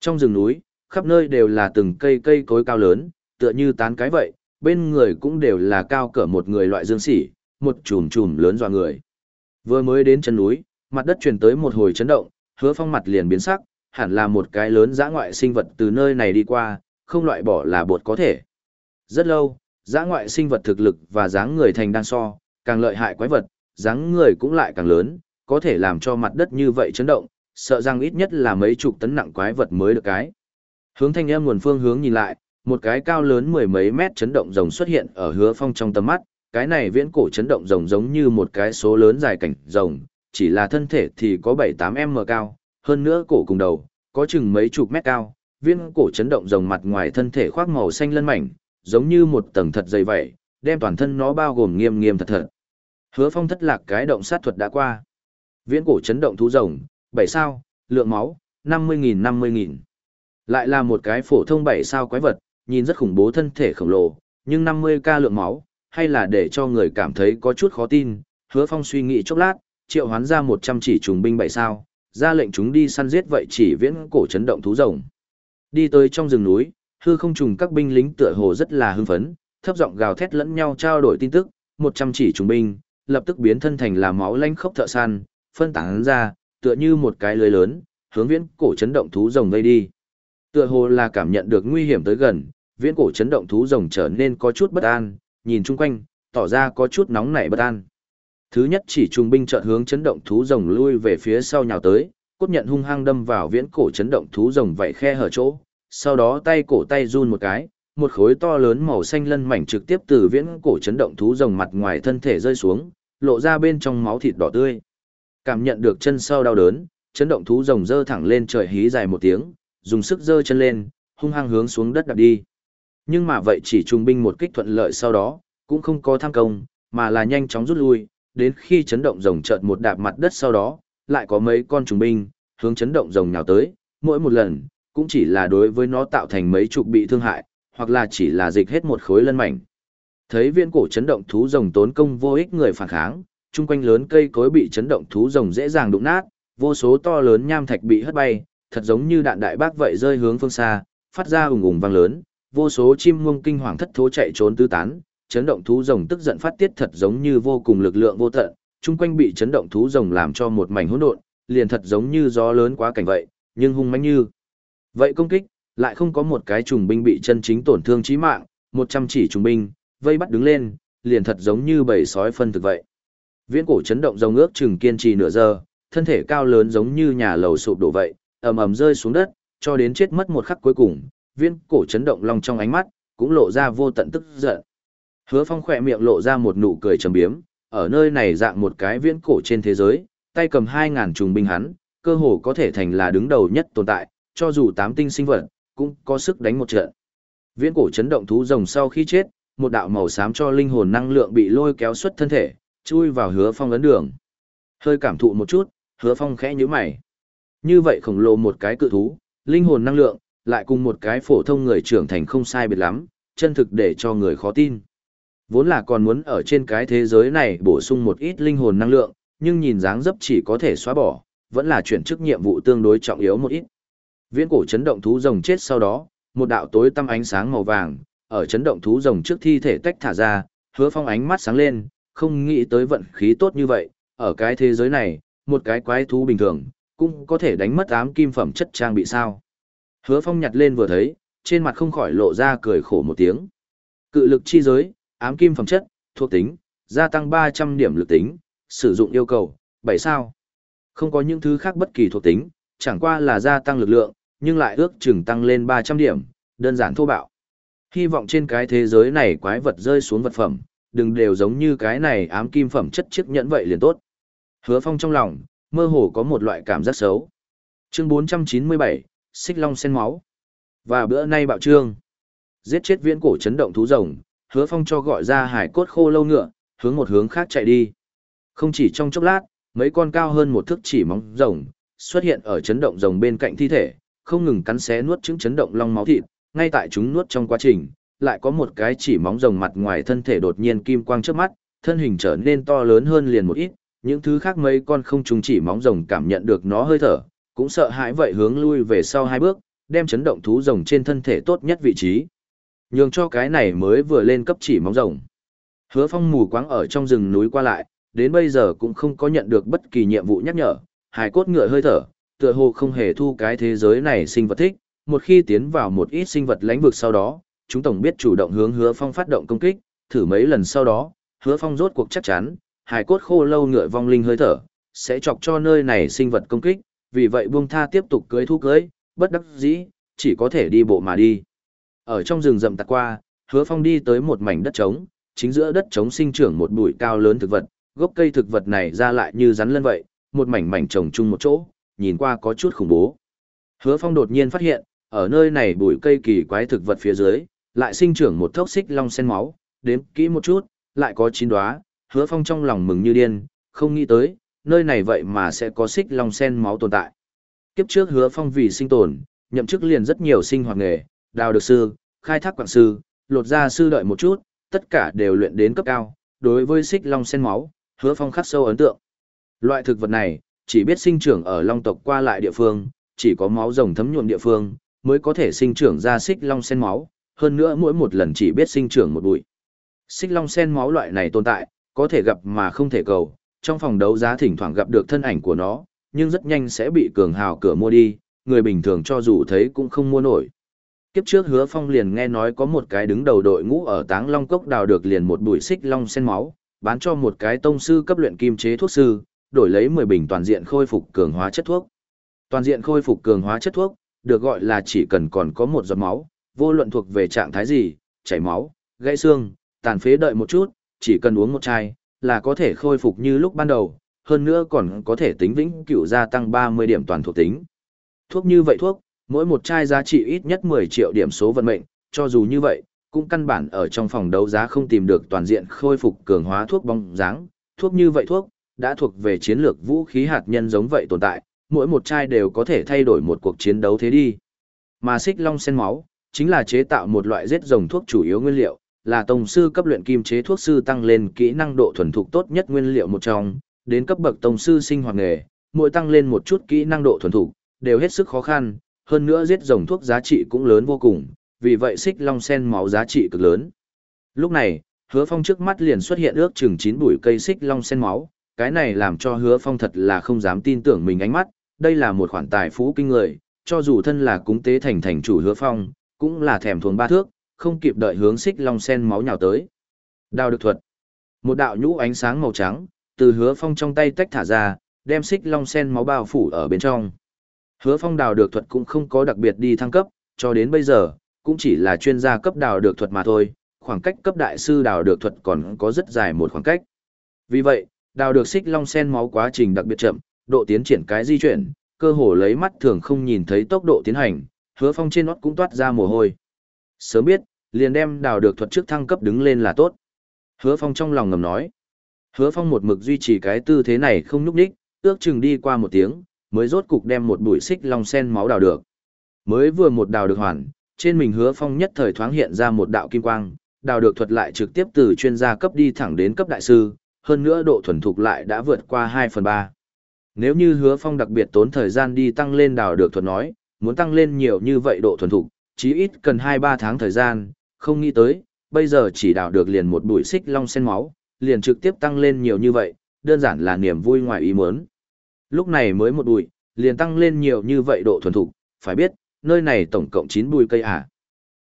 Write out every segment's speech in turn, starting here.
Trong rừng núi, khắp nơi đều là từng cây cây cối cao lớn, tựa như tán cái vậy, bên người cũng đều là cao cỡ một người loại dương sỉ, một chùm chùm lớn dọa người. Vừa mới đến chân núi, mặt đất truyền tới một hồi chấn động, hứa phong mặt liền biến sắc, hẳn là một cái lớn dã ngoại sinh vật từ nơi này đi qua, không loại bỏ là bột có thể. Rất lâu, dã ngoại sinh vật thực lực và dáng người thành đang so, càng lợi hại quái vật, dáng người cũng lại càng lớn, có thể làm cho mặt đất như vậy chấn động, sợ rằng ít nhất là mấy chục tấn nặng quái vật mới được cái. Hướng thanh em nguồn phương hướng nhìn lại, một cái cao lớn mười mấy mét chấn động rồng xuất hiện ở hứa phong trong tầm mắt, cái này viễn cổ chấn động rồng giống như một cái số lớn dài cảnh rồng, chỉ là thân thể thì có 7-8 m cao, hơn nữa cổ cùng đầu, có chừng mấy chục mét cao, viễn cổ chấn động rồng mặt ngoài thân thể khoác màu xanh lân mảnh, giống như một tầng thật dày vậy, đem toàn thân nó bao gồm nghiêm nghiêm thật thật. Hứa Phong thất lạc cái động sát thuật đã qua. Viễn cổ chấn động thú rồng, 7 sao, lượng máu, 50.000 50.000. Lại là một cái phổ thông 7 sao quái vật, nhìn rất khủng bố thân thể khổng lồ, nhưng 50k lượng máu, hay là để cho người cảm thấy có chút khó tin. Hứa Phong suy nghĩ chốc lát, triệu hoán ra 100 chỉ trùng binh 7 sao, ra lệnh chúng đi săn giết vậy chỉ viễn cổ chấn động thú rồng. Đi tới trong rừng núi, hư không trùng các binh lính tựa hồ rất là hưng phấn, thấp giọng gào thét lẫn nhau trao đổi tin tức, 100 chỉ trùng binh, lập tức biến thân thành là máu lanh khốc thợ săn, phân tán ra, tựa như một cái lưới lớn, hướng viễn cổ chấn động thú rồng vây đi. Tựa hồ là cảm nhận được nguy hiểm tới gần, viễn cổ chấn động thú rồng trở nên có chút bất an, nhìn chung quanh, tỏ ra có chút nóng nảy bất an. Thứ nhất chỉ trùng binh chợt hướng chấn động thú rồng lui về phía sau nhào tới, cốt nhận hung hăng đâm vào viễn cổ chấn động thú rồng vậy khe hở chỗ, sau đó tay cổ tay run một cái, một khối to lớn màu xanh lân mảnh trực tiếp từ viễn cổ chấn động thú rồng mặt ngoài thân thể rơi xuống, lộ ra bên trong máu thịt đỏ tươi. Cảm nhận được chân sau đau đớn, chấn động thú rồng dơ thẳng lên trời hí dài một tiếng, dùng sức dơ chân lên, hung hăng hướng xuống đất đạp đi. Nhưng mà vậy chỉ trung binh một kích thuận lợi sau đó, cũng không có tham công, mà là nhanh chóng rút lui, đến khi chấn động rồng chợt một đạp mặt đất sau đó, lại có mấy con trung binh, hướng chấn động rồng nhào tới, mỗi một lần, cũng chỉ là đối với nó tạo thành mấy chục bị thương hại, hoặc là chỉ là dịch hết một khối lân mảnh. Thấy viên cổ chấn động thú rồng tốn công vô ích người phản kháng, chung quanh lớn cây cối bị chấn động thú rồng dễ dàng đụng nát, vô số to lớn nham thạch bị hất bay, thật giống như đạn đại bác vậy rơi hướng phương xa, phát ra ùng ùng vang lớn, vô số chim muông kinh hoàng thất thố chạy trốn tứ tán, chấn động thú rồng tức giận phát tiết thật giống như vô cùng lực lượng vô tận, chung quanh bị chấn động thú rồng làm cho một mảnh hỗn độn, liền thật giống như gió lớn quá cảnh vậy, nhưng hung mãnh như. Vậy công kích, lại không có một cái trùng binh bị chân chính tổn thương chí mạng, một trăm chỉ trùng binh, vây bắt đứng lên, liền thật giống như bầy sói phân thực vậy. Viễn cổ chấn động rồng ước chừng kiên trì nửa giờ, thân thể cao lớn giống như nhà lầu sụp đổ vậy, ầm ầm rơi xuống đất, cho đến chết mất một khắc cuối cùng, viễn cổ chấn động long trong ánh mắt, cũng lộ ra vô tận tức giận. Hứa Phong khỏe miệng lộ ra một nụ cười trầm biếm, ở nơi này dạng một cái viễn cổ trên thế giới, tay cầm hai ngàn trùng binh hắn, cơ hồ có thể thành là đứng đầu nhất tồn tại, cho dù tám tinh sinh vật, cũng có sức đánh một trận. Viễn cổ chấn động thú rồng sau khi chết, một đạo màu xám cho linh hồn năng lượng bị lôi kéo xuất thân thể, chui vào hứa phong ấn đường. Hơi cảm thụ một chút, hứa phong khẽ nhíu mày. Như vậy khổng lồ một cái cự thú, linh hồn năng lượng, lại cùng một cái phổ thông người trưởng thành không sai biệt lắm, chân thực để cho người khó tin. Vốn là còn muốn ở trên cái thế giới này bổ sung một ít linh hồn năng lượng, nhưng nhìn dáng dấp chỉ có thể xóa bỏ, vẫn là chuyển chức nhiệm vụ tương đối trọng yếu một ít. Viễn cổ chấn động thú rồng chết sau đó, một đạo tối tăm ánh sáng màu vàng, ở chấn động thú rồng trước thi thể tách thả ra, hứa phong ánh mắt sáng lên, không nghĩ tới vận khí tốt như vậy, ở cái thế giới này, một cái quái thú bình thường, cũng có thể đánh mất ám kim phẩm chất trang bị sao. Hứa phong nhặt lên vừa thấy, trên mặt không khỏi lộ ra cười khổ một tiếng. Cự lực chi giới, ám kim phẩm chất, thuộc tính, gia tăng 300 điểm lực tính, sử dụng yêu cầu, 7 sao. Không có những thứ khác bất kỳ thuộc tính, chẳng qua là gia tăng lực lượng, nhưng lại ước chừng tăng lên 300 điểm, đơn giản thô bạo. Hy vọng trên cái thế giới này quái vật rơi xuống vật phẩm, đừng đều giống như cái này ám kim phẩm chất chiếc nhẫn vậy liền tốt. Hứa Phong trong lòng, mơ hồ có một loại cảm giác xấu. Chương 497, Xích Long sen máu. Và bữa nay bạo trương. Giết chết viễn cổ chấn động thú rồng, Hứa Phong cho gọi ra hải cốt khô lâu ngựa, hướng một hướng khác chạy đi. Không chỉ trong chốc lát, mấy con cao hơn một thước chỉ móng rồng xuất hiện ở chấn động rồng bên cạnh thi thể, không ngừng cắn xé nuốt chứng chấn động long máu thịt, ngay tại chúng nuốt trong quá trình, lại có một cái chỉ móng rồng mặt ngoài thân thể đột nhiên kim quang trước mắt, thân hình trở nên to lớn hơn liền một ít, những thứ khác mấy con không trùng chỉ móng rồng cảm nhận được nó hơi thở, cũng sợ hãi vậy hướng lui về sau hai bước, đem chấn động thú rồng trên thân thể tốt nhất vị trí. Nhường cho cái này mới vừa lên cấp chỉ móng rồng. Hứa phong mù quáng ở trong rừng núi qua lại, đến bây giờ cũng không có nhận được bất kỳ nhiệm vụ nhắc nhở, hài cốt ngựa hơi thở, tựa hồ không hề thu cái thế giới này sinh vật thích, một khi tiến vào một ít sinh vật lãnh vực sau đó, chúng tổng biết chủ động hướng hứa phong phát động công kích, thử mấy lần sau đó, hứa phong rốt cuộc chắc chắn, hài cốt khô lâu ngựa vong linh hơi thở, sẽ chọc cho nơi này sinh vật công kích, vì vậy buông tha tiếp tục cưới thu cưới, bất đắc dĩ, chỉ có thể đi bộ mà đi. Ở trong rừng rậm tạt qua, hứa phong đi tới một mảnh đất trống, chính giữa đất trống sinh trưởng một bụi cao lớn thực vật, gốc cây thực vật này ra lại như rắn lân vậy, một mảnh mảnh trồng chung một chỗ, nhìn qua có chút khủng bố. Hứa phong đột nhiên phát hiện, ở nơi này bụi cây kỳ quái thực vật phía dưới, lại sinh trưởng một thốc xích long sen máu, đếm kỹ một chút, lại có chín đóa, hứa phong trong lòng mừng như điên, không nghĩ tới, nơi này vậy mà sẽ có xích long sen máu tồn tại. Kiếp trước hứa phong vì sinh tồn, nhậm chức liền rất nhiều sinh hoạt nghề, đào được sư, khai thác quảng sư, lột ra sư đợi một chút, tất cả đều luyện đến cấp cao, đối với xích long sen máu, hứa phong khắc sâu ấn tượng. Loại thực vật này, chỉ biết sinh trưởng ở long tộc qua lại địa phương, chỉ có máu rồng thấm nhuộm địa phương, mới có thể sinh trưởng ra xích long sen máu, hơn nữa mỗi một lần chỉ biết sinh trưởng một bụi. Xích long sen máu loại này tồn tại, có thể gặp mà không thể cầu, trong phòng đấu giá thỉnh thoảng gặp được thân ảnh của nó, nhưng rất nhanh sẽ bị cường hào cửa mua đi, người bình thường cho dù thấy cũng không mua nổi. Kiếp trước hứa phong liền nghe nói có một cái đứng đầu đội ngũ ở táng long cốc đào được liền một bụi xích long sen máu, bán cho một cái tông sư cấp luyện kim chế thuốc sư, đổi lấy 10 bình toàn diện khôi phục cường hóa chất thuốc. Toàn diện khôi phục cường hóa chất thuốc, được gọi là chỉ cần còn có một giọt máu, vô luận thuộc về trạng thái gì, chảy máu, gãy xương, tàn phế đợi một chút, chỉ cần uống một chai, là có thể khôi phục như lúc ban đầu, hơn nữa còn có thể tính vĩnh cửu gia tăng 30 điểm toàn thuộc tính. Thuốc như vậy thuốc, mỗi một chai giá trị ít nhất 10 triệu điểm số vận mệnh, cho dù như vậy, cũng căn bản ở trong phòng đấu giá không tìm được toàn diện khôi phục cường hóa thuốc bóng dáng, thuốc như vậy thuốc, đã thuộc về chiến lược vũ khí hạt nhân giống vậy tồn tại, mỗi một chai đều có thể thay đổi một cuộc chiến đấu thế đi. Mà xích long sen máu, chính là chế tạo một loại giết rồng thuốc chủ yếu nguyên liệu, là tông sư cấp luyện kim chế thuốc sư tăng lên kỹ năng độ thuần thục tốt nhất nguyên liệu một trong, đến cấp bậc tông sư sinh hoạt nghề, mỗi tăng lên một chút kỹ năng độ thuần thục, đều hết sức khó khăn, hơn nữa giết rồng thuốc giá trị cũng lớn vô cùng, vì vậy xích long sen máu giá trị cực lớn. Lúc này, hứa phong trước mắt liền xuất hiện ước chừng chín bụi cây xích long sen máu, cái này làm cho hứa phong thật là không dám tin tưởng mình ánh mắt, đây là một khoản tài phú kinh người, cho dù thân là cúng tế thành thành chủ hứa phong, cũng là thèm thuồng ba thước, không kịp đợi hướng xích long sen máu nhào tới. Đao được thuật. Một đạo nhũ ánh sáng màu trắng, từ hứa phong trong tay tách thả ra, đem xích long sen máu bao phủ ở bên trong. Hứa phong đào được thuật cũng không có đặc biệt đi thăng cấp, cho đến bây giờ, cũng chỉ là chuyên gia cấp đào được thuật mà thôi, khoảng cách cấp đại sư đào được thuật còn có rất dài một khoảng cách. Vì vậy, đào được xích long sen máu quá trình đặc biệt chậm, độ tiến triển cái di chuyển, cơ hồ lấy mắt thường không nhìn thấy tốc độ tiến hành, hứa phong trên nót cũng toát ra mồ hôi. Sớm biết, liền đem đào được thuật trước thăng cấp đứng lên là tốt. Hứa phong trong lòng ngầm nói. Hứa phong một mực duy trì cái tư thế này không nhúc đích, ước chừng đi qua một tiếng, mới rốt cục đem một bụi xích long sen máu đào được. Mới vừa một đào được hoàn, trên mình hứa phong nhất thời thoáng hiện ra một đạo kim quang, đào được thuật lại trực tiếp từ chuyên gia cấp đi thẳng đến cấp đại sư, hơn nữa độ thuần thục lại đã vượt qua hai phần ba. Nếu như hứa phong đặc biệt tốn thời gian đi tăng lên đào được thuật nói, muốn tăng lên nhiều như vậy độ thuần thục, chí ít cần 2-3 tháng thời gian, không nghĩ tới, bây giờ chỉ đào được liền một bụi xích long sen máu, liền trực tiếp tăng lên nhiều như vậy, đơn giản là niềm vui ngoài ý muốn. Lúc này mới một bụi, liền tăng lên nhiều như vậy độ thuần thục, phải biết, nơi này tổng cộng 9 bụi cây à.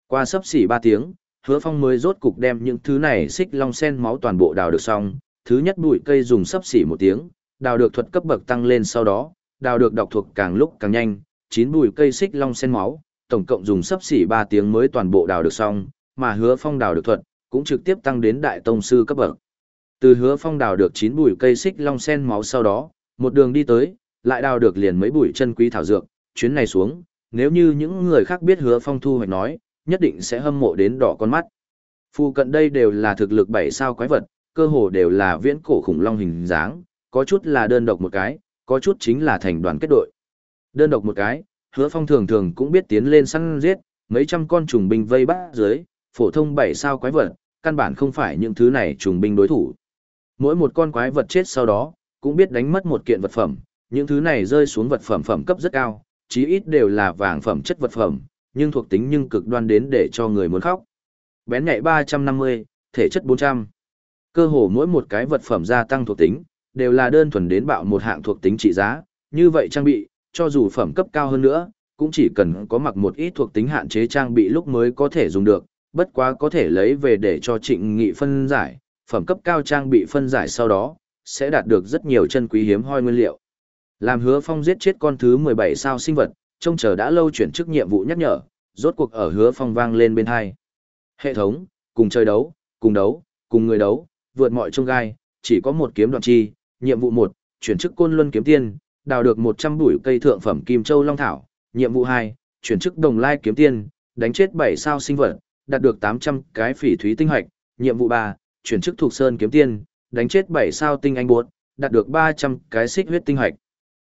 Qua sấp xỉ 3 tiếng, hứa phong mới rốt cục đem những thứ này xích long sen máu toàn bộ đào được xong, thứ nhất bụi cây dùng sấp xỉ một tiếng, đào được thuật cấp bậc tăng lên sau đó, đào được đọc thuộc càng lúc càng nhanh, Chín bụi cây xích long sen máu, tổng cộng dùng sấp xỉ 3 tiếng mới toàn bộ đào được xong, mà hứa phong đào được thuật, cũng trực tiếp tăng đến đại tông sư cấp bậc. Từ hứa phong đào được 9 bụi cây xích long sen máu sau đó, một đường đi tới, lại đào được liền mấy bụi chân quý thảo dược, chuyến này xuống, nếu như những người khác biết hứa phong thu hoạch nói, nhất định sẽ hâm mộ đến đỏ con mắt. Phu cận đây đều là thực lực bảy sao quái vật, cơ hồ đều là viễn cổ khủng long hình dáng, có chút là đơn độc một cái, có chút chính là thành đoàn kết đội. Đơn độc một cái, hứa phong thường thường cũng biết tiến lên săn giết, mấy trăm con trùng binh vây bắt dưới, phổ thông bảy sao quái vật, căn bản không phải những thứ này trùng binh đối thủ. Mỗi một con quái vật chết sau đó, cũng biết đánh mất một kiện vật phẩm, những thứ này rơi xuống vật phẩm phẩm cấp rất cao, chí ít đều là vàng phẩm chất vật phẩm, nhưng thuộc tính nhưng cực đoan đến để cho người muốn khóc. Bén nhạy 350, thể chất 400. Cơ hồ mỗi một cái vật phẩm gia tăng thuộc tính, đều là đơn thuần đến bạo một hạng thuộc tính trị giá, như vậy trang bị, cho dù phẩm cấp cao hơn nữa, cũng chỉ cần có mặc một ít thuộc tính hạn chế trang bị lúc mới có thể dùng được, bất quá có thể lấy về để cho trịnh nghị phân giải, phẩm cấp cao trang bị phân giải sau đó, sẽ đạt được rất nhiều chân quý hiếm hoi nguyên liệu. Làm hứa phong giết chết con thứ 17 sao sinh vật, trông chờ đã lâu chuyển chức nhiệm vụ nhắc nhở, rốt cuộc ở hứa phong vang lên bên hai. Hệ thống, cùng chơi đấu, cùng đấu, cùng người đấu, vượt mọi trông gai, chỉ có một kiếm đoạn chi, nhiệm vụ 1, chuyển chức côn luân kiếm tiên, đào được 100 bụi cây thượng phẩm kim châu long thảo, nhiệm vụ 2, chuyển chức đồng lai kiếm tiên, đánh chết 7 sao sinh vật, đạt được 800 cái phỉ thúy tinh hoạch, nhiệm vụ 3, chuyển chức thuộc sơn kiếm tiên, đánh chết 7 sao tinh anh bột, đạt được 300 cái xích huyết tinh hoạch.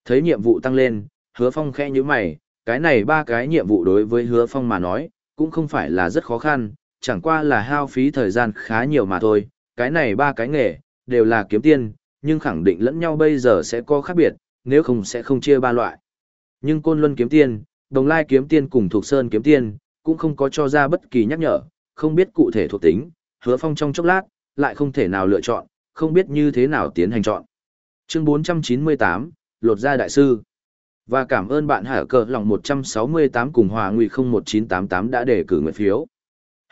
Thấy nhiệm vụ tăng lên, hứa phong khẽ nhíu mày, cái này ba cái nhiệm vụ đối với hứa phong mà nói, cũng không phải là rất khó khăn, chẳng qua là hao phí thời gian khá nhiều mà thôi, cái này ba cái nghề, đều là kiếm tiên, nhưng khẳng định lẫn nhau bây giờ sẽ có khác biệt, nếu không sẽ không chia ba loại. Nhưng Côn Luân kiếm tiên, Đồng Lai kiếm tiên cùng Thuộc Sơn kiếm tiên, cũng không có cho ra bất kỳ nhắc nhở, không biết cụ thể thuộc tính, hứa phong trong chốc lát, lại không thể nào lựa chọn, không biết như thế nào tiến hành chọn. Chương 498, Lột ra đại sư. Và cảm ơn bạn Hải cờ lòng 168 cùng hòa nguy 01988 đã để cử nguyện phiếu.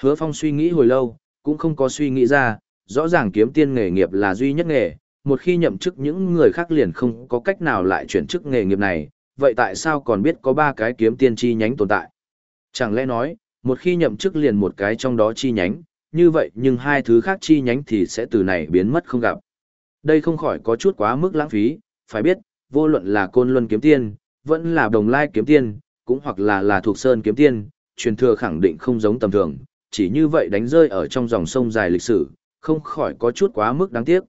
Hứa phong suy nghĩ hồi lâu, cũng không có suy nghĩ ra, rõ ràng kiếm tiên nghề nghiệp là duy nhất nghề, một khi nhậm chức những người khác liền không có cách nào lại chuyển chức nghề nghiệp này, vậy tại sao còn biết có ba cái kiếm tiên chi nhánh tồn tại? Chẳng lẽ nói, một khi nhậm chức liền một cái trong đó chi nhánh, như vậy nhưng hai thứ khác chi nhánh thì sẽ từ này biến mất không gặp. Đây không khỏi có chút quá mức lãng phí, phải biết, vô luận là côn luân kiếm tiên, vẫn là đồng lai kiếm tiên, cũng hoặc là là thuộc sơn kiếm tiên, truyền thừa khẳng định không giống tầm thường, chỉ như vậy đánh rơi ở trong dòng sông dài lịch sử, không khỏi có chút quá mức đáng tiếc.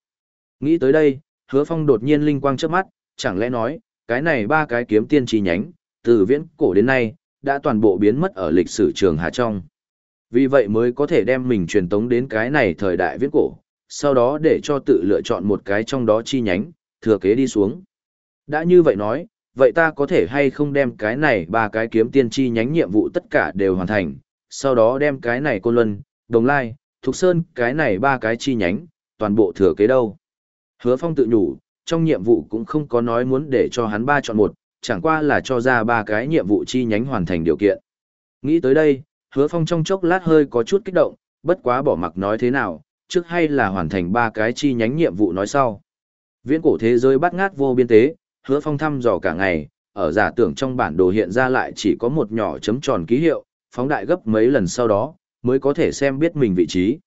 Nghĩ tới đây, hứa phong đột nhiên linh quang trước mắt, chẳng lẽ nói, cái này ba cái kiếm tiên chi nhánh, từ viễn cổ đến nay, đã toàn bộ biến mất ở lịch sử trường Hà Trong. Vì vậy mới có thể đem mình truyền tống đến cái này thời đại viễn cổ, sau đó để cho tự lựa chọn một cái trong đó chi nhánh, thừa kế đi xuống. Đã như vậy nói, vậy ta có thể hay không đem cái này ba cái kiếm tiên chi nhánh nhiệm vụ tất cả đều hoàn thành, sau đó đem cái này côn luân, đồng lai, thục sơn cái này ba cái chi nhánh, toàn bộ thừa kế đâu. Hứa phong tự nhủ, trong nhiệm vụ cũng không có nói muốn để cho hắn ba chọn một, chẳng qua là cho ra ba cái nhiệm vụ chi nhánh hoàn thành điều kiện. Nghĩ tới đây, hứa phong trong chốc lát hơi có chút kích động, bất quá bỏ mặc nói thế nào, trước hay là hoàn thành ba cái chi nhánh nhiệm vụ nói sau. Viễn cổ thế giới bắt ngát vô biên tế, hứa phong thăm dò cả ngày, ở giả tưởng trong bản đồ hiện ra lại chỉ có một nhỏ chấm tròn ký hiệu, phóng đại gấp mấy lần sau đó, mới có thể xem biết mình vị trí.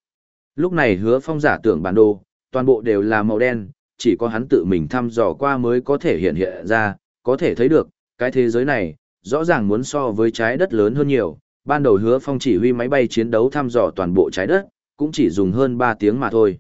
Lúc này hứa phong giả tưởng bản đồ, toàn bộ đều là màu đen, chỉ có hắn tự mình thăm dò qua mới có thể hiện hiện ra, có thể thấy được, cái thế giới này, rõ ràng muốn so với trái đất lớn hơn nhiều. Ban đầu hứa phong chỉ huy máy bay chiến đấu thăm dò toàn bộ trái đất, cũng chỉ dùng hơn 3 tiếng mà thôi.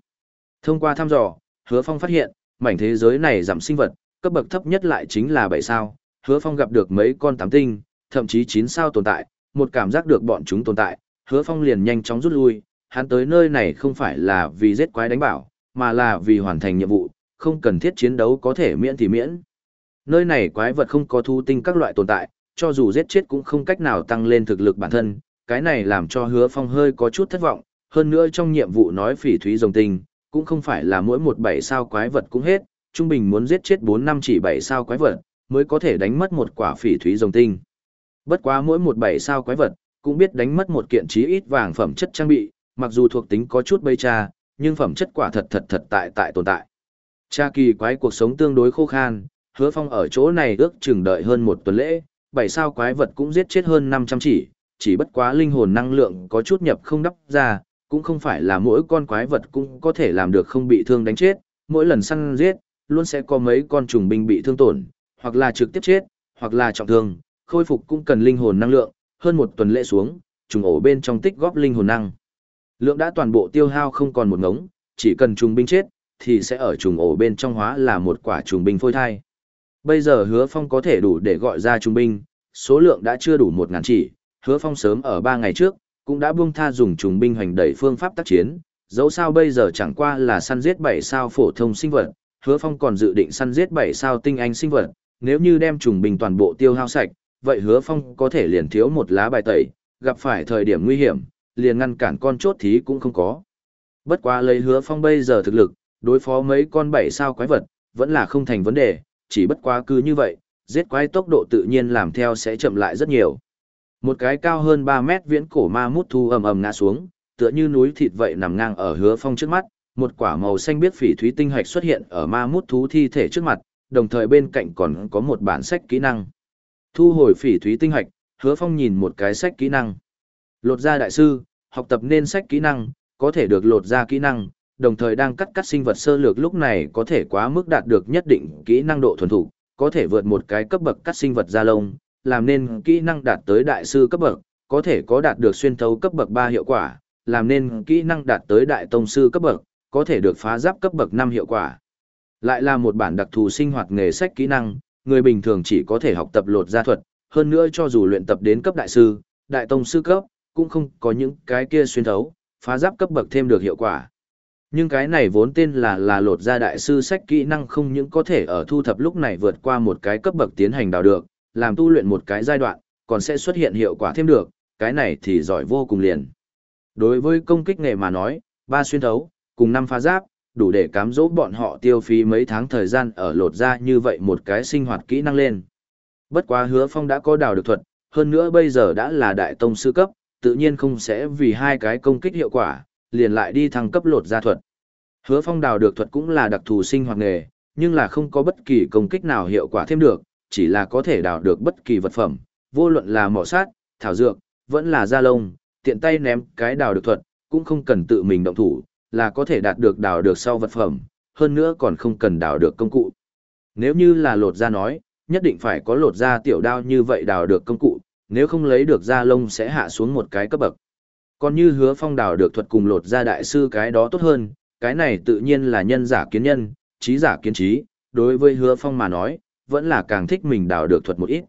Thông qua thăm dò, hứa phong phát hiện, mảnh thế giới này giảm sinh vật, cấp bậc thấp nhất lại chính là 7 sao, hứa phong gặp được mấy con tám tinh, thậm chí 9 sao tồn tại, một cảm giác được bọn chúng tồn tại, hứa phong liền nhanh chóng rút lui, hắn tới nơi này không phải là vì giết quái đánh bảo, mà là vì hoàn thành nhiệm vụ, không cần thiết chiến đấu có thể miễn thì miễn. Nơi này quái vật không có thu tinh các loại tồn tại, cho dù giết chết cũng không cách nào tăng lên thực lực bản thân, cái này làm cho hứa phong hơi có chút thất vọng, hơn nữa trong nhiệm vụ nói phỉ thúy rồng tinh, cũng không phải là mỗi một bảy sao quái vật cũng hết, trung bình muốn giết chết 4 năm chỉ bảy sao quái vật, mới có thể đánh mất một quả phỉ thúy rồng tinh. Bất quá mỗi một bảy sao quái vật, cũng biết đánh mất một kiện chí ít vàng phẩm chất trang bị, mặc dù thuộc tính có chút bây cha, nhưng phẩm chất quả thật thật thật tại tại tồn tại. Cha kỳ quái cuộc sống tương đối khô khan, hứa phong ở chỗ này ước chừng đợi hơn một tuần lễ, Bảy sao quái vật cũng giết chết hơn 500 chỉ, chỉ bất quá linh hồn năng lượng có chút nhập không đắp ra, cũng không phải là mỗi con quái vật cũng có thể làm được không bị thương đánh chết, mỗi lần săn giết, luôn sẽ có mấy con trùng binh bị thương tổn, hoặc là trực tiếp chết, hoặc là trọng thương, khôi phục cũng cần linh hồn năng lượng, hơn một tuần lễ xuống, trùng ổ bên trong tích góp linh hồn năng. Lượng đã toàn bộ tiêu hao không còn một ngống, chỉ cần trùng binh chết, thì sẽ ở trùng ổ bên trong hóa là một quả trùng binh phôi thai. Bây giờ hứa phong có thể đủ để gọi ra trùng binh, số lượng đã chưa đủ một ngàn chỉ, hứa phong sớm ở ba ngày trước, cũng đã buông tha dùng trùng binh hoành đẩy phương pháp tác chiến, dẫu sao bây giờ chẳng qua là săn giết bảy sao phổ thông sinh vật, hứa phong còn dự định săn giết bảy sao tinh anh sinh vật nếu như đem trùng binh toàn bộ tiêu hao sạch vậy hứa phong có thể liền thiếu một lá bài tẩy, gặp phải thời điểm nguy hiểm, liền ngăn cản con chốt thí cũng không có. Bất quá lấy hứa phong bây giờ thực lực, đối phó mấy con bảy sao quái vật, vẫn là không thành vấn đề, chỉ bất quá cứ như vậy, giết quái tốc độ tự nhiên làm theo sẽ chậm lại rất nhiều. Một cái cao hơn 3 mét viễn cổ ma mút thu ầm ầm ngã xuống, tựa như núi thịt vậy nằm ngang ở hứa phong trước mắt, một quả màu xanh biết phỉ thúy tinh hạch xuất hiện ở ma mút thú thi thể trước mặt, đồng thời bên cạnh còn có một bản sách kỹ năng. Thu hồi phỉ thúy tinh hạch, hứa phong nhìn một cái sách kỹ năng. Lột da đại sư, học tập nên sách kỹ năng, có thể được lột da kỹ năng, đồng thời đang cắt cắt sinh vật sơ lược lúc này có thể quá mức đạt được nhất định kỹ năng độ thuần thủ, có thể vượt một cái cấp bậc cắt sinh vật da lông, làm nên kỹ năng đạt tới đại sư cấp bậc, có thể có đạt được xuyên thấu cấp bậc 3 hiệu quả, làm nên kỹ năng đạt tới đại tông sư cấp bậc, có thể được phá giáp cấp bậc 5 hiệu quả. Lại là một bản đặc thù sinh hoạt nghề sách kỹ năng, người bình thường chỉ có thể học tập lột da thuật, hơn nữa cho dù luyện tập đến cấp đại sư, đại tông sư cấp, cũng không có những cái kia xuyên thấu, phá giáp cấp bậc thêm được hiệu quả. Nhưng cái này vốn tên là là lột ra đại sư sách kỹ năng không những có thể ở thu thập lúc này vượt qua một cái cấp bậc tiến hành đào được, làm tu luyện một cái giai đoạn, còn sẽ xuất hiện hiệu quả thêm được, cái này thì giỏi vô cùng liền. Đối với công kích nghề mà nói, ba xuyên thấu, cùng năm phá giáp, đủ để cám dỗ bọn họ tiêu phí mấy tháng thời gian ở lột ra như vậy một cái sinh hoạt kỹ năng lên. Bất quá hứa phong đã có đào được thuật, hơn nữa bây giờ đã là đại tông sư cấp, tự nhiên không sẽ vì hai cái công kích hiệu quả, liền lại đi thăng cấp lột ra thuật. Hứa phong đào được thuật cũng là đặc thù sinh hoạt nghề, nhưng là không có bất kỳ công kích nào hiệu quả thêm được, chỉ là có thể đào được bất kỳ vật phẩm, vô luận là mỏ sát, thảo dược, vẫn là da lông, tiện tay ném cái đào được thuật, cũng không cần tự mình động thủ, là có thể đạt được đào được sau vật phẩm, hơn nữa còn không cần đào được công cụ. Nếu như là lột da nói, nhất định phải có lột da tiểu đao như vậy đào được công cụ, nếu không lấy được da lông sẽ hạ xuống một cái cấp bậc. Còn như hứa phong đào được thuật cùng lột ra đại sư cái đó tốt hơn, cái này tự nhiên là nhân giả kiến nhân, trí giả kiến trí, đối với hứa phong mà nói, vẫn là càng thích mình đào được thuật một ít.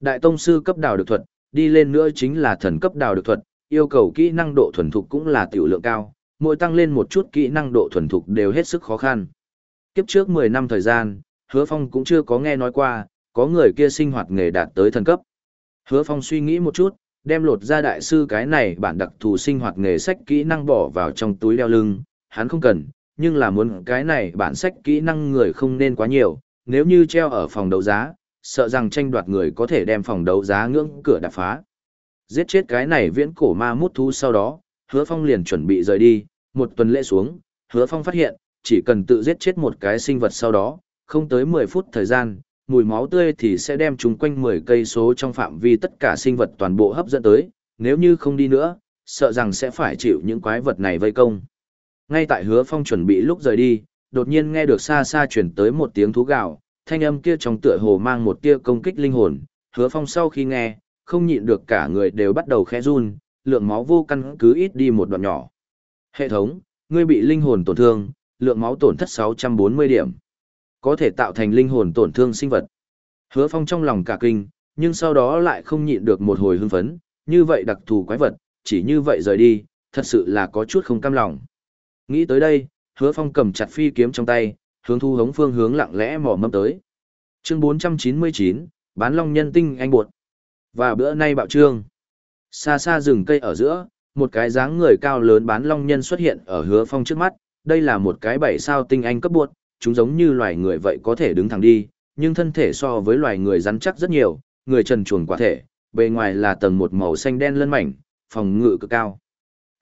Đại tông sư cấp đào được thuật, đi lên nữa chính là thần cấp đào được thuật, yêu cầu kỹ năng độ thuần thục cũng là tiểu lượng cao, mỗi tăng lên một chút kỹ năng độ thuần thục đều hết sức khó khăn. Kiếp trước 10 năm thời gian, Hứa Phong cũng chưa có nghe nói qua, có người kia sinh hoạt nghề đạt tới thần cấp. Hứa Phong suy nghĩ một chút, đem lột ra đại sư cái này bản đặc thù sinh hoạt nghề sách kỹ năng bỏ vào trong túi đeo lưng, hắn không cần, nhưng là muốn cái này bản sách kỹ năng người không nên quá nhiều, nếu như treo ở phòng đấu giá, sợ rằng tranh đoạt người có thể đem phòng đấu giá ngưỡng cửa đạp phá. Giết chết cái này viễn cổ ma mút thú sau đó, hứa phong liền chuẩn bị rời đi, một tuần lễ xuống, hứa phong phát hiện, chỉ cần tự giết chết một cái sinh vật sau đó, không tới 10 phút thời gian, mùi máu tươi thì sẽ đem chúng quanh 10 cây số trong phạm vi tất cả sinh vật toàn bộ hấp dẫn tới, nếu như không đi nữa, sợ rằng sẽ phải chịu những quái vật này vây công. Ngay tại hứa phong chuẩn bị lúc rời đi, đột nhiên nghe được xa xa chuyển tới một tiếng thú gạo, thanh âm kia trong tựa hồ mang một tia công kích linh hồn, hứa phong sau khi nghe, không nhịn được cả người đều bắt đầu khẽ run, lượng máu vô căn cứ ít đi một đoạn nhỏ. Hệ thống, ngươi bị linh hồn tổn thương, lượng máu tổn thất 640 điểm. Có thể tạo thành linh hồn tổn thương sinh vật. Hứa Phong trong lòng cả kinh, nhưng sau đó lại không nhịn được một hồi hưng phấn, như vậy đặc thù quái vật, chỉ như vậy rời đi, thật sự là có chút không cam lòng. Nghĩ tới đây, Hứa Phong cầm chặt phi kiếm trong tay, hướng thu hống phương hướng lặng lẽ mò mâm tới. Chương 499, bán long nhân tinh anh buột. Và bữa nay bạo trương. Xa xa rừng cây ở giữa, một cái dáng người cao lớn bán long nhân xuất hiện ở hứa phong trước mắt, đây là một cái bảy sao tinh anh cấp buột, chúng giống như loài người vậy có thể đứng thẳng đi, nhưng thân thể so với loài người rắn chắc rất nhiều, người trần chuồn quả thể, bề ngoài là tầng một màu xanh đen lân mảnh, phòng ngự cực cao.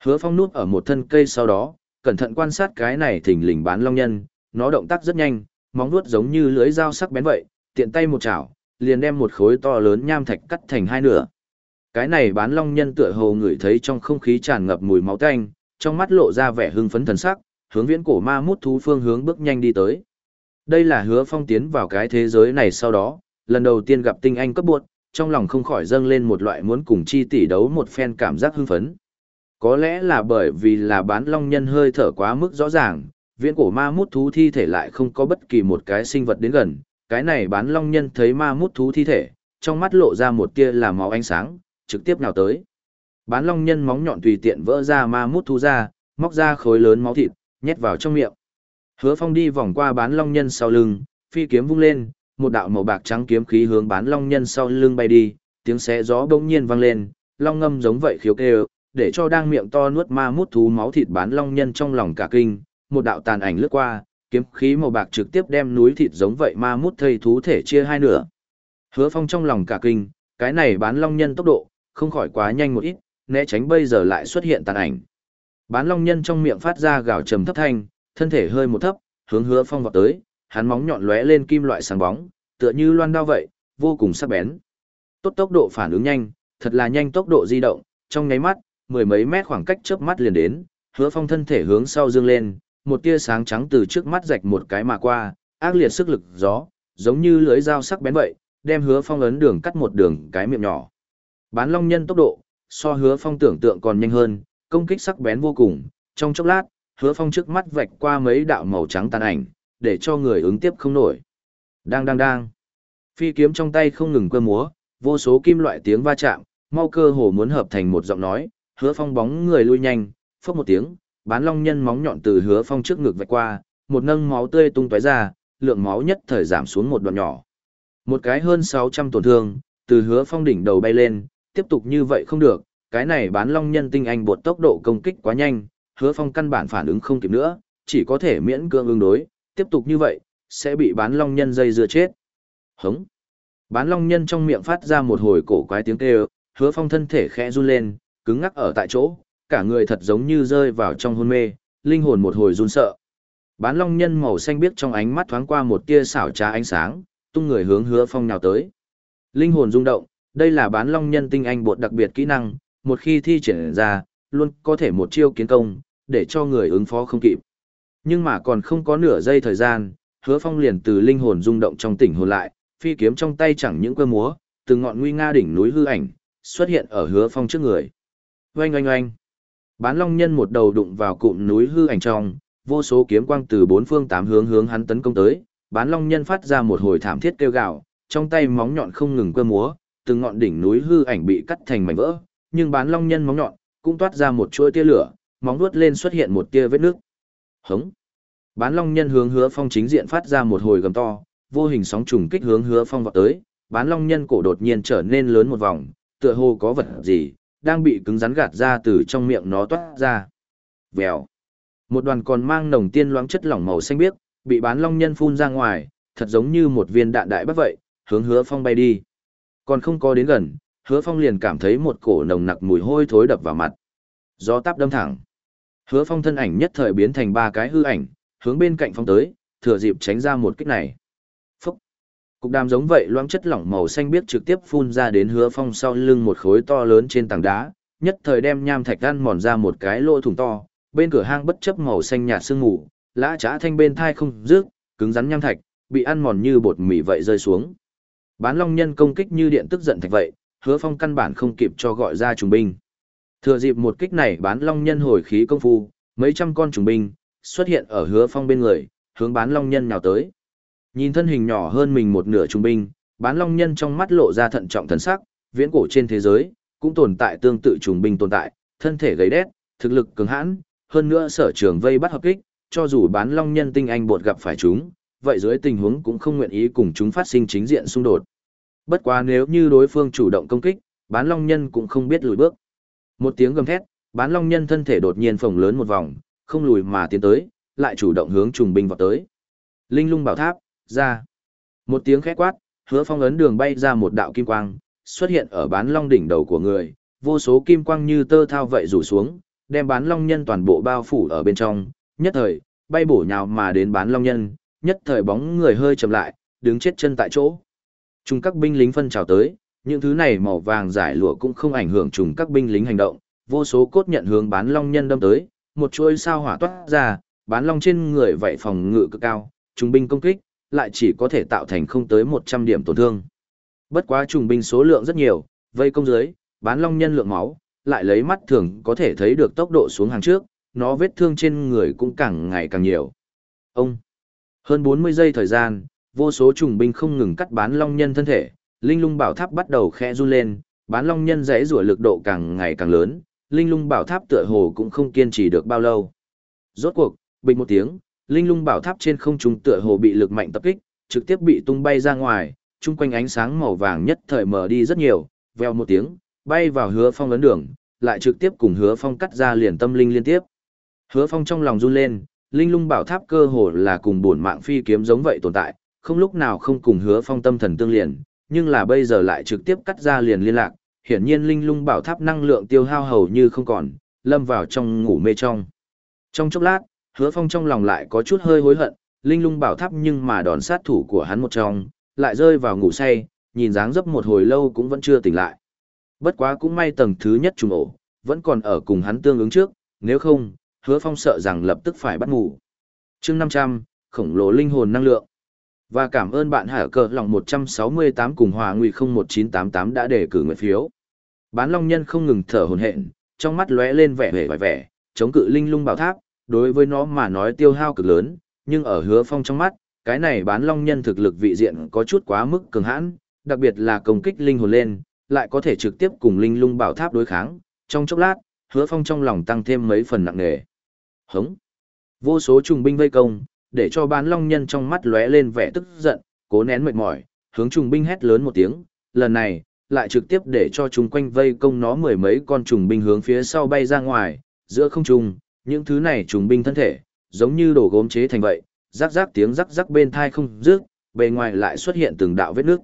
Hứa phong núp ở một thân cây sau đó, cẩn thận quan sát cái này thình lình bán long nhân, nó động tác rất nhanh, móng vuốt giống như lưới dao sắc bén vậy, tiện tay một chảo, liền đem một khối to lớn nham thạch cắt thành hai nửa. Cái này bán long nhân tựa hồ ngửi thấy trong không khí tràn ngập mùi máu tanh, trong mắt lộ ra vẻ hưng phấn thần sắc, hướng viễn cổ ma mút thú phương hướng bước nhanh đi tới. Đây là hứa phong tiến vào cái thế giới này sau đó, lần đầu tiên gặp tinh anh cấp buộc, trong lòng không khỏi dâng lên một loại muốn cùng chi tỷ đấu một phen cảm giác hưng phấn. Có lẽ là bởi vì là bán long nhân hơi thở quá mức rõ ràng, viễn cổ ma mút thú thi thể lại không có bất kỳ một cái sinh vật đến gần, cái này bán long nhân thấy ma mút thú thi thể, trong mắt lộ ra một tia là máu ánh sáng, trực tiếp nào tới. Bán long nhân móng nhọn tùy tiện vỡ ra ma mút thú ra, móc ra khối lớn máu thịt, nhét vào trong miệng. Hứa Phong đi vòng qua bán long nhân sau lưng, phi kiếm vung lên, một đạo màu bạc trắng kiếm khí hướng bán long nhân sau lưng bay đi, tiếng xé gió bỗng nhiên vang lên, long ngâm giống vậy khiếu kêu, để cho đang miệng to nuốt ma mút thú máu thịt bán long nhân trong lòng cả kinh, một đạo tàn ảnh lướt qua, kiếm khí màu bạc trực tiếp đem núi thịt giống vậy ma mút thây thú thể chia hai nửa. Hứa Phong trong lòng cả kinh, cái này bán long nhân tốc độ, không khỏi quá nhanh một ít, né tránh bây giờ lại xuất hiện tàn ảnh. Bán long nhân trong miệng phát ra gào trầm thấp thanh, thân thể hơi một thấp, hướng Hứa Phong vọt tới, hắn móng nhọn lóe lên kim loại sáng bóng, tựa như loan đao vậy, vô cùng sắc bén. Tốt tốc độ phản ứng nhanh, thật là nhanh tốc độ di động, trong nháy mắt, mười mấy mét khoảng cách chớp mắt liền đến, Hứa Phong thân thể hướng sau dương lên, một tia sáng trắng từ trước mắt rạch một cái mà qua, ác liệt sức lực gió, giống như lưỡi dao sắc bén vậy, đem Hứa Phong ấn đường cắt một đường cái miệng nhỏ. Bán Long Nhân tốc độ, so Hứa Phong tưởng tượng còn nhanh hơn, công kích sắc bén vô cùng, trong chốc lát, Hứa Phong trước mắt vạch qua mấy đạo màu trắng tàn ảnh, để cho người ứng tiếp không nổi. Đang đang đang. Phi kiếm trong tay không ngừng quơ múa, vô số kim loại tiếng va chạm, mau cơ hồ muốn hợp thành một giọng nói, Hứa Phong bóng người lui nhanh, phốc một tiếng, bán long nhân móng nhọn từ Hứa Phong trước ngực vạch qua, một nâng máu tươi tung tóe ra, lượng máu nhất thời giảm xuống một đoạn nhỏ. Một cái hơn 600 tổn thương, từ Hứa Phong đỉnh đầu bay lên, tiếp tục như vậy không được, cái này bán long nhân tinh anh bột tốc độ công kích quá nhanh, hứa phong căn bản phản ứng không kịp nữa, chỉ có thể miễn cưỡng ứng đối, tiếp tục như vậy, sẽ bị bán long nhân dây dưa chết. Hống! Bán long nhân trong miệng phát ra một hồi cổ quái tiếng kêu, hứa phong thân thể khẽ run lên, cứng ngắc ở tại chỗ, cả người thật giống như rơi vào trong hôn mê, linh hồn một hồi run sợ. Bán long nhân màu xanh biếc trong ánh mắt thoáng qua một tia xảo trá ánh sáng, tung người hướng hứa phong nào tới. Linh hồn rung động, đây là bán long nhân tinh anh bột đặc biệt kỹ năng, một khi thi triển ra, luôn có thể một chiêu kiến công, để cho người ứng phó không kịp. Nhưng mà còn không có nửa giây thời gian, hứa phong liền từ linh hồn rung động trong tỉnh hồn lại, phi kiếm trong tay chẳng những cơ múa, từ ngọn nguy nga đỉnh núi hư ảnh, xuất hiện ở hứa phong trước người. Oanh oanh oanh. Bán long nhân một đầu đụng vào cụm núi hư ảnh trong, vô số kiếm quang từ bốn phương tám hướng hướng hắn tấn công tới, bán long nhân phát ra một hồi thảm thiết kêu gào, trong tay móng nhọn không ngừng cơ múa, từng ngọn đỉnh núi hư ảnh bị cắt thành mảnh vỡ, nhưng bán long nhân móng nhọn cũng toát ra một chuỗi tia lửa, móng vuốt lên xuất hiện một tia vết nước. Hống. Bán long nhân hướng Hứa Phong chính diện phát ra một hồi gầm to, vô hình sóng trùng kích hướng Hứa Phong vọt tới, bán long nhân cổ đột nhiên trở nên lớn một vòng, tựa hồ có vật gì đang bị cứng rắn gạt ra từ trong miệng nó toát ra. Vèo. Một đoàn còn mang nồng tiên loãng chất lỏng màu xanh biếc, bị bán long nhân phun ra ngoài, thật giống như một viên đạn đại bất vậy, hướng Hứa Phong bay đi. Còn không có đến gần, hứa phong liền cảm thấy một cổ nồng nặc mùi hôi thối đập vào mặt. Gió táp đâm thẳng. Hứa phong thân ảnh nhất thời biến thành ba cái hư ảnh, hướng bên cạnh phong tới, thừa dịp tránh ra một kích này. Phúc. Cục đàm giống vậy loãng chất lỏng màu xanh biếc trực tiếp phun ra đến hứa phong sau lưng một khối to lớn trên tảng đá, nhất thời đem nham thạch ăn mòn ra một cái lỗ thủng to, bên cửa hang bất chấp màu xanh nhạt sương mù, lã trá thanh bên thai không rước, cứng rắn nham thạch, bị ăn mòn như bột mì vậy rơi xuống. Bán long nhân công kích như điện tức giận thạch vậy, hứa phong căn bản không kịp cho gọi ra trùng binh. Thừa dịp một kích này bán long nhân hồi khí công phu, mấy trăm con trùng binh xuất hiện ở hứa phong bên người, hướng bán long nhân nhào tới. Nhìn thân hình nhỏ hơn mình một nửa trùng binh, bán long nhân trong mắt lộ ra thận trọng thần sắc, viễn cổ trên thế giới cũng tồn tại tương tự trùng binh tồn tại, thân thể gầy đét, thực lực cứng hãn, hơn nữa sở trường vây bắt hợp kích, cho dù bán long nhân tinh anh bột gặp phải chúng, vậy dưới tình huống cũng không nguyện ý cùng chúng phát sinh chính diện xung đột. Bất quá nếu như đối phương chủ động công kích, bán long nhân cũng không biết lùi bước. Một tiếng gầm thét, bán long nhân thân thể đột nhiên phồng lớn một vòng, không lùi mà tiến tới, lại chủ động hướng trùng binh vào tới. Linh lung bảo tháp, ra. Một tiếng khẽ quát, hứa phong ấn đường bay ra một đạo kim quang, xuất hiện ở bán long đỉnh đầu của người, vô số kim quang như tơ thao vậy rủ xuống, đem bán long nhân toàn bộ bao phủ ở bên trong, nhất thời, bay bổ nhào mà đến bán long nhân, nhất thời bóng người hơi chậm lại, đứng chết chân tại chỗ. Trùng các binh lính phân trào tới, những thứ này màu vàng giải lụa cũng không ảnh hưởng trùng các binh lính hành động, vô số cốt nhận hướng bán long nhân đâm tới, một chuôi sao hỏa toát ra, bán long trên người vậy phòng ngự cực cao, trùng binh công kích, lại chỉ có thể tạo thành không tới 100 điểm tổn thương. Bất quá trùng binh số lượng rất nhiều, vây công dưới, bán long nhân lượng máu, lại lấy mắt thường có thể thấy được tốc độ xuống hàng trước, nó vết thương trên người cũng càng ngày càng nhiều. Ông, hơn 40 giây thời gian, vô số trùng binh không ngừng cắt bán long nhân thân thể, linh lung bảo tháp bắt đầu khẽ run lên, bán long nhân dãy rủa lực độ càng ngày càng lớn, linh lung bảo tháp tựa hồ cũng không kiên trì được bao lâu. Rốt cuộc, bình một tiếng, linh lung bảo tháp trên không trung tựa hồ bị lực mạnh tập kích, trực tiếp bị tung bay ra ngoài, chung quanh ánh sáng màu vàng nhất thời mở đi rất nhiều, veo một tiếng, bay vào hứa phong lớn đường, lại trực tiếp cùng hứa phong cắt ra liền tâm linh liên tiếp. Hứa phong trong lòng run lên, linh lung bảo tháp cơ hồ là cùng bổn mạng phi kiếm giống vậy tồn tại, không lúc nào không cùng hứa phong tâm thần tương liền, nhưng là bây giờ lại trực tiếp cắt ra liền liên lạc, hiển nhiên linh lung bảo tháp năng lượng tiêu hao hầu như không còn, lâm vào trong ngủ mê trong. Trong chốc lát, hứa phong trong lòng lại có chút hơi hối hận, linh lung bảo tháp nhưng mà đòn sát thủ của hắn một trong, lại rơi vào ngủ say, nhìn dáng dấp một hồi lâu cũng vẫn chưa tỉnh lại. Bất quá cũng may tầng thứ nhất trùng ổ, vẫn còn ở cùng hắn tương ứng trước, nếu không, hứa phong sợ rằng lập tức phải bắt ngủ. chương 500, khổng lồ linh hồn năng lượng. Và cảm ơn bạn hải cờ lòng 168 cùng hòa nguy 01988 đã đề cử nguyện phiếu. Bán long nhân không ngừng thở hồn hện, trong mắt lóe lên vẻ vẻ vẻ vẻ, chống cự linh lung bảo tháp, đối với nó mà nói tiêu hao cực lớn, nhưng ở hứa phong trong mắt, cái này bán long nhân thực lực vị diện có chút quá mức cường hãn, đặc biệt là công kích linh hồn lên, lại có thể trực tiếp cùng linh lung bảo tháp đối kháng. Trong chốc lát, hứa phong trong lòng tăng thêm mấy phần nặng nề. Hống! Vô số trùng binh vây công, để cho bán long nhân trong mắt lóe lên vẻ tức giận, cố nén mệt mỏi, hướng trùng binh hét lớn một tiếng, lần này, lại trực tiếp để cho chúng quanh vây công nó mười mấy con trùng binh hướng phía sau bay ra ngoài, giữa không trung, những thứ này trùng binh thân thể, giống như đổ gốm chế thành vậy, rắc rắc tiếng rắc rắc bên thai không rước, bề ngoài lại xuất hiện từng đạo vết nước.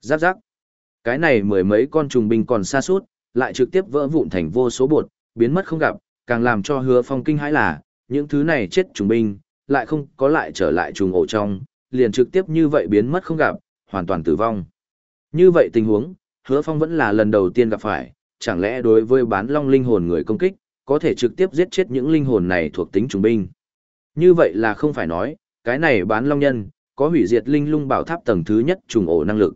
Rắc rắc. Cái này mười mấy con trùng binh còn xa suốt, lại trực tiếp vỡ vụn thành vô số bột, biến mất không gặp, càng làm cho hứa phong kinh hãi là, những thứ này chết trùng binh, lại không có lại trở lại trùng ổ trong, liền trực tiếp như vậy biến mất không gặp, hoàn toàn tử vong. Như vậy tình huống, hứa phong vẫn là lần đầu tiên gặp phải, chẳng lẽ đối với bán long linh hồn người công kích, có thể trực tiếp giết chết những linh hồn này thuộc tính trùng binh. Như vậy là không phải nói, cái này bán long nhân, có hủy diệt linh lung bảo tháp tầng thứ nhất trùng ổ năng lực.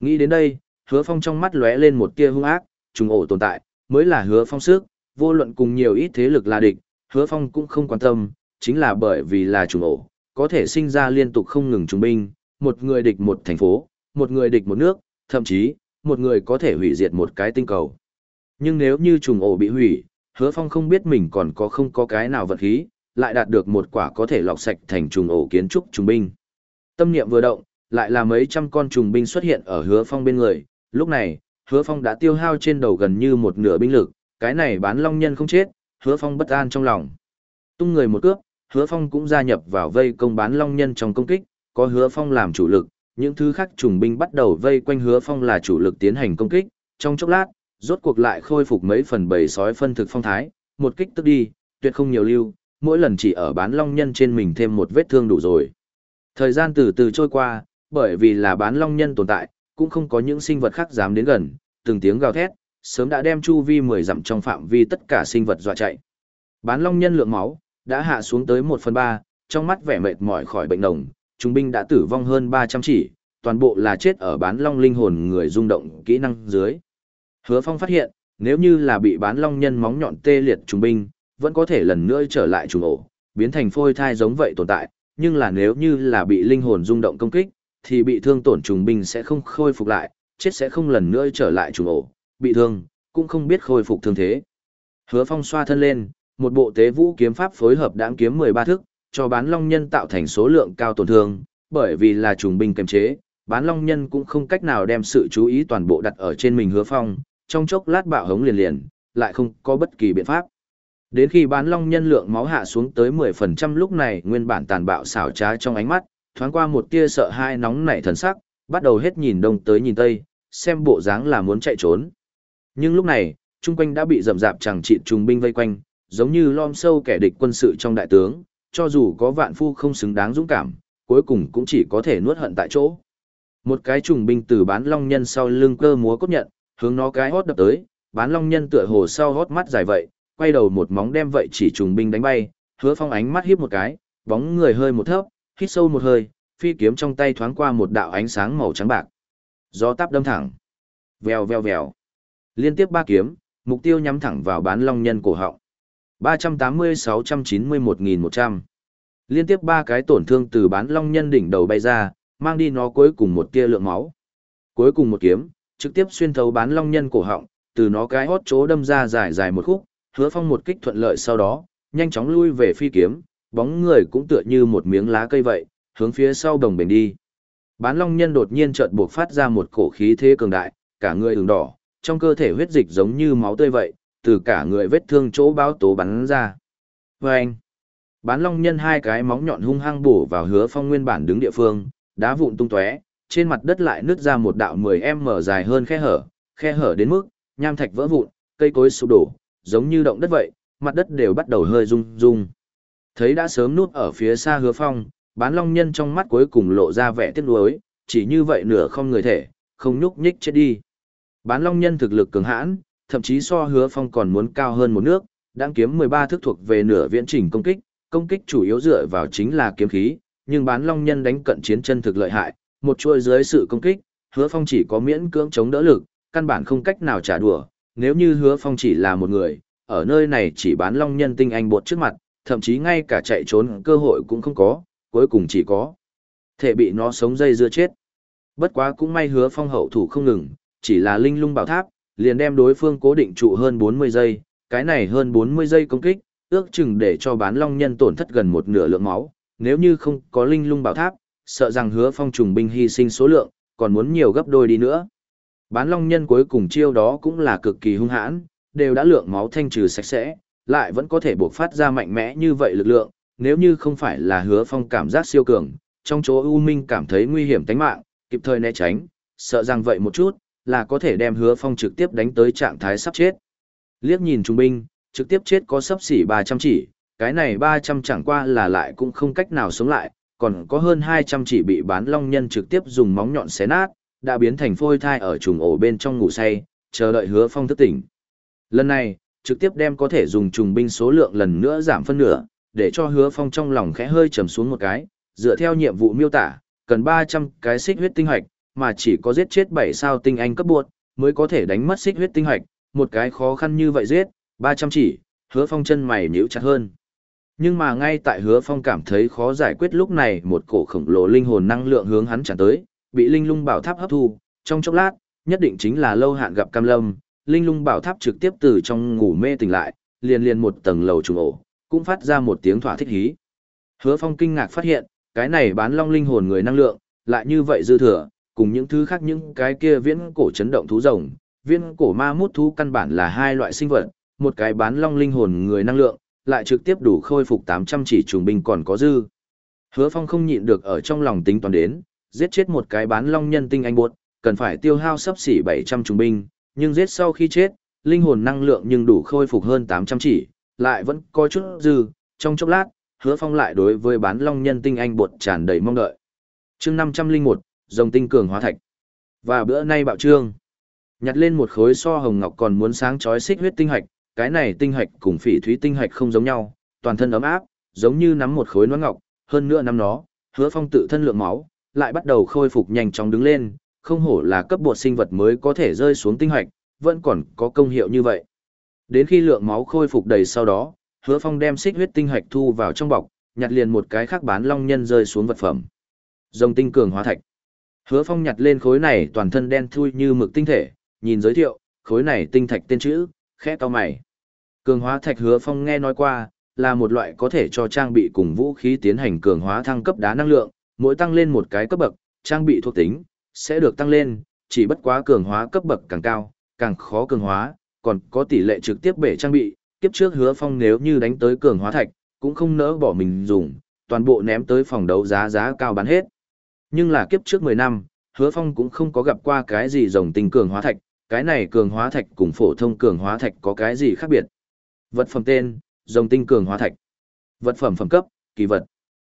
Nghĩ đến đây, hứa phong trong mắt lóe lên một tia hung ác, trùng ổ tồn tại, mới là hứa phong sức, vô luận cùng nhiều ít thế lực là địch, hứa phong cũng không quan tâm, chính là bởi vì là trùng ổ, có thể sinh ra liên tục không ngừng trùng binh, một người địch một thành phố, một người địch một nước, thậm chí, một người có thể hủy diệt một cái tinh cầu. Nhưng nếu như trùng ổ bị hủy, hứa phong không biết mình còn có không có cái nào vật khí, lại đạt được một quả có thể lọc sạch thành trùng ổ kiến trúc trùng binh. Tâm niệm vừa động, lại là mấy trăm con trùng binh xuất hiện ở hứa phong bên người, lúc này, hứa phong đã tiêu hao trên đầu gần như một nửa binh lực, cái này bán long nhân không chết, hứa phong bất an trong lòng. Tung người một cước, hứa phong cũng gia nhập vào vây công bán long nhân trong công kích, có hứa phong làm chủ lực, những thứ khác trùng binh bắt đầu vây quanh hứa phong là chủ lực tiến hành công kích, trong chốc lát, rốt cuộc lại khôi phục mấy phần bầy sói phân thực phong thái, một kích tức đi, tuyệt không nhiều lưu, mỗi lần chỉ ở bán long nhân trên mình thêm một vết thương đủ rồi. Thời gian từ từ trôi qua, bởi vì là bán long nhân tồn tại, cũng không có những sinh vật khác dám đến gần, từng tiếng gào thét, sớm đã đem chu vi 10 dặm trong phạm vi tất cả sinh vật dọa chạy. Bán long nhân lượng máu, đã hạ xuống tới 1 phần 3, trong mắt vẻ mệt mỏi khỏi bệnh nồng, trung binh đã tử vong hơn 300 chỉ, toàn bộ là chết ở bán long linh hồn người rung động kỹ năng dưới. Hứa Phong phát hiện, nếu như là bị bán long nhân móng nhọn tê liệt trung binh, vẫn có thể lần nữa trở lại trùng ổ, biến thành phôi thai giống vậy tồn tại, nhưng là nếu như là bị linh hồn rung động công kích, thì bị thương tổn trùng binh sẽ không khôi phục lại, chết sẽ không lần nữa trở lại trùng ổ, bị thương, cũng không biết khôi phục thương thế. Hứa Phong xoa thân lên, một bộ tế vũ kiếm pháp phối hợp đáng kiếm 13 thức, cho bán long nhân tạo thành số lượng cao tổn thương, bởi vì là trùng binh kiềm chế, bán long nhân cũng không cách nào đem sự chú ý toàn bộ đặt ở trên mình Hứa Phong, trong chốc lát bạo hống liền liền, lại không có bất kỳ biện pháp. Đến khi bán long nhân lượng máu hạ xuống tới 10% lúc này nguyên bản tàn bạo xảo trá trong ánh mắt, thoáng qua một tia sợ hai nóng nảy thần sắc, bắt đầu hết nhìn đông tới nhìn tây, xem bộ dáng là muốn chạy trốn. Nhưng lúc này, chung quanh đã bị rậm rạp chẳng trị trùng binh vây quanh, giống như lom sâu kẻ địch quân sự trong đại tướng, cho dù có vạn phu không xứng đáng dũng cảm, cuối cùng cũng chỉ có thể nuốt hận tại chỗ. Một cái trùng binh từ bán long nhân sau lưng cơ múa cốt nhận, hướng nó cái hót đập tới, bán long nhân tựa hồ sau hót mắt dài vậy, quay đầu một móng đem vậy chỉ trùng binh đánh bay, hứa phong ánh mắt hiếp một cái, bóng người hơi một thấp, hít sâu một hơi, phi kiếm trong tay thoáng qua một đạo ánh sáng màu trắng bạc. Gió táp đâm thẳng. Vèo vèo vèo. Liên tiếp ba kiếm, mục tiêu nhắm thẳng vào bán long nhân cổ họng. 380-691-100. Liên tiếp ba cái tổn thương từ bán long nhân đỉnh đầu bay ra, mang đi nó cuối cùng một tia lượng máu. Cuối cùng một kiếm, trực tiếp xuyên thấu bán long nhân cổ họng, từ nó cái hót chỗ đâm ra dài dài một khúc, hứa phong một kích thuận lợi sau đó, nhanh chóng lui về phi kiếm, bóng người cũng tựa như một miếng lá cây vậy, hướng phía sau đồng bền đi. Bán long nhân đột nhiên chợt buộc phát ra một cổ khí thế cường đại, cả người ửng đỏ, trong cơ thể huyết dịch giống như máu tươi vậy, từ cả người vết thương chỗ báo tố bắn ra. Và anh, bán long nhân hai cái móng nhọn hung hăng bổ vào hứa phong nguyên bản đứng địa phương, đá vụn tung tóe, trên mặt đất lại nứt ra một đạo 10m dài hơn khe hở, khe hở đến mức, nham thạch vỡ vụn, cây cối sụp đổ, giống như động đất vậy, mặt đất đều bắt đầu hơi rung rung. Thấy đã sớm núp ở phía xa hứa phong, bán long nhân trong mắt cuối cùng lộ ra vẻ tiếc nuối, chỉ như vậy nửa không người thể, không nhúc nhích chết đi. Bán long nhân thực lực cường hãn, thậm chí so hứa phong còn muốn cao hơn một nước, đang kiếm 13 thức thuộc về nửa viễn trình công kích, công kích chủ yếu dựa vào chính là kiếm khí, nhưng bán long nhân đánh cận chiến chân thực lợi hại, một chuôi dưới sự công kích, hứa phong chỉ có miễn cưỡng chống đỡ lực, căn bản không cách nào trả đùa, nếu như hứa phong chỉ là một người, ở nơi này chỉ bán long nhân tinh anh bột trước mặt, thậm chí ngay cả chạy trốn cơ hội cũng không có, cuối cùng chỉ có thể bị nó sống dây dưa chết. Bất quá cũng may hứa phong hậu thủ không ngừng, chỉ là linh lung bảo tháp, liền đem đối phương cố định trụ hơn 40 giây, cái này hơn 40 giây công kích, ước chừng để cho bán long nhân tổn thất gần một nửa lượng máu, nếu như không có linh lung bảo tháp, sợ rằng hứa phong trùng binh hy sinh số lượng, còn muốn nhiều gấp đôi đi nữa. Bán long nhân cuối cùng chiêu đó cũng là cực kỳ hung hãn, đều đã lượng máu thanh trừ sạch sẽ, lại vẫn có thể buộc phát ra mạnh mẽ như vậy lực lượng, nếu như không phải là hứa phong cảm giác siêu cường, trong chỗ U Minh cảm thấy nguy hiểm tính mạng, kịp thời né tránh, sợ rằng vậy một chút, là có thể đem hứa phong trực tiếp đánh tới trạng thái sắp chết. Liếc nhìn trung binh, trực tiếp chết có sấp xỉ 300 chỉ, cái này 300 chẳng qua là lại cũng không cách nào sống lại, còn có hơn 200 chỉ bị bán long nhân trực tiếp dùng móng nhọn xé nát, đã biến thành phôi thai ở trùng ổ bên trong ngủ say, chờ đợi hứa phong thức tỉnh. Lần này, trực tiếp đem có thể dùng trùng binh số lượng lần nữa giảm phân nửa, để cho hứa phong trong lòng khẽ hơi trầm xuống một cái, dựa theo nhiệm vụ miêu tả, cần 300 cái xích huyết tinh hoạch, mà chỉ có giết chết 7 sao tinh anh cấp buộc, mới có thể đánh mất xích huyết tinh hoạch, một cái khó khăn như vậy giết, 300 chỉ, hứa phong chân mày nhíu chặt hơn. Nhưng mà ngay tại hứa phong cảm thấy khó giải quyết lúc này một cổ khổng lồ linh hồn năng lượng hướng hắn tràn tới, bị linh lung bảo tháp hấp thu, trong chốc lát, nhất định chính là lâu hạn gặp cam lâm, linh lung bảo tháp trực tiếp từ trong ngủ mê tỉnh lại, liền liền một tầng lầu trùng ổ, cũng phát ra một tiếng thỏa thích hí. Hứa Phong kinh ngạc phát hiện, cái này bán long linh hồn người năng lượng, lại như vậy dư thừa, cùng những thứ khác những cái kia viễn cổ chấn động thú rồng, viễn cổ ma mút thú căn bản là hai loại sinh vật, một cái bán long linh hồn người năng lượng, lại trực tiếp đủ khôi phục 800 chỉ trùng binh còn có dư. Hứa Phong không nhịn được ở trong lòng tính toán đến, giết chết một cái bán long nhân tinh anh buột, cần phải tiêu hao sắp xỉ 700 trùng binh, nhưng giết sau khi chết, linh hồn năng lượng nhưng đủ khôi phục hơn 800 chỉ, lại vẫn có chút dư, trong chốc lát, hứa phong lại đối với bán long nhân tinh anh bột tràn đầy mong đợi. chương 501, dòng tinh cường hóa thạch. Và bữa nay bạo trương, nhặt lên một khối so hồng ngọc còn muốn sáng chói xích huyết tinh hạch, cái này tinh hạch cùng phỉ thúy tinh hạch không giống nhau, toàn thân ấm áp, giống như nắm một khối nón ngọc, hơn nữa nắm nó, hứa phong tự thân lượng máu, lại bắt đầu khôi phục nhanh chóng đứng lên, không hổ là cấp bột sinh vật mới có thể rơi xuống tinh hạch vẫn còn có công hiệu như vậy. Đến khi lượng máu khôi phục đầy sau đó, hứa phong đem xích huyết tinh hạch thu vào trong bọc, nhặt liền một cái khác bán long nhân rơi xuống vật phẩm. Dòng tinh cường hóa thạch. Hứa phong nhặt lên khối này toàn thân đen thui như mực tinh thể, nhìn giới thiệu, khối này tinh thạch tên chữ, khẽ to mày. Cường hóa thạch hứa phong nghe nói qua, là một loại có thể cho trang bị cùng vũ khí tiến hành cường hóa thăng cấp đá năng lượng, mỗi tăng lên một cái cấp bậc, trang bị thuộc tính, sẽ được tăng lên, chỉ bất quá cường hóa cấp bậc càng cao, càng khó cường hóa, còn có tỷ lệ trực tiếp bể trang bị, kiếp trước hứa phong nếu như đánh tới cường hóa thạch, cũng không nỡ bỏ mình dùng, toàn bộ ném tới phòng đấu giá giá cao bán hết. Nhưng là kiếp trước 10 năm, hứa phong cũng không có gặp qua cái gì rồng tình cường hóa thạch, cái này cường hóa thạch cùng phổ thông cường hóa thạch có cái gì khác biệt. Vật phẩm tên, rồng tinh cường hóa thạch. Vật phẩm phẩm cấp, kỳ vật.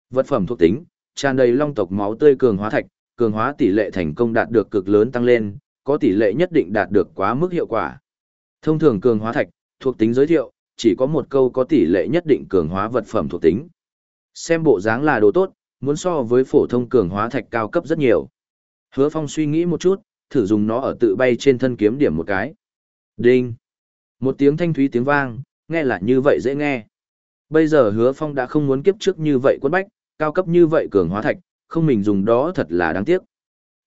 Vật phẩm thuộc tính, tràn đầy long tộc máu tươi cường hóa thạch, cường hóa tỷ lệ thành công đạt được cực lớn tăng lên, có tỷ lệ nhất định đạt được quá mức hiệu quả. Thông thường cường hóa thạch, thuộc tính giới thiệu, chỉ có một câu có tỷ lệ nhất định cường hóa vật phẩm thuộc tính. Xem bộ dáng là đồ tốt, muốn so với phổ thông cường hóa thạch cao cấp rất nhiều. Hứa Phong suy nghĩ một chút, thử dùng nó ở tự bay trên thân kiếm điểm một cái. Đinh! Một tiếng thanh thúy tiếng vang, nghe là như vậy dễ nghe. Bây giờ Hứa Phong đã không muốn kiếp trước như vậy quân bách, cao cấp như vậy cường hóa thạch, không mình dùng đó thật là đáng tiếc.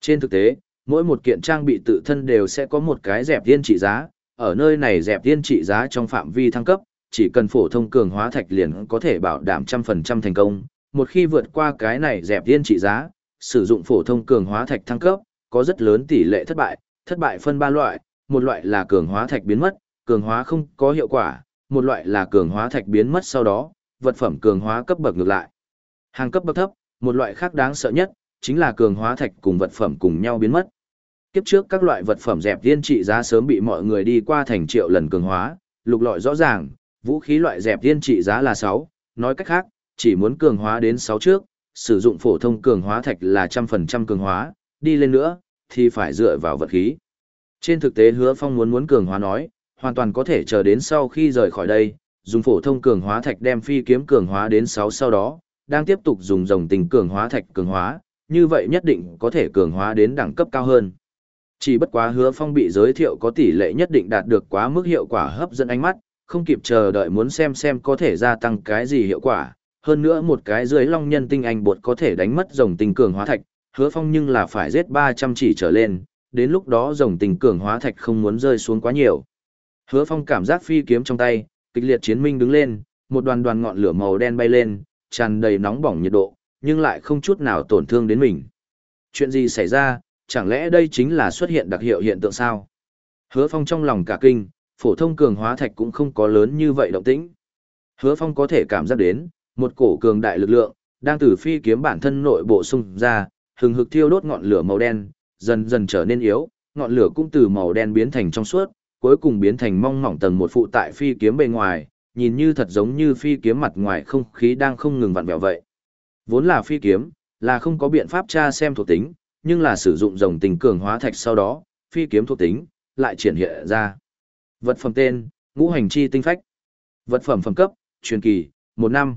Trên thực tế, mỗi một kiện trang bị tự thân đều sẽ có một cái dẹp tiên trị giá, ở nơi này dẹp tiên trị giá trong phạm vi thăng cấp, chỉ cần phổ thông cường hóa thạch liền có thể bảo đảm trăm phần trăm thành công. Một khi vượt qua cái này dẹp yên trị giá, sử dụng phổ thông cường hóa thạch thăng cấp, có rất lớn tỷ lệ thất bại, thất bại phân ba loại, một loại là cường hóa thạch biến mất, cường hóa không có hiệu quả, một loại là cường hóa thạch biến mất sau đó, vật phẩm cường hóa cấp bậc ngược lại. Hàng cấp bậc thấp, một loại khác đáng sợ nhất, chính là cường hóa thạch cùng vật phẩm cùng nhau biến mất. Kiếp trước các loại vật phẩm dẹp tiên trị giá sớm bị mọi người đi qua thành triệu lần cường hóa, lục lọi rõ ràng, vũ khí loại dẹp tiên trị giá là 6, nói cách khác, chỉ muốn cường hóa đến 6 trước, sử dụng phổ thông cường hóa thạch là trăm phần trăm cường hóa, đi lên nữa, thì phải dựa vào vật khí. Trên thực tế hứa phong muốn muốn cường hóa nói, hoàn toàn có thể chờ đến sau khi rời khỏi đây, dùng phổ thông cường hóa thạch đem phi kiếm cường hóa đến 6 sau đó, đang tiếp tục dùng dòng tình cường hóa thạch cường hóa, như vậy nhất định có thể cường hóa đến đẳng cấp cao hơn. Chỉ bất quá hứa phong bị giới thiệu có tỷ lệ nhất định đạt được quá mức hiệu quả hấp dẫn ánh mắt, không kịp chờ đợi muốn xem xem có thể gia tăng cái gì hiệu quả. Hơn nữa một cái dưới long nhân tinh anh bột có thể đánh mất dòng tình cường hóa thạch, hứa phong nhưng là phải giết 300 chỉ trở lên, đến lúc đó dòng tình cường hóa thạch không muốn rơi xuống quá nhiều. Hứa phong cảm giác phi kiếm trong tay, kịch liệt chiến minh đứng lên, một đoàn đoàn ngọn lửa màu đen bay lên, tràn đầy nóng bỏng nhiệt độ, nhưng lại không chút nào tổn thương đến mình. Chuyện gì xảy ra, chẳng lẽ đây chính là xuất hiện đặc hiệu hiện tượng sao? Hứa Phong trong lòng cả kinh, phổ thông cường hóa thạch cũng không có lớn như vậy động tĩnh. Hứa Phong có thể cảm giác đến, một cổ cường đại lực lượng, đang từ phi kiếm bản thân nội bộ xung ra, hừng hực thiêu đốt ngọn lửa màu đen, dần dần trở nên yếu, ngọn lửa cũng từ màu đen biến thành trong suốt, cuối cùng biến thành mong mỏng tầng một phụ tại phi kiếm bề ngoài, nhìn như thật giống như phi kiếm mặt ngoài không khí đang không ngừng vặn vẹo vậy. Vốn là phi kiếm, là không có biện pháp tra xem thuộc tính, nhưng là sử dụng dòng tình cường hóa thạch sau đó, phi kiếm thuộc tính, lại triển hiện ra. Vật phẩm tên, ngũ hành chi tinh phách. Vật phẩm phẩm cấp, truyền kỳ, một năm.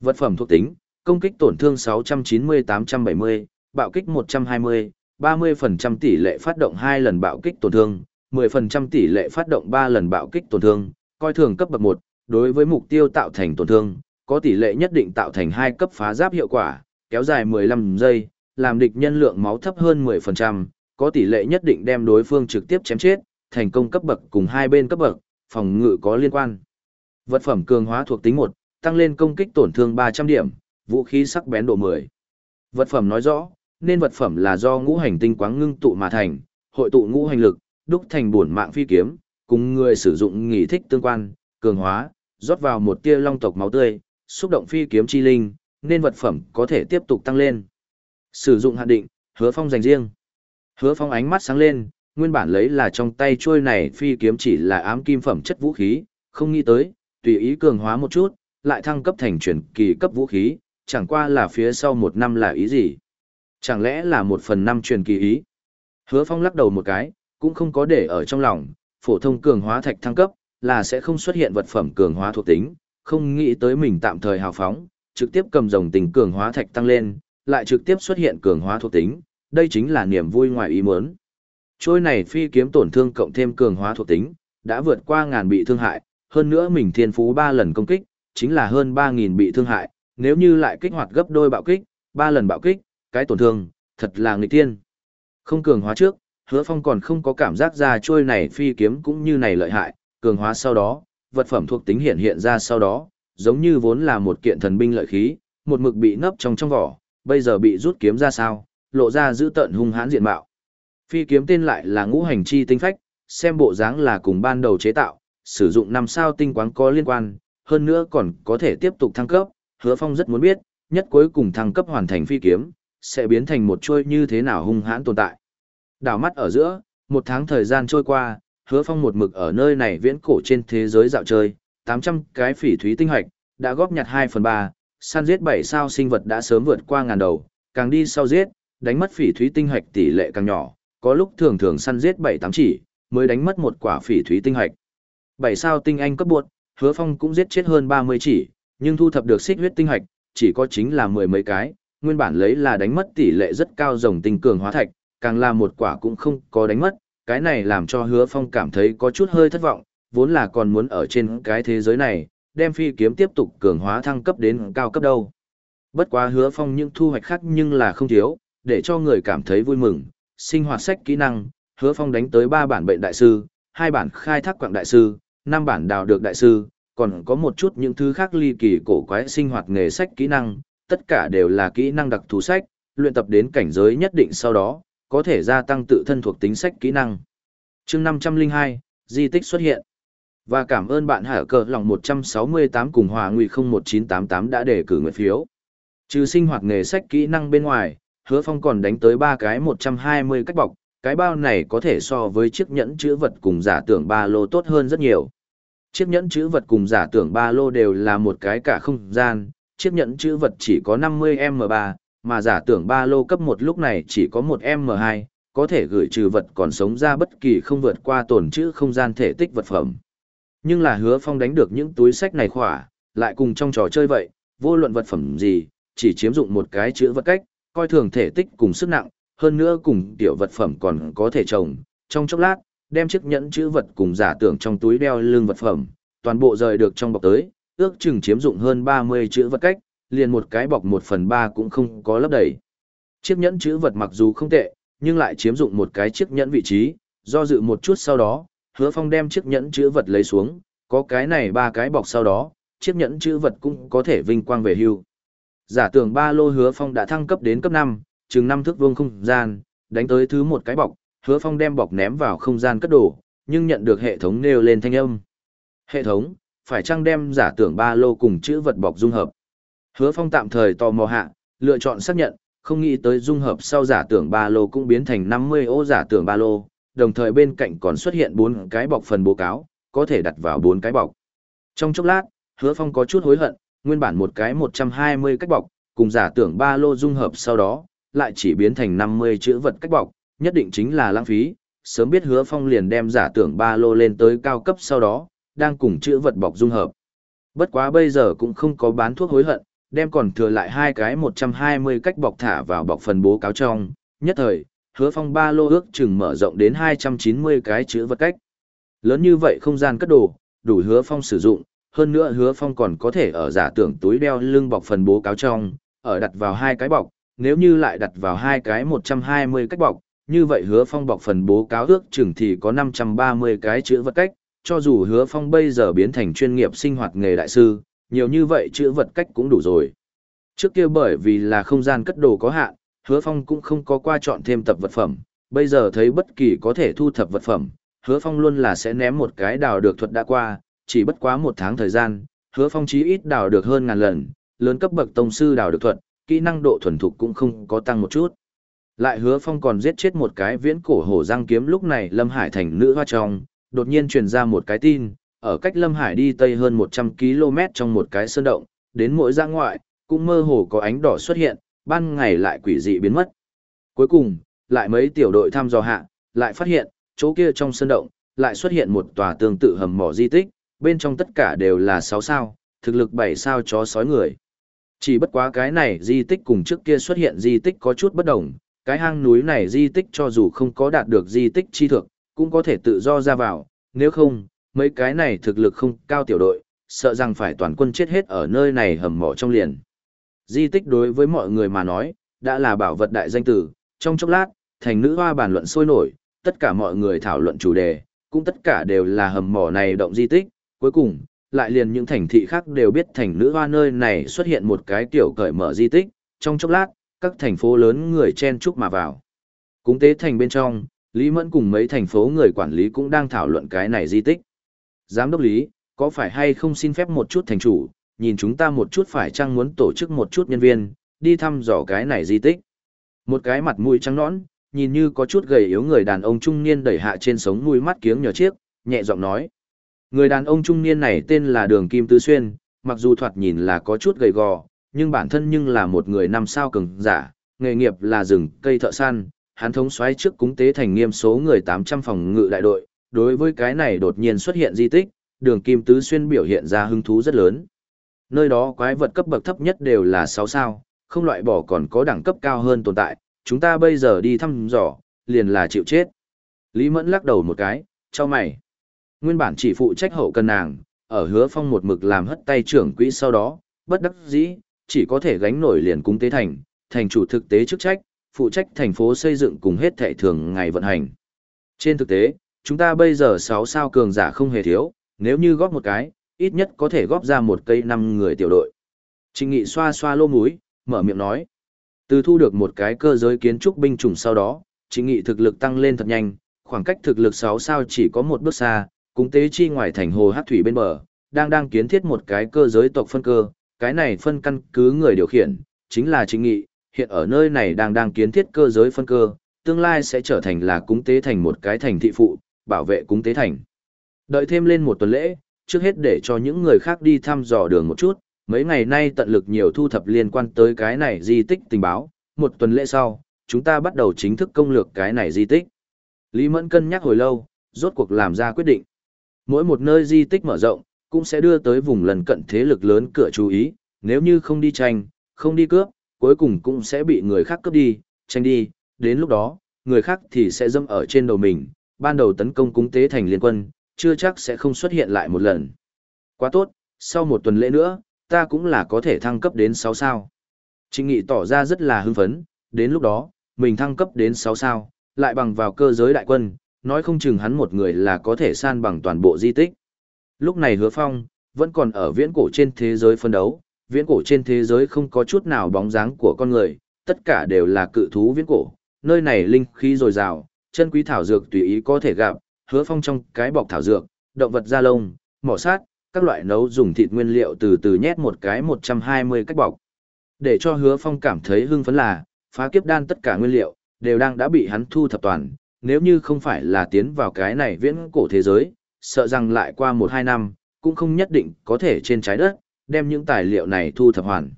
Vật phẩm thuộc tính, công kích tổn thương 690-870, bạo kích 120, 30% tỷ lệ phát động 2 lần bạo kích tổn thương, 10% tỷ lệ phát động 3 lần bạo kích tổn thương, coi thường cấp bậc 1, đối với mục tiêu tạo thành tổn thương, có tỷ lệ nhất định tạo thành 2 cấp phá giáp hiệu quả, kéo dài 15 giây, làm địch nhân lượng máu thấp hơn 10%, có tỷ lệ nhất định đem đối phương trực tiếp chém chết, thành công cấp bậc cùng hai bên cấp bậc, phòng ngự có liên quan. Vật phẩm cường hóa thuộc tính 1, tăng lên công kích tổn thương 300 điểm, vũ khí sắc bén độ 10. Vật phẩm nói rõ, nên vật phẩm là do ngũ hành tinh quáng ngưng tụ mà thành, hội tụ ngũ hành lực, đúc thành bổn mạng phi kiếm, cùng người sử dụng nghỉ thích tương quan, cường hóa, rót vào một tia long tộc máu tươi, xúc động phi kiếm chi linh, nên vật phẩm có thể tiếp tục tăng lên. Sử dụng hạn định, hứa phong dành riêng. Hứa phong ánh mắt sáng lên, nguyên bản lấy là trong tay trôi này phi kiếm chỉ là ám kim phẩm chất vũ khí, không nghĩ tới, tùy ý cường hóa một chút, lại thăng cấp thành chuyển kỳ cấp vũ khí, chẳng qua là phía sau một năm là ý gì. Chẳng lẽ là một phần năm truyền kỳ ý. Hứa phong lắc đầu một cái, cũng không có để ở trong lòng, phổ thông cường hóa thạch thăng cấp, là sẽ không xuất hiện vật phẩm cường hóa thuộc tính, không nghĩ tới mình tạm thời hào phóng, trực tiếp cầm dòng tình cường hóa thạch tăng lên, lại trực tiếp xuất hiện cường hóa thuộc tính, đây chính là niềm vui ngoài ý muốn. Trôi này phi kiếm tổn thương cộng thêm cường hóa thuộc tính, đã vượt qua ngàn bị thương hại, hơn nữa mình thiên phú 3 lần công kích, chính là hơn 3.000 bị thương hại, nếu như lại kích hoạt gấp đôi bạo kích, 3 lần bạo kích, cái tổn thương, thật là nghịch tiên. Không cường hóa trước, hứa phong còn không có cảm giác ra trôi này phi kiếm cũng như này lợi hại, cường hóa sau đó, vật phẩm thuộc tính hiện hiện ra sau đó, giống như vốn là một kiện thần binh lợi khí, một mực bị nấp trong trong vỏ, bây giờ bị rút kiếm ra sao, lộ ra giữ tận hung hãn diện mạo. Phi kiếm tên lại là ngũ hành chi tinh phách, xem bộ dáng là cùng ban đầu chế tạo, sử dụng năm sao tinh quáng có liên quan, hơn nữa còn có thể tiếp tục thăng cấp, hứa phong rất muốn biết, nhất cuối cùng thăng cấp hoàn thành phi kiếm, sẽ biến thành một chuôi như thế nào hung hãn tồn tại. Đảo mắt ở giữa, một tháng thời gian trôi qua, hứa phong một mực ở nơi này viễn cổ trên thế giới dạo chơi, 800 cái phỉ thúy tinh hoạch, đã góp nhặt 2 phần 3, săn giết 7 sao sinh vật đã sớm vượt qua ngàn đầu, càng đi sau giết, đánh mất phỉ thúy tinh hoạch tỷ lệ càng nhỏ, có lúc thường thường săn giết 7-8 chỉ, mới đánh mất một quả phỉ thúy tinh hoạch. 7 sao tinh anh cấp buộc, hứa phong cũng giết chết hơn 30 chỉ, nhưng thu thập được xích huyết tinh hạch chỉ có chính là mười mấy cái, nguyên bản lấy là đánh mất tỷ lệ rất cao dòng tinh cường hóa thạch, càng là một quả cũng không có đánh mất, cái này làm cho hứa phong cảm thấy có chút hơi thất vọng, vốn là còn muốn ở trên cái thế giới này, đem phi kiếm tiếp tục cường hóa thăng cấp đến cao cấp đâu. Bất quá hứa phong những thu hoạch khác nhưng là không thiếu, để cho người cảm thấy vui mừng, sinh hoạt sách kỹ năng, hứa phong đánh tới ba bản bệnh đại sư, hai bản khai thác quạng đại sư, năm bản đào được đại sư, còn có một chút những thứ khác ly kỳ cổ quái sinh hoạt nghề sách kỹ năng, tất cả đều là kỹ năng đặc thù sách, luyện tập đến cảnh giới nhất định sau đó, có thể gia tăng tự thân thuộc tính sách kỹ năng. chương 502, di tích xuất hiện. Và cảm ơn bạn hở cờ lòng 168 cùng hòa nguy 01988 đã đề cử nguyện phiếu. Trừ sinh hoạt nghề sách kỹ năng bên ngoài, hứa phong còn đánh tới ba cái 120 cách bọc, cái bao này có thể so với chiếc nhẫn chữ vật cùng giả tưởng ba lô tốt hơn rất nhiều. Chiếc nhẫn chữ vật cùng giả tưởng ba lô đều là một cái cả không gian, chiếc nhẫn chữ vật chỉ có 50M3, mà giả tưởng ba lô cấp một lúc này chỉ có một M2, có thể gửi trừ vật còn sống ra bất kỳ không vượt qua tổn chữ không gian thể tích vật phẩm. Nhưng là hứa phong đánh được những túi sách này khỏa, lại cùng trong trò chơi vậy, vô luận vật phẩm gì, chỉ chiếm dụng một cái chữ vật cách, coi thường thể tích cùng sức nặng, hơn nữa cùng tiểu vật phẩm còn có thể trồng, trong chốc lát, đem chiếc nhẫn chữ vật cùng giả tưởng trong túi đeo lưng vật phẩm, toàn bộ rời được trong bọc tới, ước chừng chiếm dụng hơn 30 chữ vật cách, liền một cái bọc 1 phần 3 cũng không có lấp đầy. Chiếc nhẫn chữ vật mặc dù không tệ, nhưng lại chiếm dụng một cái chiếc nhẫn vị trí, do dự một chút sau đó, hứa phong đem chiếc nhẫn chữ vật lấy xuống, có cái này ba cái bọc sau đó, chiếc nhẫn chữ vật cũng có thể vinh quang về hưu. Giả tưởng ba lô hứa phong đã thăng cấp đến cấp 5, chừng 5 thước vuông không gian, đánh tới thứ một cái bọc, hứa phong đem bọc ném vào không gian cất đồ, nhưng nhận được hệ thống nêu lên thanh âm. Hệ thống, phải chăng đem giả tưởng ba lô cùng chữ vật bọc dung hợp? Hứa phong tạm thời tò mò hạ, lựa chọn xác nhận, không nghĩ tới dung hợp sau giả tưởng ba lô cũng biến thành 50 ô giả tưởng ba lô, đồng thời bên cạnh còn xuất hiện bốn cái bọc phần bố cáo, có thể đặt vào bốn cái bọc. Trong chốc lát, hứa phong có chút hối hận, nguyên bản một cái 120 cách bọc, cùng giả tưởng ba lô dung hợp sau đó, lại chỉ biến thành 50 chữ vật cách bọc, nhất định chính là lãng phí. Sớm biết hứa phong liền đem giả tưởng ba lô lên tới cao cấp sau đó, đang cùng chữ vật bọc dung hợp. Bất quá bây giờ cũng không có bán thuốc hối hận, đem còn thừa lại hai cái 120 cách bọc thả vào bọc phần bố cáo trong, nhất thời, hứa phong ba lô ước chừng mở rộng đến 290 cái chữ vật cách. Lớn như vậy không gian cất đồ, đủ hứa phong sử dụng, hơn nữa hứa phong còn có thể ở giả tưởng túi đeo lưng bọc phần bố cáo trong, ở đặt vào hai cái bọc, nếu như lại đặt vào hai cái 120 cách bọc, như vậy hứa phong bọc phần bố cáo ước chừng thì có 530 cái chữ vật cách, cho dù hứa phong bây giờ biến thành chuyên nghiệp sinh hoạt nghề đại sư, nhiều như vậy chữ vật cách cũng đủ rồi. Trước kia bởi vì là không gian cất đồ có hạn, hứa phong cũng không có qua chọn thêm tập vật phẩm, bây giờ thấy bất kỳ có thể thu thập vật phẩm, hứa phong luôn là sẽ ném một cái đào được thuật đã qua, chỉ bất quá một tháng thời gian, hứa phong chí ít đào được hơn ngàn lần, lớn cấp bậc tông sư đào được thuật, kỹ năng độ thuần thục cũng không có tăng một chút. Lại hứa phong còn giết chết một cái viễn cổ hổ răng kiếm lúc này Lâm Hải thành nữ hoa trong, đột nhiên truyền ra một cái tin, ở cách Lâm Hải đi tây hơn 100 km trong một cái sơn động, đến mỗi ra ngoại, cũng mơ hồ có ánh đỏ xuất hiện, ban ngày lại quỷ dị biến mất. Cuối cùng, lại mấy tiểu đội thăm dò hạ, lại phát hiện, chỗ kia trong sơn động, lại xuất hiện một tòa tương tự hầm mỏ di tích, bên trong tất cả đều là 6 sao, thực lực 7 sao chó sói người. Chỉ bất quá cái này di tích cùng trước kia xuất hiện di tích có chút bất đồng, cái hang núi này di tích cho dù không có đạt được di tích chi thực, cũng có thể tự do ra vào, nếu không, mấy cái này thực lực không cao tiểu đội, sợ rằng phải toàn quân chết hết ở nơi này hầm mỏ trong liền. Di tích đối với mọi người mà nói, đã là bảo vật đại danh tử, trong chốc lát, thành nữ hoa bàn luận sôi nổi, tất cả mọi người thảo luận chủ đề, cũng tất cả đều là hầm mỏ này động di tích, cuối cùng, lại liền những thành thị khác đều biết thành nữ hoa nơi này xuất hiện một cái tiểu cởi mở di tích, trong chốc lát, các thành phố lớn người chen chúc mà vào. Cúng tế thành bên trong, Lý Mẫn cùng mấy thành phố người quản lý cũng đang thảo luận cái này di tích. Giám đốc Lý, có phải hay không xin phép một chút thành chủ, nhìn chúng ta một chút phải chăng muốn tổ chức một chút nhân viên, đi thăm dò cái này di tích. Một cái mặt mũi trắng nõn, nhìn như có chút gầy yếu người đàn ông trung niên đẩy hạ trên sống mũi mắt kiếng nhờ chiếc, nhẹ giọng nói. Người đàn ông trung niên này tên là Đường Kim Tư Xuyên, mặc dù thoạt nhìn là có chút gầy gò, nhưng bản thân nhưng là một người năm sao cường giả, nghề nghiệp là rừng cây thợ săn, hắn thống soái trước cúng tế thành nghiêm số người 800 phòng ngự đại đội, đối với cái này đột nhiên xuất hiện di tích, Đường Kim Tứ Xuyên biểu hiện ra hứng thú rất lớn. Nơi đó quái vật cấp bậc thấp nhất đều là 6 sao, không loại bỏ còn có đẳng cấp cao hơn tồn tại, chúng ta bây giờ đi thăm dò, liền là chịu chết. Lý Mẫn lắc đầu một cái, cho mày. Nguyên bản chỉ phụ trách hậu cần nàng, ở hứa phong một mực làm hất tay trưởng quỹ sau đó, bất đắc dĩ, chỉ có thể gánh nổi liền cung tế thành, thành chủ thực tế chức trách, phụ trách thành phố xây dựng cùng hết thệ thường ngày vận hành. Trên thực tế, chúng ta bây giờ 6 sao cường giả không hề thiếu, nếu như góp một cái, ít nhất có thể góp ra một cây năm người tiểu đội. Trình nghị xoa xoa lô múi, mở miệng nói. Từ thu được một cái cơ giới kiến trúc binh chủng sau đó, trình Nghị thực lực tăng lên thật nhanh, khoảng cách thực lực 6 sao chỉ có một bước xa, cung tế chi ngoài thành hồ hát thủy bên bờ, đang đang kiến thiết một cái cơ giới tộc phân cơ, cái này phân căn cứ người điều khiển, chính là chính Nghị, hiện ở nơi này đang đang kiến thiết cơ giới phân cơ, tương lai sẽ trở thành là cúng tế thành một cái thành thị phụ, bảo vệ cúng tế thành. Đợi thêm lên một tuần lễ, trước hết để cho những người khác đi thăm dò đường một chút, mấy ngày nay tận lực nhiều thu thập liên quan tới cái này di tích tình báo, một tuần lễ sau, chúng ta bắt đầu chính thức công lược cái này di tích. Lý Mẫn cân nhắc hồi lâu, rốt cuộc làm ra quyết định. Mỗi một nơi di tích mở rộng, cũng sẽ đưa tới vùng lần cận thế lực lớn cửa chú ý, nếu như không đi tranh, không đi cướp, cuối cùng cũng sẽ bị người khác cướp đi, tranh đi, đến lúc đó, người khác thì sẽ dâm ở trên đầu mình, ban đầu tấn công cúng tế thành liên quân, chưa chắc sẽ không xuất hiện lại một lần. Quá tốt, sau một tuần lễ nữa, ta cũng là có thể thăng cấp đến 6 sao. Trịnh Nghị tỏ ra rất là hưng phấn, đến lúc đó, mình thăng cấp đến 6 sao, lại bằng vào cơ giới đại quân, nói không chừng hắn một người là có thể san bằng toàn bộ di tích. Lúc này hứa phong, vẫn còn ở viễn cổ trên thế giới phân đấu, viễn cổ trên thế giới không có chút nào bóng dáng của con người, tất cả đều là cự thú viễn cổ, nơi này linh khí dồi dào, chân quý thảo dược tùy ý có thể gặp, hứa phong trong cái bọc thảo dược, động vật da lông, mỏ sát, các loại nấu dùng thịt nguyên liệu từ từ nhét một cái 120 cách bọc. Để cho hứa phong cảm thấy hưng phấn là, phá kiếp đan tất cả nguyên liệu, đều đang đã bị hắn thu thập toàn, nếu như không phải là tiến vào cái này viễn cổ thế giới, sợ rằng lại qua 1-2 năm, cũng không nhất định có thể trên trái đất, đem những tài liệu này thu thập hoàn.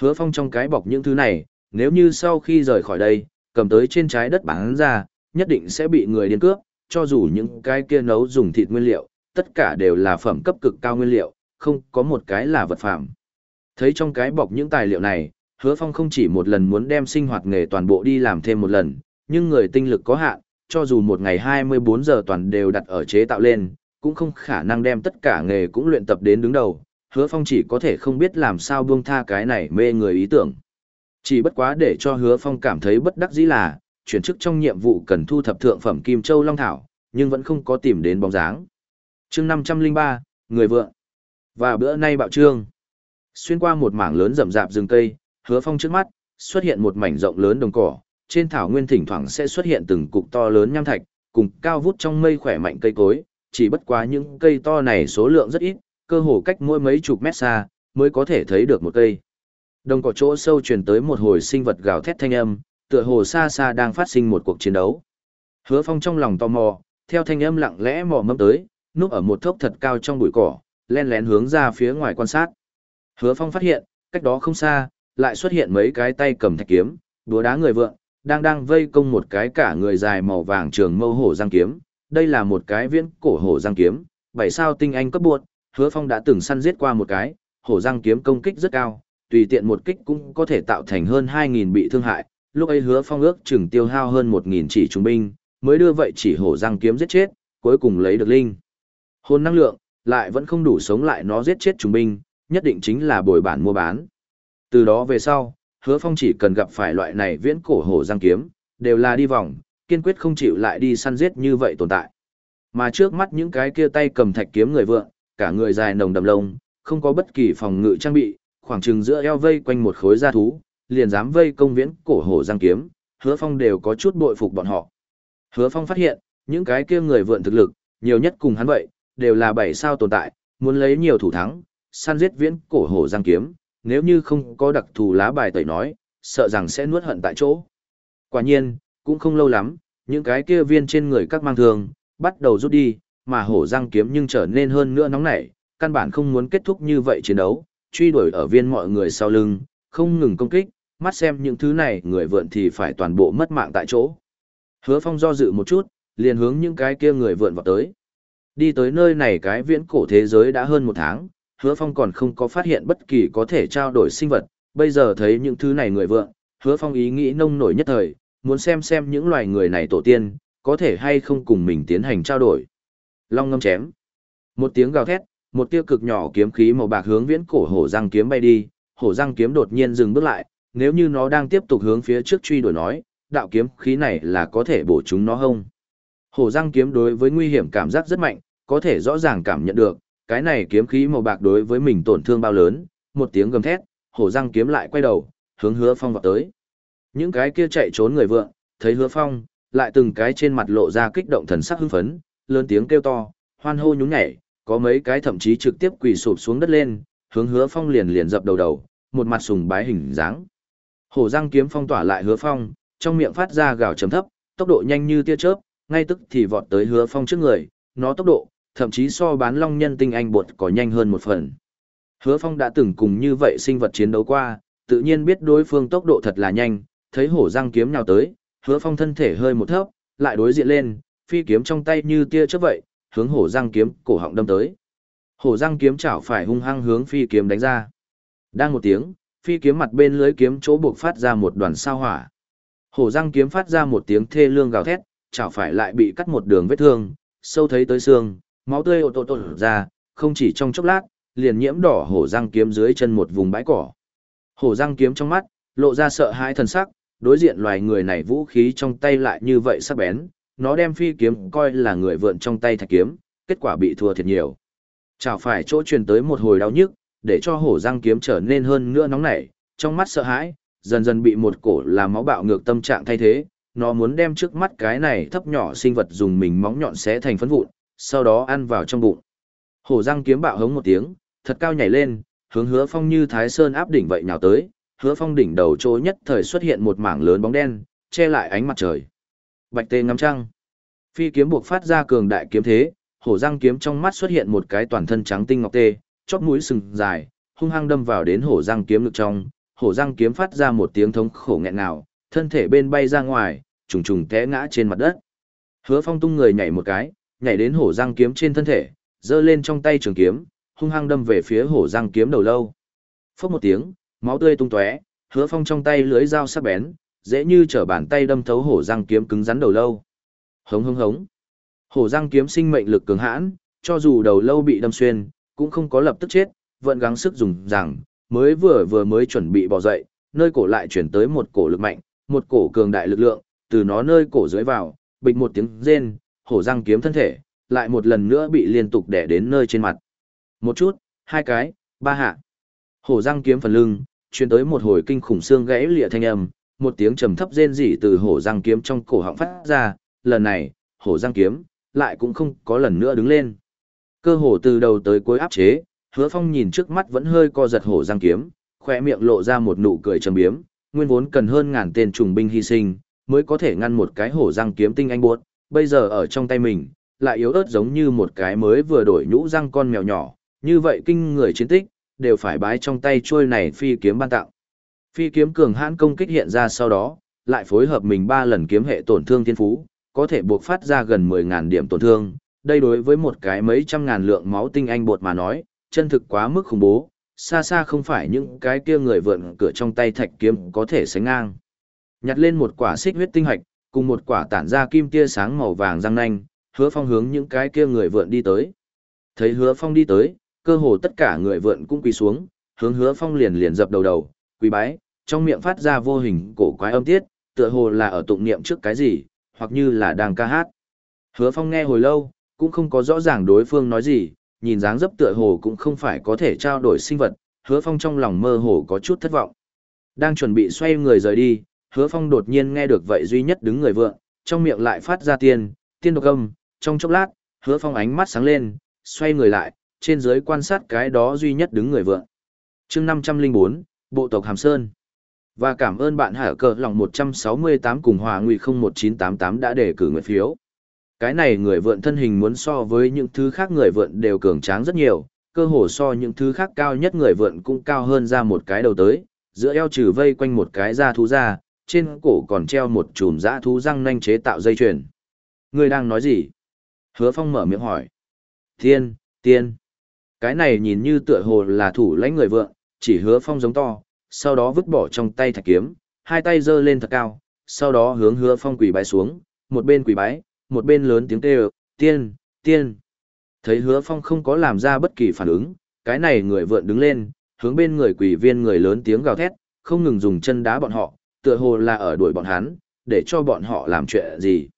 Hứa phong trong cái bọc những thứ này, nếu như sau khi rời khỏi đây, cầm tới trên trái đất bán ra, nhất định sẽ bị người điên cướp, cho dù những cái kia nấu dùng thịt nguyên liệu, tất cả đều là phẩm cấp cực cao nguyên liệu, không có một cái là vật phẩm. Thấy trong cái bọc những tài liệu này, hứa phong không chỉ một lần muốn đem sinh hoạt nghề toàn bộ đi làm thêm một lần, nhưng người tinh lực có hạn, cho dù một ngày 24 giờ toàn đều đặt ở chế tạo lên, cũng không khả năng đem tất cả nghề cũng luyện tập đến đứng đầu, hứa phong chỉ có thể không biết làm sao buông tha cái này mê người ý tưởng. Chỉ bất quá để cho hứa phong cảm thấy bất đắc dĩ là, chuyển chức trong nhiệm vụ cần thu thập thượng phẩm Kim Châu Long Thảo, nhưng vẫn không có tìm đến bóng dáng. chương 503, người vượng. Và bữa nay bạo trương. Xuyên qua một mảng lớn rậm rạp rừng cây, hứa phong trước mắt, xuất hiện một mảnh rộng lớn đồng cỏ, trên thảo nguyên thỉnh thoảng sẽ xuất hiện từng cục to lớn nham thạch, cùng cao vút trong mây khỏe mạnh cây cối, chỉ bất quá những cây to này số lượng rất ít, cơ hồ cách mỗi mấy chục mét xa, mới có thể thấy được một cây. Đồng cỏ chỗ sâu truyền tới một hồi sinh vật gào thét thanh âm, tựa hồ xa xa đang phát sinh một cuộc chiến đấu. Hứa Phong trong lòng tò mò, theo thanh âm lặng lẽ mò mẫm tới, núp ở một thốc thật cao trong bụi cỏ, len lén hướng ra phía ngoài quan sát. Hứa Phong phát hiện, cách đó không xa, lại xuất hiện mấy cái tay cầm thạch kiếm, đúa đá người vượng, đang đang vây công một cái cả người dài màu vàng trường mâu hổ giang kiếm. Đây là một cái viễn cổ hổ giang kiếm, bảy sao tinh anh cấp buộc, Hứa Phong đã từng săn giết qua một cái, hổ giang kiếm công kích rất cao, tùy tiện một kích cũng có thể tạo thành hơn 2.000 bị thương hại. Lúc ấy hứa phong ước chừng tiêu hao hơn 1.000 chỉ trung binh, mới đưa vậy chỉ hổ giang kiếm giết chết, cuối cùng lấy được linh. Hồn năng lượng, lại vẫn không đủ sống lại nó giết chết trung binh, nhất định chính là bồi bản mua bán. Từ đó về sau, hứa phong chỉ cần gặp phải loại này viễn cổ hổ giang kiếm, đều là đi vòng, kiên quyết không chịu lại đi săn giết như vậy tồn tại. Mà trước mắt những cái kia tay cầm thạch kiếm người vượng, cả người dài nồng đầm lông, không có bất kỳ phòng ngự trang bị, khoảng chừng giữa eo vây quanh một khối da thú, liền dám vây công viễn cổ hổ giang kiếm, hứa phong đều có chút bội phục bọn họ. Hứa phong phát hiện, những cái kia người vượn thực lực, nhiều nhất cùng hắn vậy, đều là bảy sao tồn tại, muốn lấy nhiều thủ thắng, săn giết viễn cổ hổ giang kiếm, nếu như không có đặc thù lá bài tẩy nói, sợ rằng sẽ nuốt hận tại chỗ. Quả nhiên, cũng không lâu lắm, những cái kia viên trên người các mang thương, bắt đầu rút đi, mà hổ răng kiếm nhưng trở nên hơn nữa nóng nảy, căn bản không muốn kết thúc như vậy chiến đấu, truy đuổi ở viên mọi người sau lưng, không ngừng công kích, mắt xem những thứ này người vượn thì phải toàn bộ mất mạng tại chỗ. Hứa Phong do dự một chút, liền hướng những cái kia người vượn vào tới. Đi tới nơi này cái viễn cổ thế giới đã hơn một tháng, Hứa Phong còn không có phát hiện bất kỳ có thể trao đổi sinh vật, bây giờ thấy những thứ này người vượng, Hứa Phong ý nghĩ nông nổi nhất thời, muốn xem xem những loài người này tổ tiên, có thể hay không cùng mình tiến hành trao đổi. Long ngâm chém. Một tiếng gào thét, một tia cực nhỏ kiếm khí màu bạc hướng viễn cổ hổ răng kiếm bay đi, hổ răng kiếm đột nhiên dừng bước lại, nếu như nó đang tiếp tục hướng phía trước truy đuổi nói, đạo kiếm khí này là có thể bổ chúng nó không. Hổ răng kiếm đối với nguy hiểm cảm giác rất mạnh, có thể rõ ràng cảm nhận được, cái này kiếm khí màu bạc đối với mình tổn thương bao lớn, một tiếng gầm thét, hổ răng kiếm lại quay đầu, hướng hứa phong vọt tới. Những cái kia chạy trốn người vượng, thấy hứa phong, lại từng cái trên mặt lộ ra kích động thần sắc hưng phấn, lớn tiếng kêu to, hoan hô nhún nhảy, có mấy cái thậm chí trực tiếp quỳ sụp xuống đất lên, hướng Hứa Phong liền liền dập đầu đầu, một mặt sùng bái hình dáng. Hổ răng kiếm phong tỏa lại Hứa Phong, trong miệng phát ra gào trầm thấp, tốc độ nhanh như tia chớp, ngay tức thì vọt tới Hứa Phong trước người, nó tốc độ, thậm chí so bán long nhân tinh anh bột có nhanh hơn một phần. Hứa Phong đã từng cùng như vậy sinh vật chiến đấu qua, tự nhiên biết đối phương tốc độ thật là nhanh, thấy hổ răng kiếm nhào tới, Hứa Phong thân thể hơi một thấp, lại đối diện lên, phi kiếm trong tay như tia chớp vậy, hướng hổ răng kiếm cổ họng đâm tới. Hổ răng kiếm chảo phải hung hăng hướng phi kiếm đánh ra. Đang một tiếng, phi kiếm mặt bên lưới kiếm chỗ buộc phát ra một đoàn sao hỏa. Hổ răng kiếm phát ra một tiếng thê lương gào thét, chảo phải lại bị cắt một đường vết thương, sâu thấy tới xương, máu tươi ột ột ột ra, không chỉ trong chốc lát, liền nhiễm đỏ hổ răng kiếm dưới chân một vùng bãi cỏ. Hổ răng kiếm trong mắt, lộ ra sợ hãi thần sắc, đối diện loài người này vũ khí trong tay lại như vậy sắc bén, nó đem phi kiếm coi là người vượn trong tay thạch kiếm, kết quả bị thua thiệt nhiều. Chào phải chỗ truyền tới một hồi đau nhức, để cho hổ răng kiếm trở nên hơn nữa nóng nảy, trong mắt sợ hãi, dần dần bị một cổ làm máu bạo ngược tâm trạng thay thế, nó muốn đem trước mắt cái này thấp nhỏ sinh vật dùng mình móng nhọn xé thành phấn vụn, sau đó ăn vào trong bụng. Hổ răng kiếm bạo hống một tiếng, thật cao nhảy lên, hướng hứa phong như thái sơn áp đỉnh vậy nhào tới, hứa phong đỉnh đầu chỗ nhất thời xuất hiện một mảng lớn bóng đen, che lại ánh mặt trời. Bạch tê ngắm trăng. Phi kiếm buộc phát ra cường đại kiếm thế, hổ răng kiếm trong mắt xuất hiện một cái toàn thân trắng tinh ngọc tê, chóp mũi sừng dài, hung hăng đâm vào đến hổ răng kiếm lực trong, hổ răng kiếm phát ra một tiếng thống khổ nghẹn ngào, thân thể bên bay ra ngoài, trùng trùng té ngã trên mặt đất. Hứa Phong tung người nhảy một cái, nhảy đến hổ răng kiếm trên thân thể, giơ lên trong tay trường kiếm, hung hăng đâm về phía hổ răng kiếm đầu lâu. Phốc một tiếng, máu tươi tung tóe, Hứa Phong trong tay lưới dao sắc bén, dễ như trở bàn tay đâm thấu hổ răng kiếm cứng rắn đầu lâu. Hống hống hống. Hổ răng kiếm sinh mệnh lực cường hãn, cho dù đầu lâu bị đâm xuyên, cũng không có lập tức chết, vẫn gắng sức dùng rằng, mới vừa vừa mới chuẩn bị bỏ dậy, nơi cổ lại chuyển tới một cổ lực mạnh, một cổ cường đại lực lượng, từ nó nơi cổ dưới vào, bịch một tiếng rên, hổ răng kiếm thân thể, lại một lần nữa bị liên tục đẻ đến nơi trên mặt. Một chút, hai cái, ba hạ. Hổ răng kiếm phần lưng, truyền tới một hồi kinh khủng xương gãy lịa thanh âm, một tiếng trầm thấp rên rỉ từ hổ răng kiếm trong cổ họng phát ra, lần này, hổ răng kiếm, lại cũng không có lần nữa đứng lên. Cơ hồ từ đầu tới cuối áp chế, hứa phong nhìn trước mắt vẫn hơi co giật hổ răng kiếm, khoe miệng lộ ra một nụ cười trầm biếm, nguyên vốn cần hơn ngàn tên trùng binh hy sinh, mới có thể ngăn một cái hổ răng kiếm tinh anh buốt, bây giờ ở trong tay mình, lại yếu ớt giống như một cái mới vừa đổi nhũ răng con mèo nhỏ, như vậy kinh người chiến tích, đều phải bái trong tay trôi này phi kiếm ban tặng. Phi kiếm cường hãn công kích hiện ra sau đó, lại phối hợp mình ba lần kiếm hệ tổn thương thiên phú, có thể buộc phát ra gần 10.000 điểm tổn thương. Đây đối với một cái mấy trăm ngàn lượng máu tinh anh bột mà nói, chân thực quá mức khủng bố, xa xa không phải những cái kia người vượn cửa trong tay thạch kiếm có thể sánh ngang. Nhặt lên một quả xích huyết tinh hạch, cùng một quả tản ra kim tia sáng màu vàng răng nanh, hứa phong hướng những cái kia người vượn đi tới. Thấy hứa phong đi tới, cơ hồ tất cả người vượn cũng quỳ xuống, hướng hứa phong liền liền dập đầu đầu, quỳ bái, trong miệng phát ra vô hình cổ quái âm tiết, tựa hồ là ở tụng niệm trước cái gì, hoặc như là đang ca hát. Hứa phong nghe hồi lâu, cũng không có rõ ràng đối phương nói gì, nhìn dáng dấp tựa hồ cũng không phải có thể trao đổi sinh vật, hứa phong trong lòng mơ hồ có chút thất vọng. Đang chuẩn bị xoay người rời đi, hứa phong đột nhiên nghe được vậy duy nhất đứng người vượng, trong miệng lại phát ra tiên, tiên độc âm, trong chốc lát, hứa phong ánh mắt sáng lên, xoay người lại, trên dưới quan sát cái đó duy nhất đứng người vượng. chương năm trăm linh bốn Bộ tộc Hàm Sơn. Và cảm ơn bạn hở cờ lòng một trăm sáu mươi tám cùng hòa nguy không một chín tám tám đã đề cử nguyện phiếu. Cái này người vượn thân hình muốn so với những thứ khác người vượn đều cường tráng rất nhiều, cơ hồ so những thứ khác cao nhất người vượn cũng cao hơn ra một cái đầu tới, giữa eo trừ vây quanh một cái da thú ra, trên cổ còn treo một chùm dã thú răng nanh chế tạo dây chuyền. Người đang nói gì? Hứa Phong mở miệng hỏi. Tiên, tiên. Cái này nhìn như tựa hồ là thủ lãnh người vượng, chỉ hứa Phong giống to, sau đó vứt bỏ trong tay thạch kiếm, hai tay giơ lên thật cao, sau đó hướng hứa Phong quỳ bái xuống, một bên quỳ bái, một bên lớn tiếng kêu, tiên, tiên. Thấy hứa Phong không có làm ra bất kỳ phản ứng, cái này người vượn đứng lên, hướng bên người quỷ viên người lớn tiếng gào thét, không ngừng dùng chân đá bọn họ, tựa hồ là ở đuổi bọn hắn, để cho bọn họ làm chuyện gì.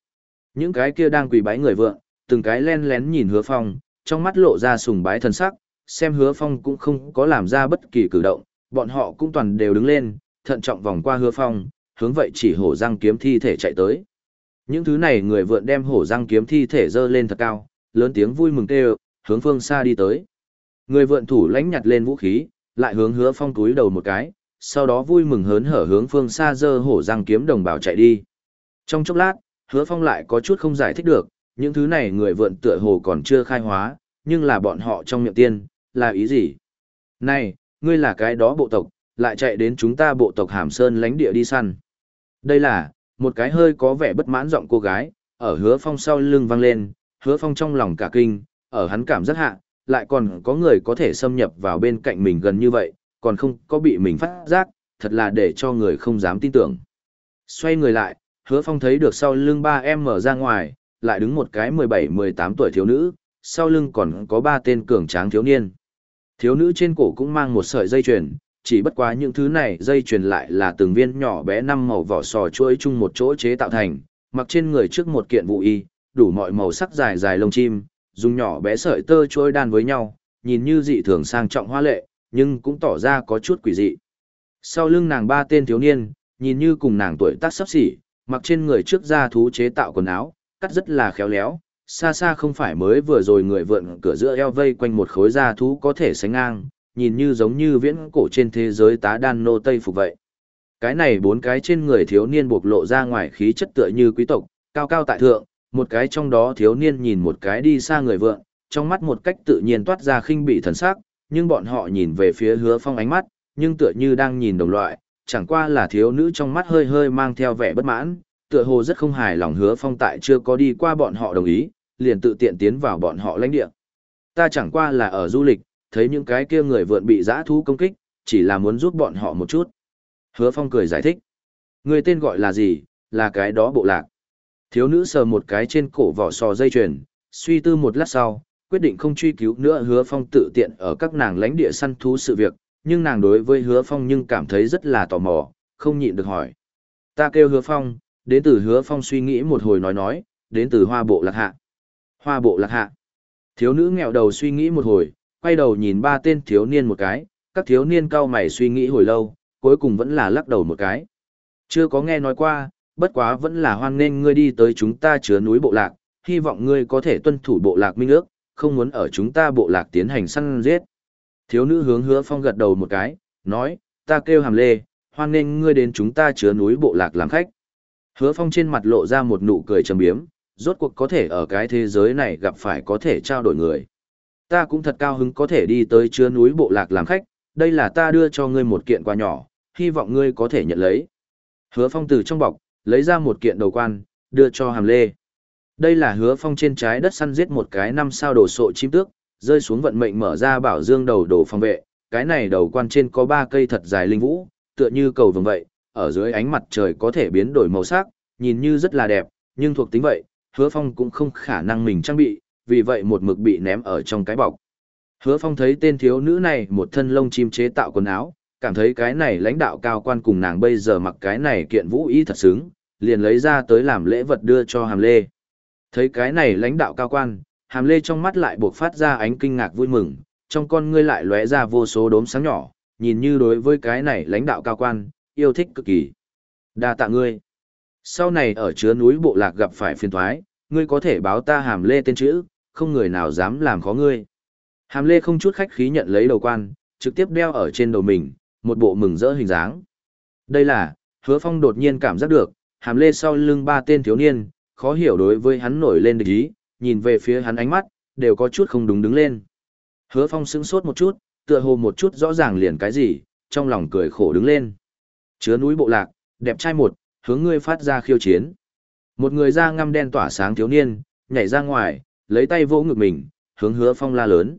Những cái kia đang quỳ bái người vượng, từng cái len lén nhìn hứa phong, trong mắt lộ ra sùng bái thần sắc, xem hứa phong cũng không có làm ra bất kỳ cử động, bọn họ cũng toàn đều đứng lên, thận trọng vòng qua hứa phong, hướng vậy chỉ hổ răng kiếm thi thể chạy tới. Những thứ này người vượn đem hổ răng kiếm thi thể dơ lên thật cao, lớn tiếng vui mừng kêu, hướng phương xa đi tới. Người vượn thủ lãnh nhặt lên vũ khí, lại hướng hứa phong túi đầu một cái, sau đó vui mừng hớn hở hướng phương xa dơ hổ răng kiếm đồng bào chạy đi. Trong chốc lát, hứa phong lại có chút không giải thích được, những thứ này người vượn tựa hồ còn chưa khai hóa, nhưng là bọn họ trong miệng tiên, là ý gì? Này, ngươi là cái đó bộ tộc, lại chạy đến chúng ta bộ tộc Hàm Sơn lánh địa đi săn. Đây là, một cái hơi có vẻ bất mãn giọng cô gái, ở hứa phong sau lưng vang lên, hứa phong trong lòng cả kinh, ở hắn cảm rất hạ, lại còn có người có thể xâm nhập vào bên cạnh mình gần như vậy, còn không có bị mình phát giác, thật là để cho người không dám tin tưởng. Xoay người lại, hứa phong thấy được sau lưng ba em mở ra ngoài, lại đứng một cái 17-18 tuổi thiếu nữ, sau lưng còn có ba tên cường tráng thiếu niên. Thiếu nữ trên cổ cũng mang một sợi dây chuyền, chỉ bất quá những thứ này dây chuyền lại là từng viên nhỏ bé năm màu vỏ sò chuỗi chung một chỗ chế tạo thành, mặc trên người trước một kiện vụ y, đủ mọi màu sắc dài dài lông chim, dùng nhỏ bé sợi tơ chuỗi đan với nhau, nhìn như dị thường sang trọng hoa lệ, nhưng cũng tỏ ra có chút quỷ dị. Sau lưng nàng ba tên thiếu niên, nhìn như cùng nàng tuổi tác sắp xỉ, mặc trên người trước da thú chế tạo quần áo, cắt rất là khéo léo, xa xa không phải mới vừa rồi người vượn cửa giữa eo vây quanh một khối da thú có thể sánh ngang, nhìn như giống như viễn cổ trên thế giới tá đan nô tây phục vậy. Cái này bốn cái trên người thiếu niên bộc lộ ra ngoài khí chất tựa như quý tộc, cao cao tại thượng, một cái trong đó thiếu niên nhìn một cái đi xa người vượn, trong mắt một cách tự nhiên toát ra khinh bị thần sắc, nhưng bọn họ nhìn về phía hứa phong ánh mắt, nhưng tựa như đang nhìn đồng loại, chẳng qua là thiếu nữ trong mắt hơi hơi mang theo vẻ bất mãn, tựa hồ rất không hài lòng hứa phong tại chưa có đi qua bọn họ đồng ý, liền tự tiện tiến vào bọn họ lãnh địa. Ta chẳng qua là ở du lịch, thấy những cái kia người vượn bị dã thú công kích, chỉ là muốn giúp bọn họ một chút. Hứa Phong cười giải thích. Người tên gọi là gì, là cái đó bộ lạc. Thiếu nữ sờ một cái trên cổ vỏ sò dây chuyền, suy tư một lát sau, quyết định không truy cứu nữa Hứa Phong tự tiện ở các nàng lãnh địa săn thú sự việc, nhưng nàng đối với Hứa Phong nhưng cảm thấy rất là tò mò, không nhịn được hỏi. Ta kêu Hứa Phong, đến từ Hứa Phong suy nghĩ một hồi nói nói, đến từ Hoa Bộ Lạc Hạ. Hoa Bộ Lạc Hạ. Thiếu nữ nghẹo đầu suy nghĩ một hồi, quay đầu nhìn ba tên thiếu niên một cái, các thiếu niên cau mày suy nghĩ hồi lâu, cuối cùng vẫn là lắc đầu một cái. Chưa có nghe nói qua, bất quá vẫn là hoan nghênh ngươi đi tới chúng ta chứa núi bộ lạc, hy vọng ngươi có thể tuân thủ bộ lạc minh ước, không muốn ở chúng ta bộ lạc tiến hành săn giết. Thiếu nữ hướng hứa phong gật đầu một cái, nói, ta kêu hàm lê, hoan nghênh ngươi đến chúng ta chứa núi bộ lạc làm khách. Hứa phong trên mặt lộ ra một nụ cười trầm biếm, rốt cuộc có thể ở cái thế giới này gặp phải có thể trao đổi người. Ta cũng thật cao hứng có thể đi tới chứa núi bộ lạc làm khách, đây là ta đưa cho ngươi một kiện quà nhỏ, hy vọng ngươi có thể nhận lấy. Hứa phong từ trong bọc, lấy ra một kiện đầu quan, đưa cho hàm lê. Đây là hứa phong trên trái đất săn giết một cái năm sao đồ sộ chim tước, rơi xuống vận mệnh mở ra bảo dương đầu đồ phòng vệ, cái này đầu quan trên có ba cây thật dài linh vũ, tựa như cầu vồng vậy, ở dưới ánh mặt trời có thể biến đổi màu sắc, nhìn như rất là đẹp, nhưng thuộc tính vậy, hứa phong cũng không khả năng mình trang bị, vì vậy một mực bị ném ở trong cái bọc. Hứa Phong thấy tên thiếu nữ này một thân lông chim chế tạo quần áo, cảm thấy cái này lãnh đạo cao quan cùng nàng bây giờ mặc cái này kiện vũ y thật xứng, liền lấy ra tới làm lễ vật đưa cho Hàm Lê. Thấy cái này lãnh đạo cao quan, Hàm Lê trong mắt lại buộc phát ra ánh kinh ngạc vui mừng, trong con ngươi lại lóe ra vô số đốm sáng nhỏ, nhìn như đối với cái này lãnh đạo cao quan, yêu thích cực kỳ. Đa tạ ngươi. Sau này ở chứa núi bộ lạc gặp phải phiền thoái, ngươi có thể báo ta Hàm Lê tên chữ, không người nào dám làm khó ngươi. Hàm Lê không chút khách khí nhận lấy đầu quan, trực tiếp đeo ở trên đầu mình, một bộ mừng rỡ hình dáng. Đây là, hứa phong đột nhiên cảm giác được, Hàm Lê sau lưng ba tên thiếu niên, khó hiểu đối với hắn nổi lên địch ý, nhìn về phía hắn ánh mắt, đều có chút không đúng đứng lên. Hứa phong sững sốt một chút, tựa hồ một chút rõ ràng liền cái gì, trong lòng cười khổ đứng lên. Chứa núi bộ lạc, đẹp trai một, hướng ngươi phát ra khiêu chiến. Một người da ngăm đen tỏa sáng thiếu niên, nhảy ra ngoài, lấy tay vỗ ngực mình, hướng hứa phong la lớn.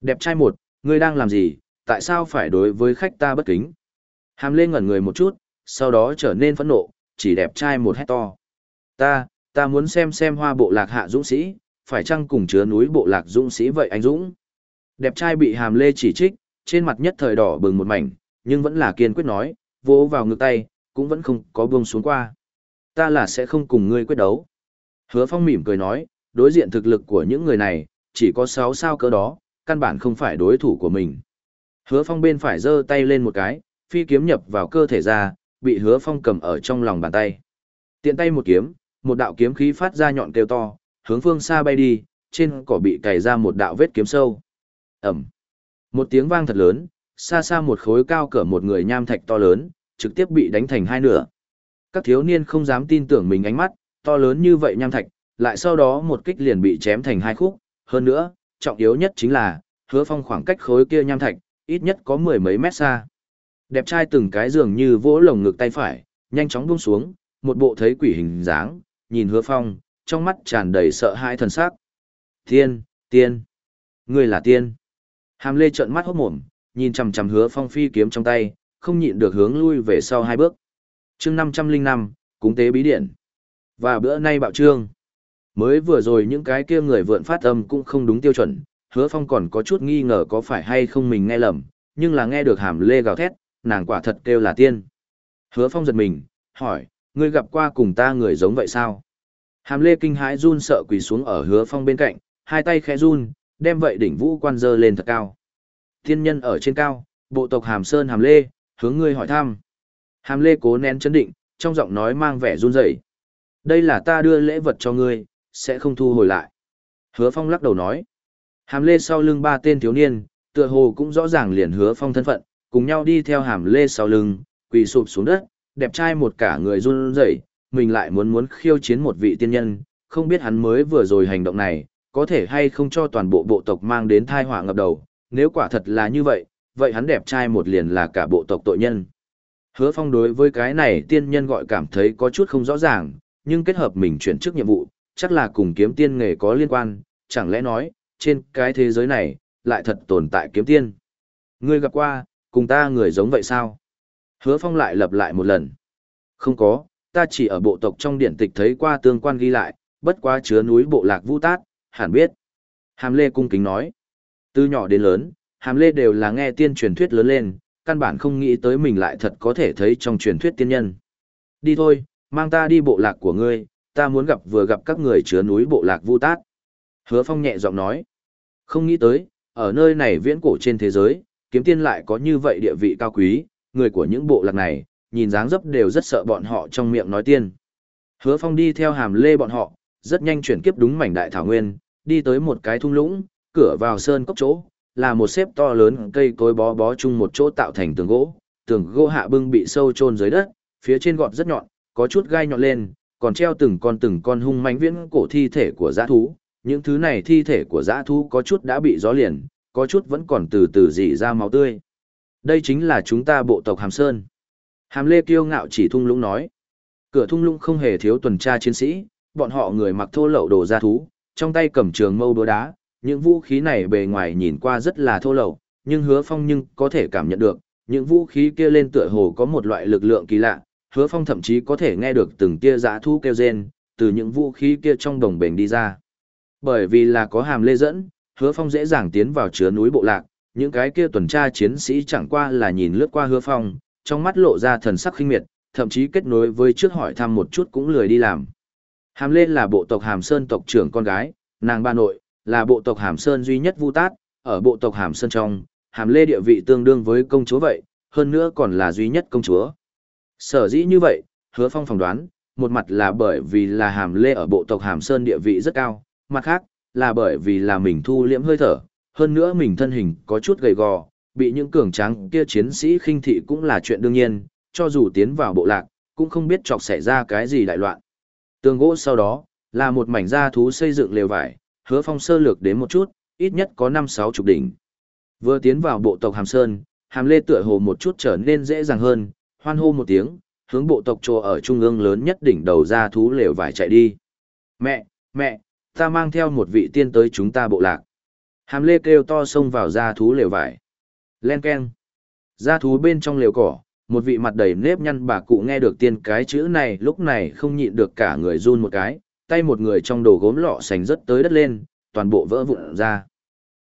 Đẹp trai một, ngươi đang làm gì, tại sao phải đối với khách ta bất kính? Hàm lên ngẩn người một chút, sau đó trở nên phẫn nộ, chỉ đẹp trai một hét to. Ta, ta muốn xem xem hoa bộ lạc hạ dũng sĩ, phải chăng cùng chứa núi bộ lạc dũng sĩ vậy anh dũng? Đẹp trai bị hàm lê chỉ trích, trên mặt nhất thời đỏ bừng một mảnh, nhưng vẫn là kiên quyết nói, vỗ vào ngực tay, cũng vẫn không có buông xuống qua. Ta là sẽ không cùng ngươi quyết đấu. Hứa phong mỉm cười nói, đối diện thực lực của những người này, chỉ có 6 sao cỡ đó, căn bản không phải đối thủ của mình. Hứa phong bên phải giơ tay lên một cái, phi kiếm nhập vào cơ thể ra, bị hứa phong cầm ở trong lòng bàn tay. Tiện tay một kiếm, một đạo kiếm khí phát ra nhọn kêu to, hướng phương xa bay đi, trên cỏ bị cày ra một đạo vết kiếm sâu. Ẩm. Một tiếng vang thật lớn, xa xa một khối cao cỡ một người nham thạch to lớn, trực tiếp bị đánh thành hai nửa. Các thiếu niên không dám tin tưởng mình ánh mắt, to lớn như vậy nham thạch, lại sau đó một kích liền bị chém thành hai khúc, hơn nữa, trọng yếu nhất chính là, hứa phong khoảng cách khối kia nham thạch, ít nhất có mười mấy mét xa. Đẹp trai từng cái dường như vỗ lồng ngực tay phải, nhanh chóng buông xuống, một bộ thấy quỷ hình dáng, nhìn hứa phong, trong mắt tràn đầy sợ hãi thần sắc. Tiên, tiên, ngươi là tiên. Hàm lê trợn mắt hốt mồm, nhìn chằm chằm hứa phong phi kiếm trong tay, không nhịn được hướng lui về sau hai bước. chương năm trăm linh năm, cúng tế bí điện. Và bữa nay bạo trương. Mới vừa rồi những cái kia người vượn phát âm cũng không đúng tiêu chuẩn, hứa phong còn có chút nghi ngờ có phải hay không mình nghe lầm, nhưng là nghe được hàm lê gào thét, nàng quả thật kêu là tiên. Hứa phong giật mình, hỏi, ngươi gặp qua cùng ta người giống vậy sao? Hàm lê kinh hãi run sợ quỳ xuống ở hứa phong bên cạnh, hai tay khẽ run, đem vậy đỉnh vũ quan dơ lên thật cao. Thiên nhân ở trên cao, bộ tộc hàm sơn hàm lê, hướng ngươi hỏi thăm. Hàm lê cố nén chấn định, trong giọng nói mang vẻ run rẩy. Đây là ta đưa lễ vật cho ngươi, sẽ không thu hồi lại. Hứa phong lắc đầu nói. Hàm lê sau lưng ba tên thiếu niên, tựa hồ cũng rõ ràng liền hứa phong thân phận, cùng nhau đi theo hàm lê sau lưng, quỳ sụp xuống đất, đẹp trai một cả người run rẩy, mình lại muốn muốn khiêu chiến một vị tiên nhân, không biết hắn mới vừa rồi hành động này, có thể hay không cho toàn bộ bộ tộc mang đến thai họa ngập đầu, nếu quả thật là như vậy, vậy hắn đẹp trai một liền là cả bộ tộc tội nhân. Hứa phong đối với cái này tiên nhân gọi cảm thấy có chút không rõ ràng, nhưng kết hợp mình chuyển chức nhiệm vụ, chắc là cùng kiếm tiên nghề có liên quan, chẳng lẽ nói, trên cái thế giới này, lại thật tồn tại kiếm tiên. Ngươi gặp qua, cùng ta người giống vậy sao? Hứa phong lại lặp lại một lần. Không có, ta chỉ ở bộ tộc trong điển tịch thấy qua tương quan ghi lại, bất quá chứa núi bộ lạc vũ tát, hẳn biết. Hàm Lê cung kính nói. Từ nhỏ đến lớn, Hàm Lê đều là nghe tiên truyền thuyết lớn lên, căn bản không nghĩ tới mình lại thật có thể thấy trong truyền thuyết tiên nhân. Đi thôi, mang ta đi bộ lạc của ngươi, ta muốn gặp vừa gặp các người chứa núi bộ lạc vu tát. Hứa Phong nhẹ giọng nói. Không nghĩ tới, ở nơi này viễn cổ trên thế giới, kiếm tiên lại có như vậy địa vị cao quý, người của những bộ lạc này, nhìn dáng dấp đều rất sợ bọn họ trong miệng nói tiên. Hứa Phong đi theo hàm lê bọn họ, rất nhanh chuyển kiếp đúng mảnh đại thảo nguyên, đi tới một cái thung lũng, cửa vào sơn cốc chỗ, là một xếp to lớn cây cối bó bó chung một chỗ tạo thành tường gỗ, tường gỗ hạ bưng bị sâu chôn dưới đất, phía trên gọt rất nhọn, có chút gai nhọn lên, còn treo từng con từng con hung mãnh viễn cổ thi thể của dã thú. Những thứ này thi thể của dã thú có chút đã bị gió liền, có chút vẫn còn từ từ dị ra máu tươi. Đây chính là chúng ta bộ tộc Hàm Sơn. Hàm Lê kiêu ngạo chỉ thung lũng nói. Cửa thung lũng không hề thiếu tuần tra chiến sĩ, bọn họ người mặc thô lậu đồ gia thú, trong tay cầm trường mâu đúa đá, những vũ khí này bề ngoài nhìn qua rất là thô lậu, nhưng hứa phong nhưng có thể cảm nhận được, những vũ khí kia lên tựa hồ có một loại lực lượng kỳ lạ, hứa phong thậm chí có thể nghe được từng tia giã thu kêu rên, từ những vũ khí kia trong đồng bền đi ra. Bởi vì là có hàm lê dẫn, hứa phong dễ dàng tiến vào chứa núi bộ lạc, những cái kia tuần tra chiến sĩ chẳng qua là nhìn lướt qua hứa phong, trong mắt lộ ra thần sắc khinh miệt, thậm chí kết nối với trước hỏi thăm một chút cũng lười đi làm. Hàm Lê là bộ tộc Hàm Sơn tộc trưởng con gái, nàng ba nội, là bộ tộc Hàm Sơn duy nhất Vu Tát, ở bộ tộc Hàm Sơn trong, Hàm Lê địa vị tương đương với công chúa vậy, hơn nữa còn là duy nhất công chúa. Sở dĩ như vậy, Hứa Phong phỏng đoán, một mặt là bởi vì là Hàm Lê ở bộ tộc Hàm Sơn địa vị rất cao, mặt khác là bởi vì là mình thu liễm hơi thở, hơn nữa mình thân hình có chút gầy gò, bị những cường tráng kia chiến sĩ khinh thị cũng là chuyện đương nhiên, cho dù tiến vào bộ lạc, cũng không biết chọc xảy ra cái gì đại loạn. Tường gỗ sau đó, là một mảnh da thú xây dựng lều vải, hứa phong sơ lược đến một chút, ít nhất có năm sáu chục đỉnh. Vừa tiến vào bộ tộc Hàm Sơn, Hàm Lê tựa hồ một chút trở nên dễ dàng hơn, hoan hô một tiếng, hướng bộ tộc trồ ở trung ương lớn nhất đỉnh đầu ra thú lều vải chạy đi. Mẹ, mẹ, ta mang theo một vị tiên tới chúng ta bộ lạc. Hàm Lê kêu to xông vào ra thú lều vải. Len keng. Ra thú bên trong lều cỏ, một vị mặt đầy nếp nhăn bà cụ nghe được tiên cái chữ này lúc này không nhịn được cả người run một cái, tay một người trong đồ gốm lọ sành rất tới đất lên, toàn bộ vỡ vụn ra.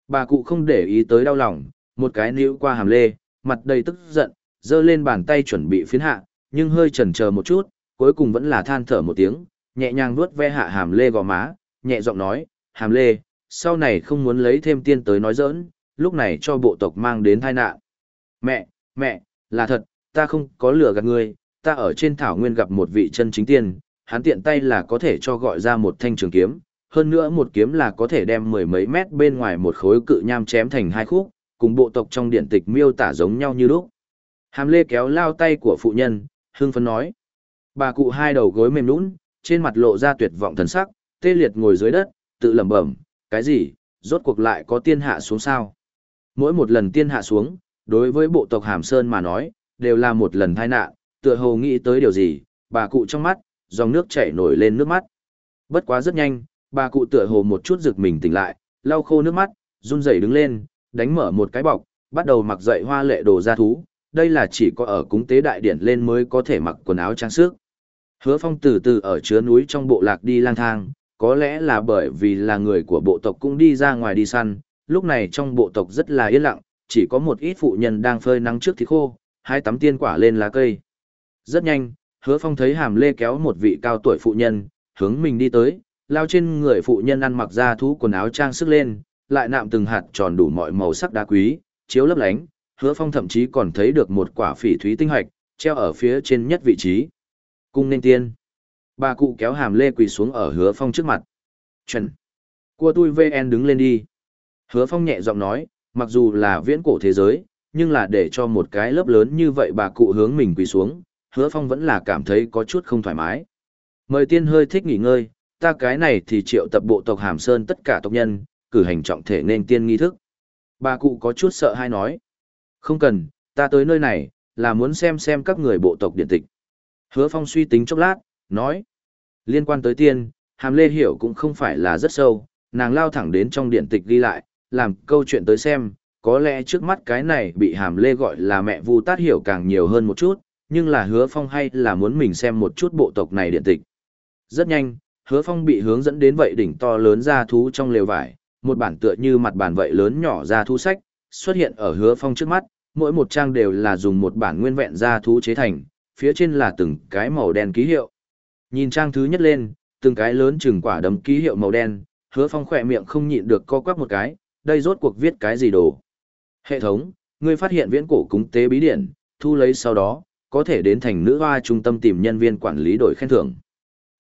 Bà cụ không để ý tới đau lòng, một cái níu qua hàm lê, mặt đầy tức giận, giơ lên bàn tay chuẩn bị phiến hạ, nhưng hơi chần chờ một chút, cuối cùng vẫn là than thở một tiếng, nhẹ nhàng vuốt ve hạ hàm lê gò má, nhẹ giọng nói, hàm lê, sau này không muốn lấy thêm tiên tới nói giỡn, lúc này cho bộ tộc mang đến tai nạn. Mẹ, mẹ, là thật, ta không có lừa gạt ngươi, ta ở trên thảo nguyên gặp một vị chân chính tiên, hắn tiện tay là có thể cho gọi ra một thanh trường kiếm, hơn nữa một kiếm là có thể đem mười mấy mét bên ngoài một khối cự nham chém thành hai khúc, cùng bộ tộc trong điện tịch miêu tả giống nhau như lúc. Hàm lê kéo lao tay của phụ nhân, hương phấn nói. Bà cụ hai đầu gối mềm nũng, trên mặt lộ ra tuyệt vọng thần sắc, tê liệt ngồi dưới đất, tự lẩm bẩm, cái gì, rốt cuộc lại có tiên hạ xuống sao? Mỗi một lần tiên hạ xuống, đối với bộ tộc Hàm Sơn mà nói, đều là một lần tai nạn, tựa hồ nghĩ tới điều gì, bà cụ trong mắt, dòng nước chảy nổi lên nước mắt. Bất quá rất nhanh, bà cụ tựa hồ một chút giật mình tỉnh lại, lau khô nước mắt, run rẩy đứng lên, đánh mở một cái bọc, bắt đầu mặc dậy hoa lệ đồ gia thú, đây là chỉ có ở cúng tế đại điển lên mới có thể mặc quần áo trang sức. Hứa Phong từ từ ở chứa núi trong bộ lạc đi lang thang, có lẽ là bởi vì là người của bộ tộc cũng đi ra ngoài đi săn, lúc này trong bộ tộc rất là yên lặng, chỉ có một ít phụ nhân đang phơi nắng trước thì khô, hai tắm tiên quả lên lá cây. Rất nhanh, Hứa Phong thấy Hàm Lê kéo một vị cao tuổi phụ nhân, hướng mình đi tới, lao trên người phụ nhân ăn mặc ra thú quần áo trang sức lên, lại nạm từng hạt tròn đủ mọi màu sắc đá quý, chiếu lấp lánh, hứa phong thậm chí còn thấy được một quả phỉ thúy tinh hạch, treo ở phía trên nhất vị trí. Cung nên tiên. Bà cụ kéo hàm lê quỳ xuống ở hứa phong trước mặt. Chuẩn. Của tôi VN đứng lên đi. Hứa phong nhẹ giọng nói, mặc dù là viễn cổ thế giới, nhưng là để cho một cái lớp lớn như vậy bà cụ hướng mình quỳ xuống, hứa phong vẫn là cảm thấy có chút không thoải mái. Mời tiên hơi thích nghỉ ngơi, ta cái này thì triệu tập bộ tộc Hàm Sơn tất cả tộc nhân, cử hành trọng thể nên tiên nghi thức. Bà cụ có chút sợ hay nói. Không cần, ta tới nơi này, là muốn xem xem các người bộ tộc điện tịch. Hứa Phong suy tính chốc lát, nói. Liên quan tới tiên, Hàm Lê Hiểu cũng không phải là rất sâu, nàng lao thẳng đến trong điện tịch ghi lại, làm câu chuyện tới xem, có lẽ trước mắt cái này bị Hàm Lê gọi là mẹ Vu Tát Hiểu càng nhiều hơn một chút, nhưng là Hứa Phong hay là muốn mình xem một chút bộ tộc này điện tịch. Rất nhanh, Hứa Phong bị hướng dẫn đến vậy đỉnh to lớn ra thú trong lều vải, một bản tựa như mặt bản vậy lớn nhỏ ra thú sách, xuất hiện ở hứa phong trước mắt, mỗi một trang đều là dùng một bản nguyên vẹn ra thú chế thành, phía trên là từng cái màu đen ký hiệu. Nhìn trang thứ nhất lên, từng cái lớn chừng quả đấm ký hiệu màu đen, hứa phong khỏe miệng không nhịn được co quắp một cái, đây rốt cuộc viết cái gì đồ. Hệ thống, ngươi phát hiện viễn cổ cúng tế bí điển, thu lấy sau đó, có thể đến thành nữ hoa trung tâm tìm nhân viên quản lý đổi khen thưởng.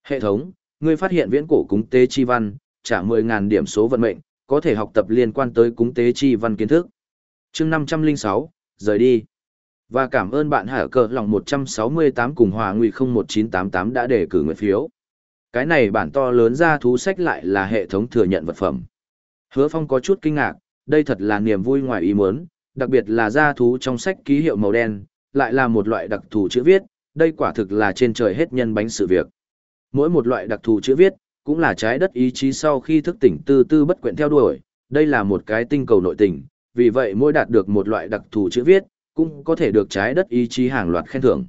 Hệ thống, ngươi phát hiện viễn cổ cúng tế chi văn, trả 10.000 điểm số vận mệnh, có thể học tập liên quan tới cúng tế chi văn kiến thức. chương 506, rời đi. Và cảm ơn bạn hạ cờ lòng 168 cùng hòa nguy 01988 đã đề cử nguyện phiếu. Cái này bản to lớn ra thú sách lại là hệ thống thừa nhận vật phẩm. Hứa Phong có chút kinh ngạc, đây thật là niềm vui ngoài ý muốn, đặc biệt là ra thú trong sách ký hiệu màu đen, lại là một loại đặc thù chữ viết, đây quả thực là trên trời hết nhân bánh sự việc. Mỗi một loại đặc thù chữ viết, cũng là trái đất ý chí sau khi thức tỉnh tư tư bất quyện theo đuổi, đây là một cái tinh cầu nội tình, vì vậy mỗi đạt được một loại đặc thù chữ viết, cũng có thể được trái đất ý chí hàng loạt khen thưởng.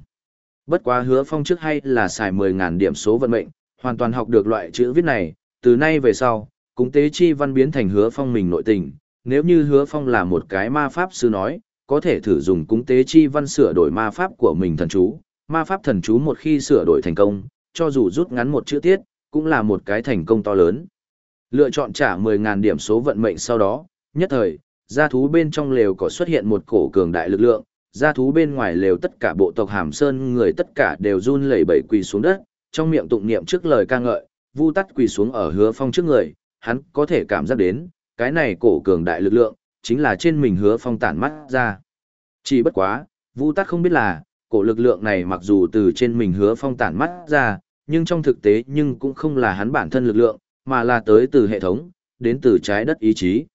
Bất quá hứa phong trước hay là xài 10.000 điểm số vận mệnh, hoàn toàn học được loại chữ viết này, từ nay về sau, cúng tế chi văn biến thành hứa phong mình nội tình, nếu như hứa phong là một cái ma pháp sư nói, có thể thử dùng cúng tế chi văn sửa đổi ma pháp của mình thần chú, ma pháp thần chú một khi sửa đổi thành công, cho dù rút ngắn một chữ tiết, cũng là một cái thành công to lớn. Lựa chọn trả 10.000 điểm số vận mệnh sau đó, nhất thời, gia thú bên trong lều có xuất hiện một cổ cường đại lực lượng, gia thú bên ngoài lều tất cả bộ tộc Hàm Sơn người tất cả đều run lẩy bẩy quỳ xuống đất, trong miệng tụng niệm trước lời ca ngợi, Vu Tắt quỳ xuống ở Hứa Phong trước người, hắn có thể cảm giác đến, cái này cổ cường đại lực lượng, chính là trên mình Hứa Phong tản mắt ra. Chỉ bất quá, Vu Tắt không biết là, cổ lực lượng này mặc dù từ trên mình Hứa Phong tản mắt ra, nhưng trong thực tế nhưng cũng không là hắn bản thân lực lượng, mà là tới từ hệ thống, đến từ trái đất ý chí.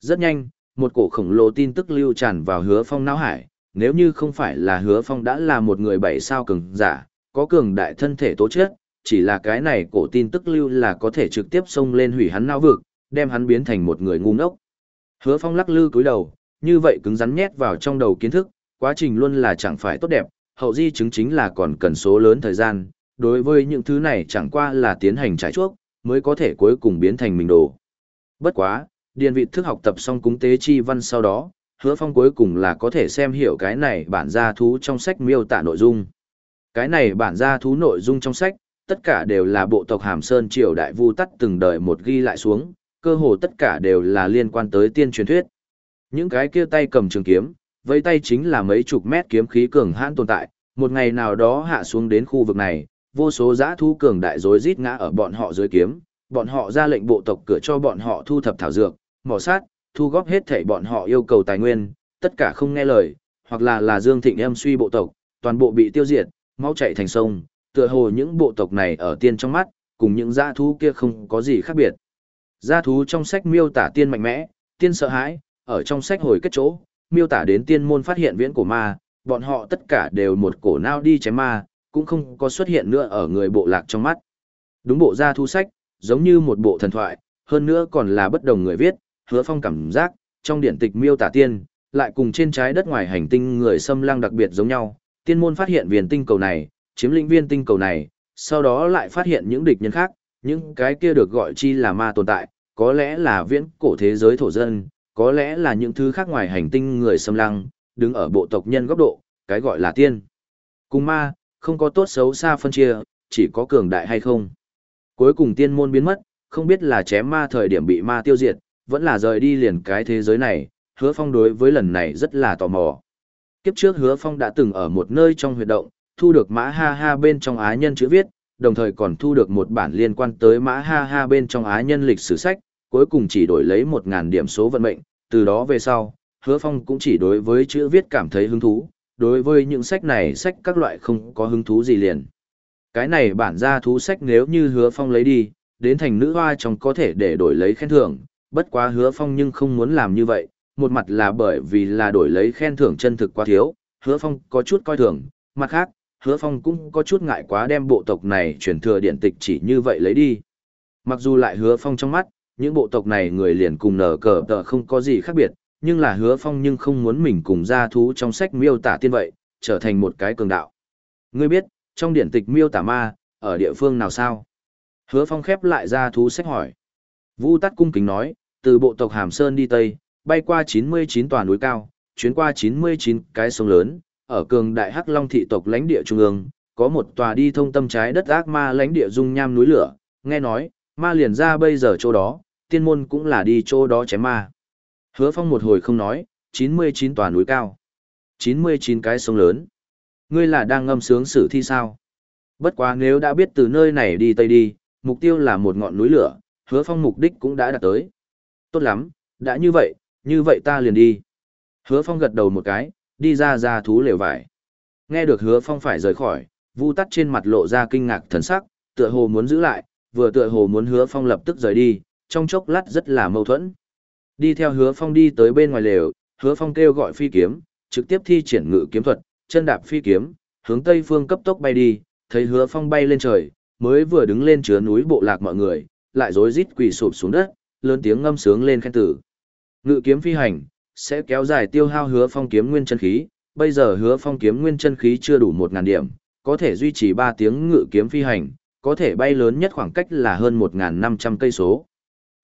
Rất nhanh, một cổ khổng lồ tin tức lưu tràn vào hứa phong não hải, nếu như không phải là hứa phong đã là một người bảy sao cường giả, có cường đại thân thể tố chất, chỉ là cái này cổ tin tức lưu là có thể trực tiếp xông lên hủy hắn não vực, đem hắn biến thành một người ngu ngốc. Hứa phong lắc lư cúi đầu, như vậy cứng rắn nhét vào trong đầu kiến thức, quá trình luôn là chẳng phải tốt đẹp, hậu di chứng chính là còn cần số lớn thời gian, đối với những thứ này chẳng qua là tiến hành trải chuốc, mới có thể cuối cùng biến thành mình đồ. Bất quá, điền vị thức học tập xong cúng tế chi văn sau đó, hứa phong cuối cùng là có thể xem hiểu cái này bản gia thú trong sách miêu tả nội dung. Cái này bản gia thú nội dung trong sách, tất cả đều là bộ tộc Hàm Sơn triều đại vu tắt từng đời một ghi lại xuống, cơ hồ tất cả đều là liên quan tới tiên truyền thuyết. Những cái kia tay cầm trường kiếm, với tay chính là mấy chục mét kiếm khí cường hãn tồn tại, một ngày nào đó hạ xuống đến khu vực này, vô số giã thu cường đại rối rít ngã ở bọn họ dưới kiếm, bọn họ ra lệnh bộ tộc cửa cho bọn họ thu thập thảo dược, mỏ sát, thu góp hết thảy bọn họ yêu cầu tài nguyên, tất cả không nghe lời, hoặc là là Dương Thịnh em suy bộ tộc, toàn bộ bị tiêu diệt, máu chảy thành sông, tựa hồ những bộ tộc này ở tiên trong mắt, cùng những gia thú kia không có gì khác biệt. Gia thú trong sách miêu tả tiên mạnh mẽ, tiên sợ hãi, ở trong sách hồi kết chỗ, miêu tả đến tiên môn phát hiện viễn cổ ma, bọn họ tất cả đều một cổ nao đi chém ma, cũng không có xuất hiện nữa ở người bộ lạc trong mắt. Đúng bộ gia thu sách, giống như một bộ thần thoại, hơn nữa còn là bất đồng người viết, hứa phong cảm giác, trong điển tịch miêu tả tiên, lại cùng trên trái đất ngoài hành tinh người xâm lăng đặc biệt giống nhau, tiên môn phát hiện viên tinh cầu này, chiếm lĩnh viên tinh cầu này, sau đó lại phát hiện những địch nhân khác, những cái kia được gọi chi là ma tồn tại, có lẽ là viễn cổ thế giới thổ dân, có lẽ là những thứ khác ngoài hành tinh người xâm lăng, đứng ở bộ tộc nhân góc độ, cái gọi là tiên. Cùng ma, không có tốt xấu xa phân chia, chỉ có cường đại hay không. Cuối cùng tiên môn biến mất, không biết là chém ma thời điểm bị ma tiêu diệt, vẫn là rời đi liền cái thế giới này, hứa phong đối với lần này rất là tò mò. Kiếp trước hứa phong đã từng ở một nơi trong huyệt động, thu được mã ha ha bên trong á nhân chữ viết, đồng thời còn thu được một bản liên quan tới mã ha ha bên trong á nhân lịch sử sách, cuối cùng chỉ đổi lấy 1.000 điểm số vận mệnh, từ đó về sau, hứa phong cũng chỉ đối với chữ viết cảm thấy hứng thú, đối với những sách này sách các loại không có hứng thú gì liền. Cái này bản ra thú sách nếu như hứa phong lấy đi, đến thành nữ hoa trong có thể để đổi lấy khen thưởng, bất quá hứa phong nhưng không muốn làm như vậy, một mặt là bởi vì là đổi lấy khen thưởng chân thực quá thiếu, hứa phong có chút coi thường, mặt khác, hứa phong cũng có chút ngại quá đem bộ tộc này chuyển thừa điện tịch chỉ như vậy lấy đi. Mặc dù lại hứa phong trong mắt, những bộ tộc này người liền cùng nở cờ tờ không có gì khác biệt, nhưng là hứa phong nhưng không muốn mình cùng gia thú trong sách miêu tả tiên vậy, trở thành một cái cường đạo. Ngươi biết, trong điển tịch miêu tả ma, ở địa phương nào sao? Hứa phong khép lại gia thú sách hỏi. Vu tắt cung kính nói, từ bộ tộc Hàm Sơn đi Tây, bay qua 99 tòa núi cao, chuyến qua 99 cái sông lớn, ở cường đại Hắc Long thị tộc lãnh địa trung ương, có một tòa đi thông tâm trái đất ác ma lãnh địa dung nham núi lửa, nghe nói, ma liền ra bây giờ chỗ đó, tiên môn cũng là đi chỗ đó chém ma. Hứa Phong một hồi không nói, 99 tòa núi cao, 99 cái sông lớn. Ngươi là đang ngâm sướng sử thi sao? Bất quá nếu đã biết từ nơi này đi tây đi, mục tiêu là một ngọn núi lửa, Hứa Phong mục đích cũng đã đạt tới. Tốt lắm, đã như vậy, như vậy ta liền đi. Hứa Phong gật đầu một cái, đi ra ra thú lều vải. Nghe được Hứa Phong phải rời khỏi, Vu Tắt trên mặt lộ ra kinh ngạc thần sắc, tựa hồ muốn giữ lại, vừa tựa hồ muốn Hứa Phong lập tức rời đi, trong chốc lát rất là mâu thuẫn. Đi theo hứa phong đi tới bên ngoài lều, hứa phong kêu gọi phi kiếm, trực tiếp thi triển ngự kiếm thuật, chân đạp phi kiếm, hướng tây phương cấp tốc bay đi, thấy hứa phong bay lên trời, mới vừa đứng lên chứa núi bộ lạc mọi người, lại rối rít quỳ sụp xuống đất, lớn tiếng ngâm sướng lên khen tử. Ngự kiếm phi hành, sẽ kéo dài tiêu hao hứa phong kiếm nguyên chân khí, bây giờ hứa phong kiếm nguyên chân khí chưa đủ một ngàn điểm, có thể duy trì ba tiếng ngự kiếm phi hành, có thể bay lớn nhất khoảng cách là hơn một năm trăm cây số.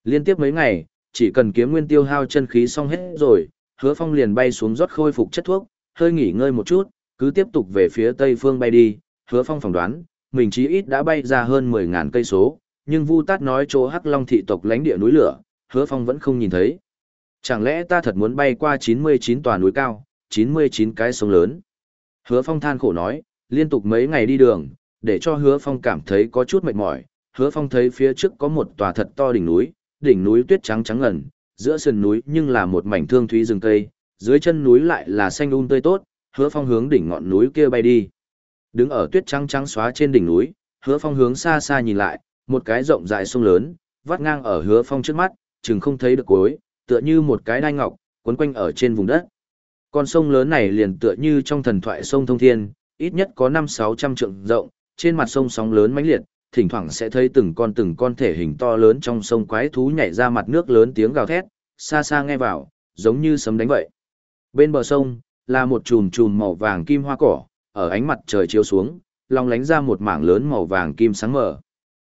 Liên tiếp mấy ngày, chỉ cần kiếm nguyên tiêu hao chân khí xong hết rồi, hứa phong liền bay xuống rót khôi phục chất thuốc, hơi nghỉ ngơi một chút, cứ tiếp tục về phía tây phương bay đi, hứa phong phỏng đoán, mình chí ít đã bay ra hơn 10000 cây số, nhưng Vu Tát nói chỗ Hắc Long thị tộc lãnh địa núi lửa, hứa phong vẫn không nhìn thấy. Chẳng lẽ ta thật muốn bay qua 99 tòa núi cao, 99 cái sông lớn? Hứa phong than khổ nói, liên tục mấy ngày đi đường, để cho hứa phong cảm thấy có chút mệt mỏi, hứa phong thấy phía trước có một tòa thật to đỉnh núi, đỉnh núi tuyết trắng trắng ngần, giữa sườn núi nhưng là một mảnh thương thúy rừng cây, dưới chân núi lại là xanh um tươi tốt, hứa phong hướng đỉnh ngọn núi kia bay đi. Đứng ở tuyết trắng trắng xóa trên đỉnh núi, hứa phong hướng xa xa nhìn lại, một cái rộng dài sông lớn, vắt ngang ở hứa phong trước mắt, chừng không thấy được cuối, tựa như một cái đai ngọc, quấn quanh ở trên vùng đất. Con sông lớn này liền tựa như trong thần thoại sông Thông Thiên, ít nhất có 5-600 trượng rộng, trên mặt sông sóng lớn mãnh liệt, thỉnh thoảng sẽ thấy từng con từng con thể hình to lớn trong sông quái thú nhảy ra mặt nước lớn tiếng gào thét, xa xa nghe vào, giống như sấm đánh vậy. Bên bờ sông, là một chùm chùm màu vàng kim hoa cỏ, ở ánh mặt trời chiếu xuống, long lánh ra một mảng lớn màu vàng kim sáng mở.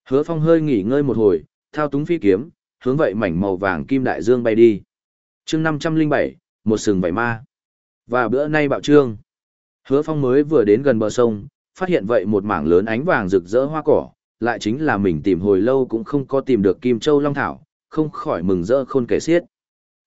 Hứa Phong hơi nghỉ ngơi một hồi, thao túng phi kiếm, hướng vậy mảnh màu vàng kim đại dương bay đi. Chương 507, một sừng vảy ma. Và bữa nay bạo trương. Hứa Phong mới vừa đến gần bờ sông, phát hiện vậy một mảng lớn ánh vàng rực rỡ hoa cỏ, lại chính là mình tìm hồi lâu cũng không có tìm được Kim Châu Long Thảo, không khỏi mừng rỡ khôn kể xiết.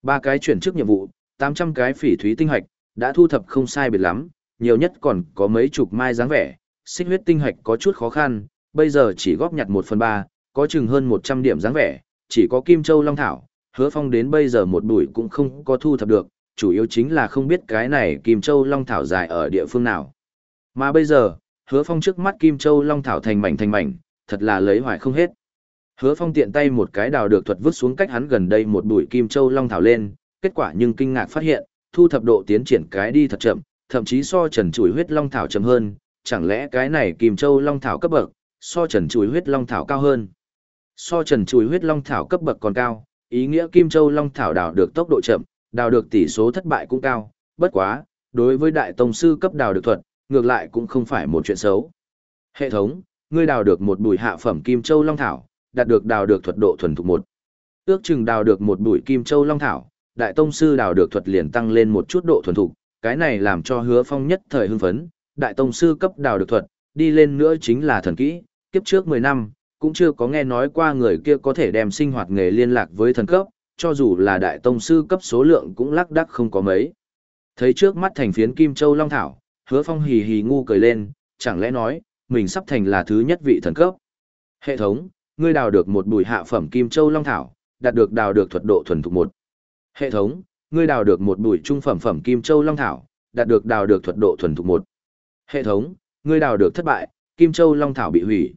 Ba cái chuyển chức nhiệm vụ, 800 cái phỉ thúy tinh hạch, đã thu thập không sai biệt lắm, nhiều nhất còn có mấy chục mai dáng vẻ, xích huyết tinh hạch có chút khó khăn, bây giờ chỉ góp nhặt một phần ba, có chừng hơn 100 điểm dáng vẻ, chỉ có Kim Châu Long Thảo, hứa phong đến bây giờ một bụi cũng không có thu thập được, chủ yếu chính là không biết cái này Kim Châu Long Thảo dài ở địa phương nào. Mà bây giờ, hứa phong trước mắt Kim Châu Long Thảo thành mảnh thành mảnh, thật là lấy hoài không hết. Hứa phong tiện tay một cái đào được thuật vứt xuống cách hắn gần đây một bụi Kim Châu Long Thảo lên, kết quả nhưng kinh ngạc phát hiện, thu thập độ tiến triển cái đi thật chậm, thậm chí so trần chuỗi huyết Long Thảo chậm hơn, chẳng lẽ cái này Kim Châu Long Thảo cấp bậc, so trần chùi huyết Long Thảo cao hơn. So trần chùi huyết Long Thảo cấp bậc còn cao, ý nghĩa Kim Châu Long Thảo đào được tốc độ chậm, đào được tỷ số thất bại cũng cao, bất quá, đối với đại tông sư cấp đào được thuật, ngược lại cũng không phải một chuyện xấu. Hệ thống, ngươi đào được một bụi hạ phẩm Kim Châu Long Thảo, đạt được đào được thuật độ thuần thục một. Ước chừng đào được một bụi Kim Châu Long Thảo, đại tông sư đào được thuật liền tăng lên một chút độ thuần thục, cái này làm cho hứa phong nhất thời hưng phấn, đại tông sư cấp đào được thuật, đi lên nữa chính là thần kỹ, kiếp trước 10 năm, cũng chưa có nghe nói qua người kia có thể đem sinh hoạt nghề liên lạc với thần cấp, cho dù là đại tông sư cấp số lượng cũng lắc đắc không có mấy. Thấy trước mắt thành phiến Kim Châu Long Thảo, hứa phong hì hì ngu cười lên, chẳng lẽ nói, mình sắp thành là thứ nhất vị thần cấp. Hệ thống, ngươi đào được một bùi hạ phẩm Kim Châu Long Thảo, đạt được đào được thuật độ thuần thục một. Hệ thống, ngươi đào được một bùi trung phẩm phẩm Kim Châu Long Thảo, đạt được đào được thuật độ thuần thục một. Hệ thống, ngươi đào được thất bại, Kim Châu Long Thảo bị hủy.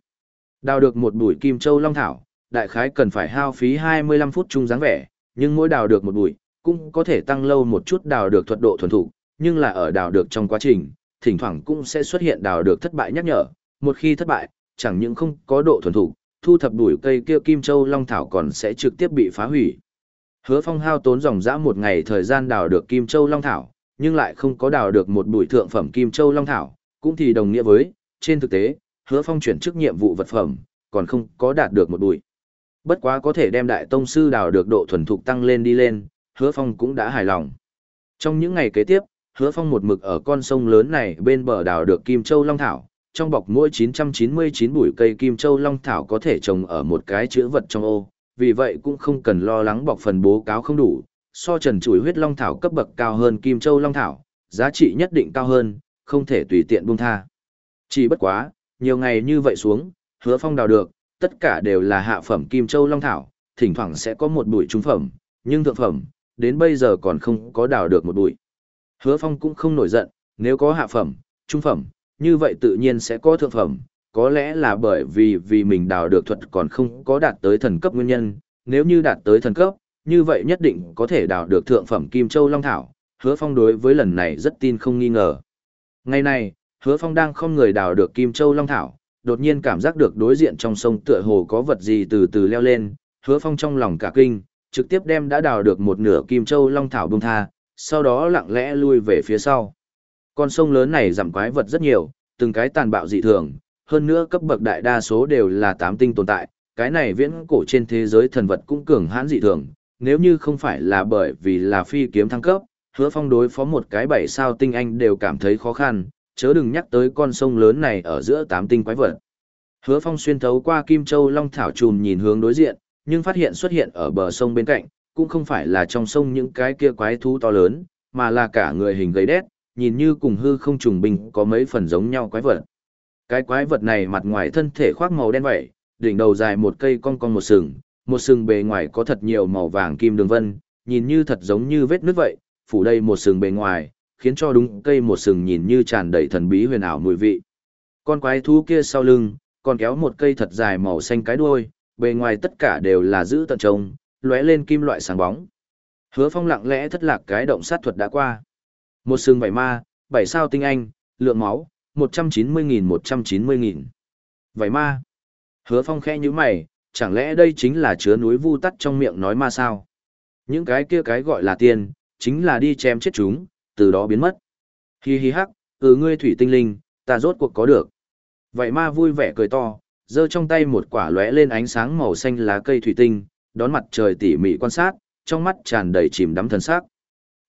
Đào được một bụi kim châu long thảo, đại khái cần phải hao phí 25 phút chung dáng vẻ, nhưng mỗi đào được một bụi, cũng có thể tăng lâu một chút đào được thuật độ thuần thủ, nhưng là ở đào được trong quá trình, thỉnh thoảng cũng sẽ xuất hiện đào được thất bại nhắc nhở, một khi thất bại, chẳng những không có độ thuần thủ, thu thập đuổi cây kia kim châu long thảo còn sẽ trực tiếp bị phá hủy. Hứa Phong hao tốn dòng dã một ngày thời gian đào được kim châu long thảo, nhưng lại không có đào được một bụi thượng phẩm kim châu long thảo, cũng thì đồng nghĩa với, trên thực tế, hứa phong chuyển chức nhiệm vụ vật phẩm, còn không có đạt được một bụi. Bất quá có thể đem đại tông sư đào được độ thuần thục tăng lên đi lên, hứa phong cũng đã hài lòng. Trong những ngày kế tiếp, hứa phong một mực ở con sông lớn này bên bờ đào được Kim Châu Long Thảo, trong bọc mỗi 999 bụi cây Kim Châu Long Thảo có thể trồng ở một cái chữ vật trong ô, vì vậy cũng không cần lo lắng bọc phần bố cáo không đủ, so trần chuỗi huyết Long Thảo cấp bậc cao hơn Kim Châu Long Thảo, giá trị nhất định cao hơn, không thể tùy tiện buông tha. Chỉ bất quá, nhiều ngày như vậy xuống, hứa phong đào được, tất cả đều là hạ phẩm kim châu long thảo, thỉnh thoảng sẽ có một bụi trung phẩm, nhưng thượng phẩm, đến bây giờ còn không có đào được một bụi. Hứa phong cũng không nổi giận, nếu có hạ phẩm, trung phẩm, như vậy tự nhiên sẽ có thượng phẩm, có lẽ là bởi vì vì mình đào được thuật còn không có đạt tới thần cấp nguyên nhân, nếu như đạt tới thần cấp, như vậy nhất định có thể đào được thượng phẩm kim châu long thảo, hứa phong đối với lần này rất tin không nghi ngờ. Ngày này, Hứa Phong đang không người đào được Kim Châu Long Thảo, đột nhiên cảm giác được đối diện trong sông tựa hồ có vật gì từ từ leo lên, Hứa Phong trong lòng cả kinh, trực tiếp đem đã đào được một nửa Kim Châu Long Thảo bung tha, sau đó lặng lẽ lui về phía sau. Con sông lớn này giảm quái vật rất nhiều, từng cái tàn bạo dị thường, hơn nữa cấp bậc đại đa số đều là tám tinh tồn tại, cái này viễn cổ trên thế giới thần vật cũng cường hãn dị thường, nếu như không phải là bởi vì là phi kiếm thăng cấp, hứa phong đối phó một cái bảy sao tinh anh đều cảm thấy khó khăn, chớ đừng nhắc tới con sông lớn này ở giữa tám tinh quái vật. Hứa Phong xuyên thấu qua Kim Châu Long Thảo trùm nhìn hướng đối diện, nhưng phát hiện xuất hiện ở bờ sông bên cạnh, cũng không phải là trong sông những cái kia quái thú to lớn, mà là cả người hình gầy đét, nhìn như cùng hư không trùng bình có mấy phần giống nhau quái vật. Cái quái vật này mặt ngoài thân thể khoác màu đen vậy, đỉnh đầu dài một cây cong cong một sừng, một sừng bề ngoài có thật nhiều màu vàng kim đường vân, nhìn như thật giống như vết nước vậy, phủ đầy một sừng bề ngoài, khiến cho đúng cây một sừng nhìn như tràn đầy thần bí huyền ảo mùi vị. Con quái thú kia sau lưng, còn kéo một cây thật dài màu xanh cái đuôi, bề ngoài tất cả đều là giữ tận trông, lóe lên kim loại sáng bóng. Hứa Phong lặng lẽ thất lạc cái động sát thuật đã qua. Một sừng vảy ma, bảy sao tinh anh, lượng máu, 190.000-190.000. Vảy ma. Hứa Phong khẽ như mày, chẳng lẽ đây chính là chứa núi vu tắt trong miệng nói ma sao? Những cái kia cái gọi là tiền, chính là đi chém chết chúng, từ đó biến mất. Hi hi hắc, ừ ngươi thủy tinh linh, ta rốt cuộc có được. Vậy ma vui vẻ cười to, giơ trong tay một quả lóe lên ánh sáng màu xanh lá cây thủy tinh, đón mặt trời tỉ mỉ quan sát, trong mắt tràn đầy chìm đắm thần sắc.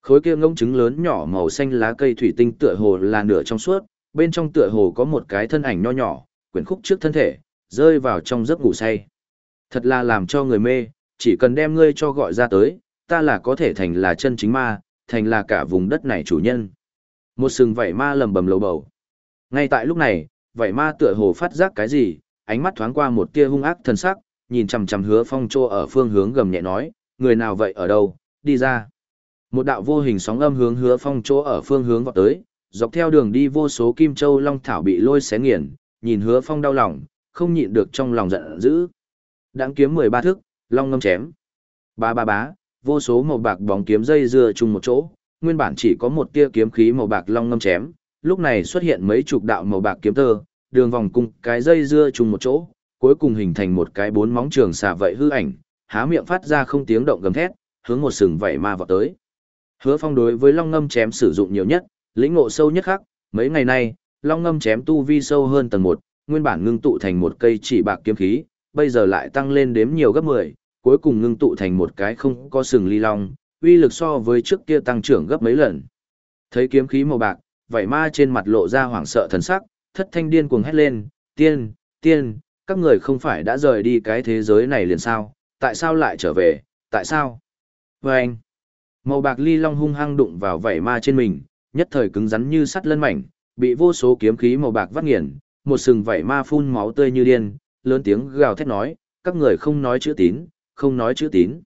Khối kia ngông trứng lớn nhỏ màu xanh lá cây thủy tinh tựa hồ là nửa trong suốt, bên trong tựa hồ có một cái thân ảnh nho nhỏ, quyển khúc trước thân thể, rơi vào trong giấc ngủ say. Thật là làm cho người mê, chỉ cần đem ngươi cho gọi ra tới, ta là có thể thành là chân chính ma, thành là cả vùng đất này chủ nhân. Một sừng vảy ma lầm bầm lầu bầu. Ngay tại lúc này, vảy ma tựa hồ phát giác cái gì, ánh mắt thoáng qua một tia hung ác thần sắc, nhìn chằm chằm hứa phong trô ở phương hướng gầm nhẹ nói, người nào vậy ở đâu, đi ra. Một đạo vô hình sóng âm hướng hứa phong trô ở phương hướng vọt tới, dọc theo đường đi vô số kim châu long thảo bị lôi xé nghiền, nhìn hứa phong đau lòng, không nhịn được trong lòng giận dữ. Đáng kiếm mười ba thước, long ngâm chém. Ba ba bá, vô số màu bạc bóng kiếm dây dưa chung một chỗ, nguyên bản chỉ có một tia kiếm khí màu bạc long ngâm chém, lúc này xuất hiện mấy chục đạo màu bạc kiếm tơ, đường vòng cung cái dây dưa chung một chỗ, cuối cùng hình thành một cái bốn móng trường xà vậy hư ảnh, há miệng phát ra không tiếng động gầm thét, hướng một sừng vậy ma vọt tới. Hứa Phong đối với long ngâm chém sử dụng nhiều nhất, lĩnh ngộ sâu nhất khác, mấy ngày nay, long ngâm chém tu vi sâu hơn tầng 1, nguyên bản ngưng tụ thành một cây chỉ bạc kiếm khí, bây giờ lại tăng lên đếm nhiều gấp 10, cuối cùng ngưng tụ thành một cái không có sừng ly long, uy lực so với trước kia tăng trưởng gấp mấy lần. Thấy kiếm khí màu bạc, vậy ma trên mặt lộ ra hoảng sợ thần sắc, thất thanh điên cuồng hét lên, tiên, tiên, các người không phải đã rời đi cái thế giới này liền sao, tại sao lại trở về, tại sao? Và anh, màu bạc ly long hung hăng đụng vào vảy ma trên mình, nhất thời cứng rắn như sắt lân mảnh, bị vô số kiếm khí màu bạc vắt nghiền, một sừng vảy ma phun máu tươi như điên, lớn tiếng gào thét nói, các người không nói chữ tín, không nói chữ tín.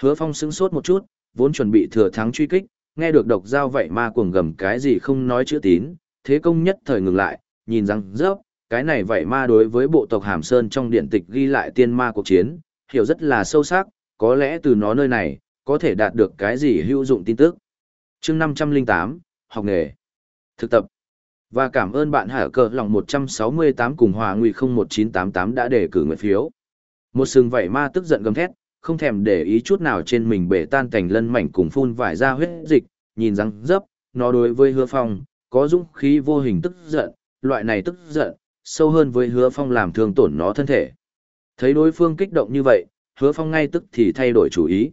Hứa phong sững sốt một chút, vốn chuẩn bị thừa thắng truy kích, nghe được độc giao vậy ma cuồng gầm cái gì không nói chữ tín, thế công nhất thời ngừng lại, nhìn rằng rớp, cái này vậy ma đối với bộ tộc Hàm Sơn trong điện tịch ghi lại tiên ma cuộc chiến, hiểu rất là sâu sắc, có lẽ từ nó nơi này, có thể đạt được cái gì hữu dụng tin tức. chương 508, học nghề, thực tập, và cảm ơn bạn hả cờ lòng 168 cùng hòa nguy 01988 đã đề cử nguyện phiếu. Một sừng vảy ma tức giận gầm thét, không thèm để ý chút nào trên mình bể tan cảnh lân mảnh cùng phun vải ra huyết dịch, nhìn răng dấp, nó đối với hứa phong, có dũng khí vô hình tức giận, loại này tức giận, sâu hơn với hứa phong làm thương tổn nó thân thể. Thấy đối phương kích động như vậy, hứa phong ngay tức thì thay đổi chủ ý.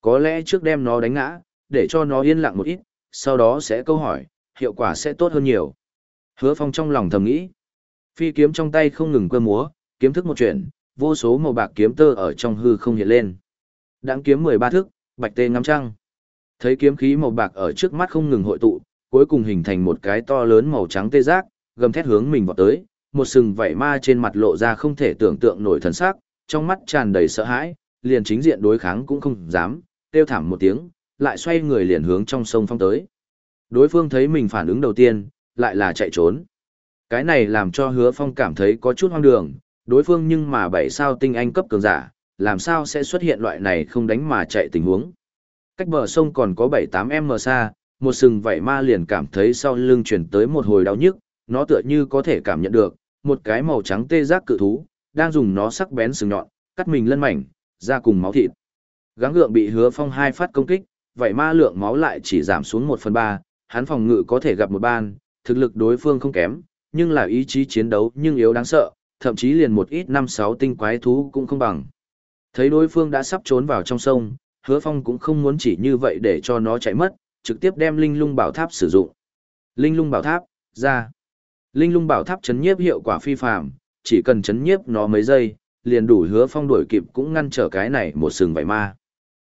Có lẽ trước đem nó đánh ngã, để cho nó yên lặng một ít, sau đó sẽ câu hỏi, hiệu quả sẽ tốt hơn nhiều. Hứa phong trong lòng thầm nghĩ. Phi kiếm trong tay không ngừng cơ múa, kiếm thức một chuyện, vô số màu bạc kiếm tơ ở trong hư không hiện lên. Đãng kiếm 13 thước, bạch tê ngắm trăng. Thấy kiếm khí màu bạc ở trước mắt không ngừng hội tụ, cuối cùng hình thành một cái to lớn màu trắng tê giác, gầm thét hướng mình vọt tới, một sừng vảy ma trên mặt lộ ra không thể tưởng tượng nổi thần sắc, trong mắt tràn đầy sợ hãi, liền chính diện đối kháng cũng không dám, kêu thảm một tiếng, lại xoay người liền hướng trong sông phong tới. Đối phương thấy mình phản ứng đầu tiên, lại là chạy trốn. Cái này làm cho hứa phong cảm thấy có chút hoang đường, đối phương nhưng mà bảy sao tinh anh cấp cường giả, làm sao sẽ xuất hiện loại này không đánh mà chạy tình huống. Cách bờ sông còn có 7-8 m xa, một sừng vảy ma liền cảm thấy sau lưng chuyển tới một hồi đau nhức, nó tựa như có thể cảm nhận được, một cái màu trắng tê giác cự thú, đang dùng nó sắc bén sừng nhọn, cắt mình lân mảnh, ra cùng máu thịt. Gắng gượng bị hứa phong hai phát công kích, vậy ma lượng máu lại chỉ giảm xuống 1 phần 3, hắn phòng ngự có thể gặp một ban, thực lực đối phương không kém, nhưng là ý chí chiến đấu nhưng yếu đáng sợ, thậm chí liền một ít năm sáu tinh quái thú cũng không bằng. Thấy đối phương đã sắp trốn vào trong sông, hứa phong cũng không muốn chỉ như vậy để cho nó chạy mất, trực tiếp đem linh lung bảo tháp sử dụng. Linh lung bảo tháp, ra. Linh lung bảo tháp chấn nhiếp hiệu quả phi phàm, chỉ cần chấn nhiếp nó mấy giây, liền đủ hứa phong đuổi kịp cũng ngăn trở cái này một sừng vảy ma.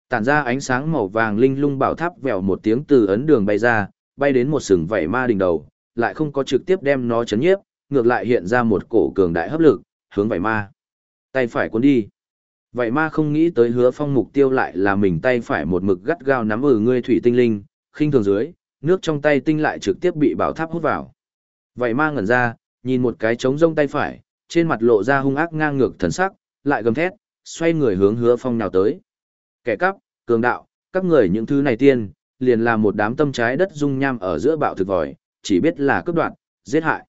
Tản ra ánh sáng màu vàng linh lung bảo tháp vèo một tiếng từ ấn đường bay ra, bay đến một sừng vảy ma đỉnh đầu, lại không có trực tiếp đem nó chấn nhiếp, ngược lại hiện ra một cổ cường đại hấp lực, hướng vảy ma. Tay phải cuốn đi. Vậy ma không nghĩ tới hứa phong mục tiêu lại là mình tay phải một mực gắt gao nắm ở ngươi thủy tinh linh, khinh thường dưới, nước trong tay tinh lại trực tiếp bị bảo tháp hút vào. Vậy ma ngẩn ra, nhìn một cái trống rông tay phải, trên mặt lộ ra hung ác ngang ngược thần sắc, lại gầm thét, xoay người hướng hứa phong nào tới. Kẻ cắp, cường đạo, các người những thứ này tiên, liền là một đám tâm trái đất dung nham ở giữa bạo thực vòi, chỉ biết là cướp đoạt, giết hại.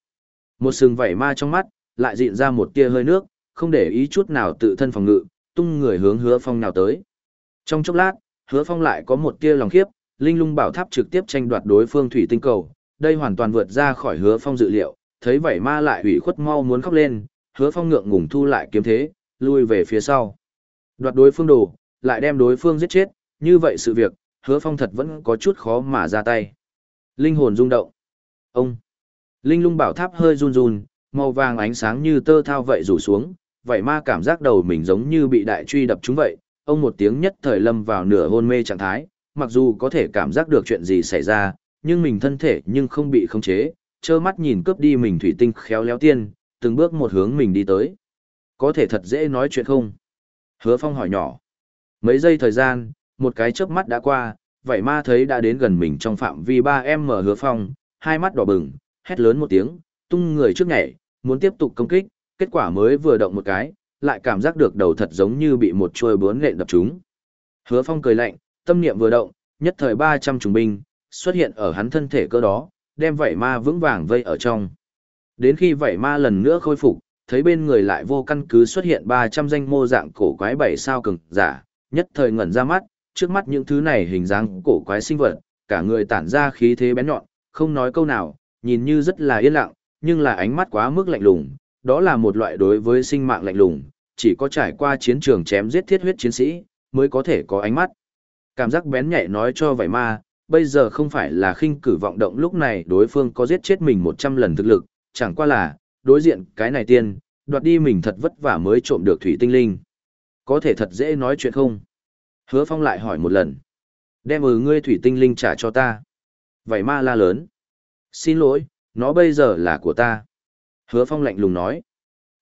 Một sừng vảy ma trong mắt, lại dịn ra một tia hơi nước, không để ý chút nào tự thân phòng ngự, tung người hướng hứa phong nào tới. Trong chốc lát, hứa phong lại có một tia lòng khiếp, linh lung bảo tháp trực tiếp tranh đoạt đối phương thủy tinh cầu, đây hoàn toàn vượt ra khỏi hứa phong dự liệu, thấy vảy ma lại ủy khuất mau muốn khóc lên, hứa phong ngượng ngùng thu lại kiếm thế, lui về phía sau. Đoạt đối phương đồ, lại đem đối phương giết chết, như vậy sự việc, hứa phong thật vẫn có chút khó mà ra tay. Linh hồn rung động. Ông. Linh lung bảo tháp hơi run run, màu vàng ánh sáng như tơ thao vậy rủ xuống, vậy ma cảm giác đầu mình giống như bị đại truy đập trúng vậy, ông một tiếng nhất thời lâm vào nửa hôn mê trạng thái, mặc dù có thể cảm giác được chuyện gì xảy ra, nhưng mình thân thể nhưng không bị khống chế, trơ mắt nhìn cướp đi mình thủy tinh khéo léo tiên, từng bước một hướng mình đi tới. Có thể thật dễ nói chuyện không? Hứa Phong hỏi nhỏ. Mấy giây thời gian, một cái chớp mắt đã qua, vậy ma thấy đã đến gần mình trong phạm vi 3M Hứa Phong, hai mắt đỏ bừng, hét lớn một tiếng, tung người trước nhảy, muốn tiếp tục công kích, kết quả mới vừa động một cái, lại cảm giác được đầu thật giống như bị một chuôi bướn nện đập trúng. Hứa Phong cười lạnh, tâm niệm vừa động, nhất thời 300 trùng binh xuất hiện ở hắn thân thể cơ đó, đem vảy ma vững vàng vây ở trong. Đến khi vảy ma lần nữa khôi phục, thấy bên người lại vô căn cứ xuất hiện 300 danh mô dạng cổ quái bảy sao cường giả, nhất thời ngẩn ra mắt, trước mắt những thứ này hình dáng cổ quái sinh vật, cả người tản ra khí thế bén nhọn, không nói câu nào, nhìn như rất là yên lặng, nhưng là ánh mắt quá mức lạnh lùng, đó là một loại đối với sinh mạng lạnh lùng, chỉ có trải qua chiến trường chém giết thiết huyết chiến sĩ, mới có thể có ánh mắt. Cảm giác bén nhạy nói cho vậy ma, bây giờ không phải là khinh cử vọng động lúc này đối phương có giết chết mình 100 lần thực lực, chẳng qua là, đối diện cái này tiên, đoạt đi mình thật vất vả mới trộm được thủy tinh linh. Có thể thật dễ nói chuyện không? Hứa Phong lại hỏi một lần. Đem ừ ngươi thủy tinh linh trả cho ta. Vậy ma la lớn. Xin lỗi, nó bây giờ là của ta. Hứa Phong lạnh lùng nói.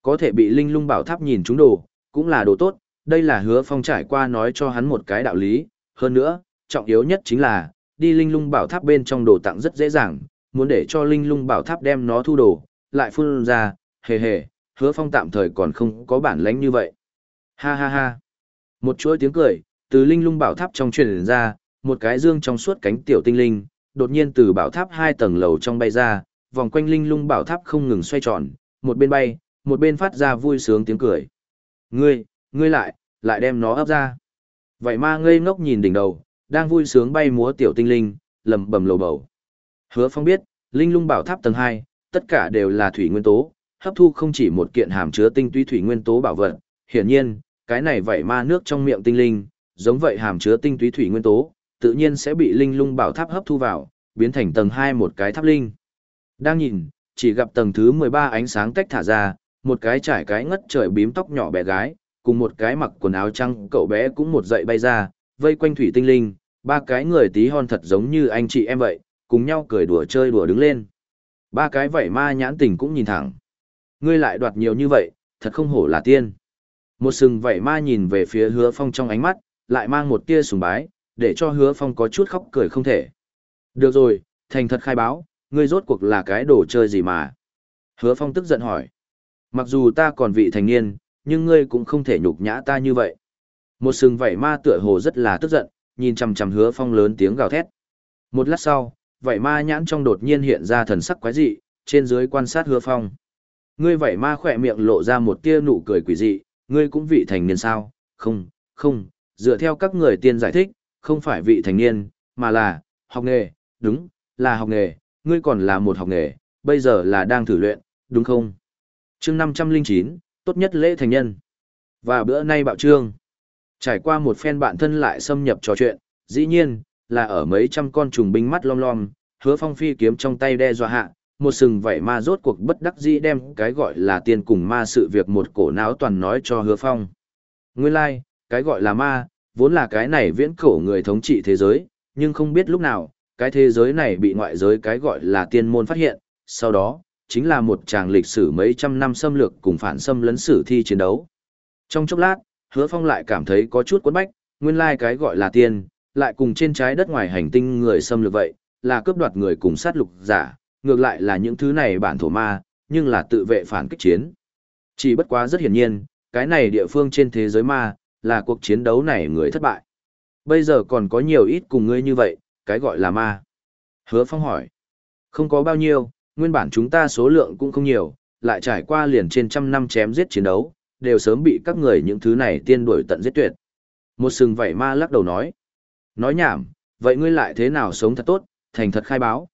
Có thể bị linh lung bảo tháp nhìn chúng đồ, cũng là đồ tốt. Đây là hứa Phong trải qua nói cho hắn một cái đạo lý. Hơn nữa, trọng yếu nhất chính là, đi linh lung bảo tháp bên trong đồ tặng rất dễ dàng. Muốn để cho linh lung bảo tháp đem nó thu đồ, lại phun ra, hề hề, hứa phong tạm thời còn không có bản lãnh như vậy. Ha ha ha. Một chuỗi tiếng cười, từ linh lung bảo tháp trong truyền ra, một cái dương trong suốt cánh tiểu tinh linh, đột nhiên từ bảo tháp hai tầng lầu trong bay ra, vòng quanh linh lung bảo tháp không ngừng xoay tròn, một bên bay, một bên phát ra vui sướng tiếng cười. Ngươi, ngươi lại, lại đem nó ấp ra. Vậy ma ngây ngốc nhìn đỉnh đầu, đang vui sướng bay múa tiểu tinh linh, lầm bầm lầu bầu. Hứa phong biết, linh lung bảo tháp tầng 2, tất cả đều là thủy nguyên tố, hấp thu không chỉ một kiện hàm chứa tinh túy thủy nguyên tố bảo vật, hiển nhiên, cái này vậy ma nước trong miệng tinh linh, giống vậy hàm chứa tinh túy thủy nguyên tố, tự nhiên sẽ bị linh lung bảo tháp hấp thu vào, biến thành tầng 2 một cái tháp linh. Đang nhìn, chỉ gặp tầng thứ 13 ánh sáng tách thả ra, một cái trải cái ngất trời bím tóc nhỏ bé gái, cùng một cái mặc quần áo trắng cậu bé cũng một dậy bay ra, vây quanh thủy tinh linh, ba cái người tí hon thật giống như anh chị em vậy, cùng nhau cười đùa chơi đùa đứng lên. Ba cái vảy ma nhãn tình cũng nhìn thẳng. Ngươi lại đoạt nhiều như vậy, thật không hổ là tiên. Một sừng vảy ma nhìn về phía hứa phong trong ánh mắt, lại mang một tia sùng bái, để cho hứa phong có chút khóc cười không thể. Được rồi, thành thật khai báo, ngươi rốt cuộc là cái đồ chơi gì mà. Hứa phong tức giận hỏi. Mặc dù ta còn vị thành niên, nhưng ngươi cũng không thể nhục nhã ta như vậy. Một sừng vảy ma tựa hồ rất là tức giận, nhìn chằm chằm hứa phong lớn tiếng gào thét. Một lát sau, vảy ma nhãn trong đột nhiên hiện ra thần sắc quái dị, trên dưới quan sát hứa phong. Ngươi vảy ma khỏe miệng lộ ra một tia nụ cười quỷ dị, ngươi cũng vị thành niên sao? Không, không, dựa theo các người tiên giải thích, không phải vị thành niên, mà là, học nghề, đúng, là học nghề, ngươi còn là một học nghề, bây giờ là đang thử luyện, đúng không? chương 509, tốt nhất lễ thành nhân. Và bữa nay bạo trương. Trải qua một phen bạn thân lại xâm nhập trò chuyện, dĩ nhiên, là ở mấy trăm con trùng binh mắt lom lom, hứa phong phi kiếm trong tay đe dọa hạ, một sừng vảy ma rốt cuộc bất đắc dĩ đem cái gọi là tiền cùng ma sự việc một cổ não toàn nói cho hứa phong. Nguyên lai, like, cái gọi là ma, vốn là cái này viễn cổ người thống trị thế giới, nhưng không biết lúc nào, cái thế giới này bị ngoại giới cái gọi là tiên môn phát hiện, sau đó, chính là một tràng lịch sử mấy trăm năm xâm lược cùng phản xâm lấn sử thi chiến đấu. Trong chốc lát, hứa phong lại cảm thấy có chút quấn bách, nguyên lai cái gọi là tiên, lại cùng trên trái đất ngoài hành tinh người xâm lược vậy, là cướp đoạt người cùng sát lục giả, ngược lại là những thứ này bản thổ ma, nhưng là tự vệ phản kích chiến. Chỉ bất quá rất hiển nhiên, cái này địa phương trên thế giới ma, là cuộc chiến đấu này người thất bại. Bây giờ còn có nhiều ít cùng ngươi như vậy, cái gọi là ma. Hứa Phong hỏi. Không có bao nhiêu, nguyên bản chúng ta số lượng cũng không nhiều, lại trải qua liền trên trăm năm chém giết chiến đấu, đều sớm bị các người những thứ này tiên đuổi tận giết tuyệt. Một sừng vảy ma lắc đầu nói. Nói nhảm, vậy ngươi lại thế nào sống thật tốt, thành thật khai báo.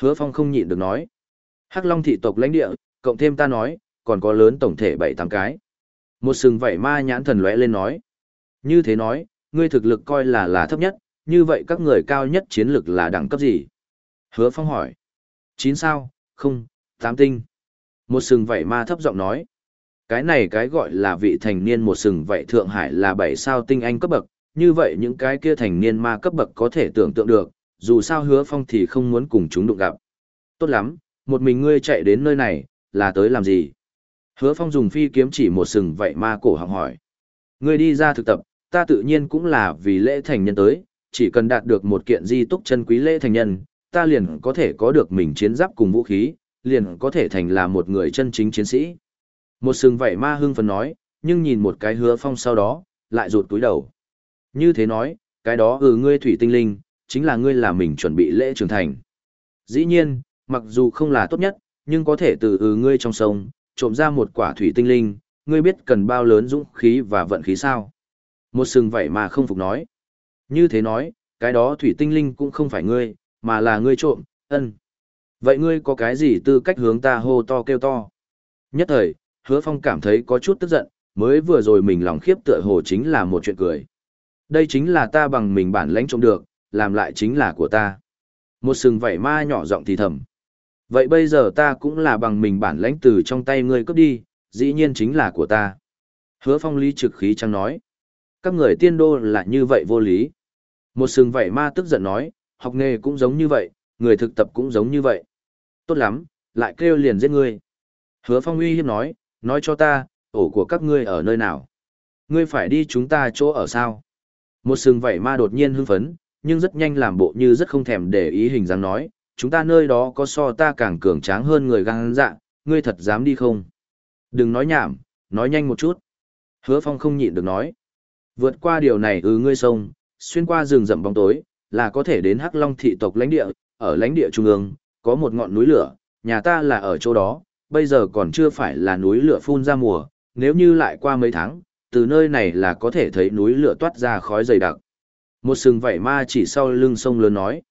Hứa Phong không nhịn được nói. Hắc Long thị tộc lãnh địa, cộng thêm ta nói, còn có lớn tổng thể bảy tám cái. Một sừng vảy ma nhãn thần lóe lên nói. Như thế nói, ngươi thực lực coi là là thấp nhất, như vậy các người cao nhất chiến lực là đẳng cấp gì? Hứa Phong hỏi. Chín sao, không, tám tinh. Một sừng vảy ma thấp giọng nói. Cái này cái gọi là vị thành niên một sừng vảy Thượng Hải là bảy sao tinh anh cấp bậc, như vậy những cái kia thành niên ma cấp bậc có thể tưởng tượng được, dù sao hứa phong thì không muốn cùng chúng đụng gặp. Tốt lắm, một mình ngươi chạy đến nơi này, là tới làm gì? Hứa phong dùng phi kiếm chỉ một sừng vậy ma cổ họng hỏi. Ngươi đi ra thực tập, ta tự nhiên cũng là vì lễ thành nhân tới, chỉ cần đạt được một kiện di túc chân quý lễ thành nhân, ta liền có thể có được mình chiến giáp cùng vũ khí, liền có thể thành là một người chân chính chiến sĩ. Một sừng vậy ma hưng phấn nói, nhưng nhìn một cái hứa phong sau đó, lại rụt túi đầu. Như thế nói, cái đó ừ ngươi thủy tinh linh, chính là ngươi là mình chuẩn bị lễ trưởng thành. Dĩ nhiên, mặc dù không là tốt nhất, nhưng có thể từ ừ ngươi trong sông, trộm ra một quả thủy tinh linh, ngươi biết cần bao lớn dũng khí và vận khí sao. Một sừng vậy mà không phục nói. Như thế nói, cái đó thủy tinh linh cũng không phải ngươi, mà là ngươi trộm, ân. Vậy ngươi có cái gì tư cách hướng ta hô to kêu to? Nhất thời, hứa phong cảm thấy có chút tức giận, mới vừa rồi mình lòng khiếp tựa hồ chính là một chuyện cười. Đây chính là ta bằng mình bản lãnh trộm được, làm lại chính là của ta. Một sừng vảy ma nhỏ giọng thì thầm. Vậy bây giờ ta cũng là bằng mình bản lãnh từ trong tay ngươi cướp đi, dĩ nhiên chính là của ta. Hứa phong lý trực khí trăng nói. Các người tiên đô là như vậy vô lý. Một sừng vảy ma tức giận nói, học nghề cũng giống như vậy, người thực tập cũng giống như vậy. Tốt lắm, lại kêu liền giết ngươi. Hứa phong uy hiếp nói, nói cho ta, ổ của các ngươi ở nơi nào. Ngươi phải đi chúng ta chỗ ở sao. Một sừng vảy ma đột nhiên hưng phấn, nhưng rất nhanh làm bộ như rất không thèm để ý hình dáng nói, chúng ta nơi đó có so ta càng cường tráng hơn người gan dạ, ngươi thật dám đi không? Đừng nói nhảm, nói nhanh một chút. Hứa Phong không nhịn được nói. Vượt qua điều này ư ngươi sông, xuyên qua rừng rậm bóng tối, là có thể đến Hắc Long thị tộc lãnh địa, ở lãnh địa trung ương, có một ngọn núi lửa, nhà ta là ở chỗ đó, bây giờ còn chưa phải là núi lửa phun ra mùa, nếu như lại qua mấy tháng, từ nơi này là có thể thấy núi lửa toát ra khói dày đặc. Một sừng vảy ma chỉ sau lưng sông lớn nói.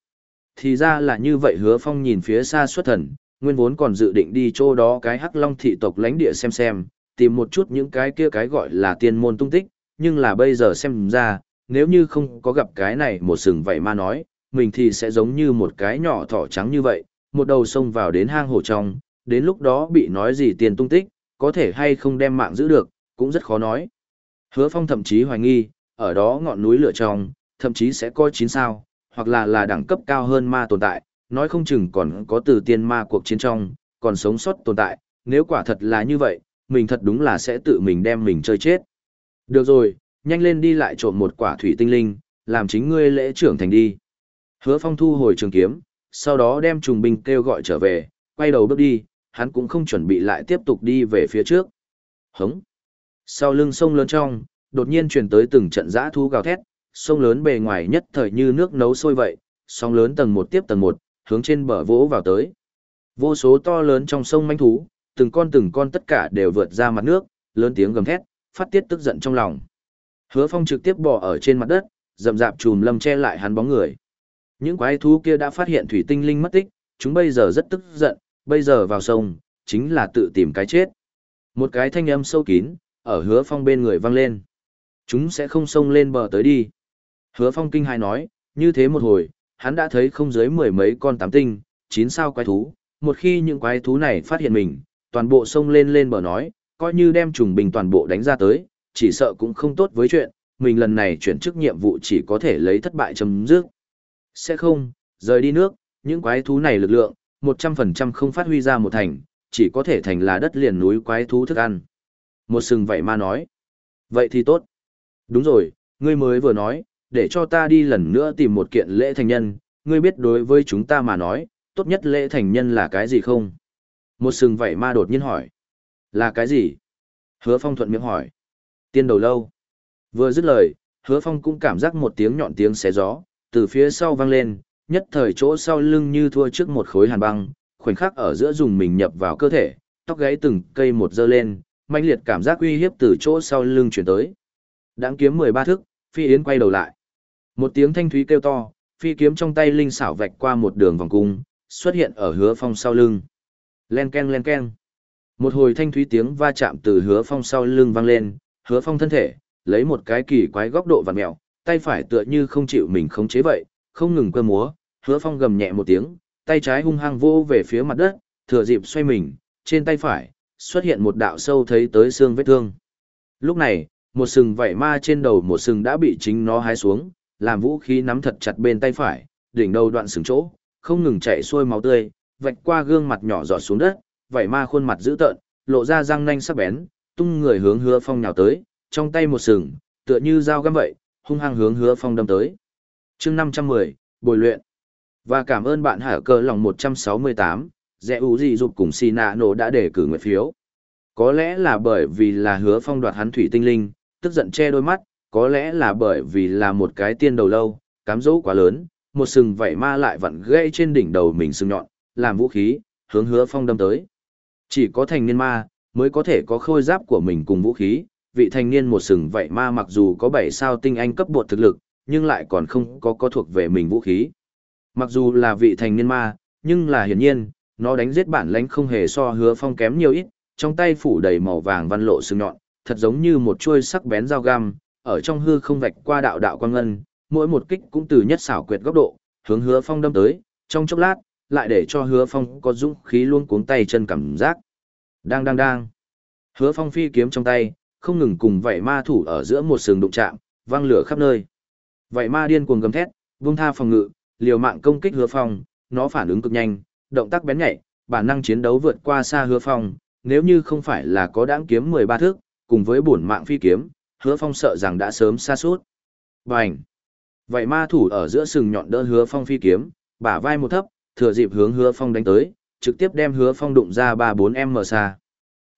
Thì ra là như vậy hứa phong nhìn phía xa xuất thần, nguyên vốn còn dự định đi chỗ đó cái hắc long thị tộc lãnh địa xem xem, tìm một chút những cái kia cái gọi là tiên môn tung tích, nhưng là bây giờ xem ra, nếu như không có gặp cái này một sừng vậy ma nói, mình thì sẽ giống như một cái nhỏ thỏ trắng như vậy, một đầu xông vào đến hang hổ trong, đến lúc đó bị nói gì tiền tung tích, có thể hay không đem mạng giữ được, cũng rất khó nói. Hứa Phong thậm chí hoài nghi, ở đó ngọn núi lửa trong, thậm chí sẽ coi chín sao, hoặc là là đẳng cấp cao hơn ma tồn tại, nói không chừng còn có từ tiên ma cuộc chiến trong, còn sống sót tồn tại, nếu quả thật là như vậy, mình thật đúng là sẽ tự mình đem mình chơi chết. Được rồi, nhanh lên đi lại trộm một quả thủy tinh linh, làm chính ngươi lễ trưởng thành đi. Hứa Phong thu hồi trường kiếm, sau đó đem trùng binh kêu gọi trở về, quay đầu bước đi, hắn cũng không chuẩn bị lại tiếp tục đi về phía trước. Hống! Sau lưng sông lớn trong, đột nhiên truyền tới từng trận giã thu gào thét, sông lớn bề ngoài nhất thời như nước nấu sôi vậy, sông lớn tầng một tiếp tầng một, hướng trên bờ vỗ vào tới. Vô số to lớn trong sông manh thú, từng con từng con tất cả đều vượt ra mặt nước, lớn tiếng gầm thét, phát tiết tức giận trong lòng. Hứa Phong trực tiếp bò ở trên mặt đất, rậm rạp chùm lâm che lại hắn bóng người. Những quái thú kia đã phát hiện thủy tinh linh mất tích, chúng bây giờ rất tức giận, bây giờ vào sông, chính là tự tìm cái chết. Một cái thanh âm sâu kín, ở hứa phong bên người vang lên. Chúng sẽ không xông lên bờ tới đi. Hứa phong kinh hai nói, như thế một hồi, hắn đã thấy không dưới mười mấy con tám tinh, chín sao quái thú. Một khi những quái thú này phát hiện mình, toàn bộ sông lên lên bờ nói, coi như đem trùng bình toàn bộ đánh ra tới, chỉ sợ cũng không tốt với chuyện, mình lần này chuyển chức nhiệm vụ chỉ có thể lấy thất bại chấm dứt. Sẽ không, rời đi nước, những quái thú này lực lượng, 100% không phát huy ra một thành, chỉ có thể thành là đất liền núi quái thú thức ăn. Một sừng vậy ma nói. Vậy thì tốt. Đúng rồi, ngươi mới vừa nói, để cho ta đi lần nữa tìm một kiện lễ thành nhân, ngươi biết đối với chúng ta mà nói, tốt nhất lễ thành nhân là cái gì không? Một sừng vảy ma đột nhiên hỏi. Là cái gì? Hứa phong thuận miệng hỏi. Tiên đầu lâu. Vừa dứt lời, hứa phong cũng cảm giác một tiếng nhọn tiếng xé gió, từ phía sau vang lên, nhất thời chỗ sau lưng như thua trước một khối hàn băng, khoảnh khắc ở giữa dùng mình nhập vào cơ thể, tóc gáy từng cây một dơ lên, mãnh liệt cảm giác uy hiếp từ chỗ sau lưng chuyển tới. Đáng kiếm 13 thước, Phi Yến quay đầu lại. Một tiếng thanh thúy kêu to, phi kiếm trong tay linh xảo vạch qua một đường vòng cung, xuất hiện ở hứa phong sau lưng. Len ken len ken. Một hồi thanh thúy tiếng va chạm từ hứa phong sau lưng vang lên, hứa phong thân thể, lấy một cái kỳ quái góc độ vặn mẹo, tay phải tựa như không chịu mình khống chế vậy, không ngừng cơ múa, hứa phong gầm nhẹ một tiếng, tay trái hung hăng vô về phía mặt đất, thừa dịp xoay mình, trên tay phải, xuất hiện một đạo sâu thấy tới xương vết thương. Lúc này, một sừng vảy ma trên đầu một sừng đã bị chính nó hái xuống, làm vũ khí nắm thật chặt bên tay phải, đỉnh đầu đoạn sừng chỗ, không ngừng chạy xuôi máu tươi, vạch qua gương mặt nhỏ giọt xuống đất, vậy ma khuôn mặt dữ tợn, lộ ra răng nanh sắc bén, tung người hướng hứa phong nhào tới, trong tay một sừng, tựa như dao găm vậy, hung hăng hướng hứa phong đâm tới. chương 510, bồi luyện. Và cảm ơn bạn Hải cơ lòng 168, dễ ủ dị dục cùng xì nạ nổ đã để cử nguyện phiếu. Có lẽ là bởi vì là hứa phong đoạt hắn thủy tinh linh, tức giận che đôi mắt, có lẽ là bởi vì là một cái tiên đầu lâu, cám dỗ quá lớn, một sừng vảy ma lại vặn gãy trên đỉnh đầu mình sừng nhọn, làm vũ khí, hướng hứa phong đâm tới. Chỉ có thành niên ma, mới có thể có khôi giáp của mình cùng vũ khí, vị thành niên một sừng vảy ma mặc dù có 7 sao tinh anh cấp bột thực lực, nhưng lại còn không có có thuộc về mình vũ khí. Mặc dù là vị thành niên ma, nhưng là hiển nhiên, nó đánh giết bản lãnh không hề so hứa phong kém nhiều ít, trong tay phủ đầy màu vàng văn lộ sừng nhọn, thật giống như một chuôi sắc bén dao găm, ở trong hư không vạch qua đạo đạo quang ngân, mỗi một kích cũng từ nhất xảo quyệt góc độ, hướng hứa phong đâm tới, trong chốc lát, lại để cho hứa phong có dũng khí luôn cuống tay chân cảm giác. Đang đang đang. Hứa phong phi kiếm trong tay, không ngừng cùng vậy ma thủ ở giữa một sừng đụng chạm, vang lửa khắp nơi. Vậy ma điên cuồng gầm thét, vung tha phòng ngự, liều mạng công kích hứa phong, nó phản ứng cực nhanh, động tác bén nhạy, bản năng chiến đấu vượt qua xa hứa phong, nếu như không phải là có đáng kiếm 13 thước, cùng với bổn mạng phi kiếm, hứa phong sợ rằng đã sớm xa suốt. Bành! Vậy ma thủ ở giữa sừng nhọn đỡ hứa phong phi kiếm, bả vai một thấp, thừa dịp hướng hứa phong đánh tới, trực tiếp đem hứa phong đụng ra 3-4 m xa.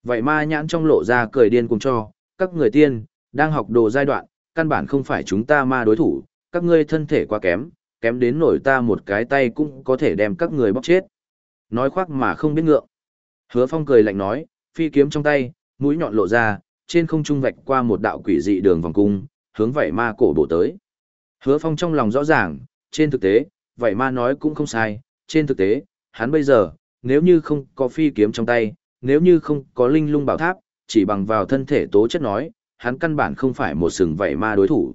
Vậy ma nhãn trong lộ ra cười điên cùng cho, các người tiên, đang học đồ giai đoạn, căn bản không phải chúng ta ma đối thủ, các ngươi thân thể quá kém, kém đến nổi ta một cái tay cũng có thể đem các người bóc chết. Nói khoác mà không biết ngượng. Hứa phong cười lạnh nói, phi kiếm trong tay, mũi nhọn lộ ra, trên không trung vạch qua một đạo quỷ dị đường vòng cung, hướng vậy ma cổ bổ tới. Hứa phong trong lòng rõ ràng, trên thực tế, vậy ma nói cũng không sai, trên thực tế, hắn bây giờ, nếu như không có phi kiếm trong tay, nếu như không có linh lung bảo tháp, chỉ bằng vào thân thể tố chất nói, hắn căn bản không phải một sừng vậy ma đối thủ.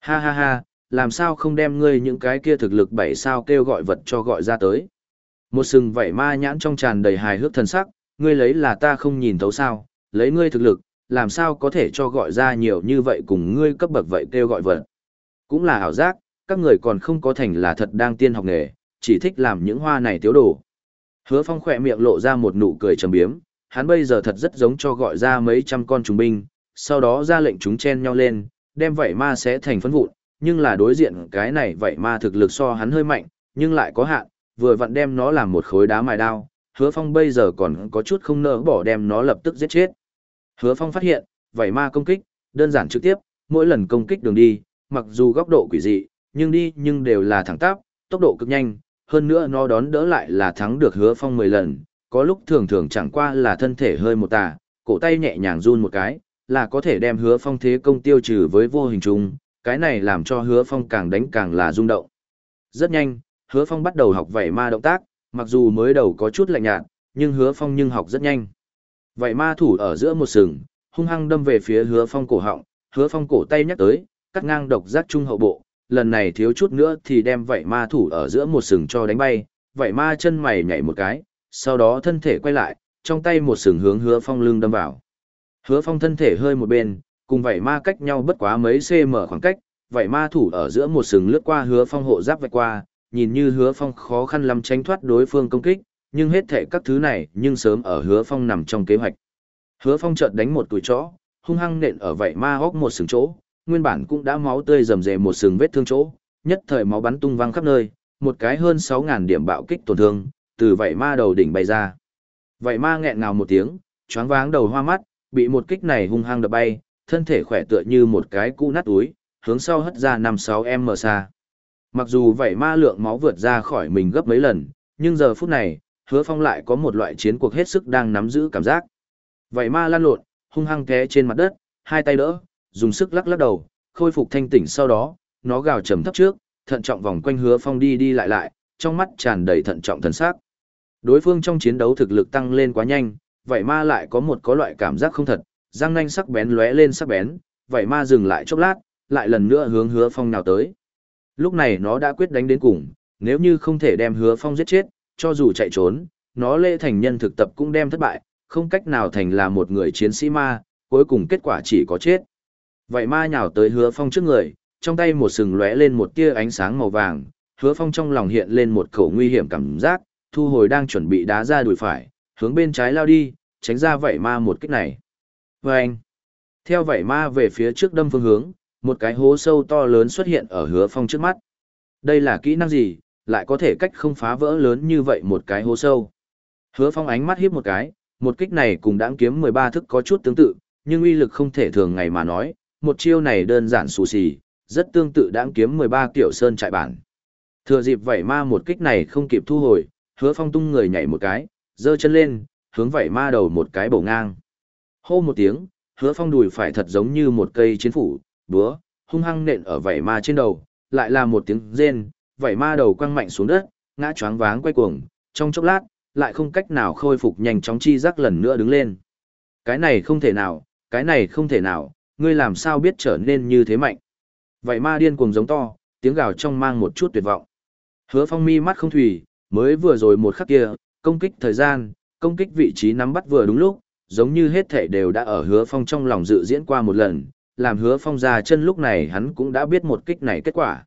Ha ha ha, làm sao không đem ngươi những cái kia thực lực bảy sao kêu gọi vật cho gọi ra tới. Một sừng vậy ma nhãn trong tràn đầy hài hước thần sắc, ngươi lấy là ta không nhìn thấu sao, lấy ngươi thực lực, làm sao có thể cho gọi ra nhiều như vậy cùng ngươi cấp bậc vậy kêu gọi vật. Cũng là ảo giác, các người còn không có thành là thật đang tiên học nghề, chỉ thích làm những hoa này tiếu đồ. Hứa phong khỏe miệng lộ ra một nụ cười trầm biếm, hắn bây giờ thật rất giống cho gọi ra mấy trăm con trùng binh, sau đó ra lệnh chúng chen nhau lên, đem vậy ma sẽ thành phấn vụn, nhưng là đối diện cái này vậy ma thực lực so hắn hơi mạnh, nhưng lại có hạn, vừa vặn đem nó làm một khối đá mài đao, hứa phong bây giờ còn có chút không nỡ bỏ đem nó lập tức giết chết. Hứa phong phát hiện, vảy ma công kích, đơn giản trực tiếp, mỗi lần công kích đường đi, mặc dù góc độ quỷ dị, nhưng đi nhưng đều là thẳng tắp, tốc độ cực nhanh, hơn nữa nó đón đỡ lại là thắng được hứa phong 10 lần, có lúc thường thường chẳng qua là thân thể hơi một tà, cổ tay nhẹ nhàng run một cái, là có thể đem hứa phong thế công tiêu trừ với vô hình trùng, cái này làm cho hứa phong càng đánh càng là rung động. Rất nhanh, hứa phong bắt đầu học vảy ma động tác, mặc dù mới đầu có chút lạnh nhạt, nhưng hứa phong nhưng học rất nhanh. Vậy ma thủ ở giữa một sừng, hung hăng đâm về phía hứa phong cổ họng, hứa phong cổ tay nhắc tới, cắt ngang độc giác trung hậu bộ, lần này thiếu chút nữa thì đem vậy ma thủ ở giữa một sừng cho đánh bay, vậy ma chân mày nhảy một cái, sau đó thân thể quay lại, trong tay một sừng hướng hứa phong lưng đâm vào. Hứa phong thân thể hơi một bên, cùng vậy ma cách nhau bất quá mấy cm khoảng cách, vậy ma thủ ở giữa một sừng lướt qua hứa phong hộ giáp vạch qua, nhìn như hứa phong khó khăn lắm tránh thoát đối phương công kích, nhưng hết thệ các thứ này nhưng sớm ở hứa phong nằm trong kế hoạch. Hứa phong chợt đánh một tuổi chó, hung hăng nện ở vậy ma hốc một sừng chỗ, nguyên bản cũng đã máu tươi rầm rề một sừng vết thương chỗ, nhất thời máu bắn tung văng khắp nơi, một cái hơn sáu ngàn điểm bạo kích tổn thương, từ vậy ma đầu đỉnh bay ra. Vậy ma nghẹn ngào một tiếng, choáng váng đầu hoa mắt, bị một kích này hung hăng đập bay, thân thể khỏe tựa như một cái cũ nát túi, hướng sau hất ra 5-6 m xa. Mặc dù vậy ma lượng máu vượt ra khỏi mình gấp mấy lần, nhưng giờ phút này, hứa phong lại có một loại chiến cuộc hết sức đang nắm giữ cảm giác. Vậy ma lan lộn, hung hăng té trên mặt đất, hai tay đỡ, dùng sức lắc lắc đầu, khôi phục thanh tỉnh sau đó, nó gào trầm thấp trước, thận trọng vòng quanh hứa phong đi đi lại lại, trong mắt tràn đầy thận trọng thần sắc. Đối phương trong chiến đấu thực lực tăng lên quá nhanh, vậy ma lại có một có loại cảm giác không thật, răng nanh sắc bén lóe lên sắc bén, vậy ma dừng lại chốc lát, lại lần nữa hướng hứa phong nào tới. Lúc này nó đã quyết đánh đến cùng, nếu như không thể đem hứa phong giết chết, cho dù chạy trốn, nó lễ thành nhân thực tập cũng đem thất bại, không cách nào thành là một người chiến sĩ ma, cuối cùng kết quả chỉ có chết. Vậy ma nhào tới hứa phong trước người, trong tay một sừng lóe lên một tia ánh sáng màu vàng, hứa phong trong lòng hiện lên một khẩu nguy hiểm cảm giác, thu hồi đang chuẩn bị đá ra đùi phải, hướng bên trái lao đi, tránh ra vảy ma một kích này. Và anh, theo vảy ma về phía trước đâm phương hướng, một cái hố sâu to lớn xuất hiện ở hứa phong trước mắt. Đây là kỹ năng gì, lại có thể cách không phá vỡ lớn như vậy một cái hố sâu. Hứa phong ánh mắt hiếp một cái, một kích này cùng Đãng kiếm 13 thức có chút tương tự, nhưng uy lực không thể thường ngày mà nói, một chiêu này đơn giản xù xì, rất tương tự Đãng kiếm 13 kiểu sơn trại bản. Thừa dịp vậy ma một kích này không kịp thu hồi, hứa phong tung người nhảy một cái, giơ chân lên, hướng vậy ma đầu một cái bổ ngang. Hô một tiếng, hứa phong đùi phải thật giống như một cây chiến phủ, búa, hung hăng nện ở vậy ma trên đầu, lại là một tiếng rên, vảy ma đầu quăng mạnh xuống đất, ngã choáng váng quay cuồng, trong chốc lát, lại không cách nào khôi phục nhanh chóng chi giác lần nữa đứng lên. Cái này không thể nào, cái này không thể nào, ngươi làm sao biết trở nên như thế mạnh. Vảy ma điên cuồng giống to, tiếng gào trong mang một chút tuyệt vọng. Hứa phong mi mắt không thủy, mới vừa rồi một khắc kia, công kích thời gian, công kích vị trí nắm bắt vừa đúng lúc, giống như hết thể đều đã ở hứa phong trong lòng dự diễn qua một lần, làm hứa phong ra chân lúc này hắn cũng đã biết một kích này kết quả.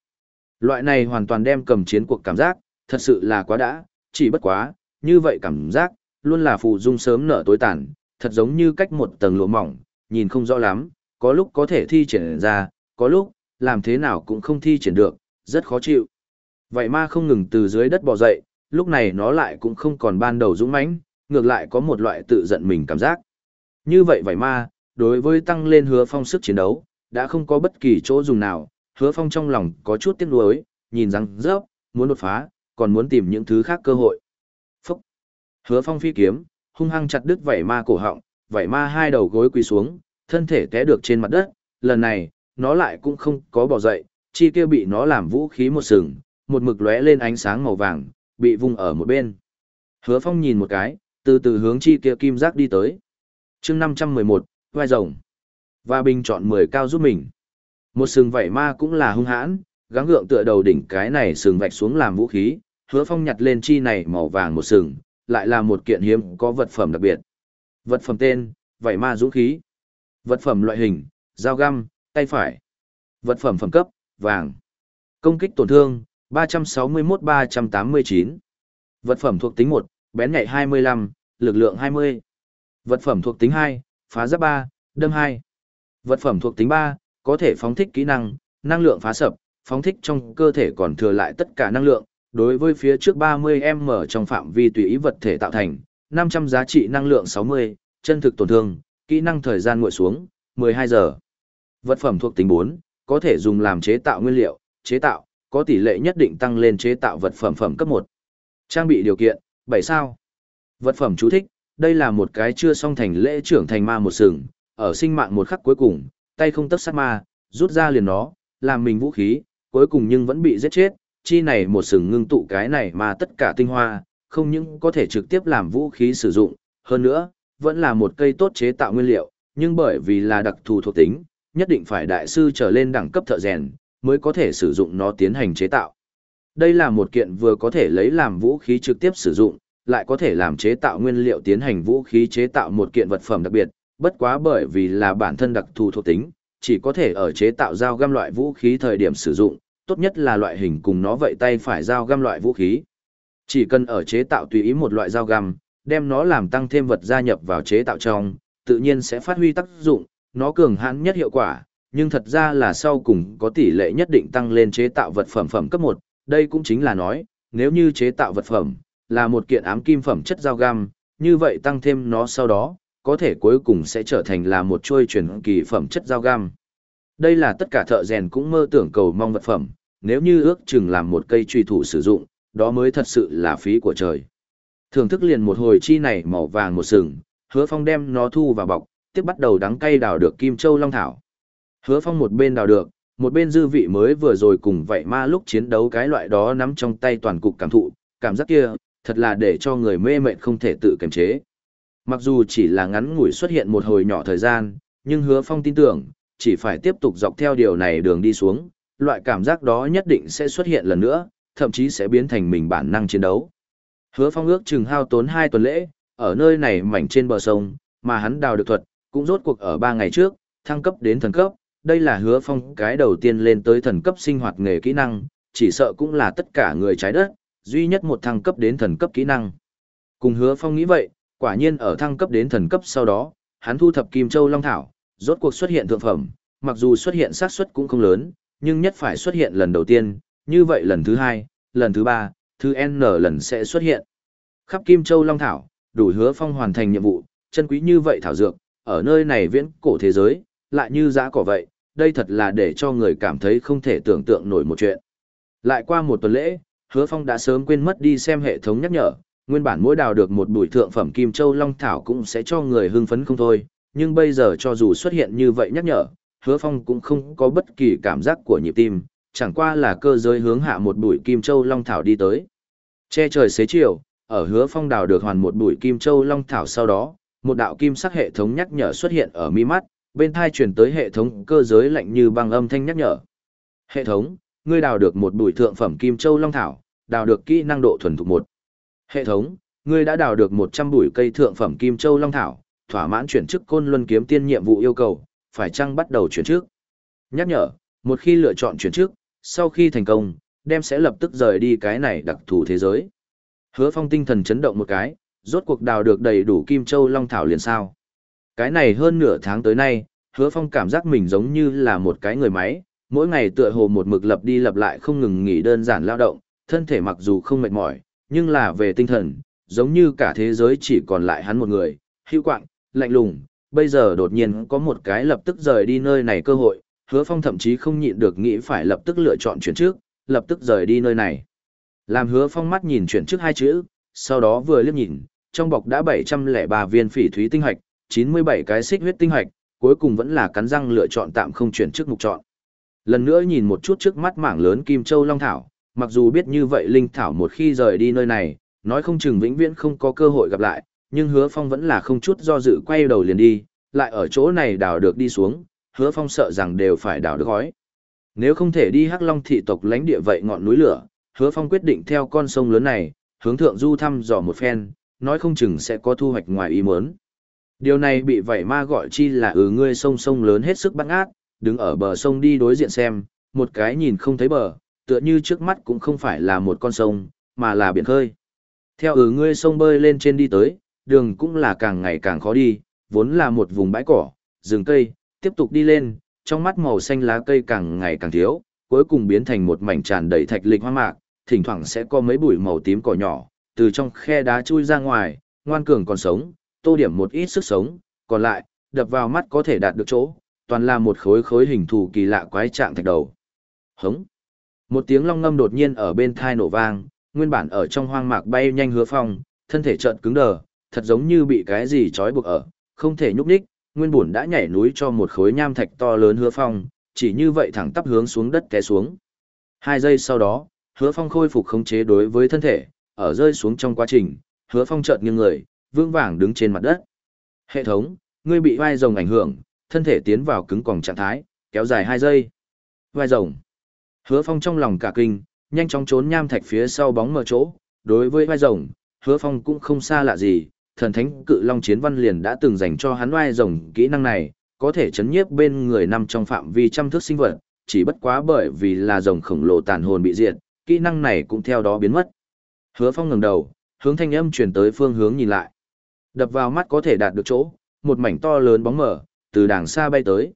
Loại này hoàn toàn đem cầm chiến cuộc cảm giác, thật sự là quá đã, chỉ bất quá, như vậy cảm giác, luôn là phù dung sớm nở tối tàn, thật giống như cách một tầng lụa mỏng, nhìn không rõ lắm, có lúc có thể thi triển ra, có lúc, làm thế nào cũng không thi triển được, rất khó chịu. Vậy ma không ngừng từ dưới đất bò dậy, lúc này nó lại cũng không còn ban đầu dũng mãnh, ngược lại có một loại tự giận mình cảm giác. Như vậy vậy ma, đối với tăng lên hứa phong sức chiến đấu, đã không có bất kỳ chỗ dùng nào, hứa phong trong lòng có chút tiếc nuối, nhìn rằng rớp, muốn đột phá, còn muốn tìm những thứ khác cơ hội. Phúc! Hứa phong phi kiếm, hung hăng chặt đứt vảy ma cổ họng, vảy ma hai đầu gối quỳ xuống, thân thể té được trên mặt đất, lần này, nó lại cũng không có bỏ dậy, chi kia bị nó làm vũ khí một sừng, một mực lóe lên ánh sáng màu vàng, bị vung ở một bên. Hứa Phong nhìn một cái, từ từ hướng chi kia kim giác đi tới. chương 511, vai rồng. Và bình chọn 10 cao giúp mình. Một sừng vảy ma cũng là hung hãn, gắng gượng tựa đầu đỉnh cái này sừng vạch xuống làm vũ khí, hứa phong nhặt lên chi này màu vàng một sừng, lại là một kiện hiếm có vật phẩm đặc biệt. Vật phẩm tên, vảy ma dũng khí. Vật phẩm loại hình, dao găm, tay phải. Vật phẩm phẩm cấp, vàng. Công kích tổn thương, 361-389. Vật phẩm thuộc tính 1, bén nhạy 25, lực lượng 20. Vật phẩm thuộc tính 2, phá giáp 3, đâm 2. Vật phẩm thuộc tính 3, có thể phóng thích kỹ năng, năng lượng phá sập, phóng thích trong cơ thể còn thừa lại tất cả năng lượng, đối với phía trước 30m trong phạm vi tùy ý vật thể tạo thành, 500 giá trị năng lượng 60, chân thực tổn thương, kỹ năng thời gian nguội xuống, 12 giờ. Vật phẩm thuộc tính 4, có thể dùng làm chế tạo nguyên liệu, chế tạo, có tỷ lệ nhất định tăng lên chế tạo vật phẩm phẩm cấp 1. Trang bị điều kiện, 7 sao. Vật phẩm chú thích, đây là một cái chưa song thành lễ trưởng thành ma một sừng, ở sinh mạng một khắc cuối cùng, tay không tấp sát ma, rút ra liền nó, làm mình vũ khí, cuối cùng nhưng vẫn bị giết chết, chi này một sừng ngưng tụ cái này mà tất cả tinh hoa, không những có thể trực tiếp làm vũ khí sử dụng, hơn nữa, vẫn là một cây tốt chế tạo nguyên liệu, nhưng bởi vì là đặc thù thuộc tính, nhất định phải đại sư trở lên đẳng cấp thợ rèn, mới có thể sử dụng nó tiến hành chế tạo. Đây là một kiện vừa có thể lấy làm vũ khí trực tiếp sử dụng, lại có thể làm chế tạo nguyên liệu tiến hành vũ khí chế tạo một kiện vật phẩm đặc biệt, bất quá bởi vì là bản thân đặc thù thuộc tính, chỉ có thể ở chế tạo dao găm loại vũ khí thời điểm sử dụng, tốt nhất là loại hình cùng nó vậy tay phải dao găm loại vũ khí. Chỉ cần ở chế tạo tùy ý một loại dao găm, đem nó làm tăng thêm vật gia nhập vào chế tạo trong, tự nhiên sẽ phát huy tác dụng, nó cường hãn nhất hiệu quả, nhưng thật ra là sau cùng có tỷ lệ nhất định tăng lên chế tạo vật phẩm phẩm cấp 1, đây cũng chính là nói, nếu như chế tạo vật phẩm là một kiện ám kim phẩm chất dao găm, như vậy tăng thêm nó sau đó, có thể cuối cùng sẽ trở thành là một chuôi truyền kỳ phẩm chất dao găm. Đây là tất cả thợ rèn cũng mơ tưởng cầu mong vật phẩm, nếu như ước chừng làm một cây truy thủ sử dụng, đó mới thật sự là phí của trời. Thưởng thức liền một hồi chi này màu vàng một sừng, hứa phong đem nó thu vào bọc, tiếp bắt đầu đắng cay đào được kim châu long thảo. Hứa phong một bên đào được, một bên dư vị mới vừa rồi cùng vậy ma lúc chiến đấu cái loại đó nắm trong tay toàn cục cảm thụ, cảm giác kia, thật là để cho người mê mệt không thể tự kiềm chế. Mặc dù chỉ là ngắn ngủi xuất hiện một hồi nhỏ thời gian, nhưng hứa phong tin tưởng, chỉ phải tiếp tục dọc theo điều này đường đi xuống, loại cảm giác đó nhất định sẽ xuất hiện lần nữa, thậm chí sẽ biến thành mình bản năng chiến đấu. Hứa phong ước chừng hao tốn 2 tuần lễ, ở nơi này mảnh trên bờ sông, mà hắn đào được thuật, cũng rốt cuộc ở 3 ngày trước, thăng cấp đến thần cấp, đây là hứa phong cái đầu tiên lên tới thần cấp sinh hoạt nghề kỹ năng, chỉ sợ cũng là tất cả người trái đất, duy nhất một thăng cấp đến thần cấp kỹ năng. Cùng hứa phong nghĩ vậy, quả nhiên ở thăng cấp đến thần cấp sau đó, hắn thu thập Kim Châu Long Thảo, rốt cuộc xuất hiện thượng phẩm, mặc dù xuất hiện xác suất cũng không lớn, nhưng nhất phải xuất hiện lần đầu tiên, như vậy lần thứ hai, lần thứ ba, thứ N lần sẽ xuất hiện. Khắp Kim Châu Long Thảo, đủ hứa phong hoàn thành nhiệm vụ, chân quý như vậy thảo dược, ở nơi này viễn cổ thế giới, lại như giã cỏ vậy, đây thật là để cho người cảm thấy không thể tưởng tượng nổi một chuyện. Lại qua một tuần lễ, hứa phong đã sớm quên mất đi xem hệ thống nhắc nhở, nguyên bản mỗi đào được một bụi thượng phẩm Kim Châu Long Thảo cũng sẽ cho người hưng phấn không thôi, nhưng bây giờ cho dù xuất hiện như vậy nhắc nhở, hứa phong cũng không có bất kỳ cảm giác của nhịp tim, chẳng qua là cơ giới hướng hạ một bụi Kim Châu Long Thảo đi tới. Che trời xế chiều, ở hứa phong đào được hoàn một bụi kim châu long thảo sau đó, một đạo kim sắc hệ thống nhắc nhở xuất hiện ở mi mắt, bên thai chuyển tới hệ thống cơ giới lạnh như băng âm thanh nhắc nhở. Hệ thống, ngươi đào được một bụi thượng phẩm kim châu long thảo, đào được kỹ năng độ thuần thục một. Hệ thống, ngươi đã đào được một trăm bụi cây thượng phẩm kim châu long thảo, thỏa mãn chuyển chức côn luân kiếm tiên nhiệm vụ yêu cầu, phải chăng bắt đầu chuyển chức? Nhắc nhở, một khi lựa chọn chuyển chức, sau khi thành công, đem sẽ lập tức rời đi cái này đặc thù thế giới. Hứa phong tinh thần chấn động một cái, rốt cuộc đào được đầy đủ kim châu long thảo liền sao. Cái này hơn nửa tháng tới nay, hứa phong cảm giác mình giống như là một cái người máy, mỗi ngày tựa hồ một mực lập đi lập lại không ngừng nghỉ đơn giản lao động, thân thể mặc dù không mệt mỏi, nhưng là về tinh thần, giống như cả thế giới chỉ còn lại hắn một người, hữu quạng, lạnh lùng, bây giờ đột nhiên có một cái lập tức rời đi nơi này cơ hội, hứa phong thậm chí không nhịn được nghĩ phải lập tức lựa chọn chuyển trước, lập tức rời đi nơi này. Làm hứa phong mắt nhìn chuyển trước hai chữ, sau đó vừa liếc nhìn, trong bọc đã 703 viên phỉ thúy tinh hoạch, 97 cái xích huyết tinh hoạch, cuối cùng vẫn là cắn răng lựa chọn tạm không chuyển trước mục chọn. Lần nữa nhìn một chút trước mắt mảng lớn Kim Châu Long Thảo, mặc dù biết như vậy Linh Thảo một khi rời đi nơi này, nói không chừng vĩnh viễn không có cơ hội gặp lại, nhưng hứa phong vẫn là không chút do dự quay đầu liền đi, lại ở chỗ này đào được đi xuống, hứa phong sợ rằng đều phải đào được gói. Nếu không thể đi Hắc Long thị tộc lãnh địa vậy ngọn núi lửa, hứa phong quyết định theo con sông lớn này, hướng thượng du thăm dò một phen, nói không chừng sẽ có thu hoạch ngoài ý muốn. Điều này bị vảy ma gọi chi là ừ ngươi sông sông lớn hết sức bắt ác, đứng ở bờ sông đi đối diện xem, một cái nhìn không thấy bờ, tựa như trước mắt cũng không phải là một con sông, mà là biển khơi. Theo ở ngươi sông bơi lên trên đi tới, đường cũng là càng ngày càng khó đi, vốn là một vùng bãi cỏ, rừng cây, tiếp tục đi lên, trong mắt màu xanh lá cây càng ngày càng thiếu, cuối cùng biến thành một mảnh tràn đầy thạch lịch hoa mạc, thỉnh thoảng sẽ có mấy bụi màu tím cỏ nhỏ, từ trong khe đá chui ra ngoài, ngoan cường còn sống, tô điểm một ít sức sống, còn lại, đập vào mắt có thể đạt được chỗ, toàn là một khối khối hình thù kỳ lạ quái trạng thạch đầu. Hống! Một tiếng long ngâm đột nhiên ở bên thai nổ vang, nguyên bản ở trong hoang mạc bay nhanh hứa phong, thân thể trợn cứng đờ, thật giống như bị cái gì trói buộc ở, không thể nhúc nhích, nguyên bổn đã nhảy núi cho một khối nham thạch to lớn hứa phong, chỉ như vậy thẳng tắp hướng xuống đất té xuống. Hai giây sau đó, hứa phong khôi phục khống chế đối với thân thể, ở rơi xuống trong quá trình, hứa phong chợt nghiêng người, vương vàng đứng trên mặt đất. Hệ thống, ngươi bị vai rồng ảnh hưởng, thân thể tiến vào cứng còng trạng thái, kéo dài hai giây. Vai rồng. Hứa phong trong lòng cả kinh, nhanh chóng trốn nham thạch phía sau bóng mờ chỗ, đối với vai rồng, hứa phong cũng không xa lạ gì, thần thánh cự long chiến văn liền đã từng dành cho hắn vai rồng kỹ năng này, có thể chấn nhiếp bên người nằm trong phạm vi trăm thước sinh vật, chỉ bất quá bởi vì là rồng khổng lồ tàn hồn bị diệt, kỹ năng này cũng theo đó biến mất. Hứa Phong ngẩng đầu, hướng thanh âm truyền tới phương hướng nhìn lại. Đập vào mắt có thể đạt được chỗ, một mảnh to lớn bóng mờ, từ đàng xa bay tới.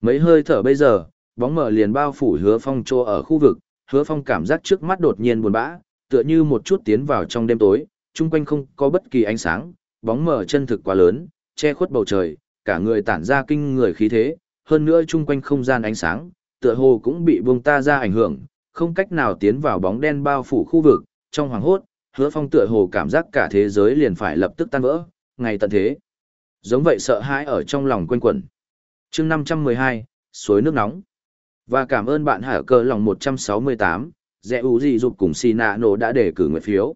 Mấy hơi thở bây giờ, bóng mờ liền bao phủ Hứa Phong chỗ ở khu vực, Hứa Phong cảm giác trước mắt đột nhiên buồn bã, tựa như một chút tiến vào trong đêm tối, chung quanh không có bất kỳ ánh sáng, bóng mờ chân thực quá lớn, che khuất bầu trời, cả người tản ra kinh người khí thế, hơn nữa chung quanh không gian ánh sáng, tựa hồ cũng bị buông ta ra ảnh hưởng, không cách nào tiến vào bóng đen bao phủ khu vực, trong hoàng hốt, hứa phong tựa hồ cảm giác cả thế giới liền phải lập tức tan vỡ, ngày tận thế. Giống vậy sợ hãi ở trong lòng quanh quẩn. chương 512, suối nước nóng. Và cảm ơn bạn Hải cơ lòng 168, dẹ ú gì dục cùng xì nạ nổ đã để cử nguyện phiếu.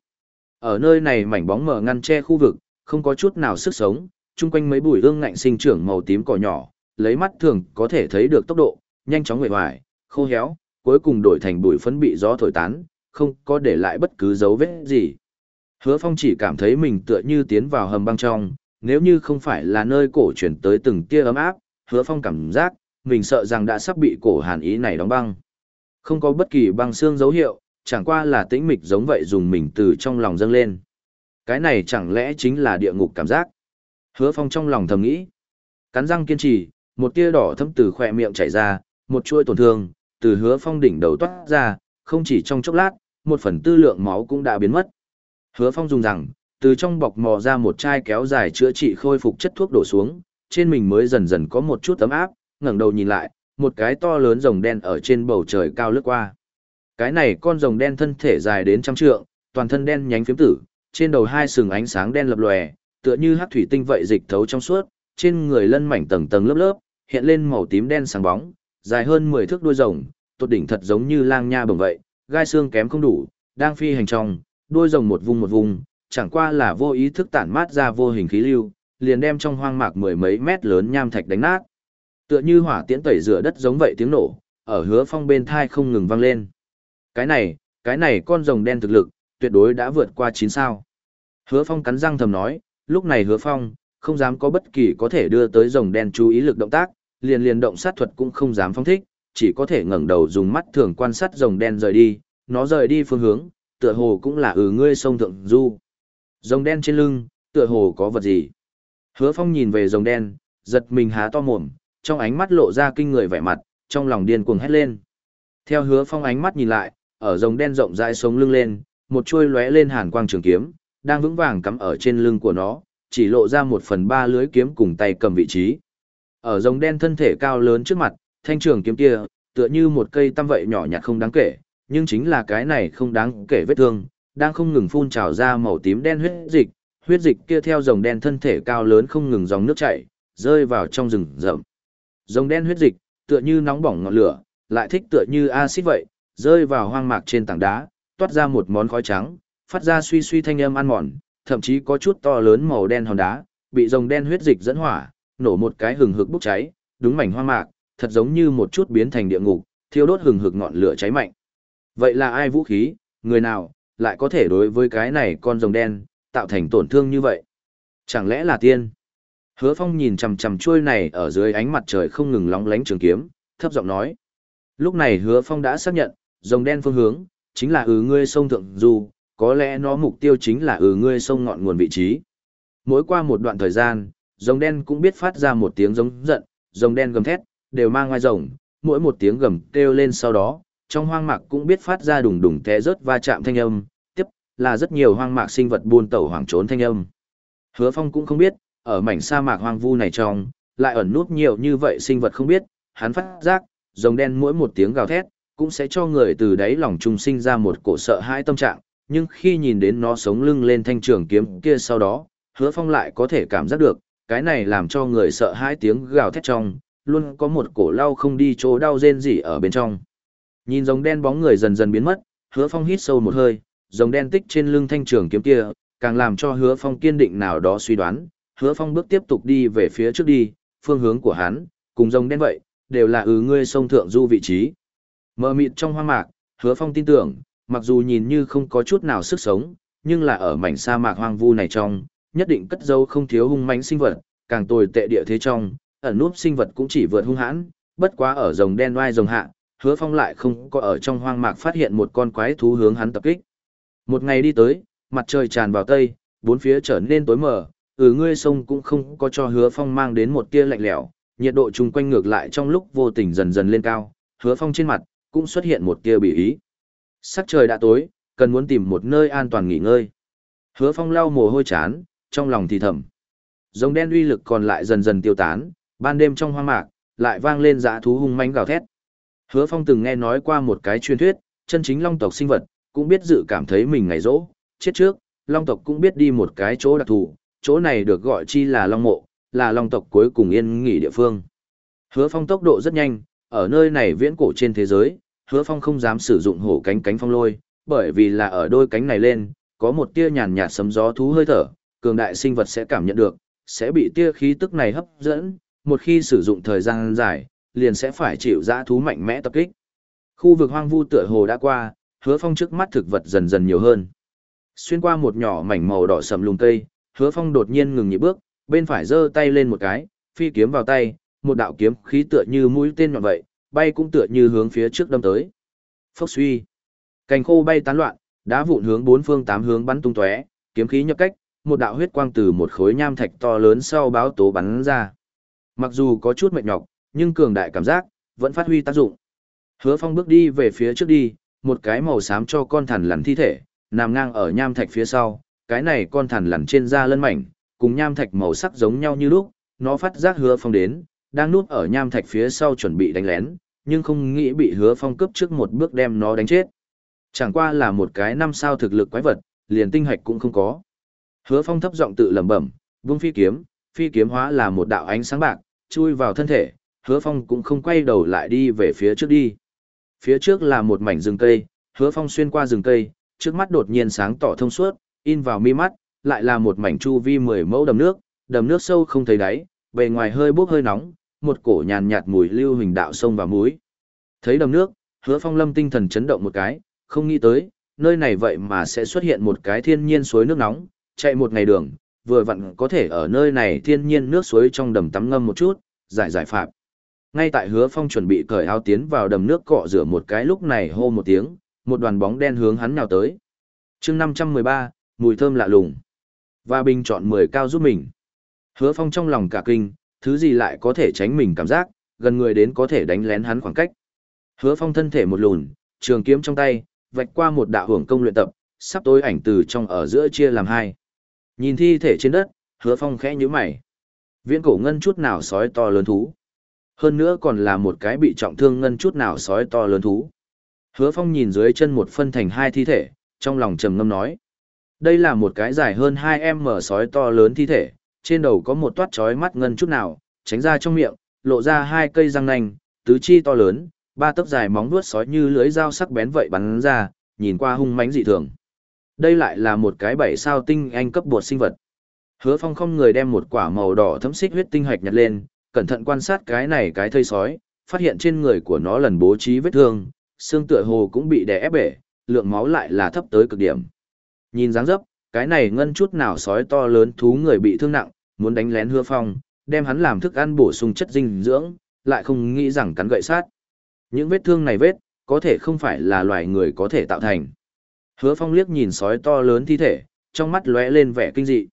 Ở nơi này mảnh bóng mở ngăn che khu vực, không có chút nào sức sống, chung quanh mấy bụi ương ngạnh sinh trưởng màu tím cỏ nhỏ, lấy mắt thường có thể thấy được tốc độ, nhanh chóng nguệ hoài, khô héo, cuối cùng đổi thành bụi phấn bị gió thổi tán, không có để lại bất cứ dấu vết gì. Hứa Phong chỉ cảm thấy mình tựa như tiến vào hầm băng trong, nếu như không phải là nơi cổ chuyển tới từng tia ấm áp, Hứa Phong cảm giác, mình sợ rằng đã sắp bị cổ hàn ý này đóng băng. Không có bất kỳ băng xương dấu hiệu, chẳng qua là tĩnh mịch giống vậy dùng mình từ trong lòng dâng lên. Cái này chẳng lẽ chính là địa ngục cảm giác? Hứa Phong trong lòng thầm nghĩ. Cắn răng kiên trì, một tia đỏ thâm từ khỏe miệng chảy ra, một chuôi tổn thương, từ hứa phong đỉnh đầu toát ra, không chỉ trong chốc lát, một phần tư lượng máu cũng đã biến mất. Hứa phong dùng rằng, từ trong bọc mò ra một chai kéo dài chữa trị khôi phục chất thuốc đổ xuống, trên mình mới dần dần có một chút ấm áp, ngẩng đầu nhìn lại, một cái to lớn rồng đen ở trên bầu trời cao lướt qua. Cái này con rồng đen thân thể dài đến trăm trượng, toàn thân đen nhánh phiếm tử, trên đầu hai sừng ánh sáng đen lập lòe, tựa như hắc thủy tinh vậy dịch thấu trong suốt, trên người lân mảnh tầng tầng lớp lớp, hiện lên màu tím đen sáng bóng, dài hơn 10 thước đuôi rồng, tốt đỉnh thật giống như lang nha bồng vậy, gai xương kém không đủ, đang phi hành trong, đuôi rồng một vùng một vùng, chẳng qua là vô ý thức tản mát ra vô hình khí lưu, liền đem trong hoang mạc mười mấy mét lớn nham thạch đánh nát. Tựa như hỏa tiễn tẩy rửa đất giống vậy tiếng nổ, ở hứa phong bên thai không ngừng vang lên. Cái này, cái này con rồng đen thực lực, tuyệt đối đã vượt qua chín sao. Hứa phong cắn răng thầm nói, lúc này hứa phong, không dám có bất kỳ có thể đưa tới rồng đen chú ý lực động tác, liền liền động sát thuật cũng không dám phong thích, chỉ có thể ngẩng đầu dùng mắt thường quan sát rồng đen rời đi, nó rời đi phương hướng, tựa hồ cũng là ừ ngươi sông thượng du. Rồng đen trên lưng, tựa hồ có vật gì. Hứa Phong nhìn về rồng đen, giật mình há to mồm, trong ánh mắt lộ ra kinh người vẻ mặt, trong lòng điên cuồng hét lên. Theo Hứa Phong ánh mắt nhìn lại, ở rồng đen rộng rãi sống lưng lên, một chuôi lóe lên hàn quang trường kiếm, đang vững vàng cắm ở trên lưng của nó, chỉ lộ ra một phần ba lưới kiếm cùng tay cầm vị trí. Ở rồng đen thân thể cao lớn trước mặt, thanh trường kiếm kia, tựa như một cây tăm vậy nhỏ nhặt không đáng kể, nhưng chính là cái này không đáng kể vết thương, đang không ngừng phun trào ra màu tím đen huyết dịch, huyết dịch kia theo rồng đen thân thể cao lớn không ngừng dòng nước chảy, rơi vào trong rừng rậm. Rồng đen huyết dịch, tựa như nóng bỏng ngọn lửa, lại thích tựa như axit vậy, rơi vào hoang mạc trên tảng đá, toát ra một món khói trắng, phát ra suy suy thanh âm ăn mòn, thậm chí có chút to lớn màu đen hòn đá, bị rồng đen huyết dịch dẫn hỏa, nổ một cái hừng hực bốc cháy, đúng mảnh hoang mạc, thật giống như một chút biến thành địa ngục, thiêu đốt hừng hực ngọn lửa cháy mạnh. Vậy là ai vũ khí, người nào, lại có thể đối với cái này con rồng đen, tạo thành tổn thương như vậy? Chẳng lẽ là tiên? Hứa Phong nhìn chằm chằm chuôi này ở dưới ánh mặt trời không ngừng lóng lánh trường kiếm, thấp giọng nói. Lúc này Hứa Phong đã xác nhận, rồng đen phương hướng, chính là ừ ngươi sông thượng du, có lẽ nó mục tiêu chính là ừ ngươi sông ngọn nguồn vị trí. Mỗi qua một đoạn thời gian, rồng đen cũng biết phát ra một tiếng giống giận, rồng đen gầm thét, đều mang ngoài rồng, mỗi một tiếng gầm kêu lên sau đó, trong hoang mạc cũng biết phát ra đùng đùng té rớt va chạm thanh âm, tiếp là rất nhiều hoang mạc sinh vật buôn tẩu hoảng trốn thanh âm. Hứa Phong cũng không biết, ở mảnh sa mạc hoang vu này trong, lại ẩn nút nhiều như vậy sinh vật không biết, hắn phát giác, rồng đen mỗi một tiếng gào thét, cũng sẽ cho người từ đáy lòng trung sinh ra một cổ sợ hãi tâm trạng, nhưng khi nhìn đến nó sống lưng lên thanh trường kiếm kia sau đó, hứa phong lại có thể cảm giác được, cái này làm cho người sợ hãi tiếng gào thét trong, luôn có một cổ lau không đi chỗ đau rên rỉ ở bên trong. Nhìn rồng đen bóng người dần dần biến mất, hứa phong hít sâu một hơi, rồng đen tích trên lưng thanh trường kiếm kia, càng làm cho hứa phong kiên định nào đó suy đoán, hứa phong bước tiếp tục đi về phía trước đi, phương hướng của hắn, cùng rồng đen vậy, đều là ừ ngươi sông thượng du vị trí. Mờ mịt trong hoang mạc, hứa phong tin tưởng, mặc dù nhìn như không có chút nào sức sống, nhưng là ở mảnh sa mạc hoang vu này trong, nhất định cất dấu không thiếu hung mãnh sinh vật, càng tồi tệ địa thế trong, ẩn núp sinh vật cũng chỉ vượt hung hãn, bất quá ở rồng đen oai rồng hạ, hứa phong lại không có ở trong hoang mạc phát hiện một con quái thú hướng hắn tập kích. Một ngày đi tới, mặt trời tràn vào tây, bốn phía trở nên tối mờ, ừ ngươi sông cũng không có cho hứa phong mang đến một tia lạnh lẽo, nhiệt độ chung quanh ngược lại trong lúc vô tình dần dần lên cao, hứa phong trên mặt, cũng xuất hiện một tia bị ý. Sắc trời đã tối, cần muốn tìm một nơi an toàn nghỉ ngơi. Hứa Phong lau mồ hôi chán, trong lòng thì thầm. Rồng đen uy lực còn lại dần dần tiêu tán, ban đêm trong hoang mạc, lại vang lên dã thú hung manh gào thét. Hứa Phong từng nghe nói qua một cái truyền thuyết, chân chính long tộc sinh vật, cũng biết dự cảm thấy mình ngày rỗ, chết trước, long tộc cũng biết đi một cái chỗ đặc thù, chỗ này được gọi chi là long mộ, là long tộc cuối cùng yên nghỉ địa phương. Hứa Phong tốc độ rất nhanh, ở nơi này viễn cổ trên thế giới, hứa phong không dám sử dụng hổ cánh cánh phong lôi, bởi vì là ở đôi cánh này lên, có một tia nhàn nhạt sấm gió thú hơi thở, cường đại sinh vật sẽ cảm nhận được, sẽ bị tia khí tức này hấp dẫn, một khi sử dụng thời gian dài, liền sẽ phải chịu dã thú mạnh mẽ tập kích. Khu vực hoang vu tựa hồ đã qua, hứa phong trước mắt thực vật dần dần nhiều hơn. Xuyên qua một nhỏ mảnh màu đỏ sầm lùm cây, hứa phong đột nhiên ngừng nhịp bước, bên phải giơ tay lên một cái, phi kiếm vào tay, một đạo kiếm khí tựa như mũi tên nhọn vậy, bay cũng tựa như hướng phía trước đâm tới. Phốc suy. Cành khô bay tán loạn, đá vụn hướng bốn phương tám hướng bắn tung tóe, kiếm khí nhập cách, một đạo huyết quang từ một khối nham thạch to lớn sau báo tố bắn ra. Mặc dù có chút mệt nhọc, nhưng cường đại cảm giác vẫn phát huy tác dụng. Hứa Phong bước đi về phía trước đi, một cái màu xám cho con thằn lằn thi thể, nằm ngang ở nham thạch phía sau, cái này con thằn lằn trên da lân mảnh, cùng nham thạch màu sắc giống nhau như lúc, nó phát giác Hứa Phong đến, đang núp ở nham thạch phía sau chuẩn bị đánh lén, nhưng không nghĩ bị Hứa Phong cướp trước một bước đem nó đánh chết. Chẳng qua là một cái năm sao thực lực quái vật, liền tinh hạch cũng không có. Hứa Phong thấp giọng tự lẩm bẩm, vung phi kiếm, phi kiếm hóa là một đạo ánh sáng bạc, chui vào thân thể, Hứa Phong cũng không quay đầu lại đi về phía trước đi. Phía trước là một mảnh rừng cây, Hứa Phong xuyên qua rừng cây, trước mắt đột nhiên sáng tỏ thông suốt, in vào mi mắt, lại là một mảnh chu vi mười mẫu đầm nước, đầm nước sâu không thấy đáy, bề ngoài hơi bốc hơi nóng, một cổ nhàn nhạt mùi lưu hình đạo sông và muối. Thấy đầm nước, Hứa Phong lâm tinh thần chấn động một cái, không nghĩ tới, nơi này vậy mà sẽ xuất hiện một cái thiên nhiên suối nước nóng, chạy một ngày đường, vừa vặn có thể ở nơi này thiên nhiên nước suối trong đầm tắm ngâm một chút, giải giải phạm. Ngay tại hứa phong chuẩn bị cởi áo tiến vào đầm nước cọ rửa một cái lúc này hô một tiếng, một đoàn bóng đen hướng hắn nào tới. chương 513, mùi thơm lạ lùng. Và bình chọn 10 cao giúp mình. Hứa phong trong lòng cả kinh, thứ gì lại có thể tránh mình cảm giác, gần người đến có thể đánh lén hắn khoảng cách. Hứa phong thân thể một lùn, trường kiếm trong tay, vạch qua một đạo hưởng công luyện tập, sắp tối ảnh từ trong ở giữa chia làm hai. Nhìn thi thể trên đất, hứa phong khẽ nhíu mày. Viễn cổ ngân chút nào sói to lớn thú. Hơn nữa còn là một cái bị trọng thương ngân chút nào sói to lớn thú. Hứa phong nhìn dưới chân một phân thành hai thi thể, trong lòng trầm ngâm nói. Đây là một cái dài hơn 2m sói to lớn thi thể, trên đầu có một toát chói mắt ngân chút nào, tránh ra trong miệng, lộ ra hai cây răng nanh, tứ chi to lớn, ba tấc dài móng vuốt sói như lưới dao sắc bén vậy bắn ra, nhìn qua hung mãnh dị thường. Đây lại là một cái bảy sao tinh anh cấp bột sinh vật. Hứa Phong không người đem một quả màu đỏ thấm xích huyết tinh hạch nhặt lên, cẩn thận quan sát cái này cái thây sói, phát hiện trên người của nó lần bố trí vết thương, xương tựa hồ cũng bị đè ép bể, lượng máu lại là thấp tới cực điểm. Nhìn dáng dấp, cái này ngân chút nào sói to lớn thú người bị thương nặng, muốn đánh lén Hứa Phong, đem hắn làm thức ăn bổ sung chất dinh dưỡng, lại không nghĩ rằng cắn gậy sát. Những vết thương này vết, có thể không phải là loài người có thể tạo thành. Hứa Phong liếc nhìn sói to lớn thi thể, trong mắt lóe lên vẻ kinh dị.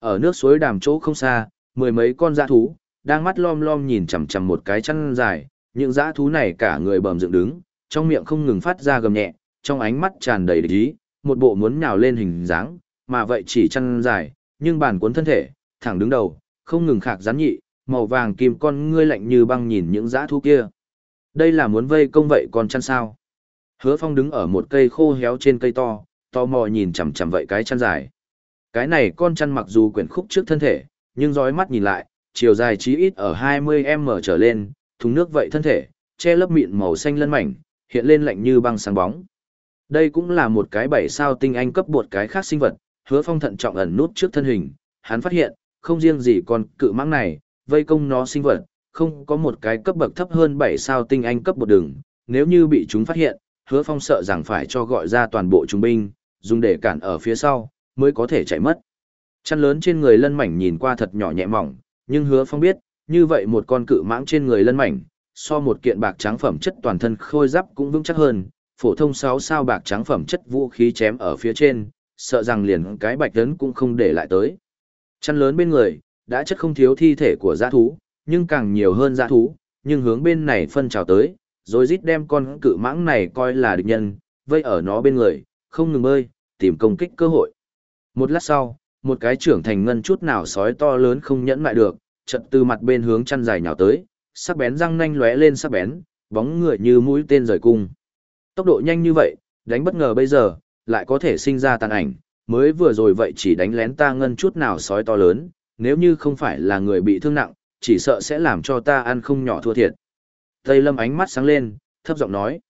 Ở nước suối đàm chỗ không xa, mười mấy con dã thú, đang mắt lom lom nhìn chằm chằm một cái chăn dài, những dã thú này cả người bầm dựng đứng, trong miệng không ngừng phát ra gầm nhẹ, trong ánh mắt tràn đầy địch ý, một bộ muốn nhào lên hình dáng, mà vậy chỉ chăn dài, nhưng bản cuốn thân thể, thẳng đứng đầu, không ngừng khạc rắn nhị, màu vàng kim con ngươi lạnh như băng nhìn những dã thú kia. Đây là muốn vây công vậy con chăn sao? Hứa Phong đứng ở một cây khô héo trên cây to, to mò nhìn chằm chằm vậy cái chăn dài. Cái này con chăn mặc dù quyển khúc trước thân thể, nhưng dõi mắt nhìn lại, chiều dài chí ít ở 20m trở lên, thùng nước vậy thân thể, che lớp mịn màu xanh lân mảnh, hiện lên lạnh như băng sáng bóng. Đây cũng là một cái bảy sao tinh anh cấp bột cái khác sinh vật, hứa phong thận trọng ẩn nút trước thân hình, hắn phát hiện, không riêng gì con cự mãng này, vây công nó sinh vật, không có một cái cấp bậc thấp hơn bảy sao tinh anh cấp bột đường, nếu như bị chúng phát hiện, hứa phong sợ rằng phải cho gọi ra toàn bộ trung binh, dùng để cản ở phía sau, mới có thể chạy mất. Chăn lớn trên người lân mảnh nhìn qua thật nhỏ nhẹ mỏng, nhưng hứa phong biết, như vậy một con cự mãng trên người lân mảnh, so một kiện bạc trắng phẩm chất toàn thân khôi giáp cũng vững chắc hơn, phổ thông 6 sao bạc trắng phẩm chất vũ khí chém ở phía trên, sợ rằng liền cái bạch tấn cũng không để lại tới. Chăn lớn bên người, đã chất không thiếu thi thể của giã thú, nhưng càng nhiều hơn giã thú, nhưng hướng bên này phân trào tới, rồi rít đem con cự mãng này coi là địch nhân, vây ở nó bên người, không ngừng bơi, tìm công kích cơ hội. Một lát sau, một cái trưởng thành ngân chút nào sói to lớn không nhẫn lại được, chợt từ mặt bên hướng chăn dài nhào tới, sắc bén răng nanh lóe lên sắc bén, bóng người như mũi tên rời cung. Tốc độ nhanh như vậy, đánh bất ngờ bây giờ, lại có thể sinh ra tàn ảnh, mới vừa rồi vậy chỉ đánh lén ta ngân chút nào sói to lớn, nếu như không phải là người bị thương nặng, chỉ sợ sẽ làm cho ta ăn không nhỏ thua thiệt. Tây Lâm ánh mắt sáng lên, thấp giọng nói.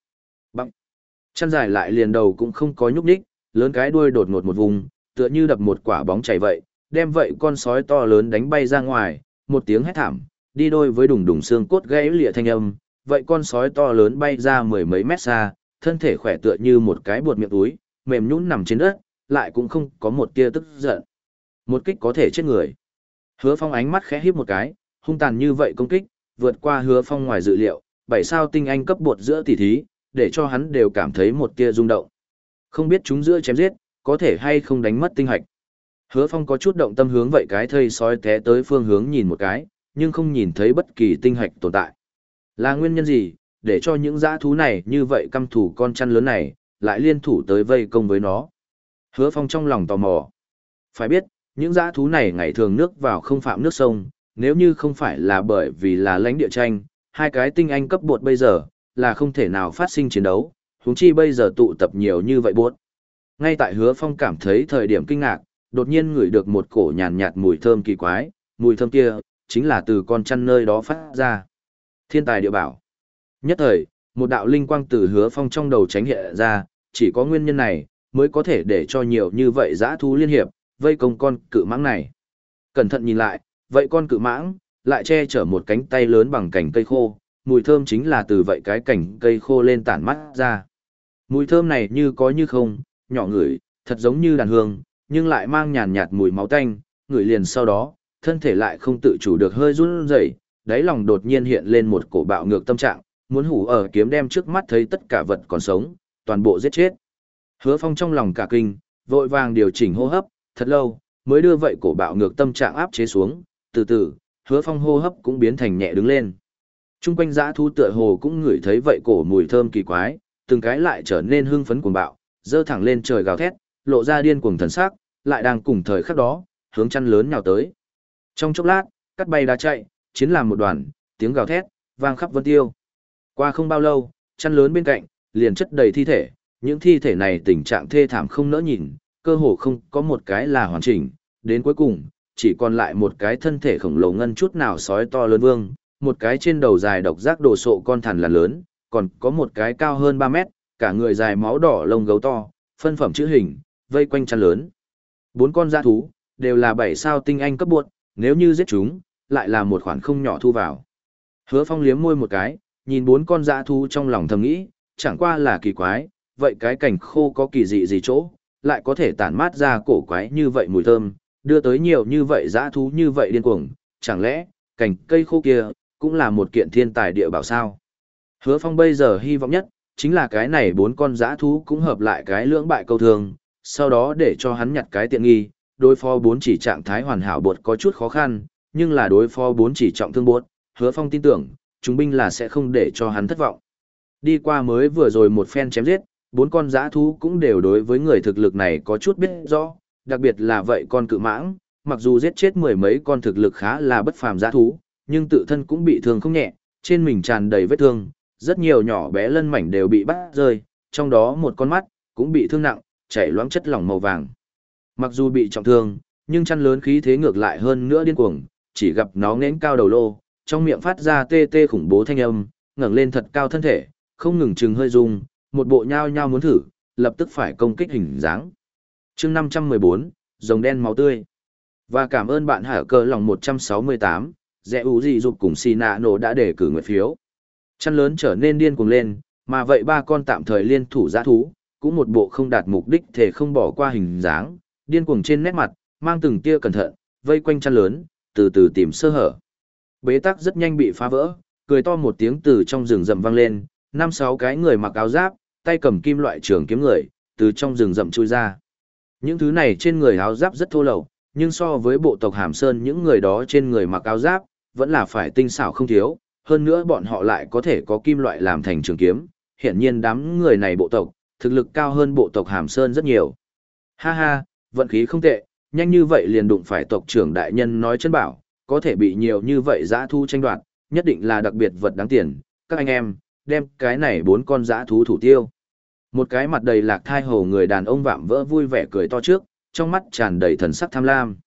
Bằng. Chăn dài lại liền đầu cũng không có nhúc nhích, lớn cái đuôi đột ngột một vùng, tựa như đập một quả bóng chảy vậy, đem vậy con sói to lớn đánh bay ra ngoài, một tiếng hét thảm, đi đôi với đùng đùng xương cốt gãy lịa thanh âm, vậy con sói to lớn bay ra mười mấy mét xa, thân thể khỏe tựa như một cái buột miệng túi, mềm nhũn nằm trên đất, lại cũng không có một tia tức giận. Một kích có thể chết người. Hứa Phong ánh mắt khẽ híp một cái, hung tàn như vậy công kích, vượt qua Hứa Phong ngoài dự liệu, bảy sao tinh anh cấp bột giữa tỷ thí, để cho hắn đều cảm thấy một tia rung động. Không biết chúng giữa chém giết, có thể hay không đánh mất tinh hạch. Hứa Phong có chút động tâm hướng vậy cái thây sói té tới phương hướng nhìn một cái, nhưng không nhìn thấy bất kỳ tinh hạch tồn tại. Là nguyên nhân gì, để cho những dã thú này như vậy căm thủ con chăn lớn này, lại liên thủ tới vây công với nó. Hứa Phong trong lòng tò mò. Phải biết, những dã thú này ngày thường nước vào không phạm nước sông, nếu như không phải là bởi vì là lãnh địa tranh, hai cái tinh anh cấp bột bây giờ, là không thể nào phát sinh chiến đấu, huống chi bây giờ tụ tập nhiều như vậy bột. Ngay tại hứa phong cảm thấy thời điểm kinh ngạc, đột nhiên ngửi được một cổ nhàn nhạt mùi thơm kỳ quái, mùi thơm kia, chính là từ con chăn nơi đó phát ra. Thiên tài địa bảo. Nhất thời, một đạo linh quang từ hứa phong trong đầu tránh hiện ra, chỉ có nguyên nhân này, mới có thể để cho nhiều như vậy giã thú liên hiệp, vây công con cự mãng này. Cẩn thận nhìn lại, vậy con cự mãng, lại che chở một cánh tay lớn bằng cành cây khô, mùi thơm chính là từ vậy cái cành cây khô lên tản mắt ra. Mùi thơm này như có như không, nhỏ ngửi, thật giống như đàn hương, nhưng lại mang nhàn nhạt mùi máu tanh, ngửi liền sau đó, thân thể lại không tự chủ được hơi run rẩy, đáy lòng đột nhiên hiện lên một cổ bạo ngược tâm trạng, muốn hủ ở kiếm đem trước mắt thấy tất cả vật còn sống, toàn bộ giết chết. Hứa Phong trong lòng cả kinh, vội vàng điều chỉnh hô hấp, thật lâu, mới đưa vậy cổ bạo ngược tâm trạng áp chế xuống, từ từ, Hứa Phong hô hấp cũng biến thành nhẹ đứng lên. Trung quanh dã thú tựa hồ cũng ngửi thấy vậy cổ mùi thơm kỳ quái, từng cái lại trở nên hưng phấn cuồng bạo, dơ thẳng lên trời gào thét, lộ ra điên cuồng thần sắc, lại đang cùng thời khắc đó, hướng chăn lớn nhào tới. Trong chốc lát, cắt bay đá chạy, chiến làm một đoàn, tiếng gào thét, vang khắp vân tiêu. Qua không bao lâu, chăn lớn bên cạnh, liền chất đầy thi thể, những thi thể này tình trạng thê thảm không nỡ nhìn, cơ hồ không có một cái là hoàn chỉnh, đến cuối cùng, chỉ còn lại một cái thân thể khổng lồ ngân chút nào sói to lớn vương, một cái trên đầu dài độc giác đồ sộ con thằn là lớn, còn có một cái cao hơn 3 mét, cả người dài máu đỏ lông gấu to, phân phẩm chữ hình, vây quanh chăn lớn. Bốn con dã thú, đều là bảy sao tinh anh cấp buộc, nếu như giết chúng, lại là một khoản không nhỏ thu vào. Hứa phong liếm môi một cái, nhìn bốn con dã thú trong lòng thầm nghĩ, chẳng qua là kỳ quái, vậy cái cảnh khô có kỳ dị gì chỗ, lại có thể tản mát ra cổ quái như vậy mùi thơm, đưa tới nhiều như vậy dã thú như vậy điên cuồng, chẳng lẽ, cảnh cây khô kia, cũng là một kiện thiên tài địa bảo sao. Hứa phong bây giờ hy vọng nhất, chính là cái này bốn con dã thú cũng hợp lại cái lưỡng bại câu thường, sau đó để cho hắn nhặt cái tiện nghi, đối phó bốn chỉ trạng thái hoàn hảo bột có chút khó khăn, nhưng là đối phó bốn chỉ trọng thương bột, hứa phong tin tưởng, chúng binh là sẽ không để cho hắn thất vọng. Đi qua mới vừa rồi một phen chém giết, bốn con giã thú cũng đều đối với người thực lực này có chút biết rõ, đặc biệt là vậy con cự mãng, mặc dù giết chết mười mấy con thực lực khá là bất phàm giã thú, nhưng tự thân cũng bị thương không nhẹ, trên mình tràn đầy vết thương, rất nhiều nhỏ bé lân mảnh đều bị bắt rơi, trong đó một con mắt cũng bị thương nặng, chảy loãng chất lỏng màu vàng. Mặc dù bị trọng thương, nhưng chăn lớn khí thế ngược lại hơn nữa điên cuồng, chỉ gặp nó nghẽn cao đầu lô, trong miệng phát ra tê tê khủng bố thanh âm, ngẩng lên thật cao thân thể, không ngừng chừng hơi rung, một bộ nhao nhao muốn thử, lập tức phải công kích hình dáng. chương 514, rồng đen máu tươi. Và cảm ơn bạn hải cơ lòng 168, dẹ ủ gì dục cùng xì nạ nổ đã để cử nguyện phiếu. Chăn lớn trở nên điên cuồng lên, mà vậy ba con tạm thời liên thủ giã thú, cũng một bộ không đạt mục đích thể không bỏ qua hình dáng, điên cuồng trên nét mặt, mang từng tia cẩn thận, vây quanh chăn lớn, từ từ tìm sơ hở. Bế tắc rất nhanh bị phá vỡ, cười to một tiếng từ trong rừng rậm vang lên, năm sáu cái người mặc áo giáp, tay cầm kim loại trường kiếm người, từ trong rừng rậm chui ra. Những thứ này trên người áo giáp rất thô lậu, nhưng so với bộ tộc Hàm Sơn những người đó trên người mặc áo giáp, vẫn là phải tinh xảo không thiếu, hơn nữa bọn họ lại có thể có kim loại làm thành trường kiếm, hiện nhiên đám người này bộ tộc, thực lực cao hơn bộ tộc Hàm Sơn rất nhiều. Ha ha, vận khí không tệ, nhanh như vậy liền đụng phải tộc trưởng đại nhân nói chân bảo, có thể bị nhiều như vậy giã thu tranh đoạt, nhất định là đặc biệt vật đáng tiền, các anh em, đem cái này bốn con giã thú thủ tiêu. Một cái mặt đầy lạc thai hồ người đàn ông vạm vỡ vui vẻ cười to trước, trong mắt tràn đầy thần sắc tham lam.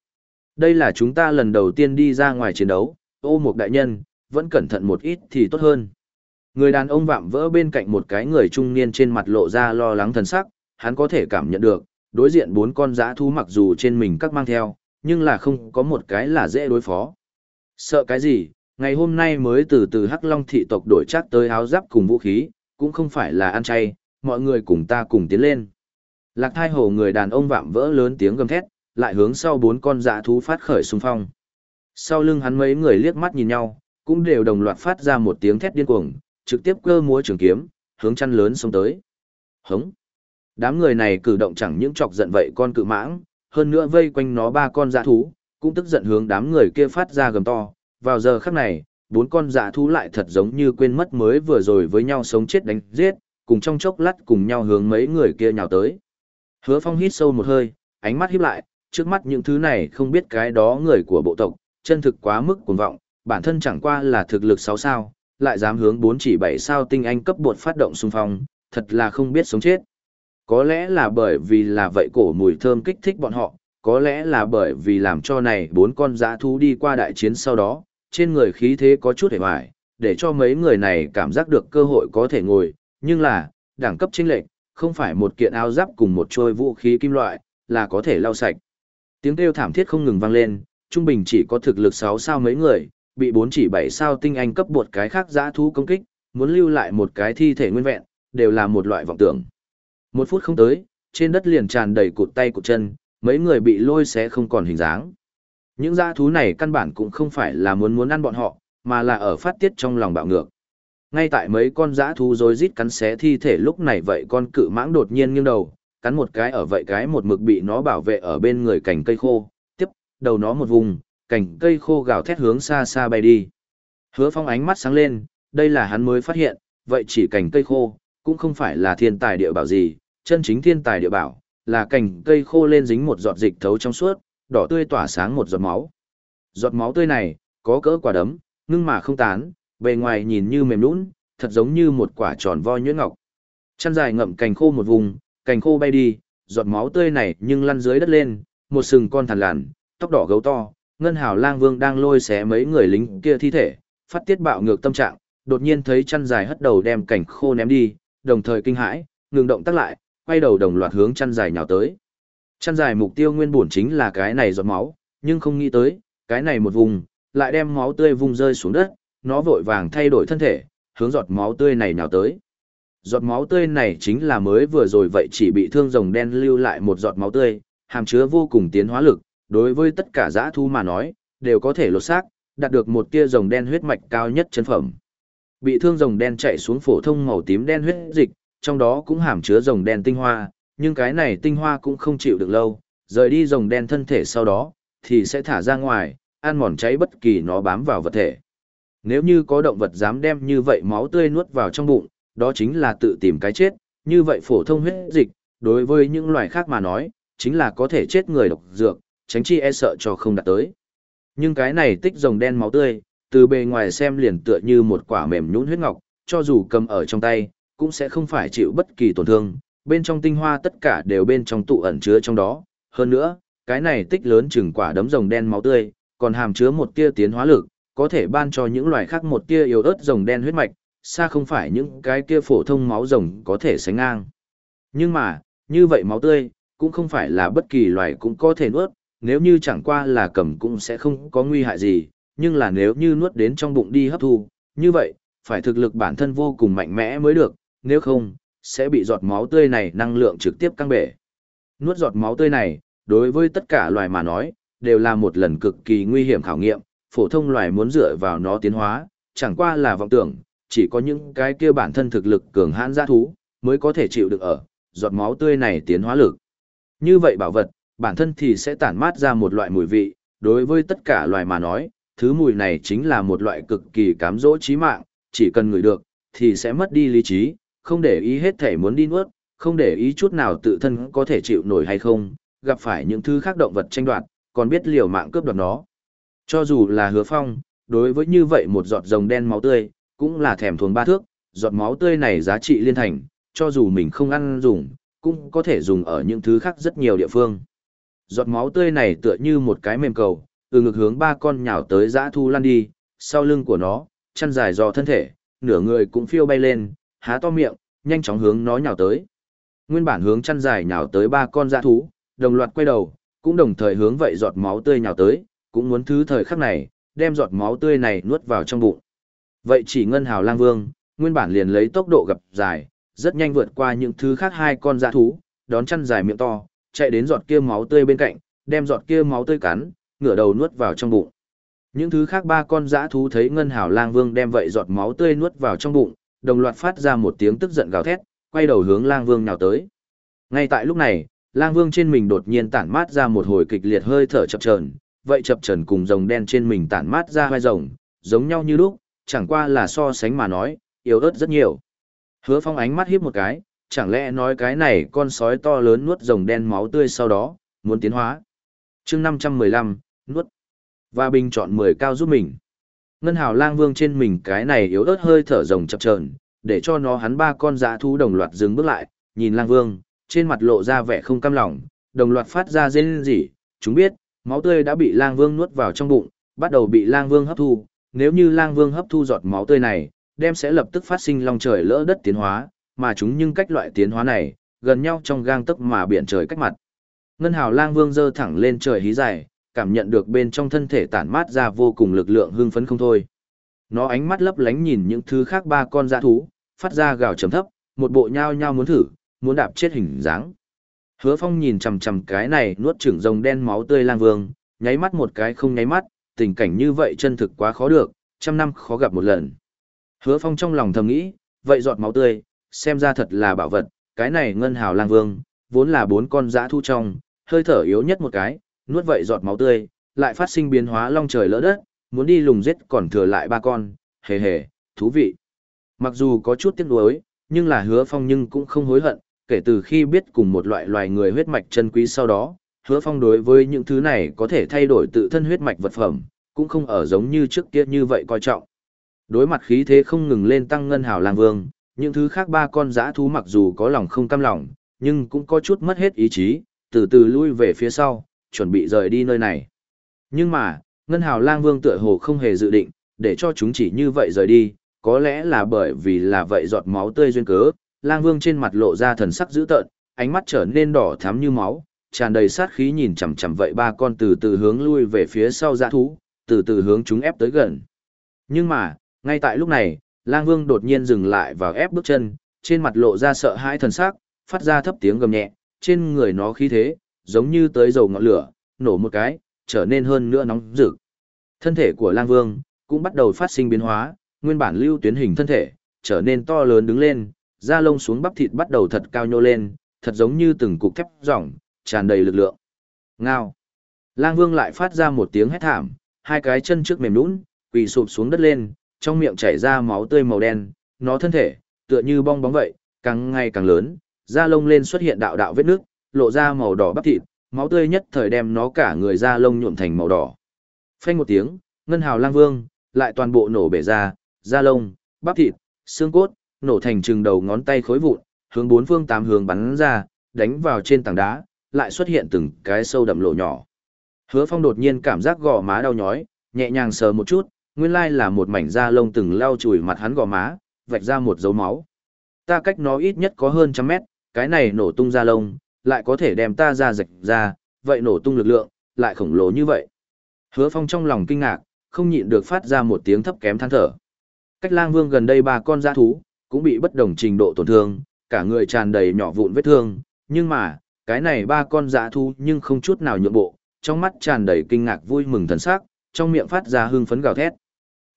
Đây là chúng ta lần đầu tiên đi ra ngoài chiến đấu, ô một đại nhân, vẫn cẩn thận một ít thì tốt hơn. Người đàn ông vạm vỡ bên cạnh một cái người trung niên trên mặt lộ ra lo lắng thần sắc, hắn có thể cảm nhận được, đối diện bốn con giã thú mặc dù trên mình các mang theo, nhưng là không có một cái là dễ đối phó. Sợ cái gì, ngày hôm nay mới từ từ Hắc Long thị tộc đổi chắc tới áo giáp cùng vũ khí, cũng không phải là ăn chay, mọi người cùng ta cùng tiến lên. Lạc thai hồ người đàn ông vạm vỡ lớn tiếng gầm thét, lại hướng sau bốn con dã thú phát khởi xung phong. Sau lưng hắn mấy người liếc mắt nhìn nhau, cũng đều đồng loạt phát ra một tiếng thét điên cuồng, trực tiếp cơ múa trường kiếm, hướng chăn lớn xông tới. Hống! Đám người này cử động chẳng những chọc giận vậy con cự mãng, hơn nữa vây quanh nó ba con dã thú, cũng tức giận hướng đám người kia phát ra gầm to. Vào giờ khắc này, bốn con dã thú lại thật giống như quên mất mới vừa rồi với nhau sống chết đánh giết, cùng trong chốc lát cùng nhau hướng mấy người kia nhào tới. Hứa Phong hít sâu một hơi, ánh mắt híp lại, trước mắt những thứ này không biết cái đó người của bộ tộc, chân thực quá mức cuồng vọng, bản thân chẳng qua là thực lực 6 sao, lại dám hướng 4 chỉ 7 sao tinh anh cấp bột phát động xung phong, thật là không biết sống chết. Có lẽ là bởi vì là vậy cổ mùi thơm kích thích bọn họ, có lẽ là bởi vì làm cho này bốn con dã thú đi qua đại chiến sau đó, trên người khí thế có chút hề hoài, để cho mấy người này cảm giác được cơ hội có thể ngồi, nhưng là, đẳng cấp chính lệch, không phải một kiện áo giáp cùng một trôi vũ khí kim loại, là có thể lau sạch. Tiếng kêu thảm thiết không ngừng vang lên, trung bình chỉ có thực lực 6 sao mấy người, bị 4 chỉ 7 sao tinh anh cấp bột cái khác giã thú công kích, muốn lưu lại một cái thi thể nguyên vẹn, đều là một loại vọng tưởng. Một phút không tới, trên đất liền tràn đầy cụt tay cụt chân, mấy người bị lôi xé không còn hình dáng. Những giã thú này căn bản cũng không phải là muốn muốn ăn bọn họ, mà là ở phát tiết trong lòng bạo ngược. Ngay tại mấy con giã thú rối rít cắn xé thi thể lúc này vậy con cự mãng đột nhiên nghiêng đầu, cắn một cái ở vậy cái một mực bị nó bảo vệ ở bên người cành cây khô, tiếp, đầu nó một vùng, cành cây khô gào thét hướng xa xa bay đi. Hứa phong ánh mắt sáng lên, đây là hắn mới phát hiện, vậy chỉ cành cây khô, cũng không phải là thiên tài địa bảo gì, chân chính thiên tài địa bảo, là cành cây khô lên dính một giọt dịch thấu trong suốt, đỏ tươi tỏa sáng một giọt máu. Giọt máu tươi này, có cỡ quả đấm, ngưng mà không tán, bề ngoài nhìn như mềm nhũn, thật giống như một quả tròn vo nhuyễn ngọc. Chân dài ngậm cành khô một vùng, cành khô bay đi, giọt máu tươi này nhưng lăn dưới đất lên, một sừng con thằn lằn, tóc đỏ gấu to, ngân hào lang vương đang lôi xé mấy người lính kia thi thể, phát tiết bạo ngược tâm trạng, đột nhiên thấy chăn dài hất đầu đem cảnh khô ném đi, đồng thời kinh hãi, ngừng động tác lại, quay đầu đồng loạt hướng chăn dài nhào tới. Chăn dài mục tiêu nguyên bổn chính là cái này giọt máu, nhưng không nghĩ tới, cái này một vùng, lại đem máu tươi vùng rơi xuống đất, nó vội vàng thay đổi thân thể, hướng giọt máu tươi này nhào tới. Giọt máu tươi này chính là mới vừa rồi vậy chỉ bị thương rồng đen lưu lại một giọt máu tươi, hàm chứa vô cùng tiến hóa lực, đối với tất cả dã thu mà nói, đều có thể lột xác, đạt được một tia rồng đen huyết mạch cao nhất chân phẩm. Bị thương rồng đen chạy xuống phổ thông màu tím đen huyết dịch, trong đó cũng hàm chứa rồng đen tinh hoa, nhưng cái này tinh hoa cũng không chịu được lâu, rời đi rồng đen thân thể sau đó, thì sẽ thả ra ngoài, ăn mòn cháy bất kỳ nó bám vào vật thể. Nếu như có động vật dám đem như vậy máu tươi nuốt vào trong bụng, đó chính là tự tìm cái chết, như vậy phổ thông huyết dịch, đối với những loài khác mà nói, chính là có thể chết người độc dược, tránh chi e sợ cho không đạt tới. Nhưng cái này tích rồng đen máu tươi, từ bề ngoài xem liền tựa như một quả mềm nhũn huyết ngọc, cho dù cầm ở trong tay, cũng sẽ không phải chịu bất kỳ tổn thương, bên trong tinh hoa tất cả đều bên trong tụ ẩn chứa trong đó. Hơn nữa, cái này tích lớn chừng quả đấm rồng đen máu tươi, còn hàm chứa một tia tiến hóa lực, có thể ban cho những loài khác một tia yếu ớt rồng đen huyết mạch, xa không phải những cái kia phổ thông máu rồng có thể sánh ngang. Nhưng mà, như vậy máu tươi, cũng không phải là bất kỳ loài cũng có thể nuốt, nếu như chẳng qua là cầm cũng sẽ không có nguy hại gì, nhưng là nếu như nuốt đến trong bụng đi hấp thu, như vậy, phải thực lực bản thân vô cùng mạnh mẽ mới được, nếu không, sẽ bị giọt máu tươi này năng lượng trực tiếp căng bể. Nuốt giọt máu tươi này, đối với tất cả loài mà nói, đều là một lần cực kỳ nguy hiểm khảo nghiệm, phổ thông loài muốn dựa vào nó tiến hóa, chẳng qua là vọng tưởng, chỉ có những cái kia bản thân thực lực cường hãn giã thú, mới có thể chịu được ở, giọt máu tươi này tiến hóa lực. Như vậy bảo vật, bản thân thì sẽ tản mát ra một loại mùi vị, đối với tất cả loài mà nói, thứ mùi này chính là một loại cực kỳ cám dỗ trí mạng, chỉ cần ngửi được, thì sẽ mất đi lý trí, không để ý hết thể muốn đi nuốt, không để ý chút nào tự thân có thể chịu nổi hay không, gặp phải những thứ khác động vật tranh đoạt, còn biết liều mạng cướp đoạt nó. Cho dù là hứa phong, đối với như vậy một giọt rồng đen máu tươi, cũng là thèm thuồng ba thước, giọt máu tươi này giá trị liên thành, cho dù mình không ăn dùng, cũng có thể dùng ở những thứ khác rất nhiều địa phương. Giọt máu tươi này tựa như một cái mềm cầu, từ ngực hướng ba con nhào tới dã thu lăn đi, sau lưng của nó, chân dài dò thân thể, nửa người cũng phiêu bay lên, há to miệng, nhanh chóng hướng nó nhào tới. Nguyên bản hướng chân dài nhào tới ba con dã thú, đồng loạt quay đầu, cũng đồng thời hướng vậy giọt máu tươi nhào tới, cũng muốn thứ thời khắc này, đem giọt máu tươi này nuốt vào trong bụng. Vậy chỉ ngân hào lang vương, nguyên bản liền lấy tốc độ gặp dài, rất nhanh vượt qua những thứ khác hai con dã thú, đón chăn dài miệng to, chạy đến giọt kia máu tươi bên cạnh, đem giọt kia máu tươi cắn, ngửa đầu nuốt vào trong bụng. Những thứ khác ba con dã thú thấy ngân hào lang vương đem vậy giọt máu tươi nuốt vào trong bụng, đồng loạt phát ra một tiếng tức giận gào thét, quay đầu hướng lang vương nào tới. Ngay tại lúc này, lang vương trên mình đột nhiên tản mát ra một hồi kịch liệt hơi thở chập chờn, vậy chập chờn cùng rồng đen trên mình tản mát ra hai rồng, giống nhau như lúc, chẳng qua là so sánh mà nói, yếu ớt rất nhiều. Hứa phong ánh mắt hiếp một cái, chẳng lẽ nói cái này con sói to lớn nuốt rồng đen máu tươi sau đó, muốn tiến hóa. chương 515, nuốt. Và bình chọn 10 cao giúp mình. Ngân hào lang vương trên mình cái này yếu ớt hơi thở rồng chập trờn để cho nó hắn ba con dã thú đồng loạt dừng bước lại, nhìn lang vương, trên mặt lộ ra vẻ không cam lòng, đồng loạt phát ra rên rỉ, chúng biết, máu tươi đã bị lang vương nuốt vào trong bụng, bắt đầu bị lang vương hấp thu, nếu như lang vương hấp thu giọt máu tươi này, đem sẽ lập tức phát sinh long trời lỡ đất tiến hóa, mà chúng nhưng cách loại tiến hóa này, gần nhau trong gang tấc mà biển trời cách mặt. Ngân hào lang vương dơ thẳng lên trời hí dài, cảm nhận được bên trong thân thể tản mát ra vô cùng lực lượng hưng phấn không thôi. Nó ánh mắt lấp lánh nhìn những thứ khác ba con dã thú, phát ra gào trầm thấp, một bộ nhao nhao muốn thử, muốn đạp chết hình dáng. Hứa Phong nhìn chằm chằm cái này nuốt chửng rồng đen máu tươi lang vương, nháy mắt một cái không nháy mắt, tình cảnh như vậy chân thực quá khó được, trăm năm khó gặp một lần. Hứa Phong trong lòng thầm nghĩ, vậy giọt máu tươi, xem ra thật là bảo vật, cái này ngân hào lang vương, vốn là bốn con dã thu trong, hơi thở yếu nhất một cái, nuốt vậy giọt máu tươi, lại phát sinh biến hóa long trời lỡ đất, muốn đi lùng giết còn thừa lại ba con, hề hề, thú vị. Mặc dù có chút tiếc nuối, nhưng là hứa phong nhưng cũng không hối hận, kể từ khi biết cùng một loại loài người huyết mạch chân quý sau đó, hứa phong đối với những thứ này có thể thay đổi tự thân huyết mạch vật phẩm, cũng không ở giống như trước kia như vậy coi trọng. Đối mặt khí thế không ngừng lên tăng ngân hào lang vương, những thứ khác ba con dã thú mặc dù có lòng không cam lòng, nhưng cũng có chút mất hết ý chí, từ từ lui về phía sau, chuẩn bị rời đi nơi này. Nhưng mà, ngân hào lang vương tựa hồ không hề dự định, để cho chúng chỉ như vậy rời đi, có lẽ là bởi vì là vậy giọt máu tươi duyên cớ, lang vương trên mặt lộ ra thần sắc dữ tợn, ánh mắt trở nên đỏ thắm như máu, tràn đầy sát khí nhìn chằm chằm vậy ba con từ từ hướng lui về phía sau dã thú, từ từ hướng chúng ép tới gần. Nhưng mà, ngay tại lúc này, lang vương đột nhiên dừng lại và ép bước chân, trên mặt lộ ra sợ hãi thần sắc, phát ra thấp tiếng gầm nhẹ, trên người nó khí thế, giống như tới dầu ngọn lửa, nổ một cái, trở nên hơn nữa nóng rực. Thân thể của lang vương, cũng bắt đầu phát sinh biến hóa, nguyên bản lưu tuyến hình thân thể, trở nên to lớn đứng lên, da lông xuống bắp thịt bắt đầu thật cao nhô lên, thật giống như từng cục thép rỗng, tràn đầy lực lượng. Ngao. Lang Vương lại phát ra một tiếng hét thảm, hai cái chân trước mềm nhũn, quỳ sụp xuống đất lên, trong miệng chảy ra máu tươi màu đen, nó thân thể tựa như bong bóng vậy, càng ngày càng lớn, da lông lên xuất hiện đạo đạo vết nước, lộ ra màu đỏ bắp thịt, máu tươi nhất thời đem nó cả người da lông nhuộm thành màu đỏ. Phanh một tiếng, ngân hào lang vương lại toàn bộ nổ bể ra, da lông, bắp thịt, xương cốt, nổ thành chừng đầu ngón tay khối vụn, hướng bốn phương tám hướng bắn ra, đánh vào trên tảng đá, lại xuất hiện từng cái sâu đậm lộ nhỏ. Hứa Phong đột nhiên cảm giác gò má đau nhói, nhẹ nhàng sờ một chút, nguyên lai là một mảnh da lông từng lau chùi mặt hắn gò má, vạch ra một dấu máu. Ta cách nó ít nhất có hơn trăm mét, cái này nổ tung da lông, lại có thể đem ta ra rạch ra, vậy nổ tung lực lượng, lại khổng lồ như vậy. Hứa Phong trong lòng kinh ngạc, không nhịn được phát ra một tiếng thấp kém than thở. Cách lang vương gần đây ba con dã thú, cũng bị bất đồng trình độ tổn thương, cả người tràn đầy nhỏ vụn vết thương, nhưng mà, cái này ba con dã thú nhưng không chút nào nhượng bộ, trong mắt tràn đầy kinh ngạc vui mừng thần sắc, trong miệng phát ra hưng phấn gào thét.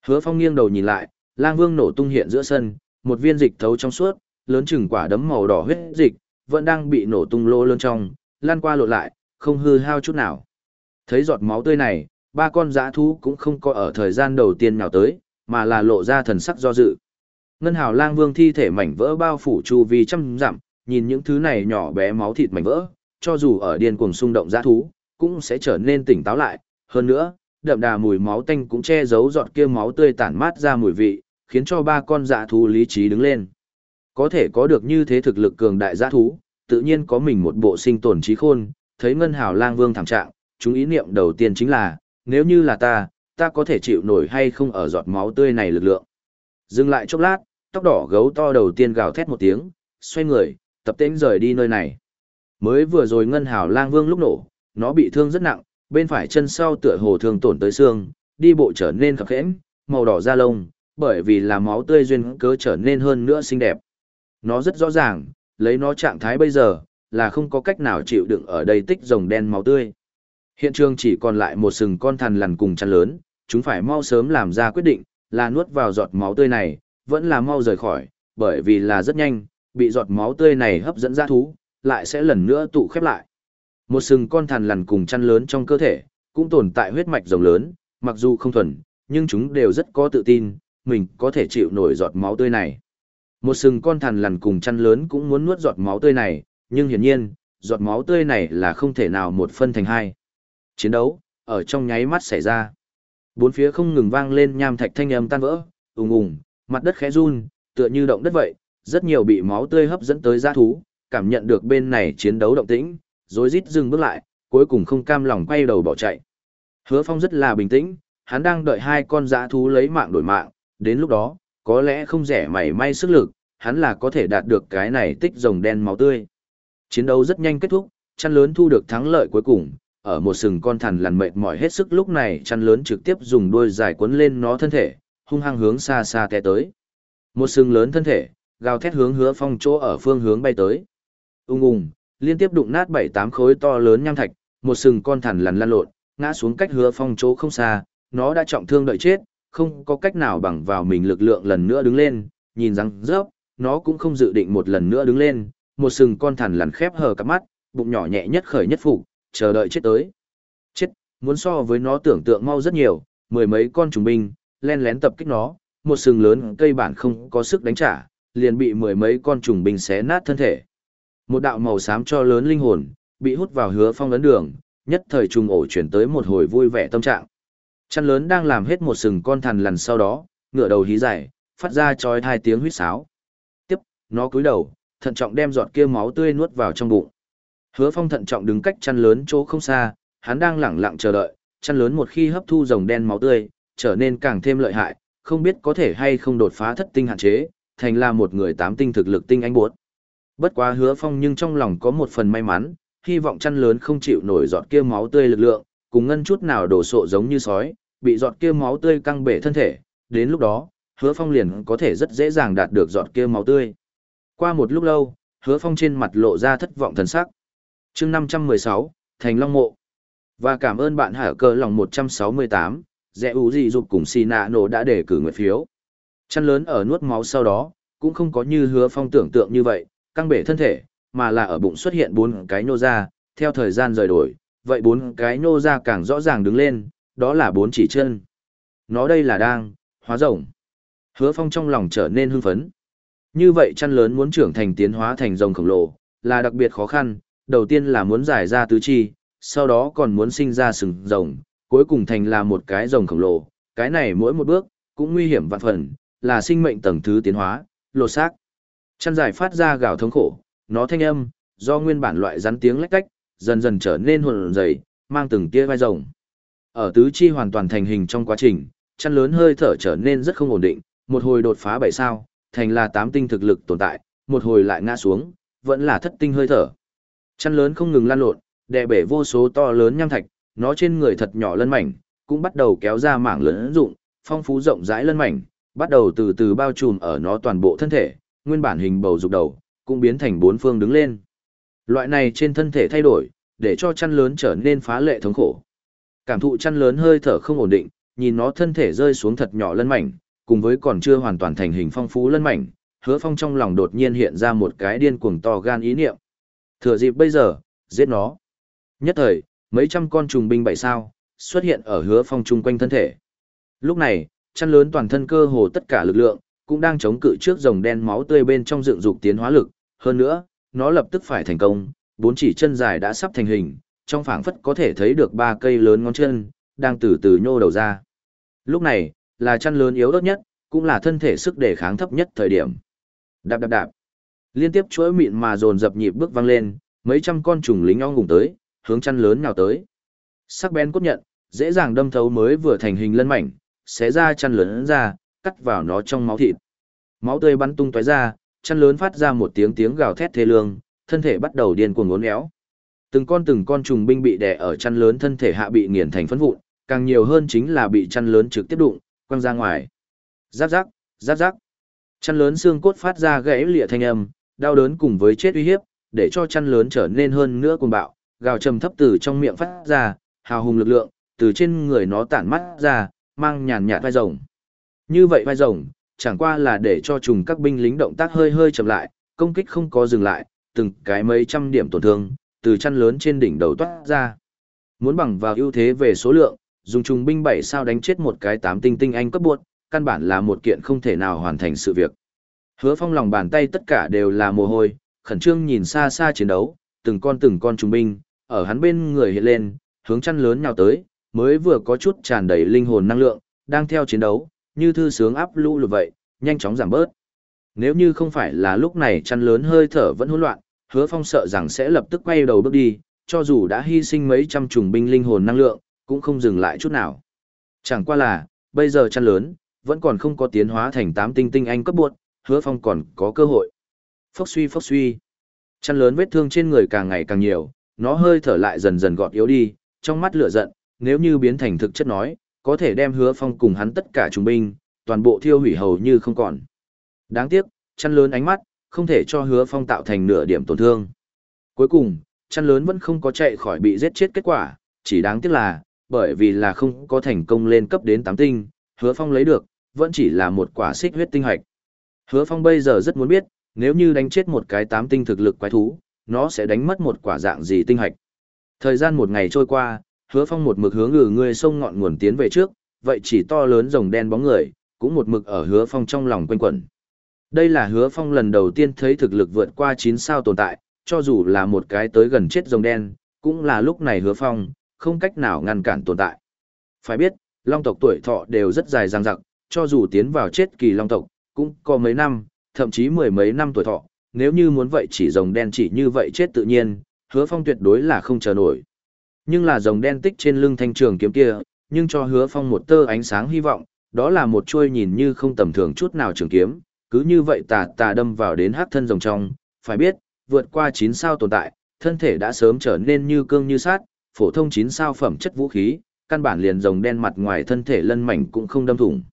Hứa Phong nghiêng đầu nhìn lại, lang vương nổ tung hiện giữa sân, một viên dịch thấu trong suốt, lớn chừng quả đấm màu đỏ huyết dịch, vẫn đang bị nổ tung lô lớn trong, lan qua lộn lại, không hư hao chút nào. Thấy giọt máu tươi này, ba con dã thú cũng không có ở thời gian đầu tiên nào tới, mà là lộ ra thần sắc do dự. Ngân hào lang vương thi thể mảnh vỡ bao phủ chu vi trăm dặm, nhìn những thứ này nhỏ bé máu thịt mảnh vỡ, cho dù ở điên cuồng xung động dã thú, cũng sẽ trở nên tỉnh táo lại. Hơn nữa, đậm đà mùi máu tanh cũng che giấu giọt kia máu tươi tản mát ra mùi vị, khiến cho ba con dã thú lý trí đứng lên. Có thể có được như thế thực lực cường đại dã thú, tự nhiên có mình một bộ sinh tồn trí khôn, thấy ngân hào lang vương thảm trạng, chúng ý niệm đầu tiên chính là, nếu như là ta, ta có thể chịu nổi hay không ở giọt máu tươi này lực lượng. Dừng lại chốc lát, tóc đỏ gấu to đầu tiên gào thét một tiếng, xoay người, tập tễnh rời đi nơi này. Mới vừa rồi ngân hào lang vương lúc nổ, nó bị thương rất nặng, bên phải chân sau tựa hồ thương tổn tới xương, đi bộ trở nên khập khẽn, màu đỏ da lông, bởi vì là máu tươi duyên cớ trở nên hơn nữa xinh đẹp. Nó rất rõ ràng, lấy nó trạng thái bây giờ, là không có cách nào chịu đựng ở đây tích rồng đen máu tươi. Hiện trường chỉ còn lại một sừng con thằn lằn cùng chăn lớn, chúng phải mau sớm làm ra quyết định, là nuốt vào giọt máu tươi này, vẫn là mau rời khỏi, bởi vì là rất nhanh, bị giọt máu tươi này hấp dẫn ra thú, lại sẽ lần nữa tụ khép lại. Một sừng con thằn lằn cùng chăn lớn trong cơ thể, cũng tồn tại huyết mạch rồng lớn, mặc dù không thuần, nhưng chúng đều rất có tự tin, mình có thể chịu nổi giọt máu tươi này. Một sừng con thằn lằn cùng chăn lớn cũng muốn nuốt giọt máu tươi này, nhưng hiển nhiên, giọt máu tươi này là không thể nào một phân thành hai. Chiến đấu, ở trong nháy mắt xảy ra. Bốn phía không ngừng vang lên nham thạch thanh âm tan vỡ, ùng ùng, mặt đất khẽ run, tựa như động đất vậy, rất nhiều bị máu tươi hấp dẫn tới giã thú, cảm nhận được bên này chiến đấu động tĩnh, rối rít dừng bước lại, cuối cùng không cam lòng quay đầu bỏ chạy. Hứa Phong rất là bình tĩnh, hắn đang đợi hai con giã thú lấy mạng đổi mạng, đến lúc đó, có lẽ không rẻ mảy may sức lực, hắn là có thể đạt được cái này tích rồng đen máu tươi. Chiến đấu rất nhanh kết thúc, chăn lớn thu được thắng lợi cuối cùng, ở một sừng con thằn lằn mệt mỏi hết sức lúc này chăn lớn trực tiếp dùng đuôi dài quấn lên nó thân thể, hung hăng hướng xa xa té tới. Một sừng lớn thân thể, gào thét hướng hứa phong chỗ ở phương hướng bay tới. Ung ung, liên tiếp đụng nát bảy tám khối to lớn nham thạch, một sừng con thằn lằn lăn lộn, ngã xuống cách hứa phong chỗ không xa, nó đã trọng thương đợi chết, không có cách nào bằng vào mình lực lượng lần nữa đứng lên, nhìn răng rớp, nó cũng không dự định một lần nữa đứng lên, một sừng con thằn lằn khép hờ cặp mắt, bụng nhỏ nhẹ nhất khởi nhất phục, chờ đợi chết tới. Chết, muốn so với nó tưởng tượng mau rất nhiều, mười mấy con trùng binh, len lén tập kích nó, một sừng lớn cây bản không có sức đánh trả, liền bị mười mấy con trùng binh xé nát thân thể. Một đạo màu xám cho lớn linh hồn, bị hút vào hứa phong ấn đường, nhất thời trùng ổ chuyển tới một hồi vui vẻ tâm trạng. Chăn lớn đang làm hết một sừng con thằn lằn sau đó, ngựa đầu hí dài, phát ra chói hai tiếng huýt sáo. Tiếp, nó cúi đầu, thận trọng đem giọt kia máu tươi nuốt vào trong bụng. Hứa Phong thận trọng đứng cách chăn lớn chỗ không xa, hắn đang lẳng lặng chờ đợi, chăn lớn một khi hấp thu rồng đen máu tươi, trở nên càng thêm lợi hại, không biết có thể hay không đột phá thất tinh hạn chế, thành là một người tám tinh thực lực tinh anh buốt. Bất quá Hứa Phong nhưng trong lòng có một phần may mắn, hy vọng chăn lớn không chịu nổi giọt kia máu tươi lực lượng, cùng ngân chút nào đổ sộ giống như sói, bị giọt kia máu tươi căng bể thân thể, đến lúc đó, Hứa Phong liền có thể rất dễ dàng đạt được giọt kia máu tươi. Qua một lúc lâu, Hứa Phong trên mặt lộ ra thất vọng thần sắc chương 516, Thành Long Mộ. Và cảm ơn bạn hở cờ lòng 168, dẹ ú gì dục cùng xì nạ nổ đã để cử nguyện phiếu. Chăn lớn ở nuốt máu sau đó, cũng không có như hứa phong tưởng tượng như vậy, căng bể thân thể, mà là ở bụng xuất hiện bốn cái nô ra, theo thời gian rời đổi, vậy bốn cái nô ra càng rõ ràng đứng lên, đó là bốn chỉ chân. Nó đây là đang, hóa rồng. Hứa phong trong lòng trở nên hưng phấn. Như vậy chăn lớn muốn trưởng thành tiến hóa thành rồng khổng lồ, là đặc biệt khó khăn, đầu tiên là muốn giải ra tứ chi, sau đó còn muốn sinh ra sừng rồng, cuối cùng thành là một cái rồng khổng lồ, cái này mỗi một bước, cũng nguy hiểm vạn phần, là sinh mệnh tầng thứ tiến hóa, lột xác. Chăn dài phát ra gào thống khổ, nó thanh âm, do nguyên bản loại rắn tiếng lách cách, dần dần trở nên hồn dày, mang từng tia vai rồng. Ở tứ chi hoàn toàn thành hình trong quá trình, chăn lớn hơi thở trở nên rất không ổn định, một hồi đột phá bảy sao, thành là tám tinh thực lực tồn tại, một hồi lại ngã xuống, vẫn là thất tinh hơi thở. Chăn lớn không ngừng lan lộn, đè bể vô số to lớn nham thạch, nó trên người thật nhỏ lân mảnh, cũng bắt đầu kéo ra mảng lớn rụng, phong phú rộng rãi lân mảnh, bắt đầu từ từ bao trùm ở nó toàn bộ thân thể, nguyên bản hình bầu dục đầu, cũng biến thành bốn phương đứng lên. Loại này trên thân thể thay đổi, để cho chăn lớn trở nên phá lệ thống khổ. Cảm thụ chăn lớn hơi thở không ổn định, nhìn nó thân thể rơi xuống thật nhỏ lân mảnh, cùng với còn chưa hoàn toàn thành hình phong phú lân mảnh, hứa phong trong lòng đột nhiên hiện ra một cái điên cuồng to gan ý niệm. Thừa dịp bây giờ, giết nó. Nhất thời, mấy trăm con trùng binh bảy sao, xuất hiện ở hứa phong chung quanh thân thể. Lúc này, chăn lớn toàn thân cơ hồ tất cả lực lượng, cũng đang chống cự trước dòng đen máu tươi bên trong dựng dục tiến hóa lực. Hơn nữa, nó lập tức phải thành công, bốn chỉ chân dài đã sắp thành hình, trong phảng phất có thể thấy được ba cây lớn ngón chân, đang từ từ nhô đầu ra. Lúc này, là chăn lớn yếu ớt nhất, cũng là thân thể sức đề kháng thấp nhất thời điểm. Đạp đạp đạp. Liên tiếp chuỗi mịn mà dồn dập nhịp bước vang lên, mấy trăm con trùng lính ong cùng tới, hướng chăn lớn nhào tới. Sắc bén cốt nhận, dễ dàng đâm thấu mới vừa thành hình lân mảnh, xé ra chăn lớn ra, cắt vào nó trong máu thịt. Máu tươi bắn tung tóe ra, chăn lớn phát ra một tiếng tiếng gào thét thê lương, thân thể bắt đầu điên cuồng uốn éo. Từng con từng con trùng binh bị đè ở chăn lớn thân thể hạ bị nghiền thành phấn vụn, càng nhiều hơn chính là bị chăn lớn trực tiếp đụng, quăng ra ngoài. Giáp giáp, giáp giáp. Chăn lớn xương cốt phát ra gãy lịa thanh âm, đau đớn cùng với chết uy hiếp, để cho chăn lớn trở nên hơn nữa cuồng bạo, gào trầm thấp từ trong miệng phát ra, hào hùng lực lượng, từ trên người nó tản mắt ra, mang nhàn nhạt vai rồng. Như vậy vai rồng, chẳng qua là để cho trùng các binh lính động tác hơi hơi chậm lại, công kích không có dừng lại, từng cái mấy trăm điểm tổn thương, từ chăn lớn trên đỉnh đầu toát ra. Muốn bằng vào ưu thế về số lượng, dùng trùng binh bảy sao đánh chết một cái tám tinh tinh anh cấp buộc, căn bản là một kiện không thể nào hoàn thành sự việc. Hứa phong lòng bàn tay tất cả đều là mồ hôi, khẩn trương nhìn xa xa chiến đấu, từng con từng con trùng binh, ở hắn bên người hiện lên, hướng chăn lớn nhào tới, mới vừa có chút tràn đầy linh hồn năng lượng, đang theo chiến đấu, như thư sướng áp lũ lụt vậy, nhanh chóng giảm bớt. Nếu như không phải là lúc này chăn lớn hơi thở vẫn hỗn loạn, hứa phong sợ rằng sẽ lập tức quay đầu bước đi, cho dù đã hy sinh mấy trăm trùng binh linh hồn năng lượng, cũng không dừng lại chút nào. Chẳng qua là, bây giờ chăn lớn, vẫn còn không có tiến hóa thành tám tinh tinh anh cấp buộc, hứa phong còn có cơ hội. Phốc suy phốc suy. Chăn lớn vết thương trên người càng ngày càng nhiều, nó hơi thở lại dần dần gọt yếu đi, trong mắt lửa giận, nếu như biến thành thực chất nói, có thể đem hứa phong cùng hắn tất cả trùng binh, toàn bộ thiêu hủy hầu như không còn. Đáng tiếc, chăn lớn ánh mắt, không thể cho hứa phong tạo thành nửa điểm tổn thương. Cuối cùng, chăn lớn vẫn không có chạy khỏi bị giết chết kết quả, chỉ đáng tiếc là, bởi vì là không có thành công lên cấp đến tám tinh, hứa phong lấy được, vẫn chỉ là một quả xích huyết tinh hạch. Hứa phong bây giờ rất muốn biết, nếu như đánh chết một cái tám tinh thực lực quái thú, nó sẽ đánh mất một quả dạng gì tinh hạch. Thời gian một ngày trôi qua, hứa phong một mực hướng ngừ người sông ngọn nguồn tiến về trước, vậy chỉ to lớn rồng đen bóng người, cũng một mực ở hứa phong trong lòng quanh quẩn. Đây là hứa phong lần đầu tiên thấy thực lực vượt qua 9 sao tồn tại, cho dù là một cái tới gần chết rồng đen, cũng là lúc này hứa phong, không cách nào ngăn cản tồn tại. Phải biết, long tộc tuổi thọ đều rất dài dằng dặc, cho dù tiến vào chết kỳ long tộc, cũng có mấy năm, thậm chí mười mấy năm tuổi thọ, nếu như muốn vậy chỉ rồng đen chỉ như vậy chết tự nhiên, hứa phong tuyệt đối là không chờ nổi. Nhưng là rồng đen tích trên lưng thanh trường kiếm kia, nhưng cho hứa phong một tơ ánh sáng hy vọng, đó là một chuôi nhìn như không tầm thường chút nào trường kiếm, cứ như vậy tà tà đâm vào đến hắc thân rồng trong, phải biết, vượt qua 9 sao tồn tại, thân thể đã sớm trở nên như cương như sát, phổ thông 9 sao phẩm chất vũ khí, căn bản liền rồng đen mặt ngoài thân thể lân mảnh cũng không đâm thủng.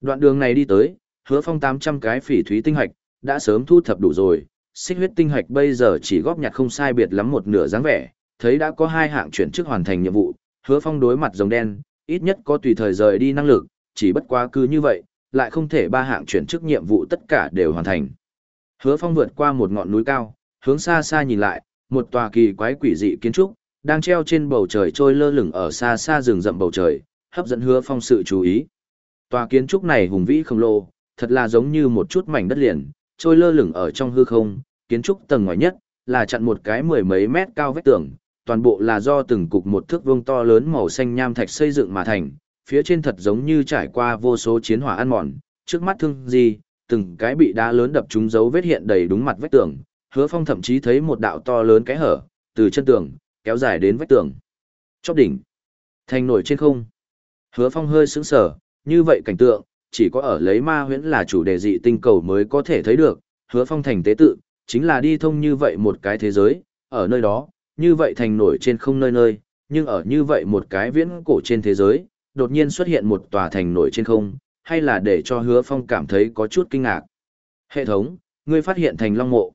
Đoạn đường này đi tới, hứa phong 800 cái phỉ thúy tinh hạch, đã sớm thu thập đủ rồi, xích huyết tinh hạch bây giờ chỉ góp nhặt không sai biệt lắm một nửa dáng vẻ, thấy đã có hai hạng chuyển chức hoàn thành nhiệm vụ, hứa phong đối mặt rồng đen, ít nhất có tùy thời rời đi năng lực, chỉ bất quá cứ như vậy, lại không thể ba hạng chuyển chức nhiệm vụ tất cả đều hoàn thành. Hứa phong vượt qua một ngọn núi cao, hướng xa xa nhìn lại, một tòa kỳ quái quỷ dị kiến trúc, đang treo trên bầu trời trôi lơ lửng ở xa xa rừng rậm bầu trời, hấp dẫn hứa phong sự chú ý. Tòa kiến trúc này hùng vĩ khổng lồ, thật là giống như một chút mảnh đất liền, trôi lơ lửng ở trong hư không, kiến trúc tầng ngoài nhất, là chặn một cái mười mấy mét cao vách tường, toàn bộ là do từng cục một thước vuông to lớn màu xanh nham thạch xây dựng mà thành, phía trên thật giống như trải qua vô số chiến hỏa ăn mòn, trước mắt thương gì, từng cái bị đá lớn đập trúng dấu vết hiện đầy đúng mặt vách tường, hứa phong thậm chí thấy một đạo to lớn cái hở, từ chân tường, kéo dài đến vách tường. Chóp đỉnh, thành nổi trên không. Hứa phong hơi sững sờ, như vậy cảnh tượng, chỉ có ở lấy ma huyễn là chủ đề dị tinh cầu mới có thể thấy được, hứa phong thành tế tự, chính là đi thông như vậy một cái thế giới, ở nơi đó, như vậy thành nổi trên không nơi nơi, nhưng ở như vậy một cái viễn cổ trên thế giới, đột nhiên xuất hiện một tòa thành nổi trên không, hay là để cho hứa phong cảm thấy có chút kinh ngạc. Hệ thống, ngươi phát hiện thành long mộ.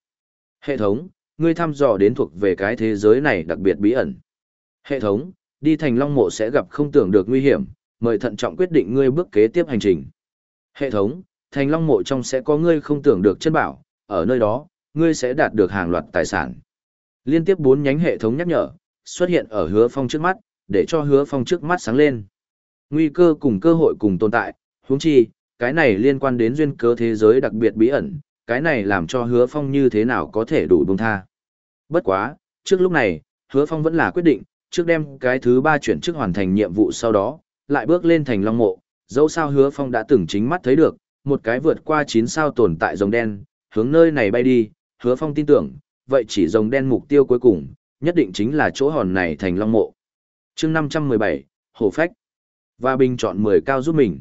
Hệ thống, ngươi thăm dò đến thuộc về cái thế giới này đặc biệt bí ẩn. Hệ thống, đi thành long mộ sẽ gặp không tưởng được nguy hiểm, mời thận trọng quyết định ngươi bước kế tiếp hành trình. Hệ thống, thành long mộ trong sẽ có ngươi không tưởng được chân bảo, ở nơi đó, ngươi sẽ đạt được hàng loạt tài sản. Liên tiếp bốn nhánh hệ thống nhắc nhở, xuất hiện ở hứa phong trước mắt, để cho hứa phong trước mắt sáng lên. Nguy cơ cùng cơ hội cùng tồn tại, huống chi, cái này liên quan đến duyên cớ thế giới đặc biệt bí ẩn, cái này làm cho hứa phong như thế nào có thể đủ buông tha. Bất quá, trước lúc này, hứa phong vẫn là quyết định, trước đem cái thứ ba chuyển chức hoàn thành nhiệm vụ sau đó, lại bước lên thành long mộ, dẫu sao hứa phong đã từng chính mắt thấy được, một cái vượt qua chín sao tồn tại rồng đen, hướng nơi này bay đi, hứa phong tin tưởng, vậy chỉ rồng đen mục tiêu cuối cùng, nhất định chính là chỗ hòn này thành long mộ. chương 517, Hồ Phách. Và bình chọn 10 cao giúp mình.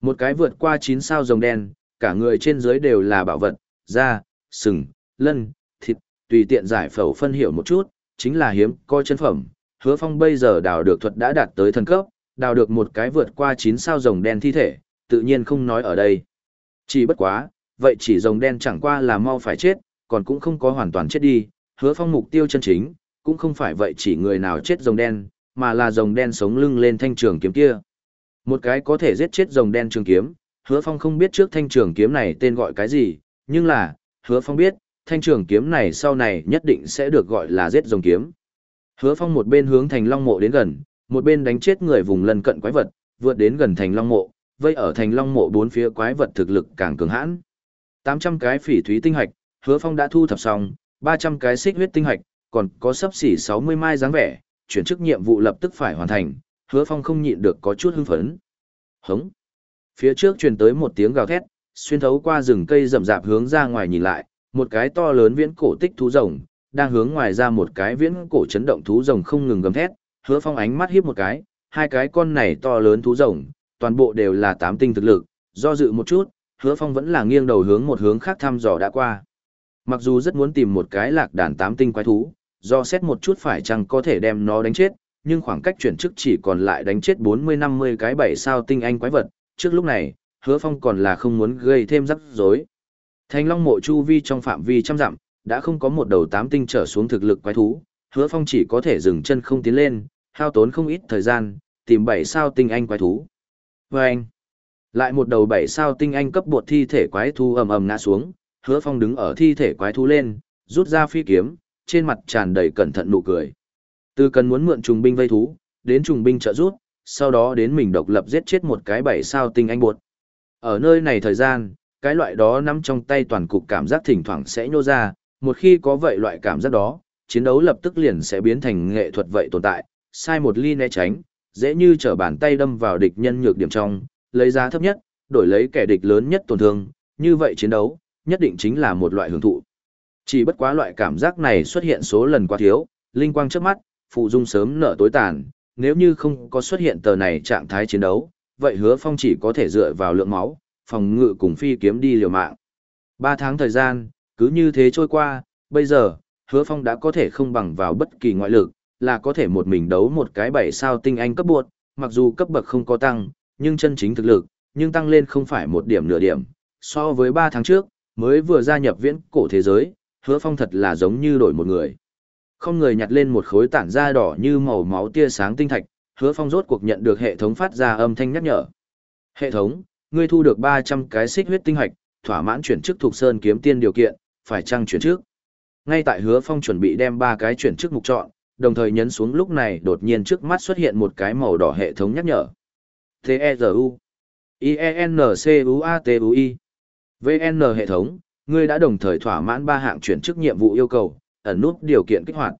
Một cái vượt qua 9 sao rồng đen, cả người trên dưới đều là bảo vật, da, sừng, lân, thịt, tùy tiện giải phẫu phân hiểu một chút, chính là hiếm coi chân phẩm. Hứa Phong bây giờ đào được thuật đã đạt tới thần cấp, đào được một cái vượt qua 9 sao rồng đen thi thể, tự nhiên không nói ở đây. Chỉ bất quá, vậy chỉ rồng đen chẳng qua là mau phải chết, còn cũng không có hoàn toàn chết đi, hứa phong mục tiêu chân chính, cũng không phải vậy chỉ người nào chết rồng đen, mà là rồng đen sống lưng lên thanh trường kiếm kia. Một cái có thể giết chết rồng đen trường kiếm, hứa phong không biết trước thanh trường kiếm này tên gọi cái gì, nhưng là, hứa phong biết, thanh trường kiếm này sau này nhất định sẽ được gọi là giết rồng kiếm. Hứa Phong một bên hướng thành long mộ đến gần, một bên đánh chết người vùng lân cận quái vật, vượt đến gần thành long mộ, vây ở thành long mộ bốn phía quái vật thực lực càng cường hãn. 800 cái phỉ thúy tinh hạch, Hứa Phong đã thu thập xong, 300 cái xích huyết tinh hạch, còn có sấp xỉ 60 mai dáng vẻ, chuyển chức nhiệm vụ lập tức phải hoàn thành, Hứa Phong không nhịn được có chút hưng phấn. Hống. Phía trước truyền tới một tiếng gào thét, xuyên thấu qua rừng cây rậm rạp hướng ra ngoài nhìn lại, một cái to lớn viễn cổ tích thú rồng, đang hướng ngoài ra một cái viễn cổ chấn động thú rồng không ngừng gầm thét, hứa phong ánh mắt hiếp một cái, hai cái con này to lớn thú rồng, toàn bộ đều là tám tinh thực lực, do dự một chút, hứa phong vẫn là nghiêng đầu hướng một hướng khác thăm dò đã qua. Mặc dù rất muốn tìm một cái lạc đàn tám tinh quái thú, do xét một chút phải chăng có thể đem nó đánh chết, nhưng khoảng cách chuyển chức chỉ còn lại đánh chết 40-50 cái bảy sao tinh anh quái vật, trước lúc này, hứa phong còn là không muốn gây thêm rắc rối. thanh long mộ chu vi trong phạm vi trăm dặm, đã không có một đầu tám tinh trở xuống thực lực quái thú, hứa phong chỉ có thể dừng chân không tiến lên, hao tốn không ít thời gian, tìm bảy sao tinh anh quái thú. Và anh, lại một đầu bảy sao tinh anh cấp bột thi thể quái thú ầm ầm ngã xuống, hứa phong đứng ở thi thể quái thú lên, rút ra phi kiếm, trên mặt tràn đầy cẩn thận nụ cười. Từ cần muốn mượn trùng binh vây thú, đến trùng binh trợ rút, sau đó đến mình độc lập giết chết một cái bảy sao tinh anh bột. Ở nơi này thời gian, cái loại đó nắm trong tay toàn cục cảm giác thỉnh thoảng sẽ nhô ra, một khi có vậy loại cảm giác đó, chiến đấu lập tức liền sẽ biến thành nghệ thuật vậy tồn tại, sai một ly né tránh, dễ như trở bàn tay đâm vào địch nhân nhược điểm trong, lấy giá thấp nhất, đổi lấy kẻ địch lớn nhất tổn thương, như vậy chiến đấu, nhất định chính là một loại hưởng thụ. Chỉ bất quá loại cảm giác này xuất hiện số lần quá thiếu, linh quang trước mắt, phụ dung sớm nở tối tàn, nếu như không có xuất hiện tờ này trạng thái chiến đấu, vậy hứa phong chỉ có thể dựa vào lượng máu, phòng ngự cùng phi kiếm đi liều mạng. Ba tháng thời gian, cứ như thế trôi qua, bây giờ, hứa phong đã có thể không bằng vào bất kỳ ngoại lực, là có thể một mình đấu một cái bảy sao tinh anh cấp buộc, mặc dù cấp bậc không có tăng, nhưng chân chính thực lực, nhưng tăng lên không phải một điểm nửa điểm. So với ba tháng trước, mới vừa gia nhập viễn cổ thế giới, hứa phong thật là giống như đổi một người. Không người nhặt lên một khối tản da đỏ như màu máu tia sáng tinh thạch, hứa phong rốt cuộc nhận được hệ thống phát ra âm thanh nhắc nhở. Hệ thống, ngươi thu được 300 cái xích huyết tinh hạch, thỏa mãn chuyển chức thuộc sơn kiếm tiên điều kiện, phải chăng chuyển trước. Ngay tại hứa phong chuẩn bị đem ba cái chuyển chức mục chọn, đồng thời nhấn xuống lúc này đột nhiên trước mắt xuất hiện một cái màu đỏ hệ thống nhắc nhở. T E R U I-E-N-C-U-A-T-U-I VN hệ thống, ngươi đã đồng thời thỏa mãn ba hạng chuyển chức nhiệm vụ yêu cầu, ẩn nút điều kiện kích hoạt.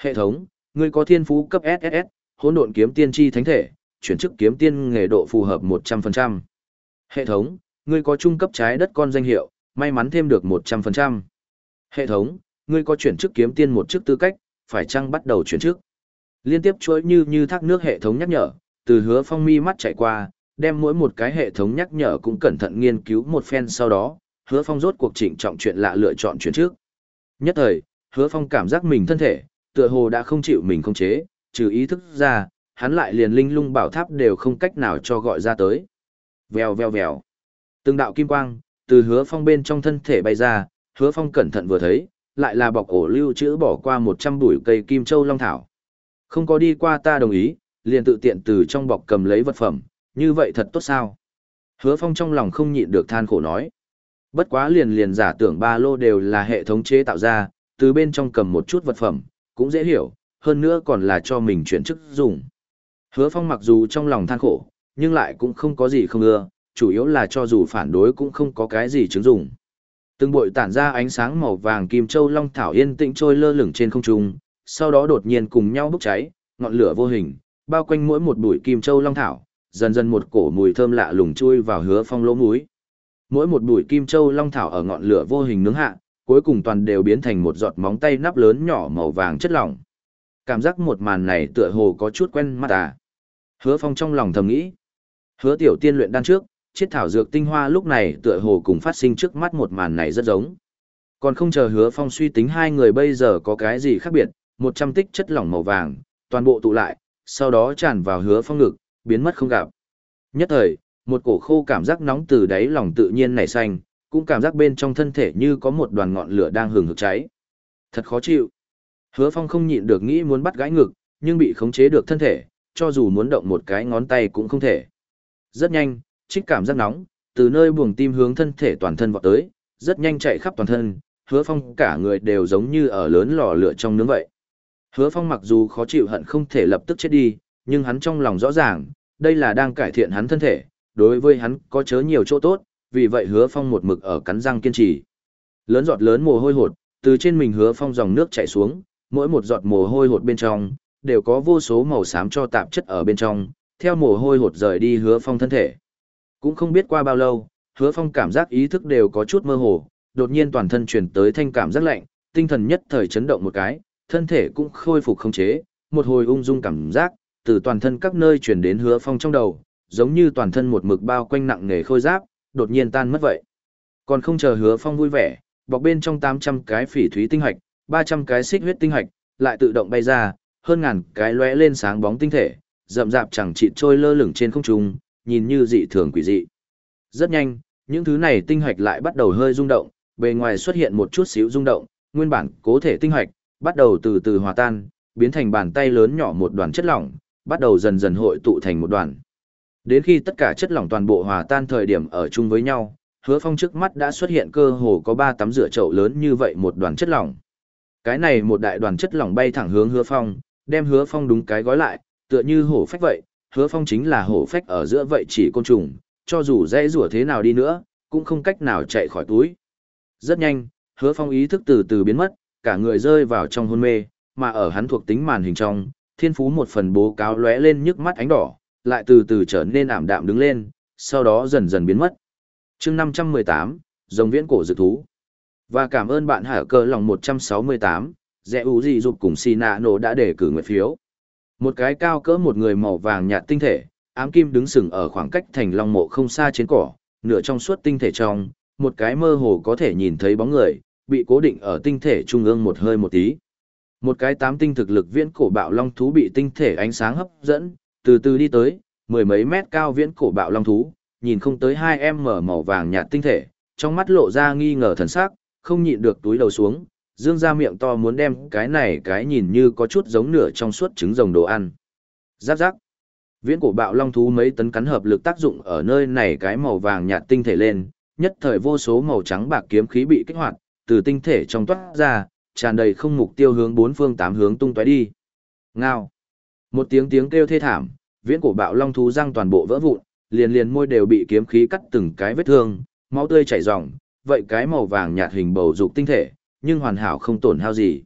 Hệ thống, ngươi có thiên phú cấp SSS, hỗn độn kiếm tiên tri thánh thể, chuyển chức kiếm tiên nghề độ phù hợp 100%. Hệ thống, ngươi có trung cấp trái đất con danh hiệu, may mắn thêm được 100%. Hệ thống, ngươi có chuyển chức kiếm tiên một chức tư cách, phải chăng bắt đầu chuyển chức. Liên tiếp chuỗi như như thác nước hệ thống nhắc nhở, từ hứa phong mi mắt chạy qua, đem mỗi một cái hệ thống nhắc nhở cũng cẩn thận nghiên cứu một phen sau đó, hứa phong rốt cuộc chỉnh trọng chuyện lạ lựa chọn chuyện trước. Nhất thời, hứa phong cảm giác mình thân thể, tựa hồ đã không chịu mình không chế, trừ ý thức ra, hắn lại liền linh lung bảo tháp đều không cách nào cho gọi ra tới. Vèo vèo vèo. Từng đạo kim quang, từ hứa phong bên trong thân thể bay ra, hứa phong cẩn thận vừa thấy, lại là bọc ổ lưu trữ bỏ qua một trăm bụi cây kim châu long thảo. Không có đi qua ta đồng ý, liền tự tiện từ trong bọc cầm lấy vật phẩm, như vậy thật tốt sao? Hứa phong trong lòng không nhịn được than khổ nói. Bất quá liền liền giả tưởng ba lô đều là hệ thống chế tạo ra, từ bên trong cầm một chút vật phẩm, cũng dễ hiểu, hơn nữa còn là cho mình chuyển chức dùng. Hứa phong mặc dù trong lòng than khổ, nhưng lại cũng không có gì không ưa, chủ yếu là cho dù phản đối cũng không có cái gì chứng dụng. Từng bội tản ra ánh sáng màu vàng kim châu long thảo yên tĩnh trôi lơ lửng trên không trung, sau đó đột nhiên cùng nhau bốc cháy, ngọn lửa vô hình, bao quanh mỗi một bụi kim châu long thảo, dần dần một cổ mùi thơm lạ lùng chui vào hứa phong lỗ mũi. Mỗi một bụi kim châu long thảo ở ngọn lửa vô hình nướng hạ, cuối cùng toàn đều biến thành một giọt móng tay nắp lớn nhỏ màu vàng chất lỏng. Cảm giác một màn này tựa hồ có chút quen mắt à. Hứa phong trong lòng thầm nghĩ. Hứa tiểu tiên luyện đan trước, chiết thảo dược tinh hoa lúc này tựa hồ cùng phát sinh trước mắt một màn này rất giống. Còn không chờ hứa phong suy tính hai người bây giờ có cái gì khác biệt, một trăm tích chất lỏng màu vàng, toàn bộ tụ lại, sau đó tràn vào hứa phong ngực, biến mất không gặp. Nhất thời, một cổ khô cảm giác nóng từ đáy lòng tự nhiên nảy xanh, cũng cảm giác bên trong thân thể như có một đoàn ngọn lửa đang hừng hực cháy. Thật khó chịu. Hứa phong không nhịn được nghĩ muốn bắt gãi ngực, nhưng bị khống chế được thân thể, cho dù muốn động một cái ngón tay cũng không thể. Rất nhanh, trích cảm giác nóng, từ nơi buồng tim hướng thân thể toàn thân vọt tới, rất nhanh chạy khắp toàn thân, hứa phong cả người đều giống như ở lớn lò lửa trong nướng vậy. Hứa phong mặc dù khó chịu hận không thể lập tức chết đi, nhưng hắn trong lòng rõ ràng, đây là đang cải thiện hắn thân thể, đối với hắn có chớ nhiều chỗ tốt, vì vậy hứa phong một mực ở cắn răng kiên trì. Lớn giọt lớn mồ hôi hột, từ trên mình hứa phong dòng nước chảy xuống, mỗi một giọt mồ hôi hột bên trong, đều có vô số màu xám cho tạp chất ở bên trong, theo mồ hôi hột rời đi hứa phong thân thể. Cũng không biết qua bao lâu, hứa phong cảm giác ý thức đều có chút mơ hồ, đột nhiên toàn thân chuyển tới thanh cảm rất lạnh, tinh thần nhất thời chấn động một cái, thân thể cũng khôi phục không chế, một hồi ung dung cảm giác, từ toàn thân các nơi chuyển đến hứa phong trong đầu, giống như toàn thân một mực bao quanh nặng nghề khôi giáp, đột nhiên tan mất vậy. Còn không chờ hứa phong vui vẻ, bọc bên trong 800 cái phỉ thúy tinh hạch, 300 cái xích huyết tinh hạch, lại tự động bay ra, hơn ngàn cái lóe lên sáng bóng tinh thể, rậm rạp chẳng chịt trôi lơ lửng trên không trung, nhìn như dị thường quỷ dị. Rất nhanh, những thứ này tinh hạch lại bắt đầu hơi rung động, bề ngoài xuất hiện một chút xíu rung động, nguyên bản cố thể tinh hạch bắt đầu từ từ hòa tan, biến thành bàn tay lớn nhỏ một đoàn chất lỏng, bắt đầu dần dần hội tụ thành một đoàn. Đến khi tất cả chất lỏng toàn bộ hòa tan thời điểm ở chung với nhau, hứa phong trước mắt đã xuất hiện cơ hồ có ba tấm rửa chậu lớn như vậy một đoàn chất lỏng. Cái này một đại đoàn chất lỏng bay thẳng hướng hứa phong, đem hứa phong đúng cái gói lại, tựa như hổ phách vậy, hứa phong chính là hổ phách ở giữa vậy chỉ côn trùng, cho dù dễ rủa thế nào đi nữa, cũng không cách nào chạy khỏi túi. Rất nhanh, hứa phong ý thức từ từ biến mất, cả người rơi vào trong hôn mê, mà ở hắn thuộc tính màn hình trong, thiên phú một phần bố cáo lóe lên nhức mắt ánh đỏ, lại từ từ trở nên ảm đạm đứng lên, sau đó dần dần biến mất. chương 518, dòng viễn cổ dự thú. Và cảm ơn bạn hải cơ lòng 168, dẹ u gì dục cùng xì nạ nổ đã để cử nguyện phiếu. Một cái cao cỡ một người màu vàng nhạt tinh thể, ám kim đứng sừng ở khoảng cách thành long mộ không xa trên cỏ, nửa trong suốt tinh thể trong, một cái mơ hồ có thể nhìn thấy bóng người, bị cố định ở tinh thể trung ương một hơi một tí. Một cái tám tinh thực lực viễn cổ bạo long thú bị tinh thể ánh sáng hấp dẫn, từ từ đi tới, mười mấy mét cao viễn cổ bạo long thú, nhìn không tới hai em mở màu vàng nhạt tinh thể, trong mắt lộ ra nghi ngờ thần sắc, không nhịn được túi đầu xuống, dương ra miệng to muốn đem cái này cái nhìn như có chút giống nửa trong suốt trứng rồng đồ ăn. Giáp giáp. Viễn cổ bạo long thú mấy tấn cắn hợp lực tác dụng ở nơi này cái màu vàng nhạt tinh thể lên, nhất thời vô số màu trắng bạc kiếm khí bị kích hoạt, từ tinh thể trong toát ra, tràn đầy không mục tiêu hướng bốn phương tám hướng tung tóe đi. Ngao. Một tiếng tiếng kêu thê thảm, viễn cổ bạo long thú răng toàn bộ vỡ vụn, liền liền môi đều bị kiếm khí cắt từng cái vết thương, máu tươi chảy ròng, vậy cái màu vàng nhạt hình bầu dục tinh thể, nhưng hoàn hảo không tổn hao gì.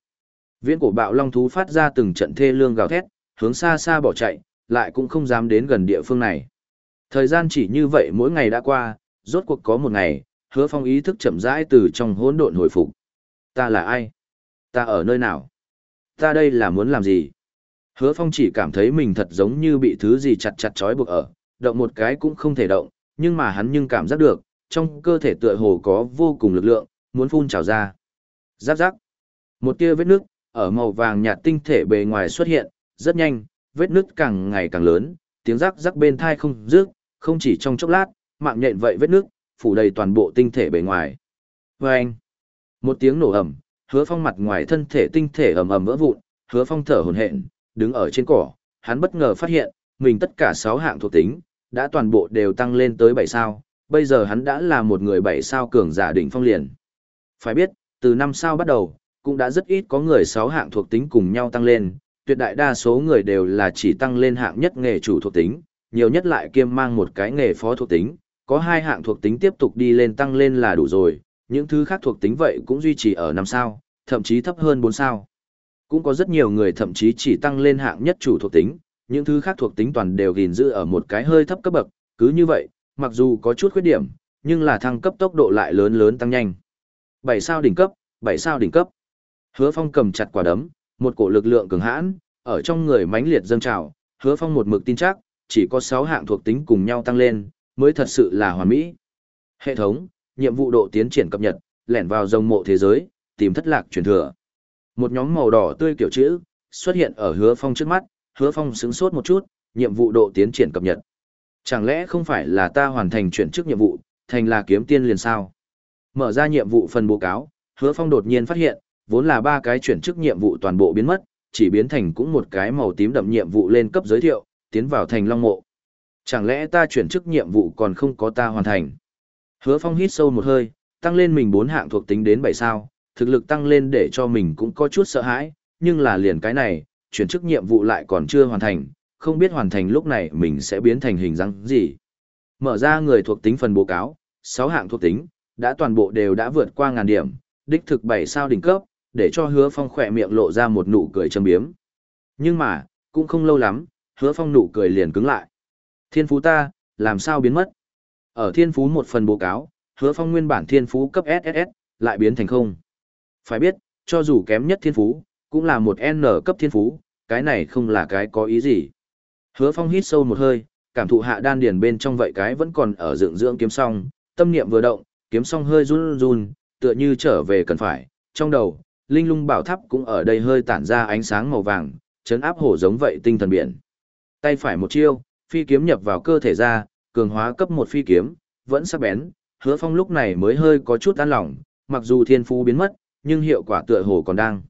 Viễn cổ bạo long thú phát ra từng trận thê lương gào thét, hướng xa xa bỏ chạy, lại cũng không dám đến gần địa phương này. Thời gian chỉ như vậy mỗi ngày đã qua, rốt cuộc có một ngày, hứa phong ý thức chậm rãi từ trong hỗn độn hồi phục. Ta là ai? Ta ở nơi nào? Ta đây là muốn làm gì? Hứa phong chỉ cảm thấy mình thật giống như bị thứ gì chặt chặt trói buộc ở, động một cái cũng không thể động, nhưng mà hắn nhưng cảm giác được, trong cơ thể tựa hồ có vô cùng lực lượng, muốn phun trào ra. Giáp giáp. Một tia vết nước, ở màu vàng nhạt tinh thể bề ngoài xuất hiện, rất nhanh, vết nước càng ngày càng lớn, tiếng rắc rắc bên thai không dứt, không chỉ trong chốc lát, mạng nhện vậy vết nước, phủ đầy toàn bộ tinh thể bề ngoài. Vâng! Một tiếng nổ ầm, hứa phong mặt ngoài thân thể tinh thể ầm ầm vỡ vụn, hứa phong thở hổn hển, đứng ở trên cỏ, hắn bất ngờ phát hiện, mình tất cả 6 hạng thuộc tính, đã toàn bộ đều tăng lên tới 7 sao, bây giờ hắn đã là một người 7 sao cường giả đỉnh phong liền. Phải biết, từ 5 sao bắt đầu, cũng đã rất ít có người 6 hạng thuộc tính cùng nhau tăng lên, tuyệt đại đa số người đều là chỉ tăng lên hạng nhất nghề chủ thuộc tính, nhiều nhất lại kiêm mang một cái nghề phó thuộc tính, có hai hạng thuộc tính tiếp tục đi lên tăng lên là đủ rồi, những thứ khác thuộc tính vậy cũng duy trì ở 5 sao, thậm chí thấp hơn 4 sao. Cũng có rất nhiều người thậm chí chỉ tăng lên hạng nhất chủ thuộc tính, những thứ khác thuộc tính toàn đều gìn giữ ở một cái hơi thấp cấp bậc, cứ như vậy, mặc dù có chút khuyết điểm, nhưng là thăng cấp tốc độ lại lớn lớn tăng nhanh. 7 sao đỉnh cấp, 7 sao đỉnh cấp. Hứa Phong cầm chặt quả đấm, một cổ lực lượng cường hãn, ở trong người mãnh liệt dâng trào, Hứa Phong một mực tin chắc, chỉ có 6 hạng thuộc tính cùng nhau tăng lên, mới thật sự là hoàn mỹ. Hệ thống, nhiệm vụ độ tiến triển cập nhật, lẻn vào rồng mộ thế giới, tìm thất lạc truyền thừa. Một nhóm màu đỏ tươi kiểu chữ xuất hiện ở Hứa Phong trước mắt, Hứa Phong sững sốt một chút, nhiệm vụ độ tiến triển cập nhật. Chẳng lẽ không phải là ta hoàn thành chuyển chức nhiệm vụ, thành là kiếm tiên liền sao? Mở ra nhiệm vụ phần báo cáo, Hứa Phong đột nhiên phát hiện, vốn là ba cái chuyển chức nhiệm vụ toàn bộ biến mất, chỉ biến thành cũng một cái màu tím đậm nhiệm vụ lên cấp giới thiệu, tiến vào thành Long Mộ. Chẳng lẽ ta chuyển chức nhiệm vụ còn không có ta hoàn thành? Hứa Phong hít sâu một hơi, tăng lên mình bốn hạng thuộc tính đến bảy sao, thực lực tăng lên để cho mình cũng có chút sợ hãi, nhưng là liền cái này, chuyển chức nhiệm vụ lại còn chưa hoàn thành, không biết hoàn thành lúc này mình sẽ biến thành hình dáng gì. Mở ra người thuộc tính phần báo cáo, 6 hạng thuộc tính, đã toàn bộ đều đã vượt qua ngàn điểm, đích thực 7 sao đỉnh cấp, để cho hứa phong khỏe miệng lộ ra một nụ cười châm biếm. Nhưng mà, cũng không lâu lắm, hứa phong nụ cười liền cứng lại. Thiên phú ta, làm sao biến mất? Ở thiên phú một phần báo cáo, hứa phong nguyên bản thiên phú cấp SSS, lại biến thành không. Phải biết, cho dù kém nhất thiên phú, cũng là một N cấp thiên phú, cái này không là cái có ý gì. Hứa phong hít sâu một hơi, cảm thụ hạ đan điền bên trong vậy cái vẫn còn ở dưỡng dưỡng kiếm song, tâm niệm vừa động, kiếm song hơi run run, tựa như trở về cần phải, trong đầu, linh lung bảo tháp cũng ở đây hơi tản ra ánh sáng màu vàng, chấn áp hổ giống vậy tinh thần biển. Tay phải một chiêu, phi kiếm nhập vào cơ thể ra, cường hóa cấp một phi kiếm, vẫn sắc bén, hứa phong lúc này mới hơi có chút an lòng, mặc dù thiên phú biến mất, nhưng hiệu quả tựa hồ còn đang.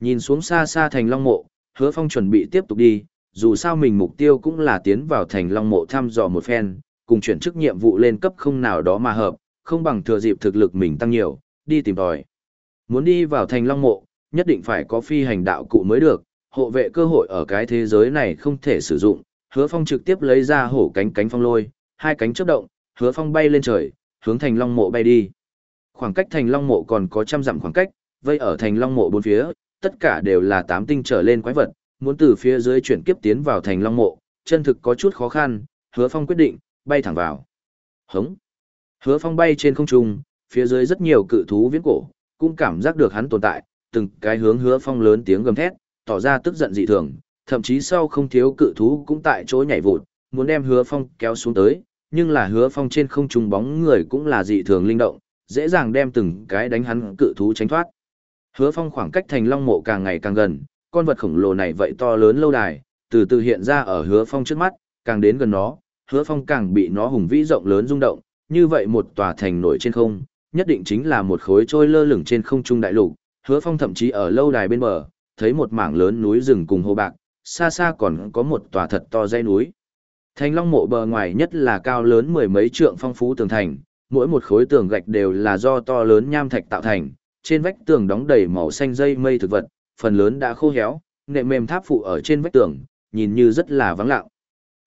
Nhìn xuống xa xa thành long mộ, hứa phong chuẩn bị tiếp tục đi, dù sao mình mục tiêu cũng là tiến vào thành long mộ thăm dò một phen, cùng chuyển chức nhiệm vụ lên cấp không nào đó mà hợp, không bằng thừa dịp thực lực mình tăng nhiều, đi tìm tòi. Muốn đi vào thành long mộ, nhất định phải có phi hành đạo cụ mới được, hộ vệ cơ hội ở cái thế giới này không thể sử dụng, hứa phong trực tiếp lấy ra hổ cánh cánh phong lôi, hai cánh chấp động, hứa phong bay lên trời, hướng thành long mộ bay đi. Khoảng cách thành long mộ còn có trăm dặm khoảng cách, vây ở thành long mộ bốn phía, tất cả đều là tám tinh trở lên quái vật, muốn từ phía dưới chuyển kiếp tiến vào thành long mộ, chân thực có chút khó khăn, hứa phong quyết định, bay thẳng vào. Hống! Hứa phong bay trên không trung, phía dưới rất nhiều cự thú viễn cổ, cũng cảm giác được hắn tồn tại, từng cái hướng hứa phong lớn tiếng gầm thét, tỏ ra tức giận dị thường, thậm chí sau không thiếu cự thú cũng tại chỗ nhảy vụt, muốn đem hứa phong kéo xuống tới, nhưng là hứa phong trên không trung bóng người cũng là dị thường linh động, dễ dàng đem từng cái đánh hắn cự thú tránh thoát. Hứa phong khoảng cách thành long mộ càng ngày càng gần, con vật khổng lồ này vậy to lớn lâu đài, từ từ hiện ra ở hứa phong trước mắt, càng đến gần nó, hứa phong càng bị nó hùng vĩ rộng lớn rung động, như vậy một tòa thành nổi trên không, nhất định chính là một khối trôi lơ lửng trên không trung đại lục, hứa phong thậm chí ở lâu đài bên bờ, thấy một mảng lớn núi rừng cùng hồ bạc, xa xa còn có một tòa thật to dãy núi. Thành Long mộ bờ ngoài nhất là cao lớn mười mấy trượng phong phú tường thành, mỗi một khối tường gạch đều là do to lớn nham thạch tạo thành, trên vách tường đóng đầy màu xanh dây mây thực vật, phần lớn đã khô héo, nệm mềm tháp phụ ở trên vách tường, nhìn như rất là vắng lặng.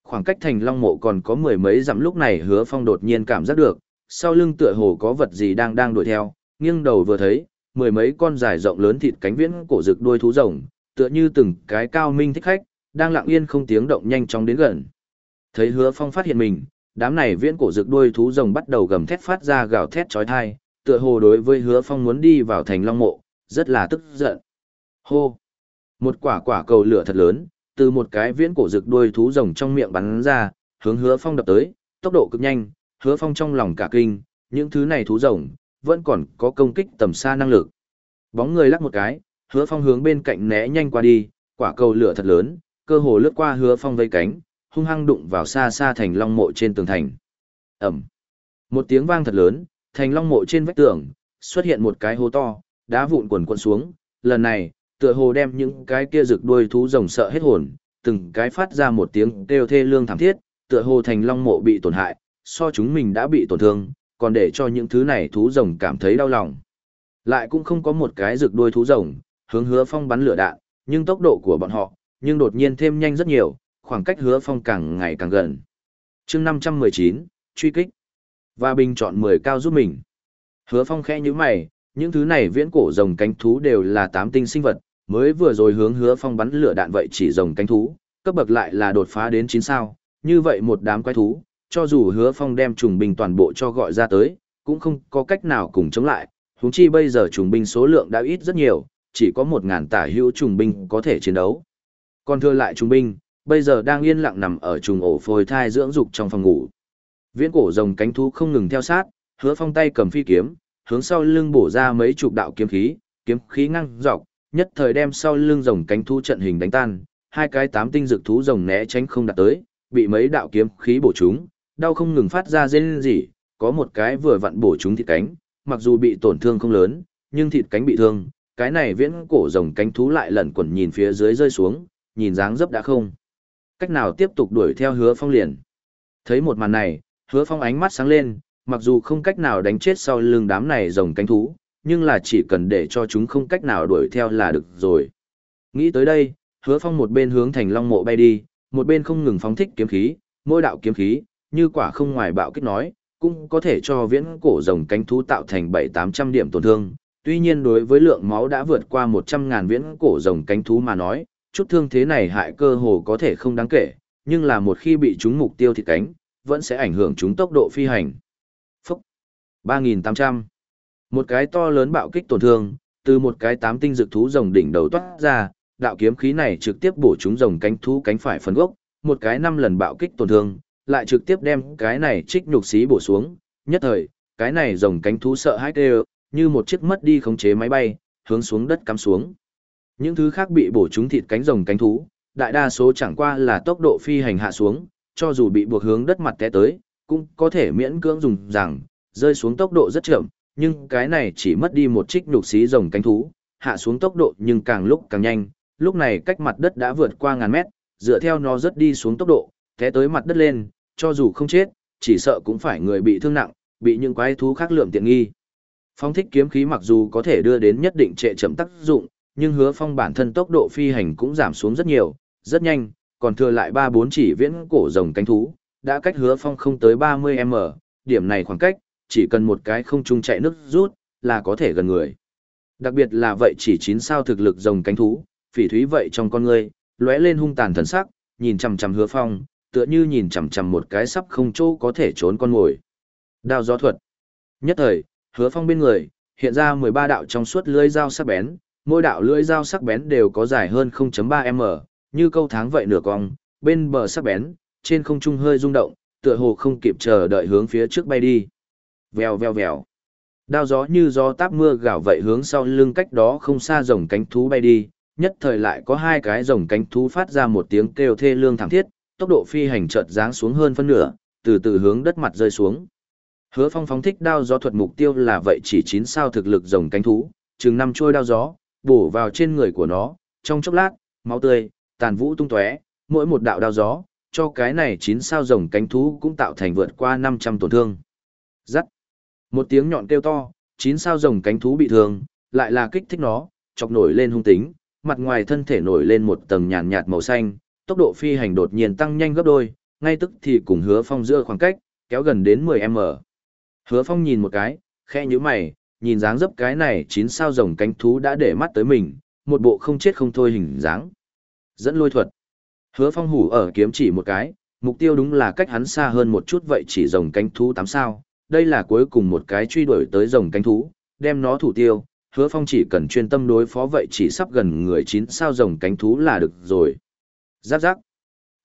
Khoảng cách thành Long mộ còn có mười mấy dặm lúc này Hứa Phong đột nhiên cảm giác được, sau lưng tựa hồ có vật gì đang đang đuổi theo, nghiêng đầu vừa thấy, mười mấy con dài rộng lớn thịt cánh viễn cổ rực đuôi thú rồng, tựa như từng cái cao minh thích khách, đang lặng yên không tiếng động nhanh chóng đến gần. Thấy Hứa Phong phát hiện mình, đám này viễn cổ rực đuôi thú rồng bắt đầu gầm thét phát ra gào thét chói tai, tựa hồ đối với Hứa Phong muốn đi vào thành Long mộ, rất là tức giận. Hô! Một quả quả cầu lửa thật lớn, từ một cái viễn cổ rực đuôi thú rồng trong miệng bắn ra, hướng Hứa Phong đập tới, tốc độ cực nhanh, Hứa Phong trong lòng cả kinh, những thứ này thú rồng vẫn còn có công kích tầm xa năng lực. Bóng người lắc một cái, hứa phong hướng bên cạnh né nhanh qua đi, quả cầu lửa thật lớn, cơ hồ lướt qua hứa phong vây cánh, hung hăng đụng vào xa xa thành long mộ trên tường thành. Ẩm. Một tiếng vang thật lớn, thành long mộ trên vách tường, xuất hiện một cái hố to, đá vụn quần quần xuống, lần này, tựa hồ đem những cái kia rực đuôi thú rồng sợ hết hồn, từng cái phát ra một tiếng kêu thê lương thảm thiết, tựa hồ thành long mộ bị tổn hại, so chúng mình đã bị tổn thương, còn để cho những thứ này thú rồng cảm thấy đau lòng. Lại cũng không có một cái rực đuôi thú rồng, hướng hứa phong bắn lửa đạn, nhưng tốc độ của bọn họ, nhưng đột nhiên thêm nhanh rất nhiều, khoảng cách hứa phong càng ngày càng gần. chương 519, truy kích, và bình chọn 10 cao giúp mình. Hứa phong khẽ như mày, những thứ này viễn cổ rồng cánh thú đều là tám tinh sinh vật, mới vừa rồi hướng hứa phong bắn lửa đạn vậy chỉ rồng cánh thú, cấp bậc lại là đột phá đến chín sao, như vậy một đám quái thú, cho dù hứa phong đem trùng binh toàn bộ cho gọi ra tới, cũng không có cách nào cùng chống lại, huống chi bây giờ trùng binh số lượng đã ít rất nhiều, chỉ có một ngàn tả hữu trùng binh có thể chiến đấu. Còn thừa lại trùng binh, bây giờ đang yên lặng nằm ở trùng ổ phôi thai dưỡng dục trong phòng ngủ. Viễn cổ rồng cánh thú không ngừng theo sát, hứa phong tay cầm phi kiếm, hướng sau lưng bổ ra mấy chục đạo kiếm khí, kiếm khí ngang dọc, nhất thời đem sau lưng rồng cánh thú trận hình đánh tan, hai cái tám tinh dược thú rồng né tránh không đạt tới, bị mấy đạo kiếm khí bổ trúng, đau không ngừng phát ra rên rỉ, có một cái vừa vặn bổ trúng thịt cánh, mặc dù bị tổn thương không lớn, nhưng thịt cánh bị thương, cái này viễn cổ rồng cánh thú lại lẩn quẩn nhìn phía dưới rơi xuống, nhìn dáng dấp đã không. Cách nào tiếp tục đuổi theo hứa phong liền. Thấy một màn này, hứa phong ánh mắt sáng lên, mặc dù không cách nào đánh chết sau lưng đám này rồng cánh thú, nhưng là chỉ cần để cho chúng không cách nào đuổi theo là được rồi. Nghĩ tới đây, hứa phong một bên hướng thành long mộ bay đi, một bên không ngừng phóng thích kiếm khí, mỗi đạo kiếm khí, như quả không ngoài bạo kích nói, cũng có thể cho viễn cổ rồng cánh thú tạo thành 7-800 điểm tổn thương. Tuy nhiên đối với lượng máu đã vượt qua một trăm ngàn viễn cổ rồng cánh thú mà nói, chút thương thế này hại cơ hồ có thể không đáng kể, nhưng là một khi bị chúng mục tiêu thịt cánh, vẫn sẽ ảnh hưởng chúng tốc độ phi hành. Phúc! 3.800 Một cái to lớn bạo kích tổn thương, từ một cái tám tinh dược thú rồng đỉnh đầu toát ra, đạo kiếm khí này trực tiếp bổ chúng rồng cánh thú cánh phải phần gốc, một cái năm lần bạo kích tổn thương, lại trực tiếp đem cái này trích nhục xí bổ xuống, nhất thời, cái này rồng cánh thú sợ hãi kêu như một chiếc mất đi khống chế máy bay, hướng xuống đất cắm xuống. Những thứ khác bị bổ trúng thịt cánh rồng cánh thú, đại đa số chẳng qua là tốc độ phi hành hạ xuống, cho dù bị buộc hướng đất mặt té tới, cũng có thể miễn cưỡng dùng rằng, rơi xuống tốc độ rất chậm, nhưng cái này chỉ mất đi một trích nhục xí rồng cánh thú, hạ xuống tốc độ nhưng càng lúc càng nhanh, lúc này cách mặt đất đã vượt qua ngàn mét, dựa theo nó rất đi xuống tốc độ, té tới mặt đất lên, cho dù không chết, chỉ sợ cũng phải người bị thương nặng, bị những quái thú khác lượm tiện nghi. Phong thích kiếm khí mặc dù có thể đưa đến nhất định trệ chậm tác dụng, nhưng hứa phong bản thân tốc độ phi hành cũng giảm xuống rất nhiều, rất nhanh, còn thừa lại 3-4 chỉ viễn cổ rồng cánh thú, đã cách hứa phong không tới 30m, điểm này khoảng cách, chỉ cần một cái không trung chạy nước rút, là có thể gần người. Đặc biệt là vậy chỉ chín sao thực lực rồng cánh thú, phỉ thúy vậy trong con người, lóe lên hung tàn thần sắc, nhìn chằm chằm hứa phong, tựa như nhìn chằm chằm một cái sắp không chỗ có thể trốn con mồi. Đao gió thuật. Nhất thời, hứa phong bên người, hiện ra 13 đạo trong suốt lưới dao sắc bén, mỗi đạo lưỡi dao sắc bén đều có dài hơn 0.3m, như câu tháng vậy nửa cong, bên bờ sắc bén, trên không trung hơi rung động, tựa hồ không kịp chờ đợi hướng phía trước bay đi. Vèo vèo vèo. Đao gió như gió táp mưa gào vậy hướng sau lưng cách đó không xa rồng cánh thú bay đi, nhất thời lại có hai cái rồng cánh thú phát ra một tiếng kêu thê lương thảm thiết, tốc độ phi hành chợt giáng xuống hơn phân nửa, từ từ hướng đất mặt rơi xuống. Hứa Phong phóng thích đao gió thuật mục tiêu là vậy chỉ chín sao thực lực rồng cánh thú, chừng năm trôi đao gió, bổ vào trên người của nó, trong chốc lát, máu tươi, tàn vũ tung tóe, mỗi một đạo đao gió, cho cái này chín sao rồng cánh thú cũng tạo thành vượt qua 500 tổn thương. Rắc. Một tiếng nhọn kêu to, chín sao rồng cánh thú bị thương, lại là kích thích nó, chọc nổi lên hung tính, mặt ngoài thân thể nổi lên một tầng nhàn nhạt màu xanh, tốc độ phi hành đột nhiên tăng nhanh gấp đôi, ngay tức thì cùng hứa phong giữa khoảng cách, kéo gần đến 10m. Hứa phong nhìn một cái, khẽ như mày, nhìn dáng dấp cái này chín sao rồng cánh thú đã để mắt tới mình, một bộ không chết không thôi hình dáng. Dẫn lôi thuật. Hứa phong hủ ở kiếm chỉ một cái, mục tiêu đúng là cách hắn xa hơn một chút vậy chỉ rồng cánh thú 8 sao, đây là cuối cùng một cái truy đuổi tới rồng cánh thú, đem nó thủ tiêu, hứa phong chỉ cần chuyên tâm đối phó vậy chỉ sắp gần người chín sao rồng cánh thú là được rồi. Giáp giáp.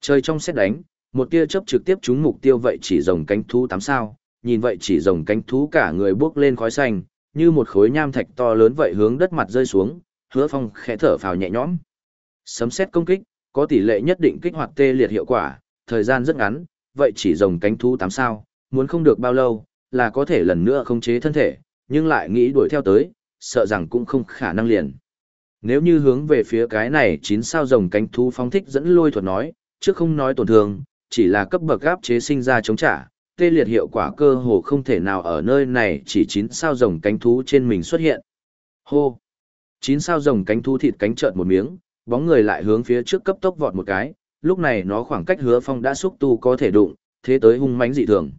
Trời trong xét đánh, một tia chớp trực tiếp trúng mục tiêu vậy chỉ rồng cánh thú 8 sao, nhìn vậy chỉ rồng cánh thú cả người bước lên khói xanh, như một khối nham thạch to lớn vậy hướng đất mặt rơi xuống, hứa phong khẽ thở phào nhẹ nhõm. Sấm xét công kích, có tỷ lệ nhất định kích hoạt tê liệt hiệu quả, thời gian rất ngắn, vậy chỉ rồng cánh thú 8 sao, muốn không được bao lâu, là có thể lần nữa khống chế thân thể, nhưng lại nghĩ đuổi theo tới, sợ rằng cũng không khả năng liền. Nếu như hướng về phía cái này chín sao rồng cánh thú phóng thích dẫn lôi thuật nói, trước không nói tổn thương, chỉ là cấp bậc gáp chế sinh ra chống trả, tê liệt hiệu quả cơ hồ không thể nào ở nơi này chỉ chín sao rồng cánh thú trên mình xuất hiện. Hô! Chín sao rồng cánh thú thịt cánh trợn một miếng, bóng người lại hướng phía trước cấp tốc vọt một cái, lúc này nó khoảng cách hứa phong đã xúc tu có thể đụng, thế tới hung mãnh dị thường.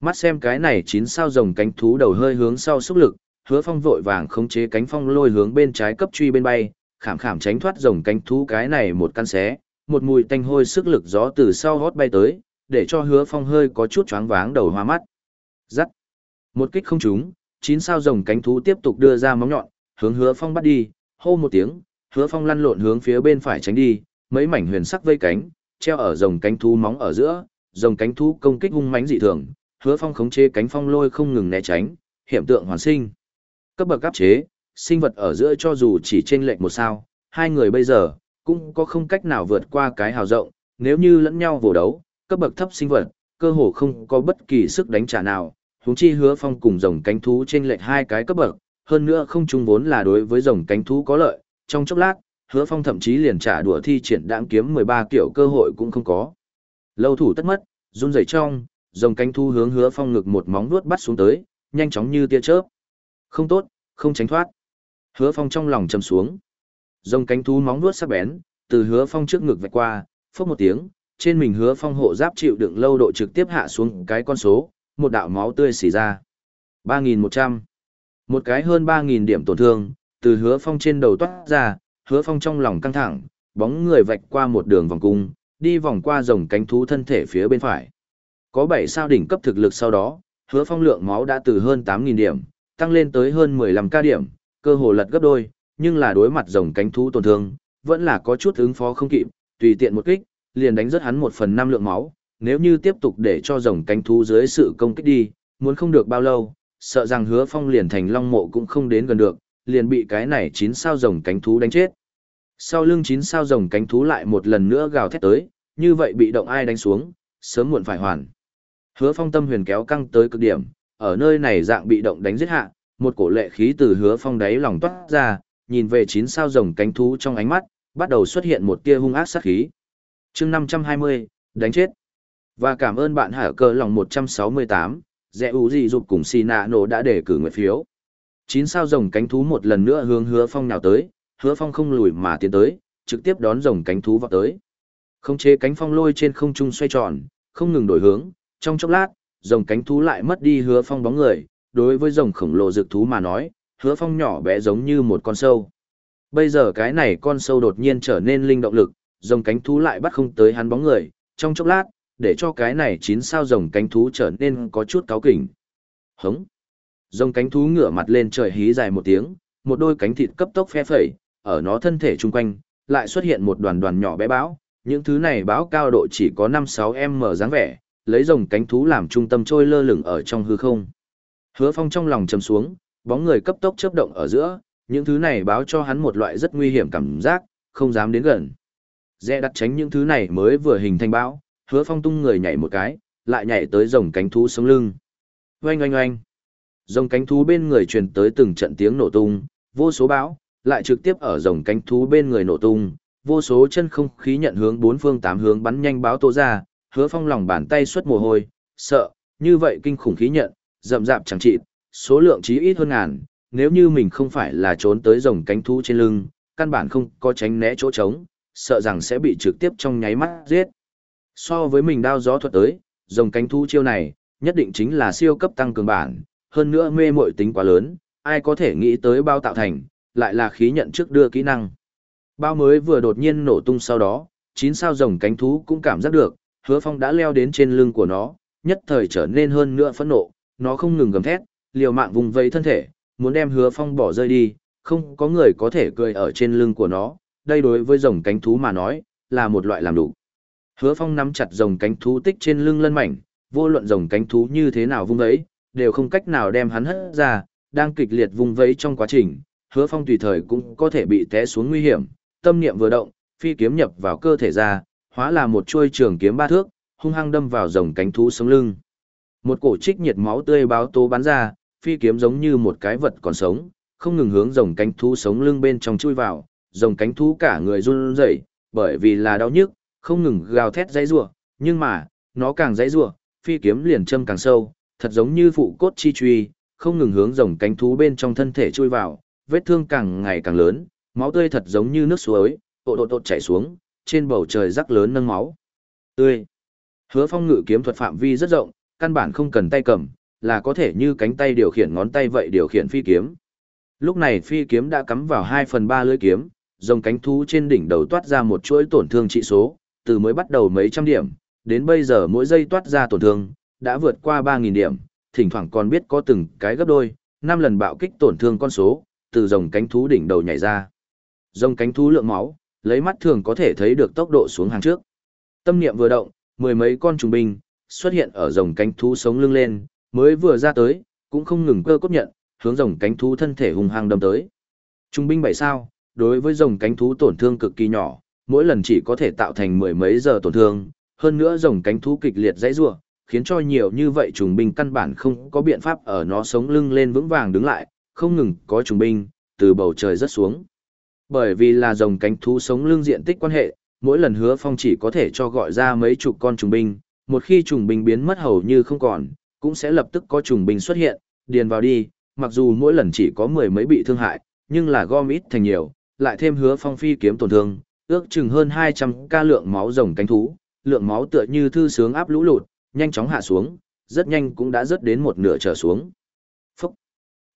Mắt xem cái này chín sao rồng cánh thú đầu hơi hướng sau xúc lực, hứa phong vội vàng khống chế cánh phong lôi hướng bên trái cấp truy bên bay, khảm khảm tránh thoát rồng cánh thú cái này một căn xé, một mùi tanh hôi sức lực gió từ sau hót bay tới, để cho hứa phong hơi có chút choáng váng đầu hoa mắt. Giắt. Một kích không trúng, chín sao rồng cánh thú tiếp tục đưa ra móng nhọn, hướng hứa phong bắt đi, hô một tiếng, hứa phong lăn lộn hướng phía bên phải tránh đi, mấy mảnh huyền sắc vây cánh, treo ở rồng cánh thú móng ở giữa, rồng cánh thú công kích hung mãnh dị thường, hứa phong khống chế cánh phong lôi không ngừng né tránh, hiện tượng hoàn sinh. Cấp bậc áp chế, sinh vật ở giữa cho dù chỉ trên lệch một sao, hai người bây giờ, cũng có không cách nào vượt qua cái hào rộng, nếu như lẫn nhau vồ đấu, cấp bậc thấp sinh vật, cơ hồ không có bất kỳ sức đánh trả nào, huống chi hứa phong cùng rồng cánh thú trên lệch hai cái cấp bậc, hơn nữa không chung vốn là đối với rồng cánh thú có lợi, trong chốc lát, hứa phong thậm chí liền trả đùa thi triển đãng kiếm 13 kiểu cơ hội cũng không có. Lâu thủ tất mất, run rẩy trong, rồng cánh thú hướng hứa phong ngực một móng vuốt bắt xuống tới, nhanh chóng như tia chớp. Không tốt, không tránh thoát. Hứa Phong trong lòng trầm xuống. Rồng cánh thú móng vuốt sắc bén, từ Hứa Phong trước ngực vạch qua, phốc một tiếng, trên mình Hứa Phong hộ giáp chịu đựng lâu độ trực tiếp hạ xuống cái con số, một đạo máu tươi xì ra. 3100. Một cái hơn 3000 điểm tổn thương, từ Hứa Phong trên đầu toát ra, Hứa Phong trong lòng căng thẳng, bóng người vạch qua một đường vòng cung, đi vòng qua rồng cánh thú thân thể phía bên phải. Có 7 sao đỉnh cấp thực lực sau đó, hứa phong lượng máu đã từ hơn 8.000 điểm, tăng lên tới hơn 15 ca điểm, cơ hồ lật gấp đôi, nhưng là đối mặt rồng cánh thú tổn thương, vẫn là có chút ứng phó không kịp, tùy tiện một kích, liền đánh rất hắn một phần năm lượng máu, nếu như tiếp tục để cho rồng cánh thú dưới sự công kích đi, muốn không được bao lâu, sợ rằng hứa phong liền thành long mộ cũng không đến gần được, liền bị cái này chín sao rồng cánh thú đánh chết. Sau lưng chín sao rồng cánh thú lại một lần nữa gào thét tới, như vậy bị động ai đánh xuống, sớm muộn phải hoàn. Hứa phong tâm huyền kéo căng tới cực điểm, ở nơi này dạng bị động đánh giết hạ, một cổ lệ khí từ hứa phong đáy lòng toát ra, nhìn về chín sao rồng cánh thú trong ánh mắt, bắt đầu xuất hiện một tia hung ác sát khí chương 520, đánh chết. Và cảm ơn bạn hở cơ lòng 168, dẹ ú gì dục cùng xì nạ nổ đã để cử nguyện phiếu. Chín sao rồng cánh thú một lần nữa hướng hứa phong nào tới, hứa phong không lùi mà tiến tới, trực tiếp đón rồng cánh thú vào tới. Không chế cánh phong lôi trên không trung xoay tròn, không ngừng đổi hướng, trong chốc lát, rồng cánh thú lại mất đi hứa phong bóng người, đối với rồng khổng lồ dược thú mà nói, hứa phong nhỏ bé giống như một con sâu. Bây giờ cái này con sâu đột nhiên trở nên linh động lực, rồng cánh thú lại bắt không tới hắn bóng người, trong chốc lát, để cho cái này chín sao rồng cánh thú trở nên có chút cáo kỉnh. Hống! Rồng cánh thú ngửa mặt lên trời hí dài một tiếng, một đôi cánh thịt cấp tốc phe phẩy, ở nó thân thể chung quanh, lại xuất hiện một đoàn đoàn nhỏ bé bão, những thứ này bão cao độ chỉ có 5-6 m dáng vẻ, lấy rồng cánh thú làm trung tâm trôi lơ lửng ở trong hư không. Hứa Phong trong lòng trầm xuống, bóng người cấp tốc chớp động ở giữa, những thứ này báo cho hắn một loại rất nguy hiểm cảm giác, không dám đến gần. Dè đặt tránh những thứ này mới vừa hình thành bão, Hứa Phong tung người nhảy một cái, lại nhảy tới rồng cánh thú sống lưng. Oanh oanh oanh. Rồng cánh thú bên người truyền tới từng trận tiếng nổ tung, vô số bão, lại trực tiếp ở rồng cánh thú bên người nổ tung, vô số chân không khí nhận hướng bốn phương tám hướng bắn nhanh báo tố ra, hứa phong lòng bàn tay xuất mồ hôi, sợ, như vậy kinh khủng khí nhận, rậm rạp chẳng trị, số lượng chí ít hơn ngàn, nếu như mình không phải là trốn tới rồng cánh thú trên lưng, căn bản không có tránh né chỗ trống, sợ rằng sẽ bị trực tiếp trong nháy mắt giết. So với mình đao gió thuật tới, rồng cánh thú chiêu này, nhất định chính là siêu cấp tăng cường bản, hơn nữa mê muội tính quá lớn, ai có thể nghĩ tới bao tạo thành, lại là khí nhận trước đưa kỹ năng. Bao mới vừa đột nhiên nổ tung sau đó, chín sao rồng cánh thú cũng cảm giác được, hứa phong đã leo đến trên lưng của nó, nhất thời trở nên hơn nữa phẫn nộ, nó không ngừng gầm thét, liều mạng vùng vây thân thể, muốn đem hứa phong bỏ rơi đi, không có người có thể cười ở trên lưng của nó, đây đối với rồng cánh thú mà nói, là một loại làm đủ. Hứa phong nắm chặt rồng cánh thú tích trên lưng lân mảnh, vô luận rồng cánh thú như thế nào vung vấy, đều không cách nào đem hắn hất ra, đang kịch liệt vung vấy trong quá trình, hứa phong tùy thời cũng có thể bị té xuống nguy hiểm, tâm niệm vừa động, phi kiếm nhập vào cơ thể ra, hóa là một chuôi trường kiếm ba thước, hung hăng đâm vào rồng cánh thú sống lưng. Một cổ trích nhiệt máu tươi báo tố bắn ra, phi kiếm giống như một cái vật còn sống, không ngừng hướng rồng cánh thú sống lưng bên trong chui vào, rồng cánh thú cả người run rẩy, bởi vì là đau nhức, không ngừng gào thét dãy rủa, nhưng mà, nó càng dãy rủa, phi kiếm liền châm càng sâu, thật giống như phụ cốt chi truy, không ngừng hướng rồng cánh thú bên trong thân thể chui vào, vết thương càng ngày càng lớn, máu tươi thật giống như nước suối, ộ độ tột chảy xuống, trên bầu trời rắc lớn nâng máu. Tươi. Hứa phong ngự kiếm thuật phạm vi rất rộng, căn bản không cần tay cầm, là có thể như cánh tay điều khiển ngón tay vậy điều khiển phi kiếm. Lúc này phi kiếm đã cắm vào 2 phần 3 lưỡi kiếm, dòng cánh thú trên đỉnh đầu toát ra một chuỗi tổn thương trị số, từ mới bắt đầu mấy trăm điểm, đến bây giờ mỗi giây toát ra tổn thương, đã vượt qua 3.000 điểm, thỉnh thoảng còn biết có từng cái gấp đôi, 5 lần bạo kích tổn thương con số, từ dòng cánh thú đỉnh đầu nhảy ra. Dòng cánh thú lượng máu, lấy mắt thường có thể thấy được tốc độ xuống hàng trước. Tâm niệm vừa động, mười mấy con trùng binh xuất hiện ở dòng cánh thú sống lưng lên, mới vừa ra tới, cũng không ngừng cơ cốt nhận, hướng dòng cánh thú thân thể hùng hăng đâm tới. trung binh bảy sao, đối với rồng cánh thú tổn thương cực kỳ nhỏ, mỗi lần chỉ có thể tạo thành mười mấy giờ tổn thương, hơn nữa rồng cánh thú kịch liệt dãy rủa, khiến cho nhiều như vậy trùng binh căn bản không có biện pháp ở nó sống lưng lên vững vàng đứng lại, không ngừng có trùng binh từ bầu trời rất xuống. Bởi vì là rồng cánh thú sống lưng diện tích quan hệ, mỗi lần hứa phong chỉ có thể cho gọi ra mấy chục con trùng binh, một khi trùng binh biến mất hầu như không còn, cũng sẽ lập tức có trùng binh xuất hiện, điền vào đi, mặc dù mỗi lần chỉ có mười mấy bị thương hại, nhưng là gom ít thành nhiều, lại thêm hứa phong phi kiếm tổn thương, ước chừng hơn 200 ca lượng máu rồng cánh thú, lượng máu tựa như thư sướng áp lũ lụt, nhanh chóng hạ xuống, rất nhanh cũng đã rớt đến một nửa trở xuống. Phúc!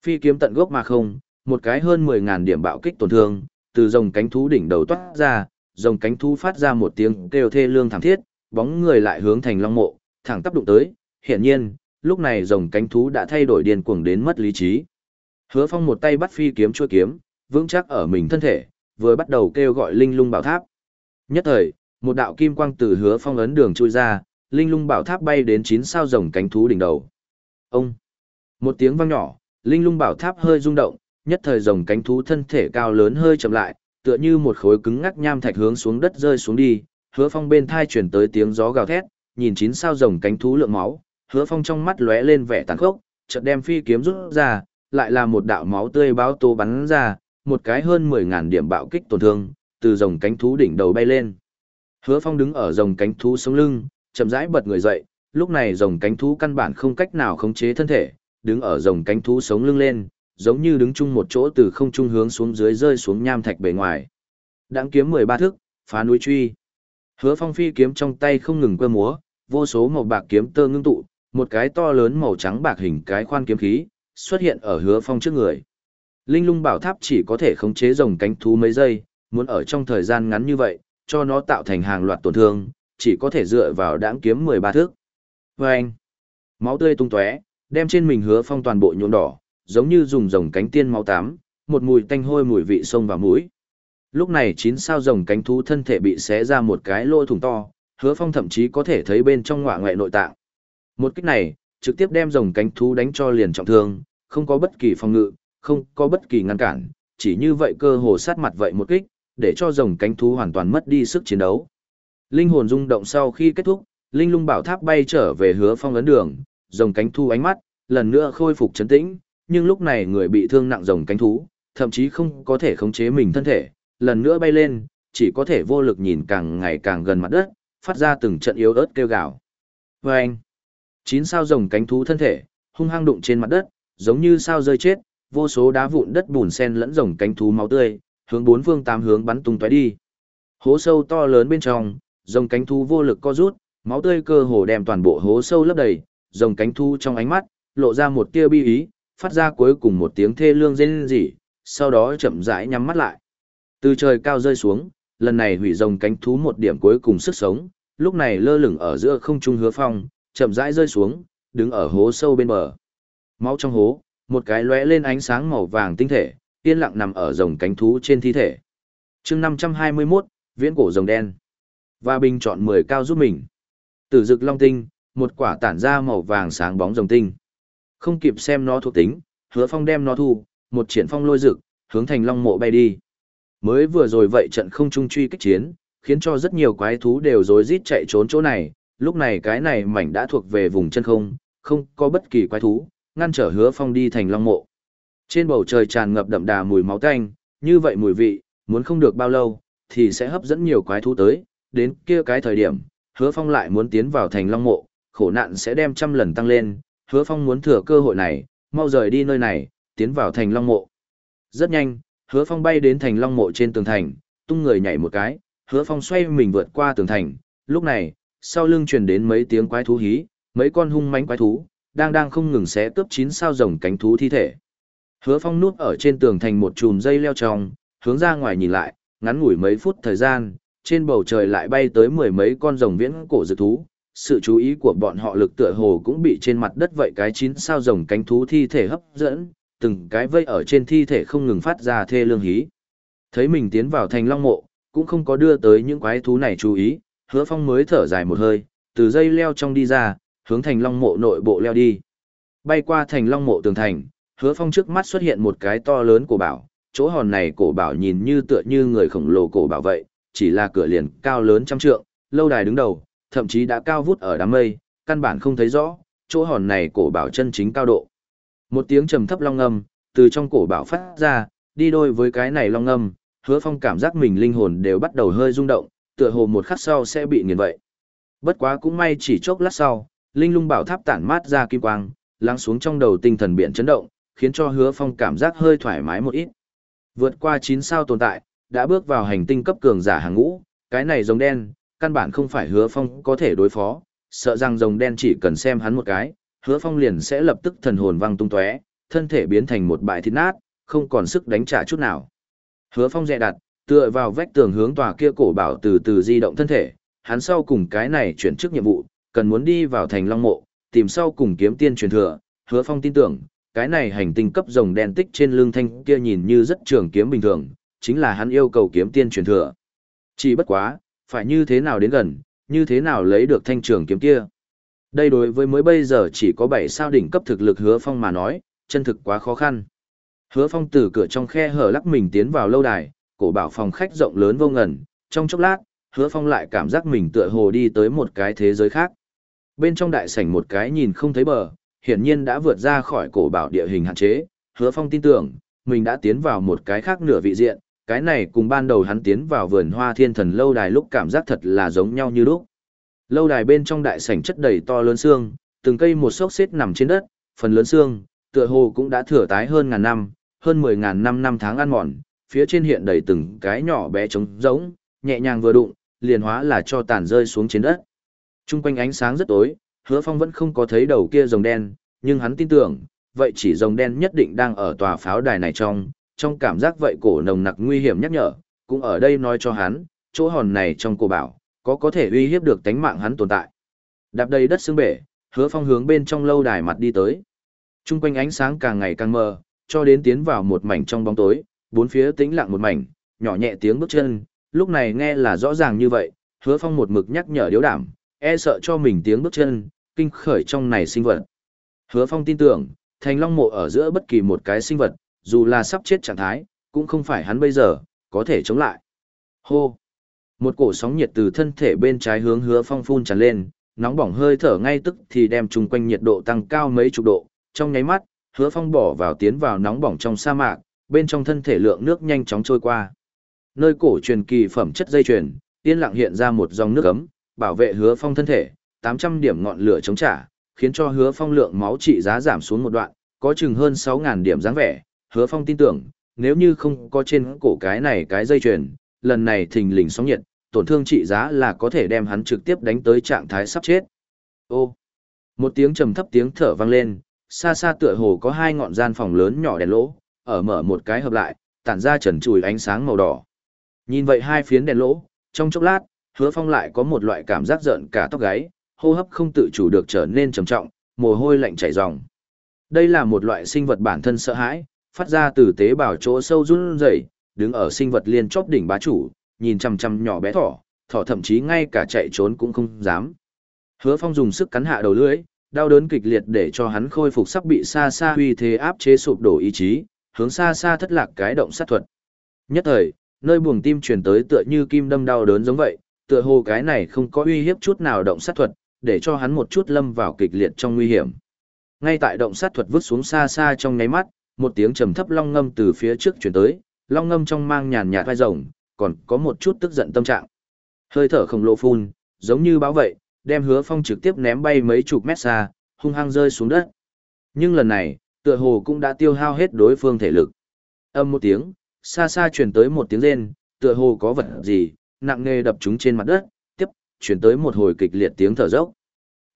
Phi kiếm tận gốc mà không, một cái hơn 10.000 điểm bạo kích tổn thương, từ rồng cánh thú đỉnh đầu toát ra, rồng cánh thú phát ra một tiếng kêu thê lương thảm thiết, bóng người lại hướng thành long mộ, thẳng tắp đụng tới, hiển nhiên, lúc này rồng cánh thú đã thay đổi điên cuồng đến mất lý trí. Hứa Phong một tay bắt phi kiếm chua kiếm, vững chắc ở mình thân thể, vừa bắt đầu kêu gọi linh lung bảo tháp. Nhất thời, một đạo kim quang từ Hứa Phong ấn đường chui ra, linh lung bảo tháp bay đến chín sao rồng cánh thú đỉnh đầu. Ông! Một tiếng vang nhỏ, linh lung bảo tháp hơi rung động, nhất thời rồng cánh thú thân thể cao lớn hơi chậm lại, tựa như một khối cứng ngắc nham thạch hướng xuống đất rơi xuống đi, Hứa Phong bên thai chuyển tới tiếng gió gào thét, nhìn chín sao rồng cánh thú lượng máu, Hứa Phong trong mắt lóe lên vẻ tàn khốc, chợt đem phi kiếm rút ra, lại là một đạo máu tươi báo tố bắn ra, một cái hơn 10.000 điểm bạo kích tổn thương, từ rồng cánh thú đỉnh đầu bay lên. Hứa Phong đứng ở rồng cánh thú sống lưng, chậm rãi bật người dậy, lúc này rồng cánh thú căn bản không cách nào khống chế thân thể, đứng ở rồng cánh thú sống lưng lên, giống như đứng chung một chỗ từ không trung hướng xuống dưới rơi xuống nham thạch bề ngoài. Đãng kiếm 13 thước, phá núi truy. Hứa Phong phi kiếm trong tay không ngừng quơ múa, vô số màu bạc kiếm tơ ngưng tụ, một cái to lớn màu trắng bạc hình cái khoan kiếm khí xuất hiện ở Hứa Phong trước người. Linh Lung Bảo Tháp chỉ có thể khống chế rồng cánh thú mấy giây, muốn ở trong thời gian ngắn như vậy, cho nó tạo thành hàng loạt tổn thương, chỉ có thể dựa vào đãng kiếm 13 thước. Vâng! Máu tươi tung tóe, đem trên mình Hứa Phong toàn bộ nhuộm đỏ, giống như dùng rồng cánh tiên máu tám, một mùi tanh hôi mùi vị sông vào mũi. Lúc này chín sao rồng cánh thú thân thể bị xé ra một cái lỗ thủng to, hứa phong thậm chí có thể thấy bên trong ngọa ngoại nội tạng. Một kích này, trực tiếp đem rồng cánh thú đánh cho liền trọng thương, không có bất kỳ phòng ngự, không có bất kỳ ngăn cản, chỉ như vậy cơ hồ sát mặt vậy một kích, để cho rồng cánh thú hoàn toàn mất đi sức chiến đấu. Linh hồn rung động sau khi kết thúc, linh lung bảo tháp bay trở về hứa phong ấn đường, rồng cánh thú ánh mắt, lần nữa khôi phục chấn tĩnh, nhưng lúc này người bị thương nặng rồng cánh thú, thậm chí không có thể khống chế mình thân thể, lần nữa bay lên, chỉ có thể vô lực nhìn càng ngày càng gần mặt đất, phát ra từng trận yếu ớt kêu gào. Vâng! anh, chín sao rồng cánh thú thân thể, hung hăng đụng trên mặt đất, giống như sao rơi chết, vô số đá vụn đất bùn sen lẫn rồng cánh thú máu tươi, hướng bốn phương tám hướng bắn tung tóe đi. Hố sâu to lớn bên trong, rồng cánh thú vô lực co rút, máu tươi cơ hồ đem toàn bộ hố sâu lấp đầy, rồng cánh thú trong ánh mắt lộ ra một tia bi ý, phát ra cuối cùng một tiếng thê lương rên rỉ, sau đó chậm rãi nhắm mắt lại. Từ trời cao rơi xuống, lần này hủy rồng cánh thú một điểm cuối cùng sức sống, lúc này lơ lửng ở giữa không trung hứa phong, chậm rãi rơi xuống, đứng ở hố sâu bên bờ. Máu trong hố, một cái lóe lên ánh sáng màu vàng tinh thể, yên lặng nằm ở rồng cánh thú trên thi thể. chương 521, viễn cổ rồng đen. Và bình chọn 10 cao giúp mình. Tử dực long tinh, một quả tản ra màu vàng sáng bóng rồng tinh. Không kịp xem nó thuộc tính, hứa phong đem nó thu, một triển phong lôi dực, hướng thành long mộ bay đi. Mới vừa rồi vậy trận không trung truy kích chiến, khiến cho rất nhiều quái thú đều rối rít chạy trốn chỗ này, lúc này cái này mảnh đã thuộc về vùng chân không, không có bất kỳ quái thú, ngăn trở hứa phong đi thành long mộ. Trên bầu trời tràn ngập đậm đà mùi máu tanh, như vậy mùi vị, muốn không được bao lâu, thì sẽ hấp dẫn nhiều quái thú tới, đến kia cái thời điểm, hứa phong lại muốn tiến vào thành long mộ, khổ nạn sẽ đem trăm lần tăng lên, hứa phong muốn thừa cơ hội này, mau rời đi nơi này, tiến vào thành long mộ. Rất nhanh, hứa phong bay đến thành long mộ trên tường thành, tung người nhảy một cái, hứa phong xoay mình vượt qua tường thành, lúc này, sau lưng truyền đến mấy tiếng quái thú hí, mấy con hung mãnh quái thú, đang đang không ngừng xé cướp chín sao rồng cánh thú thi thể. Hứa phong núp ở trên tường thành một chùm dây leo trong, hướng ra ngoài nhìn lại, ngắn ngủi mấy phút thời gian, trên bầu trời lại bay tới mười mấy con rồng viễn cổ dược thú, sự chú ý của bọn họ lực tựa hồ cũng bị trên mặt đất vậy cái chín sao rồng cánh thú thi thể hấp dẫn, từng cái vây ở trên thi thể không ngừng phát ra thê lương hí. Thấy mình tiến vào thành long mộ, cũng không có đưa tới những quái thú này chú ý, hứa phong mới thở dài một hơi, từ dây leo trong đi ra, hướng thành long mộ nội bộ leo đi. Bay qua thành long mộ tường thành, hứa phong trước mắt xuất hiện một cái to lớn cổ bảo, chỗ hòn này cổ bảo nhìn như tựa như người khổng lồ cổ bảo vậy, chỉ là cửa liền cao lớn trăm trượng, lâu đài đứng đầu, thậm chí đã cao vút ở đám mây, căn bản không thấy rõ, chỗ hòn này cổ bảo chân chính cao độ. Một tiếng trầm thấp long âm từ trong cổ bảo phát ra, đi đôi với cái này long âm, hứa phong cảm giác mình linh hồn đều bắt đầu hơi rung động, tựa hồ một khắc sau sẽ bị nghiền vậy. Bất quá cũng may chỉ chốc lát sau, linh lung bảo tháp tản mát ra kim quang, lắng xuống trong đầu tinh thần biển chấn động, khiến cho hứa phong cảm giác hơi thoải mái một ít. Vượt qua chín sao tồn tại, đã bước vào hành tinh cấp cường giả hàng ngũ, cái này rồng đen, căn bản không phải hứa phong có thể đối phó, sợ rằng rồng đen chỉ cần xem hắn một cái, hứa phong liền sẽ lập tức thần hồn văng tung tóe, thân thể biến thành một bãi thịt nát, không còn sức đánh trả chút nào. Hứa phong dè đặt, tựa vào vách tường hướng tòa kia cổ bảo từ từ di động thân thể, hắn sau cùng cái này chuyển chức nhiệm vụ, cần muốn đi vào thành long mộ, tìm sau cùng kiếm tiên truyền thừa, hứa phong tin tưởng, cái này hành tinh cấp rồng đen tích trên lưng thanh kia nhìn như rất trường kiếm bình thường, chính là hắn yêu cầu kiếm tiên truyền thừa. Chỉ bất quá, phải như thế nào đến gần, như thế nào lấy được thanh trường kiếm kia. Đây đối với mới bây giờ chỉ có 7 sao đỉnh cấp thực lực hứa phong mà nói, chân thực quá khó khăn. Hứa phong từ cửa trong khe hở lắc mình tiến vào lâu đài, cổ bảo phòng khách rộng lớn vô ngần, trong chốc lát, hứa phong lại cảm giác mình tựa hồ đi tới một cái thế giới khác. Bên trong đại sảnh một cái nhìn không thấy bờ, hiển nhiên đã vượt ra khỏi cổ bảo địa hình hạn chế, hứa phong tin tưởng, mình đã tiến vào một cái khác nửa vị diện, cái này cùng ban đầu hắn tiến vào vườn hoa thiên thần lâu đài lúc cảm giác thật là giống nhau như lúc. Lâu đài bên trong đại sảnh chất đầy to lớn xương, từng cây một xốc xếp nằm trên đất, phần lớn xương, tựa hồ cũng đã thừa tái hơn ngàn năm, hơn mười ngàn năm năm tháng ăn mòn, phía trên hiện đầy từng cái nhỏ bé trống rỗng, nhẹ nhàng vừa đụng, liền hóa là cho tàn rơi xuống trên đất. Trung quanh ánh sáng rất tối, hứa phong vẫn không có thấy đầu kia rồng đen, nhưng hắn tin tưởng, vậy chỉ rồng đen nhất định đang ở tòa pháo đài này trong, trong cảm giác vậy cổ nồng nặc nguy hiểm nhắc nhở, cũng ở đây nói cho hắn, chỗ hòn này trong cổ bảo, có có thể uy hiếp được tánh mạng hắn tồn tại. Đạp đầy đất xương bể, hứa phong hướng bên trong lâu đài mặt đi tới. Trung quanh ánh sáng càng ngày càng mờ, cho đến tiến vào một mảnh trong bóng tối, bốn phía tĩnh lặng một mảnh, nhỏ nhẹ tiếng bước chân, lúc này nghe là rõ ràng như vậy, hứa phong một mực nhắc nhở điếu đảm, e sợ cho mình tiếng bước chân, kinh khởi trong này sinh vật. Hứa phong tin tưởng, thành long mộ ở giữa bất kỳ một cái sinh vật, dù là sắp chết trạng thái, cũng không phải hắn bây giờ, có thể chống lại. Hô! Một cổ sóng nhiệt từ thân thể bên trái hướng hứa phong phun tràn lên, nóng bỏng hơi thở ngay tức thì đem chung quanh nhiệt độ tăng cao mấy chục độ, trong nháy mắt, hứa phong bỏ vào tiến vào nóng bỏng trong sa mạc, bên trong thân thể lượng nước nhanh chóng trôi qua. Nơi cổ truyền kỳ phẩm chất dây chuyền, yên lặng hiện ra một dòng nước ấm, bảo vệ hứa phong thân thể, 800 điểm ngọn lửa chống trả, khiến cho hứa phong lượng máu trị giá giảm xuống một đoạn, có chừng hơn 6.000 điểm dáng vẻ. Hứa phong tin tưởng, nếu như không có trên cổ cái này cái dây chuyền, lần này thình lình sóng nhiệt, tổn thương trị giá là có thể đem hắn trực tiếp đánh tới trạng thái sắp chết. Ô! Một tiếng trầm thấp tiếng thở vang lên, xa xa tựa hồ có hai ngọn gian phòng lớn nhỏ đèn lỗ, ở mở một cái hợp lại, tản ra trần trùi ánh sáng màu đỏ. Nhìn vậy hai phiến đèn lỗ, trong chốc lát, hứa phong lại có một loại cảm giác giận cả tóc gáy, hô hấp không tự chủ được trở nên trầm trọng, mồ hôi lạnh chảy ròng. Đây là một loại sinh vật bản thân sợ hãi, phát ra từ tế bào chỗ sâu run rẩy, đứng ở sinh vật liên chóp đỉnh bá chủ, nhìn chằm chằm nhỏ bé thỏ, thỏ thậm chí ngay cả chạy trốn cũng không dám. Hứa Phong dùng sức cắn hạ đầu lưỡi, đau đớn kịch liệt để cho hắn khôi phục sắp bị xa xa uy thế áp chế sụp đổ ý chí, hướng xa xa thất lạc cái động sát thuật. Nhất thời, nơi buồng tim truyền tới tựa như kim đâm đau đớn giống vậy, tựa hồ cái này không có uy hiếp chút nào động sát thuật, để cho hắn một chút lâm vào kịch liệt trong nguy hiểm. Ngay tại động sát thuật vứt xuống xa xa trong nháy mắt, một tiếng trầm thấp long ngâm từ phía trước truyền tới, long ngâm trong mang nhàn nhạt vai rồng, còn có một chút tức giận tâm trạng. Hơi thở khổng lồ phun, giống như báo vậy, đem hứa phong trực tiếp ném bay mấy chục mét xa, hung hăng rơi xuống đất. Nhưng lần này, tựa hồ cũng đã tiêu hao hết đối phương thể lực. Âm một tiếng, xa xa truyền tới một tiếng rên, tựa hồ có vật gì, nặng nề đập chúng trên mặt đất, tiếp, chuyển tới một hồi kịch liệt tiếng thở dốc.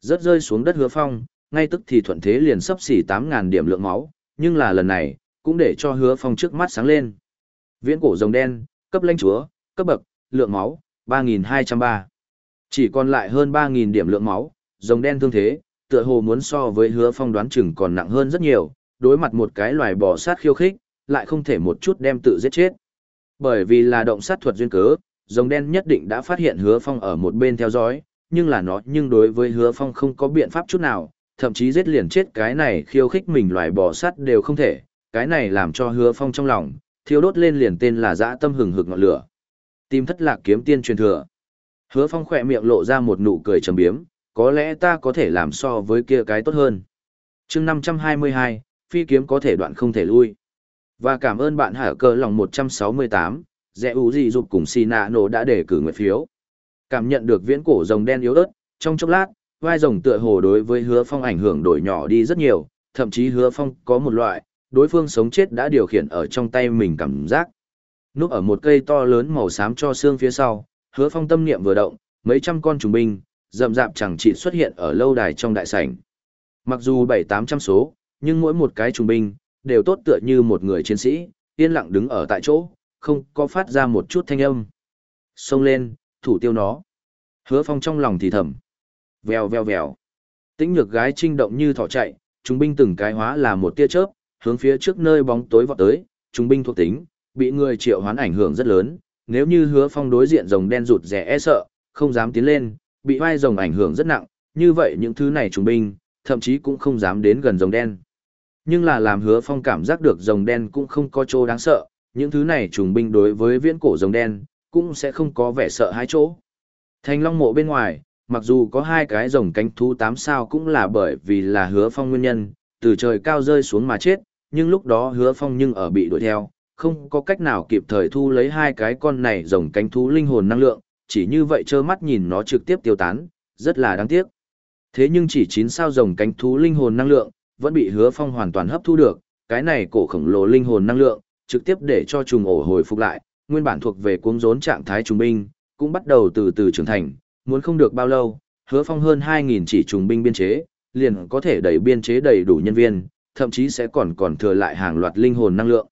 Rớt rơi xuống đất hứa phong, ngay tức thì thuận thế liền sắp xỉ 8.000 điểm lượng máu, nhưng là lần này, cũng để cho hứa phong trước mắt sáng lên. Viễn cổ rồng đen, cấp lãnh chúa, cấp bậc, lượng máu, 3.203. Chỉ còn lại hơn 3.000 điểm lượng máu, rồng đen thương thế, tựa hồ muốn so với hứa phong đoán chừng còn nặng hơn rất nhiều, đối mặt một cái loài bò sát khiêu khích, lại không thể một chút đem tự giết chết. Bởi vì là động sát thuật duyên cớ, rồng đen nhất định đã phát hiện hứa phong ở một bên theo dõi, nhưng là nó nhưng đối với hứa phong không có biện pháp chút nào, thậm chí giết liền chết cái này khiêu khích mình loài bò sát đều không thể, cái này làm cho hứa phong trong lòng, thiêu đốt lên liền tên là dã tâm hừng hực ngọn lửa. Tìm thất lạc kiếm tiên truyền thừa. Hứa phong khỏe miệng lộ ra một nụ cười trầm biếm, có lẽ ta có thể làm so với kia cái tốt hơn. chương 522, phi kiếm có thể đoạn không thể lui. Và cảm ơn bạn hở cơ lòng 168, rẽ ủ dị dục cùng xì nạ nổ đã để cử nguyện phiếu. Cảm nhận được viễn cổ rồng đen yếu ớt, trong chốc lát, vai rồng tựa hồ đối với hứa phong ảnh hưởng đổi nhỏ đi rất nhiều, thậm chí hứa phong có một loại, đối phương sống chết đã điều khiển ở trong tay mình cảm giác. Núp ở một cây to lớn màu xám cho xương phía sau, hứa phong tâm niệm vừa động, mấy trăm con trùng binh, rậm rạp chẳng chỉ xuất hiện ở lâu đài trong đại sảnh. Mặc dù bảy tám trăm số, nhưng mỗi một cái trùng binh, đều tốt tựa như một người chiến sĩ, yên lặng đứng ở tại chỗ, không có phát ra một chút thanh âm. Xông lên, thủ tiêu nó. Hứa phong trong lòng thì thầm. Vèo vèo vèo. Tĩnh nhược gái trinh động như thỏ chạy, trung binh từng cái hóa là một tia chớp, hướng phía trước nơi bóng tối vọt tới, trung binh thuộc tính, bị người triệu hoán ảnh hưởng rất lớn, nếu như hứa phong đối diện rồng đen rụt rẻ e sợ, không dám tiến lên, bị vai rồng ảnh hưởng rất nặng, như vậy những thứ này trung binh, thậm chí cũng không dám đến gần rồng đen. Nhưng là làm hứa phong cảm giác được rồng đen cũng không có chỗ đáng sợ, những thứ này trùng binh đối với viễn cổ rồng đen, cũng sẽ không có vẻ sợ hãi chỗ. Thành long mộ bên ngoài, mặc dù có hai cái rồng cánh thú tám sao cũng là bởi vì là hứa phong nguyên nhân, từ trời cao rơi xuống mà chết, nhưng lúc đó hứa phong nhưng ở bị đuổi theo, không có cách nào kịp thời thu lấy hai cái con này rồng cánh thú linh hồn năng lượng, chỉ như vậy trơ mắt nhìn nó trực tiếp tiêu tán, rất là đáng tiếc. Thế nhưng chỉ chín sao rồng cánh thú linh hồn năng lượng, vẫn bị hứa phong hoàn toàn hấp thu được, cái này cổ khổng lồ linh hồn năng lượng, trực tiếp để cho trùng ổ hồi phục lại, nguyên bản thuộc về cuống rốn trạng thái trùng binh, cũng bắt đầu từ từ trưởng thành, muốn không được bao lâu, hứa phong hơn 2.000 chỉ trùng binh biên chế, liền có thể đẩy biên chế đầy đủ nhân viên, thậm chí sẽ còn còn thừa lại hàng loạt linh hồn năng lượng.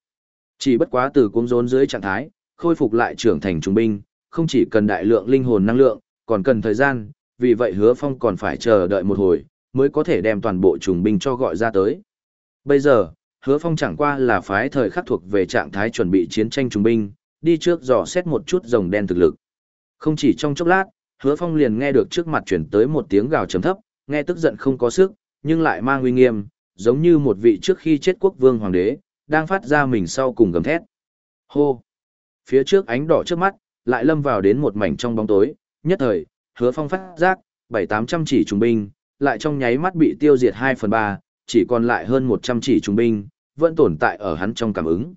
Chỉ bất quá từ cuống rốn dưới trạng thái, khôi phục lại trưởng thành trùng binh, không chỉ cần đại lượng linh hồn năng lượng, còn cần thời gian, vì vậy hứa phong còn phải chờ đợi một hồi, mới có thể đem toàn bộ trùng binh cho gọi ra tới. Bây giờ, hứa phong chẳng qua là phái thời khắc thuộc về trạng thái chuẩn bị chiến tranh trung binh, đi trước dò xét một chút rồng đen thực lực. Không chỉ trong chốc lát, hứa phong liền nghe được trước mặt chuyển tới một tiếng gào trầm thấp, nghe tức giận không có sức, nhưng lại mang uy nghiêm, giống như một vị trước khi chết quốc vương hoàng đế, đang phát ra mình sau cùng gầm thét. Hô! Phía trước ánh đỏ trước mắt, lại lâm vào đến một mảnh trong bóng tối, nhất thời, hứa phong phát giác, bảy tám trăm chỉ trung binh, lại trong nháy mắt bị tiêu diệt hai phần ba, chỉ còn lại hơn một trăm chỉ trung binh, vẫn tồn tại ở hắn trong cảm ứng.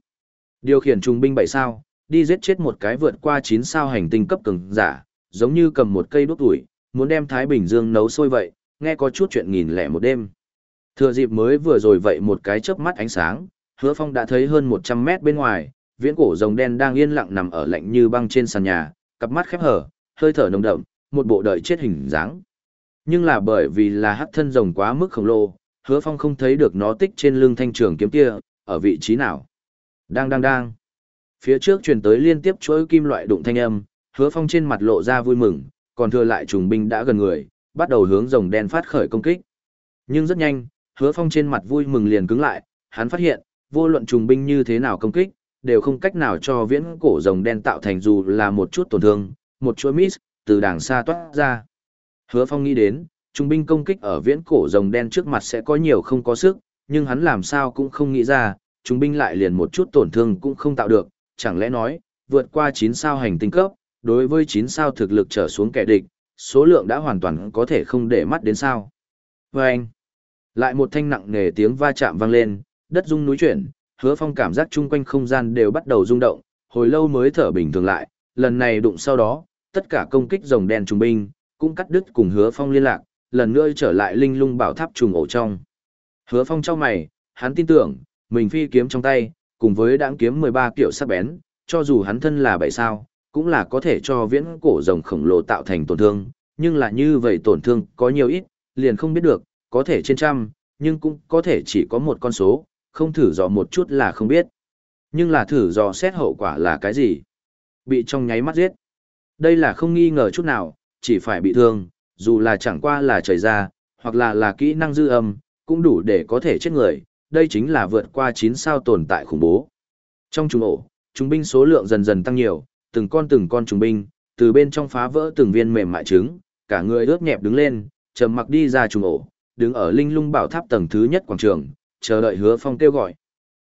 Điều khiển trung binh bảy sao, đi giết chết một cái vượt qua chín sao hành tinh cấp cường giả, giống như cầm một cây đốt tuổi, muốn đem Thái Bình Dương nấu sôi vậy, nghe có chút chuyện nghìn lẻ một đêm. Thừa dịp mới vừa rồi vậy một cái chớp mắt ánh sáng, hứa phong đã thấy hơn 100 mét bên ngoài, viễn cổ rồng đen đang yên lặng nằm ở lạnh như băng trên sàn nhà, cặp mắt khép hở, hơi thở nồng đậm, một bộ đợi chết hình dáng. Nhưng là bởi vì là hắc thân rồng quá mức khổng lồ, hứa phong không thấy được nó tích trên lưng thanh trường kiếm kia, ở vị trí nào. Đang đang đang. Phía trước truyền tới liên tiếp chuỗi kim loại đụng thanh âm, hứa phong trên mặt lộ ra vui mừng, còn thừa lại trùng binh đã gần người, bắt đầu hướng rồng đen phát khởi công kích. Nhưng rất nhanh, hứa phong trên mặt vui mừng liền cứng lại, hắn phát hiện, vô luận trùng binh như thế nào công kích, đều không cách nào cho viễn cổ rồng đen tạo thành dù là một chút tổn thương, một chuỗi miss, từ đàng xa toát ra. Hứa phong nghĩ đến, Trung binh công kích ở viễn cổ rồng đen trước mặt sẽ có nhiều không có sức, nhưng hắn làm sao cũng không nghĩ ra, trung binh lại liền một chút tổn thương cũng không tạo được, chẳng lẽ nói, vượt qua 9 sao hành tinh cấp, đối với 9 sao thực lực trở xuống kẻ địch, số lượng đã hoàn toàn có thể không để mắt đến sao. Và anh, lại một thanh nặng nề tiếng va chạm vang lên, đất rung núi chuyển, hứa phong cảm giác chung quanh không gian đều bắt đầu rung động, hồi lâu mới thở bình thường lại, lần này đụng sau đó, tất cả công kích rồng đen trung binh, cũng cắt đứt cùng hứa phong liên lạc, lần nữa trở lại linh lung bảo tháp trùng ổ trong. Hứa phong trong mày, hắn tin tưởng, mình phi kiếm trong tay, cùng với đãng kiếm 13 kiểu sắc bén, cho dù hắn thân là bảy sao, cũng là có thể cho viễn cổ rồng khổng lồ tạo thành tổn thương, nhưng là như vậy tổn thương có nhiều ít, liền không biết được, có thể trên trăm, nhưng cũng có thể chỉ có một con số, không thử dò một chút là không biết. Nhưng là thử dò xét hậu quả là cái gì? Bị trong nháy mắt giết. Đây là không nghi ngờ chút nào, chỉ phải bị thương, dù là chẳng qua là trời ra, hoặc là là kỹ năng dư âm, cũng đủ để có thể chết người, đây chính là vượt qua 9 sao tồn tại khủng bố. Trong trùng ổ, trung binh số lượng dần dần tăng nhiều, từng con từng con trùng binh, từ bên trong phá vỡ từng viên mềm mại trứng, cả người ướt nhẹp đứng lên, trầm mặc đi ra trùng ổ, đứng ở linh lung bảo tháp tầng thứ nhất quảng trường, chờ đợi hứa phong kêu gọi.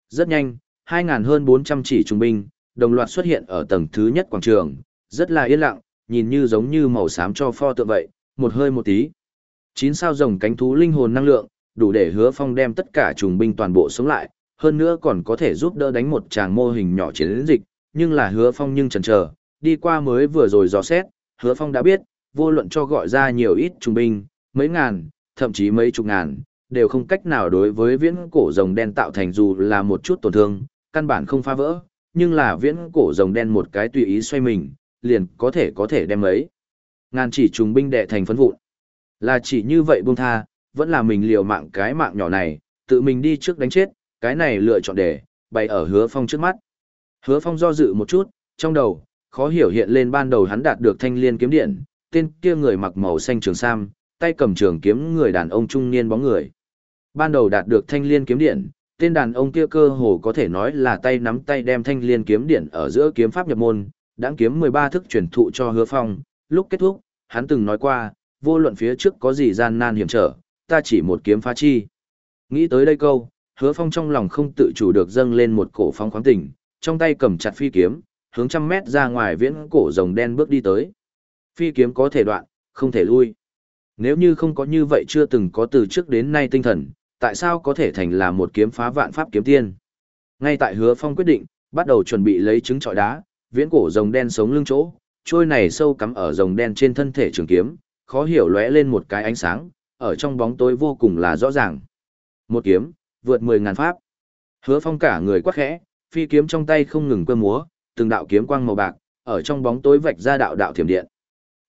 Rất nhanh, 2.000 hơn 400 chỉ trùng binh, đồng loạt xuất hiện ở tầng thứ nhất quảng trường, rất là yên lặng, nhìn như giống như màu xám cho pho tượng vậy, một hơi một tí. Chín sao rồng cánh thú linh hồn năng lượng, đủ để hứa phong đem tất cả trùng binh toàn bộ sống lại, hơn nữa còn có thể giúp đỡ đánh một tràng mô hình nhỏ chiến dịch, nhưng là hứa phong nhưng chần chờ đi qua mới vừa rồi dò xét, hứa phong đã biết, vô luận cho gọi ra nhiều ít trùng binh, mấy ngàn, thậm chí mấy chục ngàn, đều không cách nào đối với viễn cổ rồng đen tạo thành dù là một chút tổn thương, căn bản không phá vỡ, nhưng là viễn cổ rồng đen một cái tùy ý xoay mình, liền có thể có thể đem ấy. Ngàn chỉ trùng binh đệ thành phấn vụn. Là chỉ như vậy buông tha, vẫn là mình liều mạng cái mạng nhỏ này, tự mình đi trước đánh chết, cái này lựa chọn để, bày ở hứa phong trước mắt. Hứa phong do dự một chút, trong đầu, khó hiểu hiện lên ban đầu hắn đạt được thanh liên kiếm điện, tên kia người mặc màu xanh trường sam, tay cầm trường kiếm người đàn ông trung niên bóng người. Ban đầu đạt được thanh liên kiếm điện, tên đàn ông kia cơ hồ có thể nói là tay nắm tay đem thanh liên kiếm điện ở giữa kiếm pháp nhập môn, đã kiếm 13 thức truyền thụ cho hứa phong, lúc kết thúc, hắn từng nói qua, vô luận phía trước có gì gian nan hiểm trở, ta chỉ một kiếm phá chi. Nghĩ tới đây câu, hứa phong trong lòng không tự chủ được dâng lên một cổ phong khoáng tình, trong tay cầm chặt phi kiếm, hướng trăm mét ra ngoài viễn cổ rồng đen bước đi tới. Phi kiếm có thể đoạn, không thể lui. Nếu như không có như vậy chưa từng có từ trước đến nay tinh thần, tại sao có thể thành là một kiếm phá vạn pháp kiếm tiên? Ngay tại hứa phong quyết định, bắt đầu chuẩn bị lấy trứng trọi đá, viễn cổ rồng đen sống lưng chỗ, trôi này sâu cắm ở rồng đen trên thân thể trường kiếm, khó hiểu lóe lên một cái ánh sáng, ở trong bóng tối vô cùng là rõ ràng. Một kiếm, vượt mười ngàn pháp. Hứa phong cả người quắc khẽ, phi kiếm trong tay không ngừng quơ múa, từng đạo kiếm quang màu bạc, ở trong bóng tối vạch ra đạo đạo thiểm điện.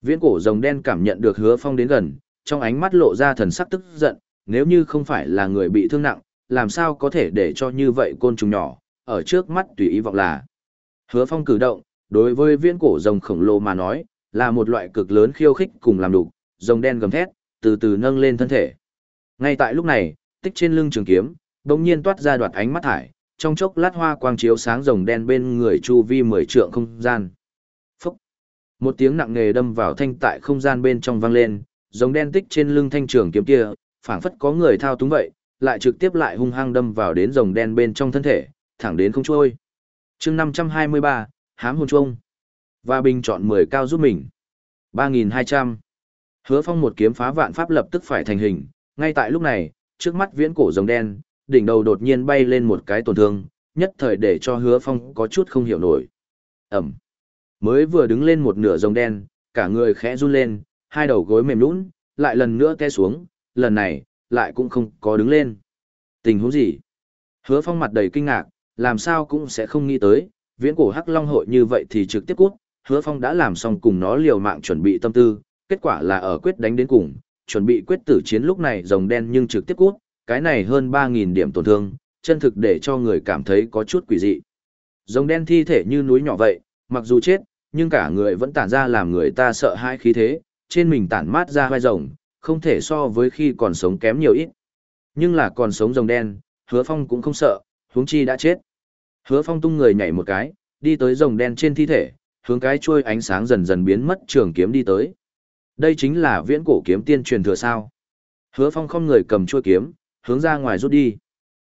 Viễn cổ rồng đen cảm nhận được hứa phong đến gần, trong ánh mắt lộ ra thần sắc tức giận, nếu như không phải là người bị thương nặng, làm sao có thể để cho như vậy côn trùng nhỏ, ở trước mắt tùy ý vọng là. Hứa phong cử động, đối với viễn cổ rồng khổng lồ mà nói, là một loại cực lớn khiêu khích cùng làm đủ, rồng đen gầm thét, từ từ nâng lên thân thể. Ngay tại lúc này, tích trên lưng trường kiếm, đột nhiên toát ra đoạt ánh mắt thải, trong chốc lát hoa quang chiếu sáng rồng đen bên người chu vi mười trượng không gian. Phúc! Một tiếng nặng nề đâm vào thanh tại không gian bên trong vang lên, rồng đen tích trên lưng thanh trường kiếm kia, phảng phất có người thao túng vậy, lại trực tiếp lại hung hăng đâm vào đến rồng đen bên trong thân thể, thẳng đến không trôi. chương 523, hám hồn trung. Và bình chọn 10 cao giúp mình. 3.200. Hứa phong một kiếm phá vạn pháp lập tức phải thành hình, ngay tại lúc này, trước mắt viễn cổ rồng đen, đỉnh đầu đột nhiên bay lên một cái tổn thương, nhất thời để cho hứa phong có chút không hiểu nổi. Ẩm. Mới vừa đứng lên một nửa rồng đen, cả người khẽ run lên, hai đầu gối mềm lún, lại lần nữa té xuống, lần này, lại cũng không có đứng lên. Tình huống gì? Hứa phong mặt đầy kinh ngạc, làm sao cũng sẽ không nghĩ tới, viễn cổ hắc long hội như vậy thì trực tiếp cút, hứa phong đã làm xong cùng nó liều mạng chuẩn bị tâm tư, kết quả là ở quyết đánh đến cùng, chuẩn bị quyết tử chiến lúc này rồng đen nhưng trực tiếp cút, cái này hơn 3.000 điểm tổn thương, chân thực để cho người cảm thấy có chút quỷ dị. Rồng đen thi thể như núi nhỏ vậy, mặc dù chết, nhưng cả người vẫn tản ra làm người ta sợ hãi khí thế, trên mình tản mát ra vai rồng, không thể so với khi còn sống kém nhiều ít. Nhưng là còn sống rồng đen, hứa phong cũng không sợ, huống chi đã chết. Hứa phong tung người nhảy một cái, đi tới rồng đen trên thi thể, hướng cái chuôi ánh sáng dần dần biến mất trường kiếm đi tới. Đây chính là viễn cổ kiếm tiên truyền thừa sao. Hứa phong không người cầm chuôi kiếm, hướng ra ngoài rút đi.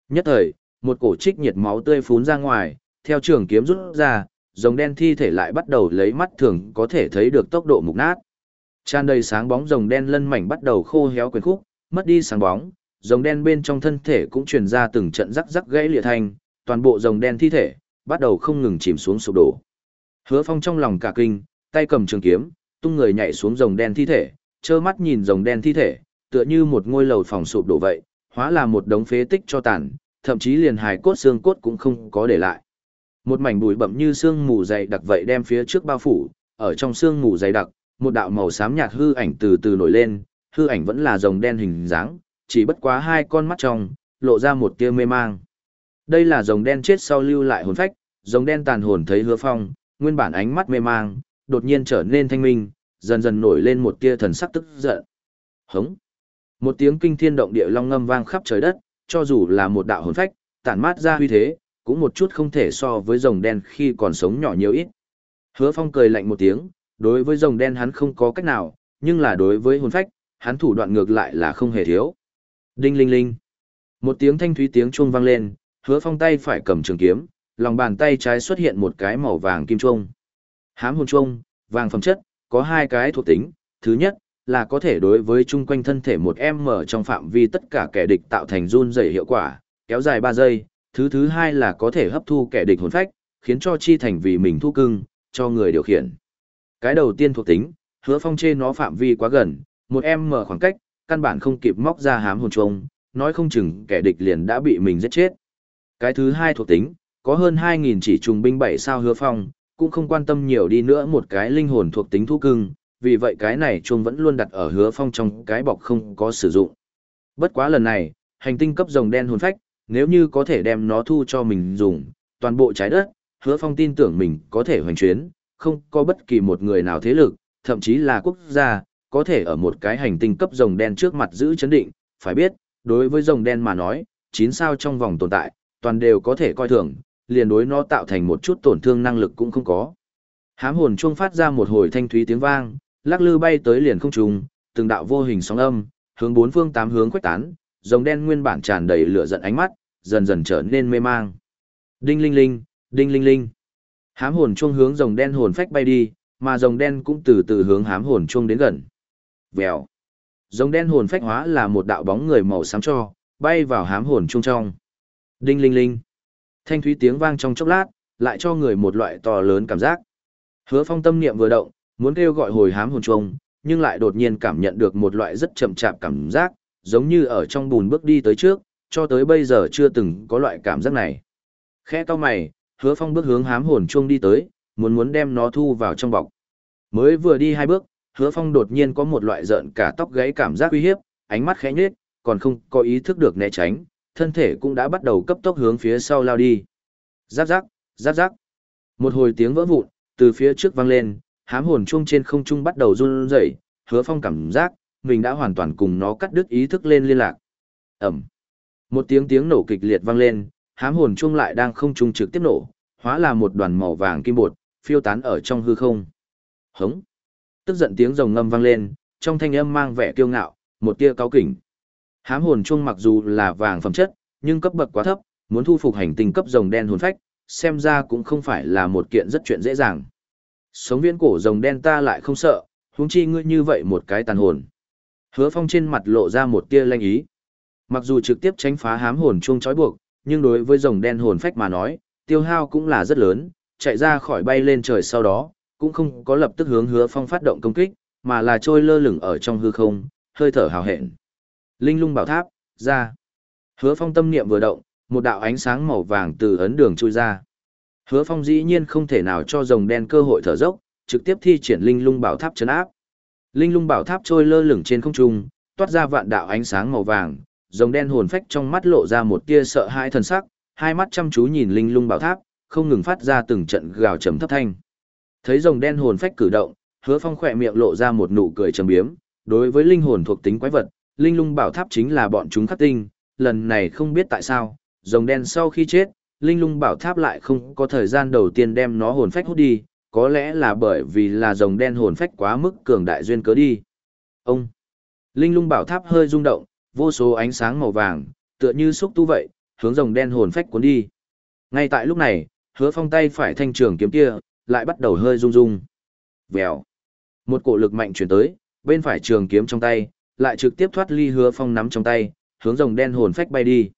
Nhất thời, một cổ trích nhiệt máu tươi phún ra ngoài, theo trường kiếm rút ra, rồng đen thi thể lại bắt đầu lấy mắt thường có thể thấy được tốc độ mục nát. Tràn đầy sáng bóng rồng đen lân mảnh bắt đầu khô héo quyền khúc, mất đi sáng bóng, rồng đen bên trong thân thể cũng truyền ra từng trận rắc rắc gãy lìa thành, toàn bộ rồng đen thi thể bắt đầu không ngừng chìm xuống sụp đổ. Hứa Phong trong lòng cả kinh, tay cầm trường kiếm, tung người nhảy xuống rồng đen thi thể, trơ mắt nhìn rồng đen thi thể, tựa như một ngôi lầu phòng sụp đổ vậy, hóa là một đống phế tích cho tàn, thậm chí liền hài cốt xương cốt cũng không có để lại. Một mảnh bụi bậm như xương mù dày đặc vậy đem phía trước bao phủ, ở trong xương mù dày đặc, một đạo màu xám nhạt hư ảnh từ từ nổi lên, hư ảnh vẫn là rồng đen hình dáng, chỉ bất quá hai con mắt trong, lộ ra một tia mê mang. Đây là rồng đen chết sau lưu lại hồn phách, rồng đen tàn hồn thấy hứa phong, nguyên bản ánh mắt mê mang, đột nhiên trở nên thanh minh, dần dần nổi lên một tia thần sắc tức giận. Hống! Một tiếng kinh thiên động địa long ngâm vang khắp trời đất, cho dù là một đạo hồn phách, tản mát ra huy thế, cũng một chút không thể so với rồng đen khi còn sống nhỏ nhiều ít. Hứa Phong cười lạnh một tiếng, đối với rồng đen hắn không có cách nào, nhưng là đối với hồn phách, hắn thủ đoạn ngược lại là không hề thiếu. Đinh linh linh. Một tiếng thanh thúy tiếng chuông vang lên, Hứa Phong tay phải cầm trường kiếm, lòng bàn tay trái xuất hiện một cái màu vàng kim trung. Hám hồn trung, vàng phẩm chất, có hai cái thuộc tính, thứ nhất, là có thể đối với chung quanh thân thể một em mở trong phạm vi tất cả kẻ địch tạo thành run dày hiệu quả, kéo dài ba giây, thứ thứ hai là có thể hấp thu kẻ địch hồn phách, khiến cho chi thành vì mình thu cưng, cho người điều khiển. Cái đầu tiên thuộc tính, hứa phong chê nó phạm vi quá gần, một em mở khoảng cách, căn bản không kịp móc ra hám hồn trung, nói không chừng kẻ địch liền đã bị mình giết chết. Cái thứ hai thuộc tính, có hơn 2.000 chỉ trùng binh bảy sao hứa phong, cũng không quan tâm nhiều đi nữa một cái linh hồn thuộc tính thú cưng, vì vậy cái này chuông vẫn luôn đặt ở hứa phong trong cái bọc không có sử dụng. Bất quá lần này, hành tinh cấp rồng đen hồn phách, nếu như có thể đem nó thu cho mình dùng, toàn bộ trái đất, hứa phong tin tưởng mình có thể hoành chuyến, không có bất kỳ một người nào thế lực, thậm chí là quốc gia, có thể ở một cái hành tinh cấp rồng đen trước mặt giữ chấn định, phải biết, đối với rồng đen mà nói, chín sao trong vòng tồn tại, toàn đều có thể coi thường, liền đối nó tạo thành một chút tổn thương năng lực cũng không có. Hám hồn chuông phát ra một hồi thanh thúy tiếng vang, lắc lư bay tới liền không trùng, từng đạo vô hình sóng âm, hướng bốn phương tám hướng khuếch tán, rồng đen nguyên bản tràn đầy lửa giận ánh mắt, dần dần trở nên mê mang. Đinh linh linh, đinh linh linh. Hám hồn chuông hướng rồng đen hồn phách bay đi, mà rồng đen cũng từ từ hướng hám hồn chuông đến gần. Vèo. Rồng đen hồn phách hóa là một đạo bóng người màu xám cho, bay vào hám hồn chuông trong. Đinh linh linh. Thanh thúy tiếng vang trong chốc lát, lại cho người một loại to lớn cảm giác. Hứa Phong tâm niệm vừa động, muốn kêu gọi hồi hám hồn chuông, nhưng lại đột nhiên cảm nhận được một loại rất chậm chạp cảm giác, giống như ở trong bùn bước đi tới trước, cho tới bây giờ chưa từng có loại cảm giác này. Khẽ cau mày, Hứa Phong bước hướng hám hồn chuông đi tới, muốn muốn đem nó thu vào trong bọc. Mới vừa đi hai bước, Hứa Phong đột nhiên có một loại giận cả tóc gáy cảm giác uy hiếp, ánh mắt khẽ nhếch, còn không có ý thức được né tránh, thân thể cũng đã bắt đầu cấp tốc hướng phía sau lao đi. Giáp giáp, giáp giáp. Một hồi tiếng vỡ vụn, từ phía trước vang lên, hám hồn chuông trên không trung bắt đầu run rẩy, hứa phong cảm giác, mình đã hoàn toàn cùng nó cắt đứt ý thức lên liên lạc. Ẩm. Một tiếng tiếng nổ kịch liệt vang lên, hám hồn chuông lại đang không trung trực tiếp nổ, hóa là một đoàn màu vàng kim bột, phiêu tán ở trong hư không. Hống. Tức giận tiếng rồng ngâm vang lên, trong thanh âm mang vẻ kiêu ngạo, một tia cáo kỉnh. Hám hồn chuông mặc dù là vàng phẩm chất, nhưng cấp bậc quá thấp, muốn thu phục hành tinh cấp rồng đen hồn phách, xem ra cũng không phải là một kiện rất chuyện dễ dàng. Sống viễn cổ rồng đen ta lại không sợ, huống chi ngươi như vậy một cái tàn hồn. Hứa Phong trên mặt lộ ra một tia lanh ý. Mặc dù trực tiếp tránh phá hám hồn chuông trói buộc, nhưng đối với rồng đen hồn phách mà nói, tiêu hao cũng là rất lớn, chạy ra khỏi bay lên trời sau đó, cũng không có lập tức hướng Hứa Phong phát động công kích, mà là trôi lơ lửng ở trong hư không, hơi thở hào hẹn. Linh lung bảo tháp, ra. Hứa phong tâm niệm vừa động, một đạo ánh sáng màu vàng từ ấn đường chui ra. Hứa phong dĩ nhiên không thể nào cho rồng đen cơ hội thở dốc, trực tiếp thi triển linh lung bảo tháp chấn áp. Linh lung bảo tháp trôi lơ lửng trên không trung, toát ra vạn đạo ánh sáng màu vàng, rồng đen hồn phách trong mắt lộ ra một tia sợ hãi thần sắc, hai mắt chăm chú nhìn linh lung bảo tháp, không ngừng phát ra từng trận gào trầm thấp thanh. Thấy rồng đen hồn phách cử động, Hứa Phong khỏe miệng lộ ra một nụ cười trầm biếm, đối với linh hồn thuộc tính quái vật, linh lung bảo tháp chính là bọn chúng khắc tinh, lần này không biết tại sao, rồng đen sau khi chết, linh lung bảo tháp lại không có thời gian đầu tiên đem nó hồn phách hút đi, có lẽ là bởi vì là rồng đen hồn phách quá mức cường đại duyên cớ đi. Ông! Linh lung bảo tháp hơi rung động, vô số ánh sáng màu vàng, tựa như xúc tu vậy, hướng rồng đen hồn phách cuốn đi. Ngay tại lúc này, hứa phong tay phải thanh trường kiếm kia, lại bắt đầu hơi rung rung. Vèo! Một cổ lực mạnh chuyển tới, bên phải trường kiếm trong tay, lại trực tiếp thoát ly hứa phong nắm trong tay, hướng rồng đen hồn phách bay đi.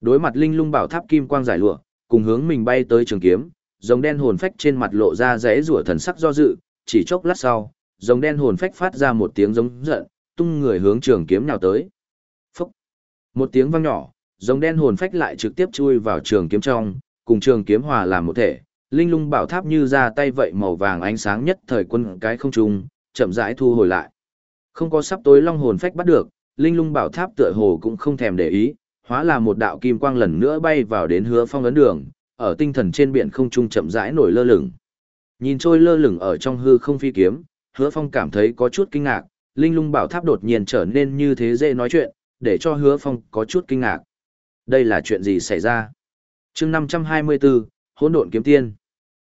Đối mặt linh lung bảo tháp kim quang giải lụa, cùng hướng mình bay tới trường kiếm, rồng đen hồn phách trên mặt lộ ra rẽ rủa thần sắc do dự, chỉ chốc lát sau, rồng đen hồn phách phát ra một tiếng giống giận, tung người hướng trường kiếm nào tới. Phúc! Một tiếng vang nhỏ, rồng đen hồn phách lại trực tiếp chui vào trường kiếm trong, cùng trường kiếm hòa làm một thể, linh lung bảo tháp như ra tay vậy màu vàng ánh sáng nhất thời quân cái không trung, chậm rãi thu hồi lại. Không có sắp tối long hồn phách bắt được, linh lung bảo tháp tựa hồ cũng không thèm để ý, hóa là một đạo kim quang lần nữa bay vào đến hứa phong ấn đường, ở tinh thần trên biển không trung chậm rãi nổi lơ lửng. Nhìn trôi lơ lửng ở trong hư không phi kiếm, hứa phong cảm thấy có chút kinh ngạc, linh lung bảo tháp đột nhiên trở nên như thế dễ nói chuyện, để cho hứa phong có chút kinh ngạc. Đây là chuyện gì xảy ra? chương 524, hỗn độn kiếm tiên.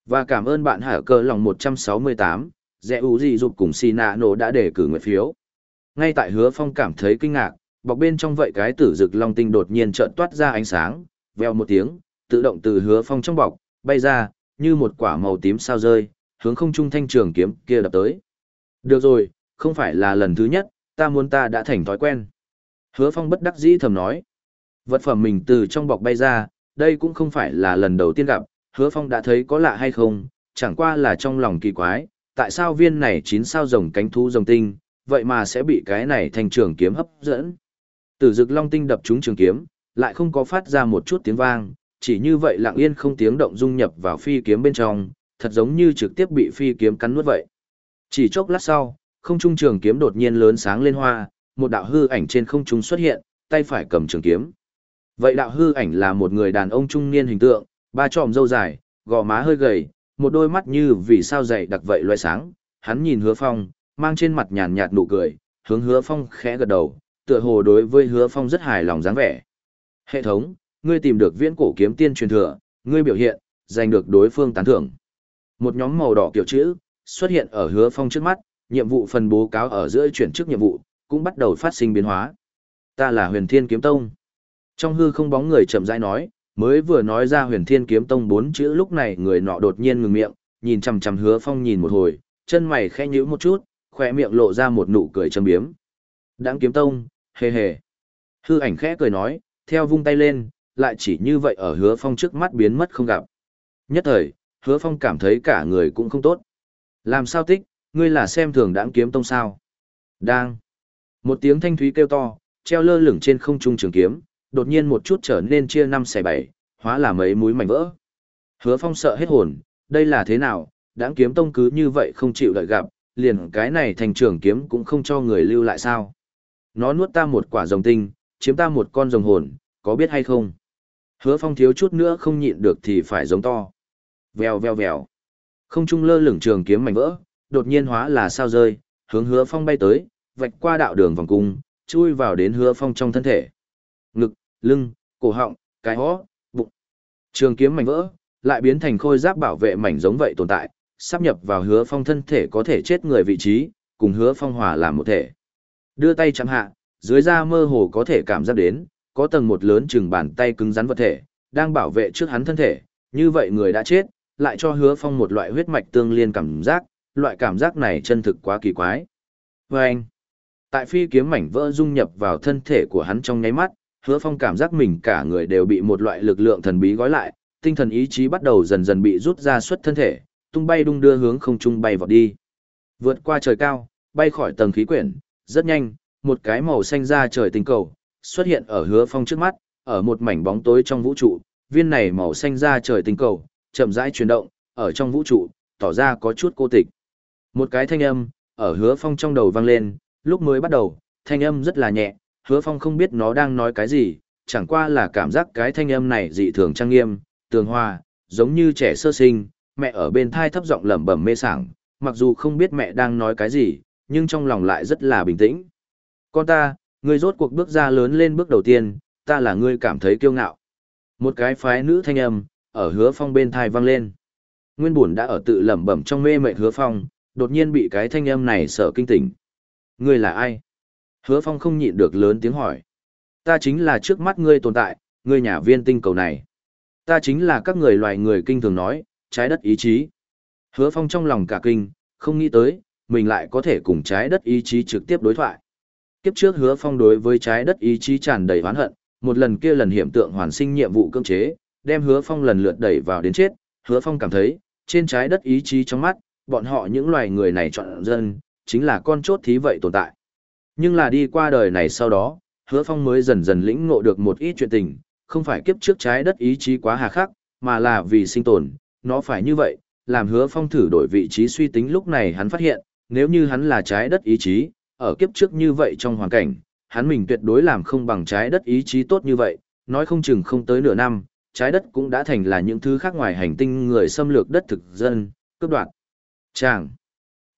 Và cảm ơn bạn hở cờ lòng 168, rẽ ủ dị dục cùng xì nạ nổ đã đề cử nguyện phiếu. Ngay tại hứa phong cảm thấy kinh ngạc, bọc bên trong vậy cái tử dực long tinh đột nhiên trợn toát ra ánh sáng, veo một tiếng, tự động từ hứa phong trong bọc, bay ra, như một quả màu tím sao rơi, hướng không trung thanh trường kiếm kia đập tới. Được rồi, không phải là lần thứ nhất, ta muốn ta đã thành thói quen. Hứa phong bất đắc dĩ thầm nói. Vật phẩm mình từ trong bọc bay ra, đây cũng không phải là lần đầu tiên gặp, hứa phong đã thấy có lạ hay không, chẳng qua là trong lòng kỳ quái, tại sao viên này chín sao rồng cánh thú rồng tinh, vậy mà sẽ bị cái này thành trường kiếm hấp dẫn. Tử dực long tinh đập trúng trường kiếm, lại không có phát ra một chút tiếng vang, chỉ như vậy lặng yên không tiếng động dung nhập vào phi kiếm bên trong, thật giống như trực tiếp bị phi kiếm cắn nuốt vậy. Chỉ chốc lát sau, không trung trường kiếm đột nhiên lớn sáng lên hoa, một đạo hư ảnh trên không trung xuất hiện, tay phải cầm trường kiếm. Vậy đạo hư ảnh là một người đàn ông trung niên hình tượng, ba tròm râu dài, gò má hơi gầy, một đôi mắt như vì sao dày đặc vậy loại sáng, hắn nhìn hứa phong, mang trên mặt nhàn nhạt nụ cười, hướng hứa phong khẽ gật đầu, tựa hồ đối với hứa phong rất hài lòng dáng vẻ. Hệ thống, ngươi tìm được viễn cổ kiếm tiên truyền thừa, ngươi biểu hiện, giành được đối phương tán thưởng. Một nhóm màu đỏ kiểu chữ, xuất hiện ở hứa phong trước mắt, nhiệm vụ phần bố cáo ở giữa chuyển chức nhiệm vụ, cũng bắt đầu phát sinh biến hóa. Ta là huyền thiên kiếm tông. Trong hư không bóng người chậm rãi nói, mới vừa nói ra huyền thiên kiếm tông bốn chữ lúc này người nọ đột nhiên ngừng miệng, nhìn chằm chằm hứa phong nhìn một hồi, chân mày khẽ nhíu một chút, khỏe miệng lộ ra một nụ cười châm biếm. Đáng kiếm tông, hề hề. Hư ảnh khẽ cười nói, theo vung tay lên, lại chỉ như vậy ở hứa phong trước mắt biến mất không gặp. Nhất thời, hứa phong cảm thấy cả người cũng không tốt. Làm sao tích, ngươi là xem thường đáng kiếm tông sao? Đang. Một tiếng thanh thúy kêu to, treo lơ lửng trên không trung trường kiếm, đột nhiên một chút trở nên chia năm xẻ bảy, hóa là mấy múi mảnh vỡ. Hứa Phong sợ hết hồn, đây là thế nào, đáng kiếm tông cứ như vậy không chịu đợi gặp, liền cái này thành trưởng kiếm cũng không cho người lưu lại sao. Nó nuốt ta một quả rồng tinh, chiếm ta một con rồng hồn, có biết hay không? Hứa Phong thiếu chút nữa không nhịn được thì phải giống to. Vèo vèo vèo. Không trung lơ lửng trường kiếm mảnh vỡ, đột nhiên hóa là sao rơi, hướng Hứa Phong bay tới, vạch qua đạo đường vòng cung, chui vào đến Hứa Phong trong thân thể. Ngực, lưng, cổ họng, cái hó, bụng. Trường kiếm mảnh vỡ, lại biến thành khôi giáp bảo vệ mảnh giống vậy tồn tại, sắp nhập vào hứa phong thân thể có thể chết người vị trí, cùng hứa phong hòa làm một thể. Đưa tay chạm hạ, dưới da mơ hồ có thể cảm giác đến, có tầng một lớn chừng bàn tay cứng rắn vật thể, đang bảo vệ trước hắn thân thể, như vậy người đã chết, lại cho hứa phong một loại huyết mạch tương liên cảm giác, loại cảm giác này chân thực quá kỳ quái. Vâng! anh, tại phi kiếm mảnh vỡ dung nhập vào thân thể của hắn trong nháy mắt, hứa phong cảm giác mình cả người đều bị một loại lực lượng thần bí gói lại, tinh thần ý chí bắt đầu dần dần bị rút ra suốt thân thể, tung bay đung đưa hướng không trung bay vọt đi. Vượt qua trời cao, bay khỏi tầng khí quyển, rất nhanh, một cái màu xanh ra trời tinh cầu, xuất hiện ở hứa phong trước mắt, ở một mảnh bóng tối trong vũ trụ, viên này màu xanh ra trời tinh cầu, chậm rãi chuyển động, ở trong vũ trụ, tỏ ra có chút cô tịch. Một cái thanh âm, ở hứa phong trong đầu vang lên, lúc mới bắt đầu, thanh âm rất là nhẹ, hứa phong không biết nó đang nói cái gì, chẳng qua là cảm giác cái thanh âm này dị thường trang nghiêm, tường hoa, giống như trẻ sơ sinh, mẹ ở bên thai thấp giọng lẩm bẩm mê sảng, mặc dù không biết mẹ đang nói cái gì, nhưng trong lòng lại rất là bình tĩnh. Con ta, ngươi rốt cuộc bước ra lớn lên bước đầu tiên, ta là ngươi cảm thấy kiêu ngạo. Một cái phái nữ thanh âm, ở hứa phong bên thai vang lên. Nguyên Bùn đã ở tự lẩm bẩm trong mê mệt hứa phong, đột nhiên bị cái thanh âm này sợ kinh tỉnh. Ngươi là ai? Hứa Phong không nhịn được lớn tiếng hỏi. Ta chính là trước mắt ngươi tồn tại, ngươi nhà viên tinh cầu này. Ta chính là các người loài người kinh thường nói, trái đất ý chí. Hứa Phong trong lòng cả kinh, không nghĩ tới, mình lại có thể cùng trái đất ý chí trực tiếp đối thoại. Kiếp trước Hứa Phong đối với trái đất ý chí tràn đầy oán hận, một lần kia lần hiểm tượng hoàn sinh nhiệm vụ cưỡng chế, đem Hứa Phong lần lượt đẩy vào đến chết. Hứa Phong cảm thấy, trên trái đất ý chí trong mắt, bọn họ những loài người này chọn dân, chính là con chốt thí vậy tồn tại. Nhưng là đi qua đời này sau đó, hứa phong mới dần dần lĩnh ngộ được một ít chuyện tình, không phải kiếp trước trái đất ý chí quá hà khắc, mà là vì sinh tồn, nó phải như vậy, làm hứa phong thử đổi vị trí suy tính lúc này hắn phát hiện, nếu như hắn là trái đất ý chí, ở kiếp trước như vậy trong hoàn cảnh, hắn mình tuyệt đối làm không bằng trái đất ý chí tốt như vậy, nói không chừng không tới nửa năm, trái đất cũng đã thành là những thứ khác ngoài hành tinh người xâm lược đất thực dân, cướp đoạt. Chàng.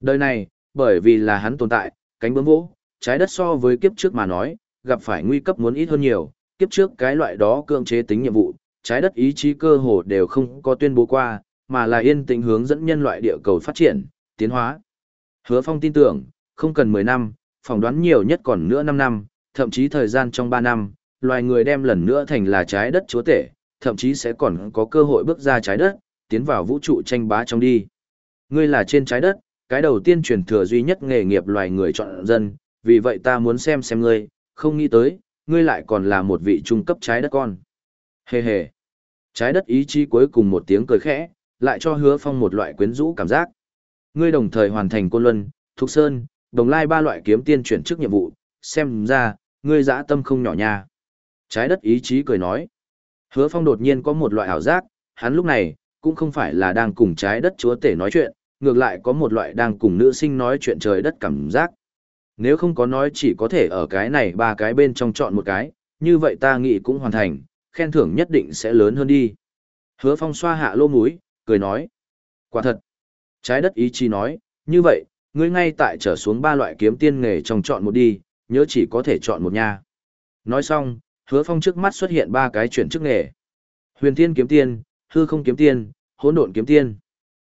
Đời này, bởi vì là hắn tồn tại, cánh bướm vỗ, trái đất so với kiếp trước mà nói, gặp phải nguy cấp muốn ít hơn nhiều, kiếp trước cái loại đó cưỡng chế tính nhiệm vụ, trái đất ý chí cơ hồ đều không có tuyên bố qua, mà là yên tĩnh hướng dẫn nhân loại địa cầu phát triển, tiến hóa. Hứa Phong tin tưởng, không cần 10 năm, phỏng đoán nhiều nhất còn nữa 5 năm, thậm chí thời gian trong 3 năm, loài người đem lần nữa thành là trái đất chúa tể, thậm chí sẽ còn có cơ hội bước ra trái đất, tiến vào vũ trụ tranh bá trong đi. Ngươi là trên trái đất, cái đầu tiên truyền thừa duy nhất nghề nghiệp loài người chọn dân, vì vậy ta muốn xem xem ngươi, không nghĩ tới, ngươi lại còn là một vị trung cấp trái đất con. Hề hề. Trái đất ý chí cuối cùng một tiếng cười khẽ, lại cho hứa phong một loại quyến rũ cảm giác. Ngươi đồng thời hoàn thành côn luân, thục sơn, đồng lai ba loại kiếm tiên chuyển chức nhiệm vụ, xem ra, ngươi dã tâm không nhỏ nha. Trái đất ý chí cười nói. Hứa phong đột nhiên có một loại ảo giác, hắn lúc này, cũng không phải là đang cùng trái đất chúa tể nói chuyện, ngược lại có một loại đang cùng nữ sinh nói chuyện trời đất cảm giác. Nếu không có nói chỉ có thể ở cái này ba cái bên trong chọn một cái, như vậy ta nghĩ cũng hoàn thành, khen thưởng nhất định sẽ lớn hơn đi. Hứa phong xoa hạ lô mũi, cười nói. Quả thật. Trái đất ý chí nói, như vậy, ngươi ngay tại trở xuống ba loại kiếm tiên nghề trong chọn một đi, nhớ chỉ có thể chọn một nha. Nói xong, hứa phong trước mắt xuất hiện ba cái chuyển chức nghề. Huyền thiên kiếm tiên, hư không kiếm tiên, hỗn độn kiếm tiên.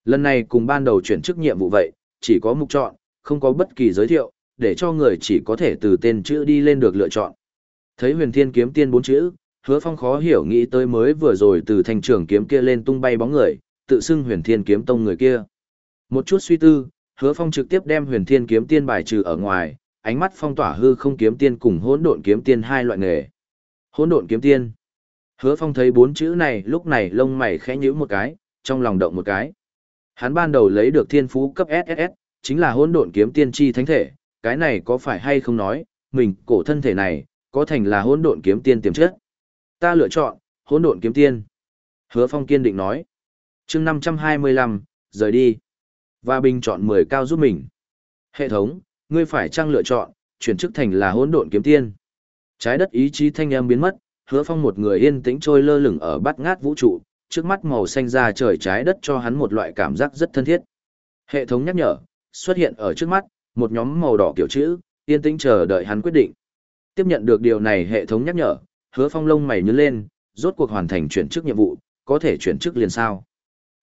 Lần này cùng ban đầu chuyển chức nhiệm vụ vậy, chỉ có mục chọn, không có bất kỳ giới thiệu, để cho người chỉ có thể từ tên chữ đi lên được lựa chọn. Thấy huyền thiên kiếm tiên bốn chữ, hứa phong khó hiểu nghĩ tới mới vừa rồi từ thành trường kiếm kia lên tung bay bóng người, tự xưng huyền thiên kiếm tông người kia. Một chút suy tư, hứa phong trực tiếp đem huyền thiên kiếm tiên bài trừ ở ngoài, ánh mắt phong tỏa hư không kiếm tiên cùng hỗn độn kiếm tiên hai loại nghề. Hỗn độn kiếm tiên. Hứa Phong thấy bốn chữ này, lúc này lông mày khẽ nhíu một cái, trong lòng động một cái. Hắn ban đầu lấy được thiên phú cấp SSS, chính là hỗn độn kiếm tiên chi thánh thể, cái này có phải hay không nói, mình cổ thân thể này, có thành là hỗn độn kiếm tiên tiềm chất. Ta lựa chọn, hỗn độn kiếm tiên. Hứa Phong kiên định nói. chương 525, rời đi. Và bình chọn 10 cao giúp mình. Hệ thống, ngươi phải trang lựa chọn, chuyển chức thành là hỗn độn kiếm tiên. Trái đất ý chí thanh âm biến mất, hứa phong một người yên tĩnh trôi lơ lửng ở bát ngát vũ trụ, trước mắt màu xanh ra trời trái đất cho hắn một loại cảm giác rất thân thiết. Hệ thống nhắc nhở, xuất hiện ở trước mắt, một nhóm màu đỏ kiểu chữ, yên tĩnh chờ đợi hắn quyết định. Tiếp nhận được điều này hệ thống nhắc nhở, hứa phong lông mày nhớ lên, rốt cuộc hoàn thành chuyển chức nhiệm vụ, có thể chuyển chức liền sao.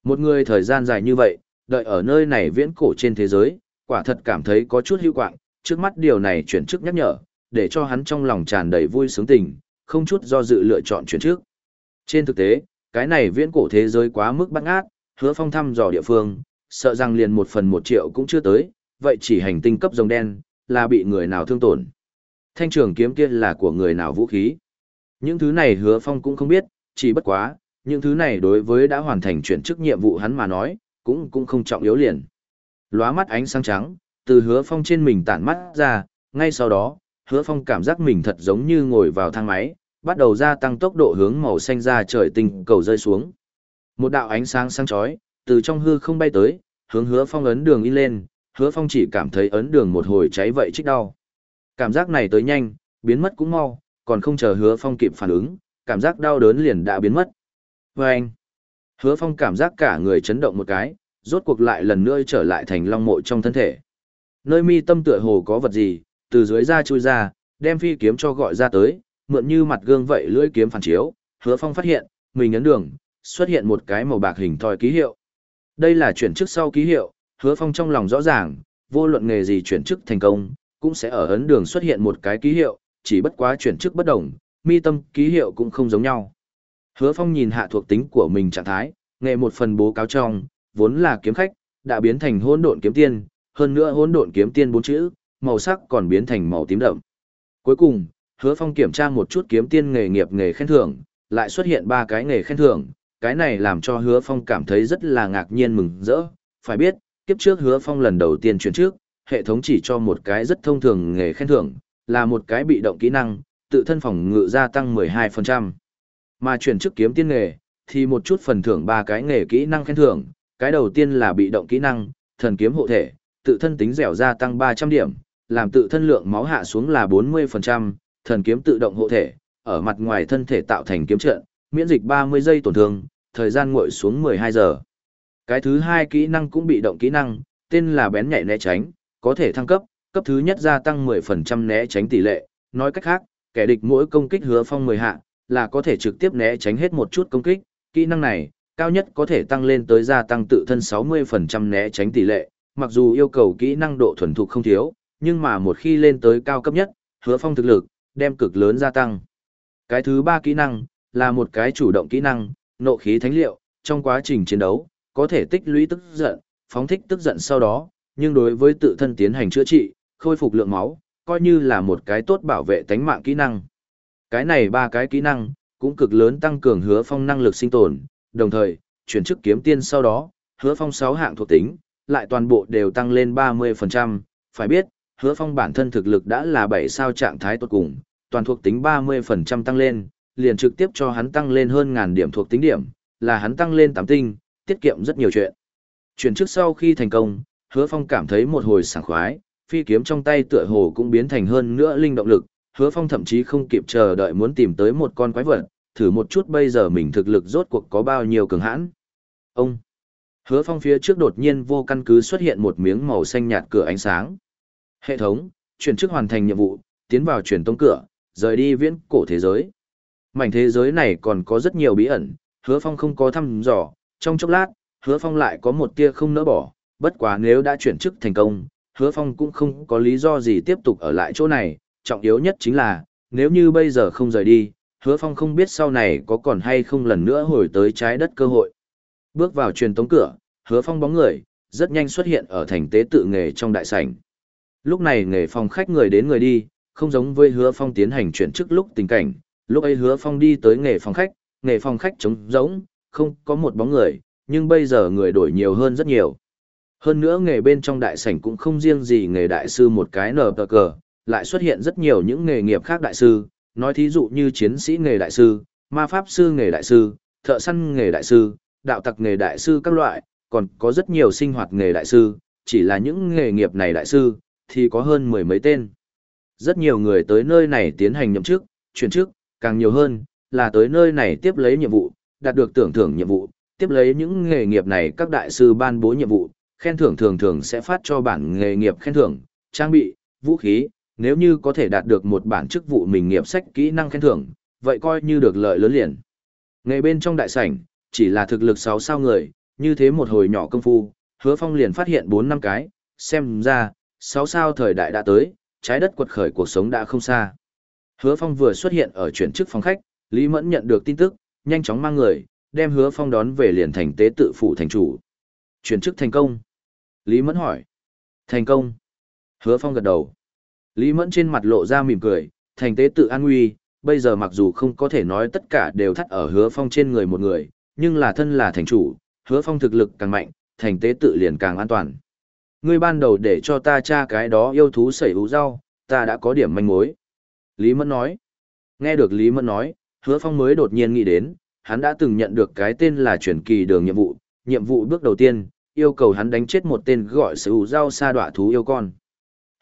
Một người thời gian dài như vậy, đợi ở nơi này viễn cổ trên thế giới, quả thật cảm thấy có chút hữu quạng, trước mắt điều này chuyển chức nhắc nhở, để cho hắn trong lòng tràn đầy vui sướng tình, không chút do dự lựa chọn chuyển chức. Trên thực tế, cái này viễn cổ thế giới quá mức bắt ngát, hứa phong thăm dò địa phương, sợ rằng liền một phần một triệu cũng chưa tới, vậy chỉ hành tinh cấp rồng đen, là bị người nào thương tổn. Thanh trường kiếm kia là của người nào vũ khí. Những thứ này hứa phong cũng không biết, chỉ bất quá, những thứ này đối với đã hoàn thành chuyển chức nhiệm vụ hắn mà nói, cũng cũng không trọng yếu liền. Lóa mắt ánh sáng trắng, từ hứa phong trên mình tản mắt ra, ngay sau đó, hứa phong cảm giác mình thật giống như ngồi vào thang máy, bắt đầu gia tăng tốc độ hướng màu xanh ra trời tinh cầu rơi xuống. Một đạo ánh sáng sáng chói từ trong hư không bay tới, hướng hứa phong ấn đường in lên, hứa phong chỉ cảm thấy ấn đường một hồi cháy vậy trích đau. Cảm giác này tới nhanh, biến mất cũng mau, còn không chờ hứa phong kịp phản ứng, cảm giác đau đớn liền đã biến mất. vê anh, hứa phong cảm giác cả người chấn động một cái, rốt cuộc lại lần nữa trở lại thành long mộ trong thân thể. Nơi mi tâm tựa hồ có vật gì, từ dưới da chui ra, đem phi kiếm cho gọi ra tới, mượn như mặt gương vậy lưỡi kiếm phản chiếu, hứa phong phát hiện, mình ấn đường, xuất hiện một cái màu bạc hình thoi ký hiệu. Đây là chuyển chức sau ký hiệu, hứa phong trong lòng rõ ràng, vô luận nghề gì chuyển chức thành công, cũng sẽ ở ấn đường xuất hiện một cái ký hiệu, chỉ bất quá chuyển chức bất đồng, mi tâm ký hiệu cũng không giống nhau. Hứa phong nhìn hạ thuộc tính của mình trạng thái, nghề một phần bố cáo trong, vốn là kiếm khách, đã biến thành hỗn độn kiếm tiên, hơn nữa hỗn độn kiếm tiên bốn chữ, màu sắc còn biến thành màu tím đậm. Cuối cùng, hứa phong kiểm tra một chút kiếm tiên nghề nghiệp nghề khen thưởng, lại xuất hiện ba cái nghề khen thưởng, cái này làm cho hứa phong cảm thấy rất là ngạc nhiên mừng rỡ. Phải biết, kiếp trước hứa phong lần đầu tiên chuyển trước, hệ thống chỉ cho một cái rất thông thường nghề khen thưởng, là một cái bị động kỹ năng, tự thân phòng ngự gia tăng 12%. Mà chuyển chức kiếm tiên nghề, thì một chút phần thưởng ba cái nghề kỹ năng khen thưởng, cái đầu tiên là bị động kỹ năng, thần kiếm hộ thể, tự thân tính dẻo gia tăng 300 điểm, làm tự thân lượng máu hạ xuống là 40%, thần kiếm tự động hộ thể, ở mặt ngoài thân thể tạo thành kiếm trận, miễn dịch 30 giây tổn thương, thời gian nguội xuống 12 giờ. Cái thứ hai kỹ năng cũng bị động kỹ năng, tên là bén nhạy né tránh, có thể thăng cấp, cấp thứ nhất gia tăng 10% né tránh tỷ lệ, nói cách khác, kẻ địch mỗi công kích hứa phong 10 hạ, là có thể trực tiếp né tránh hết một chút công kích, kỹ năng này, cao nhất có thể tăng lên tới gia tăng tự thân 60% né tránh tỷ lệ, mặc dù yêu cầu kỹ năng độ thuần thục không thiếu, nhưng mà một khi lên tới cao cấp nhất, hứa phong thực lực, đem cực lớn gia tăng. Cái thứ ba kỹ năng, là một cái chủ động kỹ năng, nộ khí thánh liệu, trong quá trình chiến đấu, có thể tích lũy tức giận, phóng thích tức giận sau đó, nhưng đối với tự thân tiến hành chữa trị, khôi phục lượng máu, coi như là một cái tốt bảo vệ tánh mạng kỹ năng. Cái này ba cái kỹ năng, cũng cực lớn tăng cường hứa phong năng lực sinh tồn, đồng thời, chuyển chức kiếm tiên sau đó, hứa phong 6 hạng thuộc tính, lại toàn bộ đều tăng lên 30%, phải biết, hứa phong bản thân thực lực đã là bảy sao trạng thái tốt cùng, toàn thuộc tính 30% tăng lên, liền trực tiếp cho hắn tăng lên hơn ngàn điểm thuộc tính điểm, là hắn tăng lên 8 tinh, tiết kiệm rất nhiều chuyện. Chuyển trước sau khi thành công, hứa phong cảm thấy một hồi sảng khoái, phi kiếm trong tay tựa hồ cũng biến thành hơn nữa linh động lực, hứa phong thậm chí không kịp chờ đợi muốn tìm tới một con quái vật, thử một chút bây giờ mình thực lực rốt cuộc có bao nhiêu cường hãn. Ông! Hứa phong phía trước đột nhiên vô căn cứ xuất hiện một miếng màu xanh nhạt cửa ánh sáng. Hệ thống, chuyển chức hoàn thành nhiệm vụ, tiến vào truyền tông cửa, rời đi viễn cổ thế giới. Mảnh thế giới này còn có rất nhiều bí ẩn, hứa phong không có thăm dò, trong chốc lát, hứa phong lại có một tia không nỡ bỏ, bất quá nếu đã chuyển chức thành công, hứa phong cũng không có lý do gì tiếp tục ở lại chỗ này, trọng yếu nhất chính là, nếu như bây giờ không rời đi, hứa phong không biết sau này có còn hay không lần nữa hồi tới trái đất cơ hội. Bước vào truyền tống cửa, hứa phong bóng người, rất nhanh xuất hiện ở thành tế tự nghề trong đại sảnh. Lúc này nghề phòng khách người đến người đi, không giống với hứa phong tiến hành chuyển chức lúc tình cảnh, lúc ấy hứa phong đi tới nghề phòng khách, nghề phòng khách trống rỗng, không có một bóng người, nhưng bây giờ người đổi nhiều hơn rất nhiều. Hơn nữa nghề bên trong đại sảnh cũng không riêng gì nghề đại sư một cái nở tờ cờ, lại xuất hiện rất nhiều những nghề nghiệp khác đại sư, nói thí dụ như chiến sĩ nghề đại sư, ma pháp sư nghề đại sư, thợ săn nghề đại sư, đạo tặc nghề đại sư các loại, còn có rất nhiều sinh hoạt nghề đại sư, chỉ là những nghề nghiệp này đại sư, thì có hơn mười mấy tên. Rất nhiều người tới nơi này tiến hành nhậm chức, chuyển chức, càng nhiều hơn, là tới nơi này tiếp lấy nhiệm vụ, đạt được tưởng thưởng nhiệm vụ, tiếp lấy những nghề nghiệp này các đại sư ban bố nhiệm vụ, khen thưởng thường thường sẽ phát cho bản nghề nghiệp khen thưởng, trang bị, vũ khí, nếu như có thể đạt được một bản chức vụ mình nghiệp sách kỹ năng khen thưởng, vậy coi như được lợi lớn liền. Nghề bên trong đại sảnh, chỉ là thực lực 6 sao người, như thế một hồi nhỏ công phu, hứa phong liền phát hiện 4 năm cái, xem ra, 6 sao thời đại đã tới, trái đất quật khởi cuộc sống đã không xa. Hứa phong vừa xuất hiện ở chuyển chức phòng khách, Lý Mẫn nhận được tin tức, nhanh chóng mang người, đem hứa phong đón về liền thành tế tự phủ thành chủ. Chuyển chức thành công. Lý Mẫn hỏi. Thành công. Hứa phong gật đầu. Lý Mẫn trên mặt lộ ra mỉm cười, thành tế tự an nguy, bây giờ mặc dù không có thể nói tất cả đều thắt ở hứa phong trên người một người, nhưng là thân là thành chủ, hứa phong thực lực càng mạnh, thành tế tự liền càng an toàn. Ngươi ban đầu để cho ta tra cái đó yêu thú sẩy hữu rau, ta đã có điểm manh mối. Lý Mẫn nói. Nghe được Lý Mẫn nói, hứa phong mới đột nhiên nghĩ đến, hắn đã từng nhận được cái tên là chuyển kỳ đường nhiệm vụ, nhiệm vụ bước đầu tiên, yêu cầu hắn đánh chết một tên gọi sự giao sa đọa thú yêu con.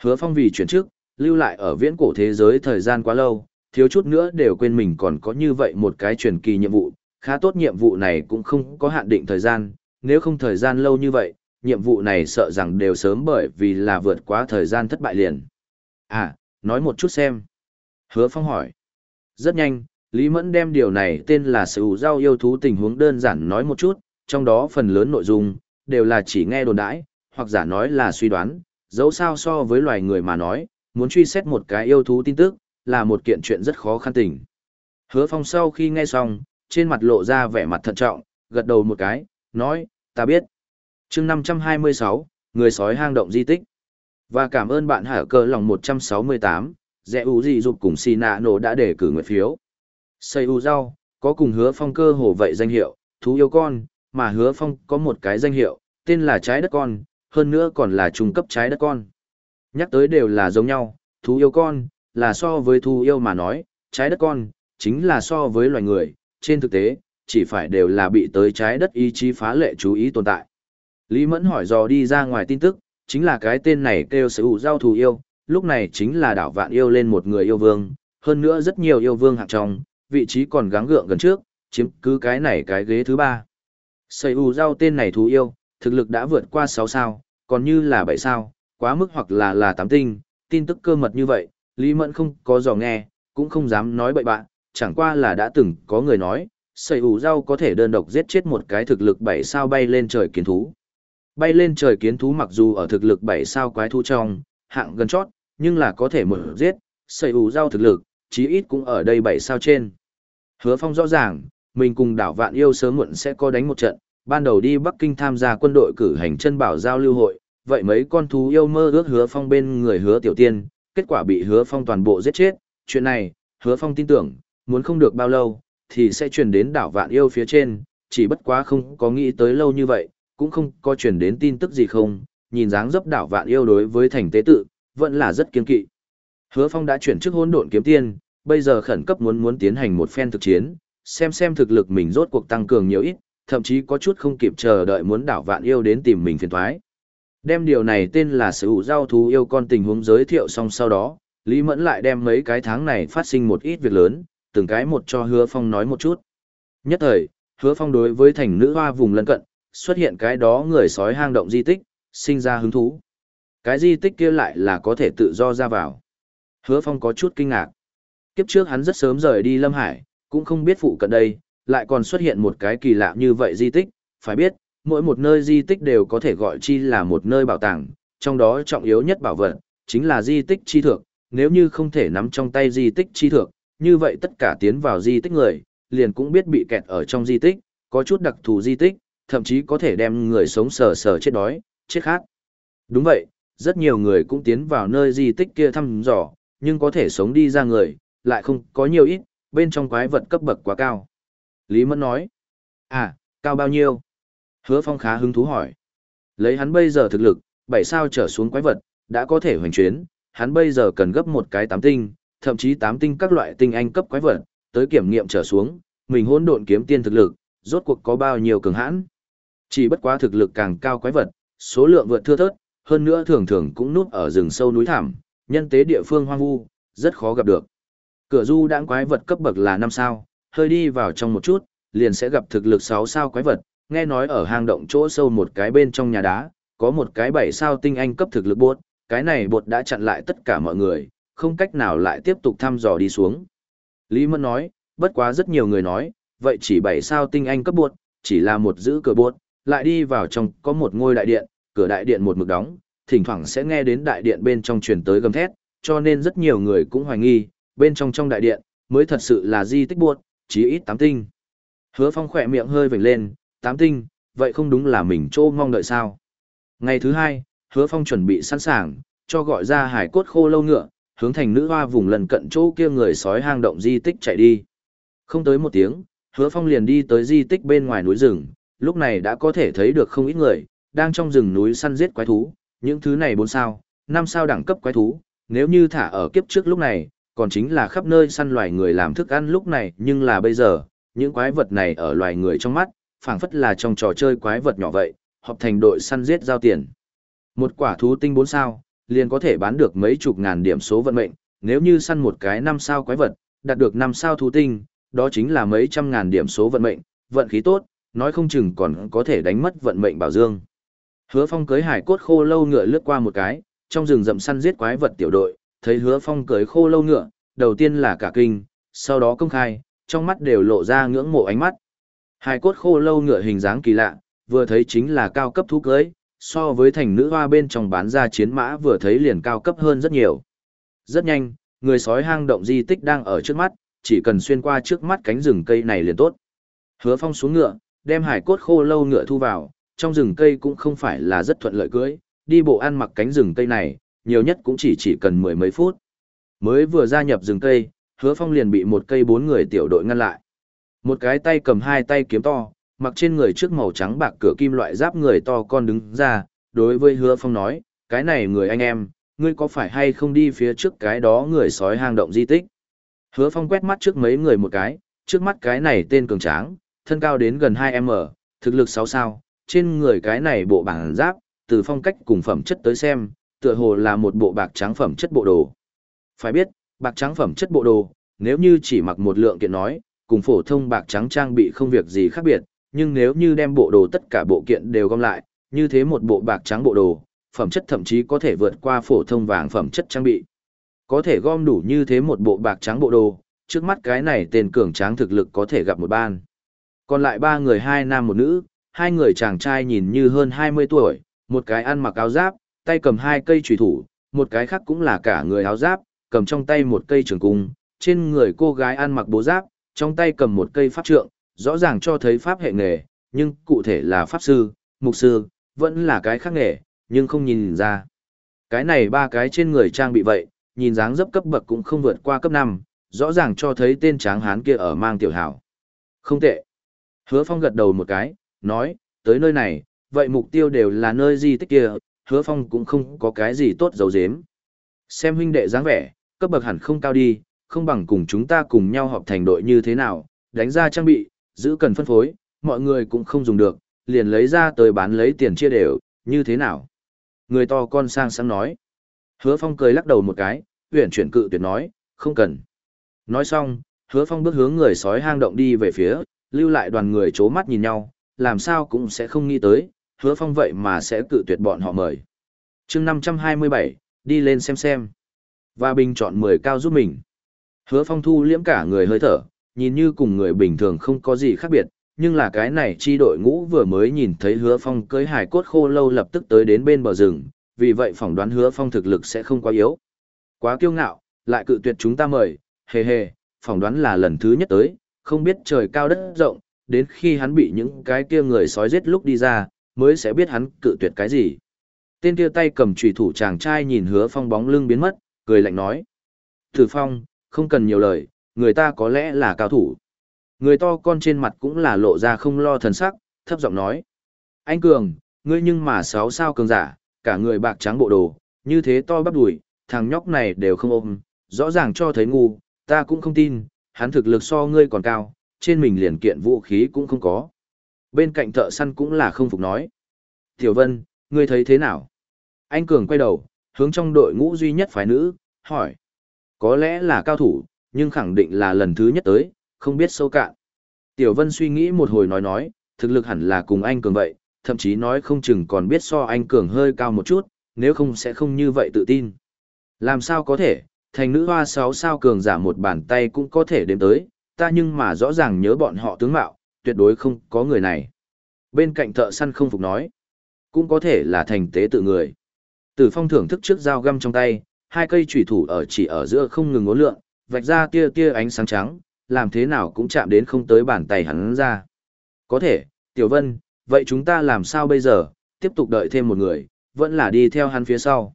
Hứa phong vì chuyển trước, lưu lại ở viễn cổ thế giới thời gian quá lâu, thiếu chút nữa đều quên mình còn có như vậy một cái truyền kỳ nhiệm vụ, khá tốt nhiệm vụ này cũng không có hạn định thời gian, nếu không thời gian lâu như vậy, nhiệm vụ này sợ rằng đều sớm bởi vì là vượt quá thời gian thất bại liền. À, nói một chút xem. Hứa Phong hỏi. Rất nhanh, Lý Mẫn đem điều này tên là sự giao yêu thú tình huống đơn giản nói một chút, trong đó phần lớn nội dung, đều là chỉ nghe đồn đãi, hoặc giả nói là suy đoán, dẫu sao so với loài người mà nói, muốn truy xét một cái yêu thú tin tức, là một kiện chuyện rất khó khăn tình. Hứa Phong sau khi nghe xong, trên mặt lộ ra vẻ mặt thận trọng, gật đầu một cái, nói, ta biết. chương 526, người sói hang động di tích. Và cảm ơn bạn hở cơ lòng 168, dẹ ủ gì dục cùng xì nạ nổ đã để cử nguyện phiếu. Xây u rau, có cùng hứa phong cơ hồ vậy danh hiệu, thú yêu con, mà hứa phong có một cái danh hiệu, tên là trái đất con, hơn nữa còn là trung cấp trái đất con. Nhắc tới đều là giống nhau, thú yêu con, là so với thú yêu mà nói, trái đất con, chính là so với loài người, trên thực tế, chỉ phải đều là bị tới trái đất ý chí phá lệ chú ý tồn tại. Lý Mẫn hỏi dò đi ra ngoài tin tức, chính là cái tên này kêu sở hữu giao thù yêu, lúc này chính là đảo vạn yêu lên một người yêu vương, hơn nữa rất nhiều yêu vương hạng trong, vị trí còn gắng gượng gần trước, chiếm cứ cái này cái ghế thứ ba. Sầy ù giao tên này thú yêu, thực lực đã vượt qua 6 sao, còn như là 7 sao, quá mức hoặc là là tám tinh, tin tức cơ mật như vậy, Lý Mẫn không có dò nghe, cũng không dám nói bậy bạn, chẳng qua là đã từng có người nói, sầy ủ rau có thể đơn độc giết chết một cái thực lực 7 sao bay lên trời kiến thú. Bay lên trời kiến thú mặc dù ở thực lực 7 sao quái thú trong, hạng gần chót, nhưng là có thể mở giết, sầy ủ rau thực lực, chí ít cũng ở đây 7 sao trên. Hứa phong rõ ràng, mình cùng đảo vạn yêu sớm muộn sẽ có đánh một trận, ban đầu đi Bắc Kinh tham gia quân đội cử hành chân bảo giao lưu hội, vậy mấy con thú yêu mơ ước hứa phong bên người hứa tiểu tiên, kết quả bị hứa phong toàn bộ giết chết, chuyện này, hứa phong tin tưởng, muốn không được bao lâu, thì sẽ truyền đến đảo vạn yêu phía trên, chỉ bất quá không có nghĩ tới lâu như vậy, cũng không có truyền đến tin tức gì không, nhìn dáng dấp đảo vạn yêu đối với thành tế tự, vẫn là rất kiên kỵ. Hứa phong đã chuyển chức hỗn độn kiếm tiên, bây giờ khẩn cấp muốn muốn tiến hành một phen thực chiến, xem xem thực lực mình rốt cuộc tăng cường nhiều ít, thậm chí có chút không kịp chờ đợi muốn đảo vạn yêu đến tìm mình phiền thoái. Đem điều này tên là sự hữu giao thú yêu con tình huống giới thiệu xong sau đó, Lý Mẫn lại đem mấy cái tháng này phát sinh một ít việc lớn, từng cái một cho hứa phong nói một chút. Nhất thời, hứa phong đối với thành nữ hoa vùng lân cận, xuất hiện cái đó người sói hang động di tích, sinh ra hứng thú. Cái di tích kia lại là có thể tự do ra vào. Hứa phong có chút kinh ngạc. Kiếp trước hắn rất sớm rời đi Lâm Hải, cũng không biết phụ cận đây, lại còn xuất hiện một cái kỳ lạ như vậy di tích, phải biết, mỗi một nơi di tích đều có thể gọi chi là một nơi bảo tàng, trong đó trọng yếu nhất bảo vật, chính là di tích chi thượng, nếu như không thể nắm trong tay di tích chi thượng, như vậy tất cả tiến vào di tích người, liền cũng biết bị kẹt ở trong di tích, có chút đặc thù di tích, thậm chí có thể đem người sống sờ sờ chết đói, chết khát. Đúng vậy, rất nhiều người cũng tiến vào nơi di tích kia thăm dò, nhưng có thể sống đi ra người, lại không có nhiều ít, bên trong quái vật cấp bậc quá cao. Lý Mẫn nói, à, cao bao nhiêu? Hứa Phong khá hứng thú hỏi. Lấy hắn bây giờ thực lực, bảy sao trở xuống quái vật, đã có thể hoành chuyến, hắn bây giờ cần gấp một cái tám tinh, thậm chí tám tinh các loại tinh anh cấp quái vật, tới kiểm nghiệm trở xuống, mình hỗn độn kiếm tiên thực lực, rốt cuộc có bao nhiêu cường hãn. Chỉ bất quá thực lực càng cao quái vật, số lượng vượt thưa thớt, hơn nữa thường thường cũng núp ở rừng sâu núi thảm nhân tế địa phương hoang vu, rất khó gặp được. Cửa du đãng quái vật cấp bậc là năm sao, hơi đi vào trong một chút, liền sẽ gặp thực lực sáu sao quái vật, nghe nói ở hang động chỗ sâu một cái bên trong nhà đá, có một cái bảy sao tinh anh cấp thực lực bột, cái này bột đã chặn lại tất cả mọi người, không cách nào lại tiếp tục thăm dò đi xuống. Lý Mẫn nói, bất quá rất nhiều người nói, vậy chỉ bảy sao tinh anh cấp bột, chỉ là một giữ cửa bột, lại đi vào trong có một ngôi đại điện, cửa đại điện một mực đóng, thỉnh thoảng sẽ nghe đến đại điện bên trong truyền tới gầm thét, cho nên rất nhiều người cũng hoài nghi, bên trong trong đại điện, mới thật sự là di tích buộc, chí ít tám tinh. Hứa phong khỏe miệng hơi vểnh lên, tám tinh, vậy không đúng là mình trô mong đợi sao. Ngày thứ hai, hứa phong chuẩn bị sẵn sàng, cho gọi ra hải cốt khô lâu ngựa, hướng thành nữ hoa vùng lần cận chỗ kia người sói hang động di tích chạy đi. Không tới một tiếng, hứa phong liền đi tới di tích bên ngoài núi rừng, lúc này đã có thể thấy được không ít người, đang trong rừng núi săn giết quái thú, những thứ này bốn sao, năm sao đẳng cấp quái thú, nếu như thả ở kiếp trước lúc này, còn chính là khắp nơi săn loài người làm thức ăn lúc này, nhưng là bây giờ, những quái vật này ở loài người trong mắt, phảng phất là trong trò chơi quái vật nhỏ vậy, họp thành đội săn giết giao tiền. Một quả thú tinh bốn sao, liền có thể bán được mấy chục ngàn điểm số vận mệnh, nếu như săn một cái năm sao quái vật, đạt được năm sao thú tinh, đó chính là mấy trăm ngàn điểm số vận mệnh, vận khí tốt, nói không chừng còn có thể đánh mất vận mệnh bảo dương. Hứa Phong cưới hải cốt khô lâu ngựa lướt qua một cái, trong rừng rậm săn giết quái vật tiểu đội, thấy Hứa Phong cưới khô lâu ngựa, đầu tiên là cả kinh, sau đó công khai, trong mắt đều lộ ra ngưỡng mộ ánh mắt. Hải cốt khô lâu ngựa hình dáng kỳ lạ, vừa thấy chính là cao cấp thú cưới, so với thành nữ hoa bên trong bán ra chiến mã vừa thấy liền cao cấp hơn rất nhiều. Rất nhanh, người sói hang động di tích đang ở trước mắt, chỉ cần xuyên qua trước mắt cánh rừng cây này liền tốt. Hứa Phong xuống ngựa, đem hải cốt khô lâu ngựa thu vào, trong rừng cây cũng không phải là rất thuận lợi cưới, đi bộ ăn mặc cánh rừng cây này, nhiều nhất cũng chỉ chỉ cần mười mấy phút. Mới vừa gia nhập rừng cây, hứa phong liền bị một cây bốn người tiểu đội ngăn lại. Một cái tay cầm hai tay kiếm to, mặc trên người trước màu trắng bạc cửa kim loại giáp người to con đứng ra, đối với hứa phong nói, cái này người anh em, ngươi có phải hay không đi phía trước cái đó người sói hang động di tích. Hứa phong quét mắt trước mấy người một cái, trước mắt cái này tên cường tráng, thân cao đến gần 2m, thực lực 6 sao, trên người cái này bộ bảng giáp, từ phong cách cùng phẩm chất tới xem, tựa hồ là một bộ bạc trắng phẩm chất bộ đồ. Phải biết, bạc trắng phẩm chất bộ đồ, nếu như chỉ mặc một lượng kiện nói, cùng phổ thông bạc trắng trang bị không việc gì khác biệt, nhưng nếu như đem bộ đồ tất cả bộ kiện đều gom lại, như thế một bộ bạc trắng bộ đồ, phẩm chất thậm chí có thể vượt qua phổ thông vàng phẩm chất trang bị. Có thể gom đủ như thế một bộ bạc trắng bộ đồ, trước mắt cái này tên cường tráng thực lực có thể gặp một ban. Còn lại ba người hai nam một nữ, hai người chàng trai nhìn như hơn 20 tuổi, một cái ăn mặc áo giáp, tay cầm hai cây trùy thủ, một cái khác cũng là cả người áo giáp, cầm trong tay một cây trường cung, trên người cô gái ăn mặc bố giáp, trong tay cầm một cây pháp trượng, rõ ràng cho thấy pháp hệ nghề, nhưng cụ thể là pháp sư, mục sư, vẫn là cái khác nghề, nhưng không nhìn ra. Cái này ba cái trên người trang bị vậy, nhìn dáng dấp cấp bậc cũng không vượt qua cấp 5, rõ ràng cho thấy tên tráng hán kia ở mang tiểu hảo. Không tệ. Hứa Phong gật đầu một cái, nói, tới nơi này, vậy mục tiêu đều là nơi di tích kia, hứa phong cũng không có cái gì tốt dấu dếm. Xem huynh đệ dáng vẻ, cấp bậc hẳn không cao đi, không bằng cùng chúng ta cùng nhau họp thành đội như thế nào, đánh ra trang bị, giữ cần phân phối, mọi người cũng không dùng được, liền lấy ra tới bán lấy tiền chia đều, như thế nào. Người to con sang sáng nói. Hứa Phong cười lắc đầu một cái, uyển chuyển cự tuyệt nói, không cần. Nói xong, Hứa Phong bước hướng người sói hang động đi về phía, lưu lại đoàn người chố mắt nhìn nhau, làm sao cũng sẽ không nghĩ tới, Hứa Phong vậy mà sẽ cự tuyệt bọn họ mời. chương 527, đi lên xem xem. Và bình chọn 10 cao giúp mình. Hứa Phong thu liễm cả người hơi thở, nhìn như cùng người bình thường không có gì khác biệt, nhưng là cái này chi đội ngũ vừa mới nhìn thấy hứa phong cưới hải cốt khô lâu lập tức tới đến bên bờ rừng, vì vậy phỏng đoán hứa phong thực lực sẽ không quá yếu. Quá kiêu ngạo, lại cự tuyệt chúng ta mời, hề hề, phỏng đoán là lần thứ nhất tới, không biết trời cao đất rộng, đến khi hắn bị những cái kia người sói giết lúc đi ra, mới sẽ biết hắn cự tuyệt cái gì. Tên kia tay cầm trùy thủ chàng trai nhìn hứa phong bóng lưng biến mất, cười lạnh nói. Thử phong, không cần nhiều lời, người ta có lẽ là cao thủ. Người to con trên mặt cũng là lộ ra không lo thần sắc, thấp giọng nói. Anh Cường, ngươi nhưng mà sáu sao cường giả, cả người bạc trắng bộ đồ, như thế to bắp đùi, thằng nhóc này đều không ôm, rõ ràng cho thấy ngu, ta cũng không tin, hắn thực lực so ngươi còn cao, trên mình liền kiện vũ khí cũng không có. Bên cạnh thợ săn cũng là không phục nói. Tiểu Vân, ngươi thấy thế nào? Anh Cường quay đầu, hướng trong đội ngũ duy nhất phái nữ, hỏi. Có lẽ là cao thủ, nhưng khẳng định là lần thứ nhất tới, không biết sâu cạn. Tiểu Vân suy nghĩ một hồi nói nói, thực lực hẳn là cùng anh Cường vậy, thậm chí nói không chừng còn biết so anh Cường hơi cao một chút, nếu không sẽ không như vậy tự tin. Làm sao có thể, thành nữ hoa sáu sao cường giả một bàn tay cũng có thể đếm tới, ta nhưng mà rõ ràng nhớ bọn họ tướng mạo, tuyệt đối không có người này. Bên cạnh thợ săn không phục nói, cũng có thể là thành tế tự người. Tử phong thưởng thức trước dao găm trong tay, hai cây chủy thủ ở chỉ ở giữa không ngừng ngốn lượng, vạch ra tia tia ánh sáng trắng, làm thế nào cũng chạm đến không tới bàn tay hắn ra. Có thể, Tiểu Vân, vậy chúng ta làm sao bây giờ, tiếp tục đợi thêm một người, vẫn là đi theo hắn phía sau.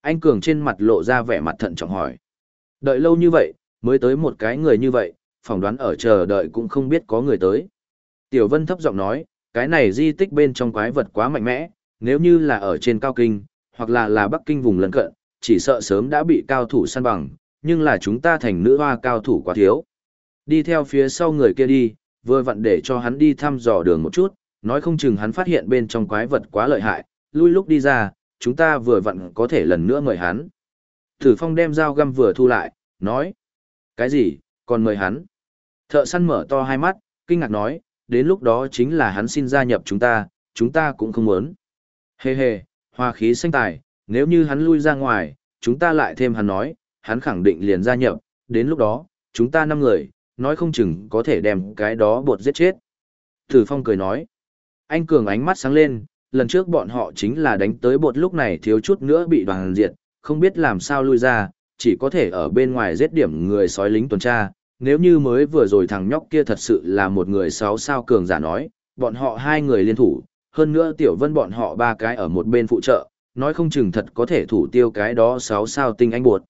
Anh Cường trên mặt lộ ra vẻ mặt thận trọng hỏi. Đợi lâu như vậy, mới tới một cái người như vậy, phỏng đoán ở chờ đợi cũng không biết có người tới. Tiểu Vân thấp giọng nói, cái này di tích bên trong quái vật quá mạnh mẽ, nếu như là ở trên cao kinh, hoặc là là Bắc Kinh vùng lân cận, chỉ sợ sớm đã bị cao thủ săn bằng, nhưng là chúng ta thành nữ hoa cao thủ quá thiếu. Đi theo phía sau người kia đi, vừa vặn để cho hắn đi thăm dò đường một chút, nói không chừng hắn phát hiện bên trong quái vật quá lợi hại, lui lúc đi ra, chúng ta vừa vặn có thể lần nữa mời hắn. Thử phong đem dao găm vừa thu lại, nói. Cái gì, còn mời hắn? Thợ săn mở to hai mắt, kinh ngạc nói, đến lúc đó chính là hắn xin gia nhập chúng ta, chúng ta cũng không muốn. Hê hê, hoa khí xanh tài, nếu như hắn lui ra ngoài, chúng ta lại thêm hắn nói, hắn khẳng định liền gia nhập, đến lúc đó, chúng ta năm người, nói không chừng có thể đem cái đó bột giết chết. Tử Phong cười nói, anh Cường ánh mắt sáng lên, lần trước bọn họ chính là đánh tới bột lúc này thiếu chút nữa bị đoàn diệt, không biết làm sao lui ra, chỉ có thể ở bên ngoài giết điểm người sói lính tuần tra. Nếu như mới vừa rồi thằng nhóc kia thật sự là một người sáu sao cường giả nói, bọn họ hai người liên thủ, hơn nữa tiểu vân bọn họ ba cái ở một bên phụ trợ, nói không chừng thật có thể thủ tiêu cái đó sáu sao tinh anh buột.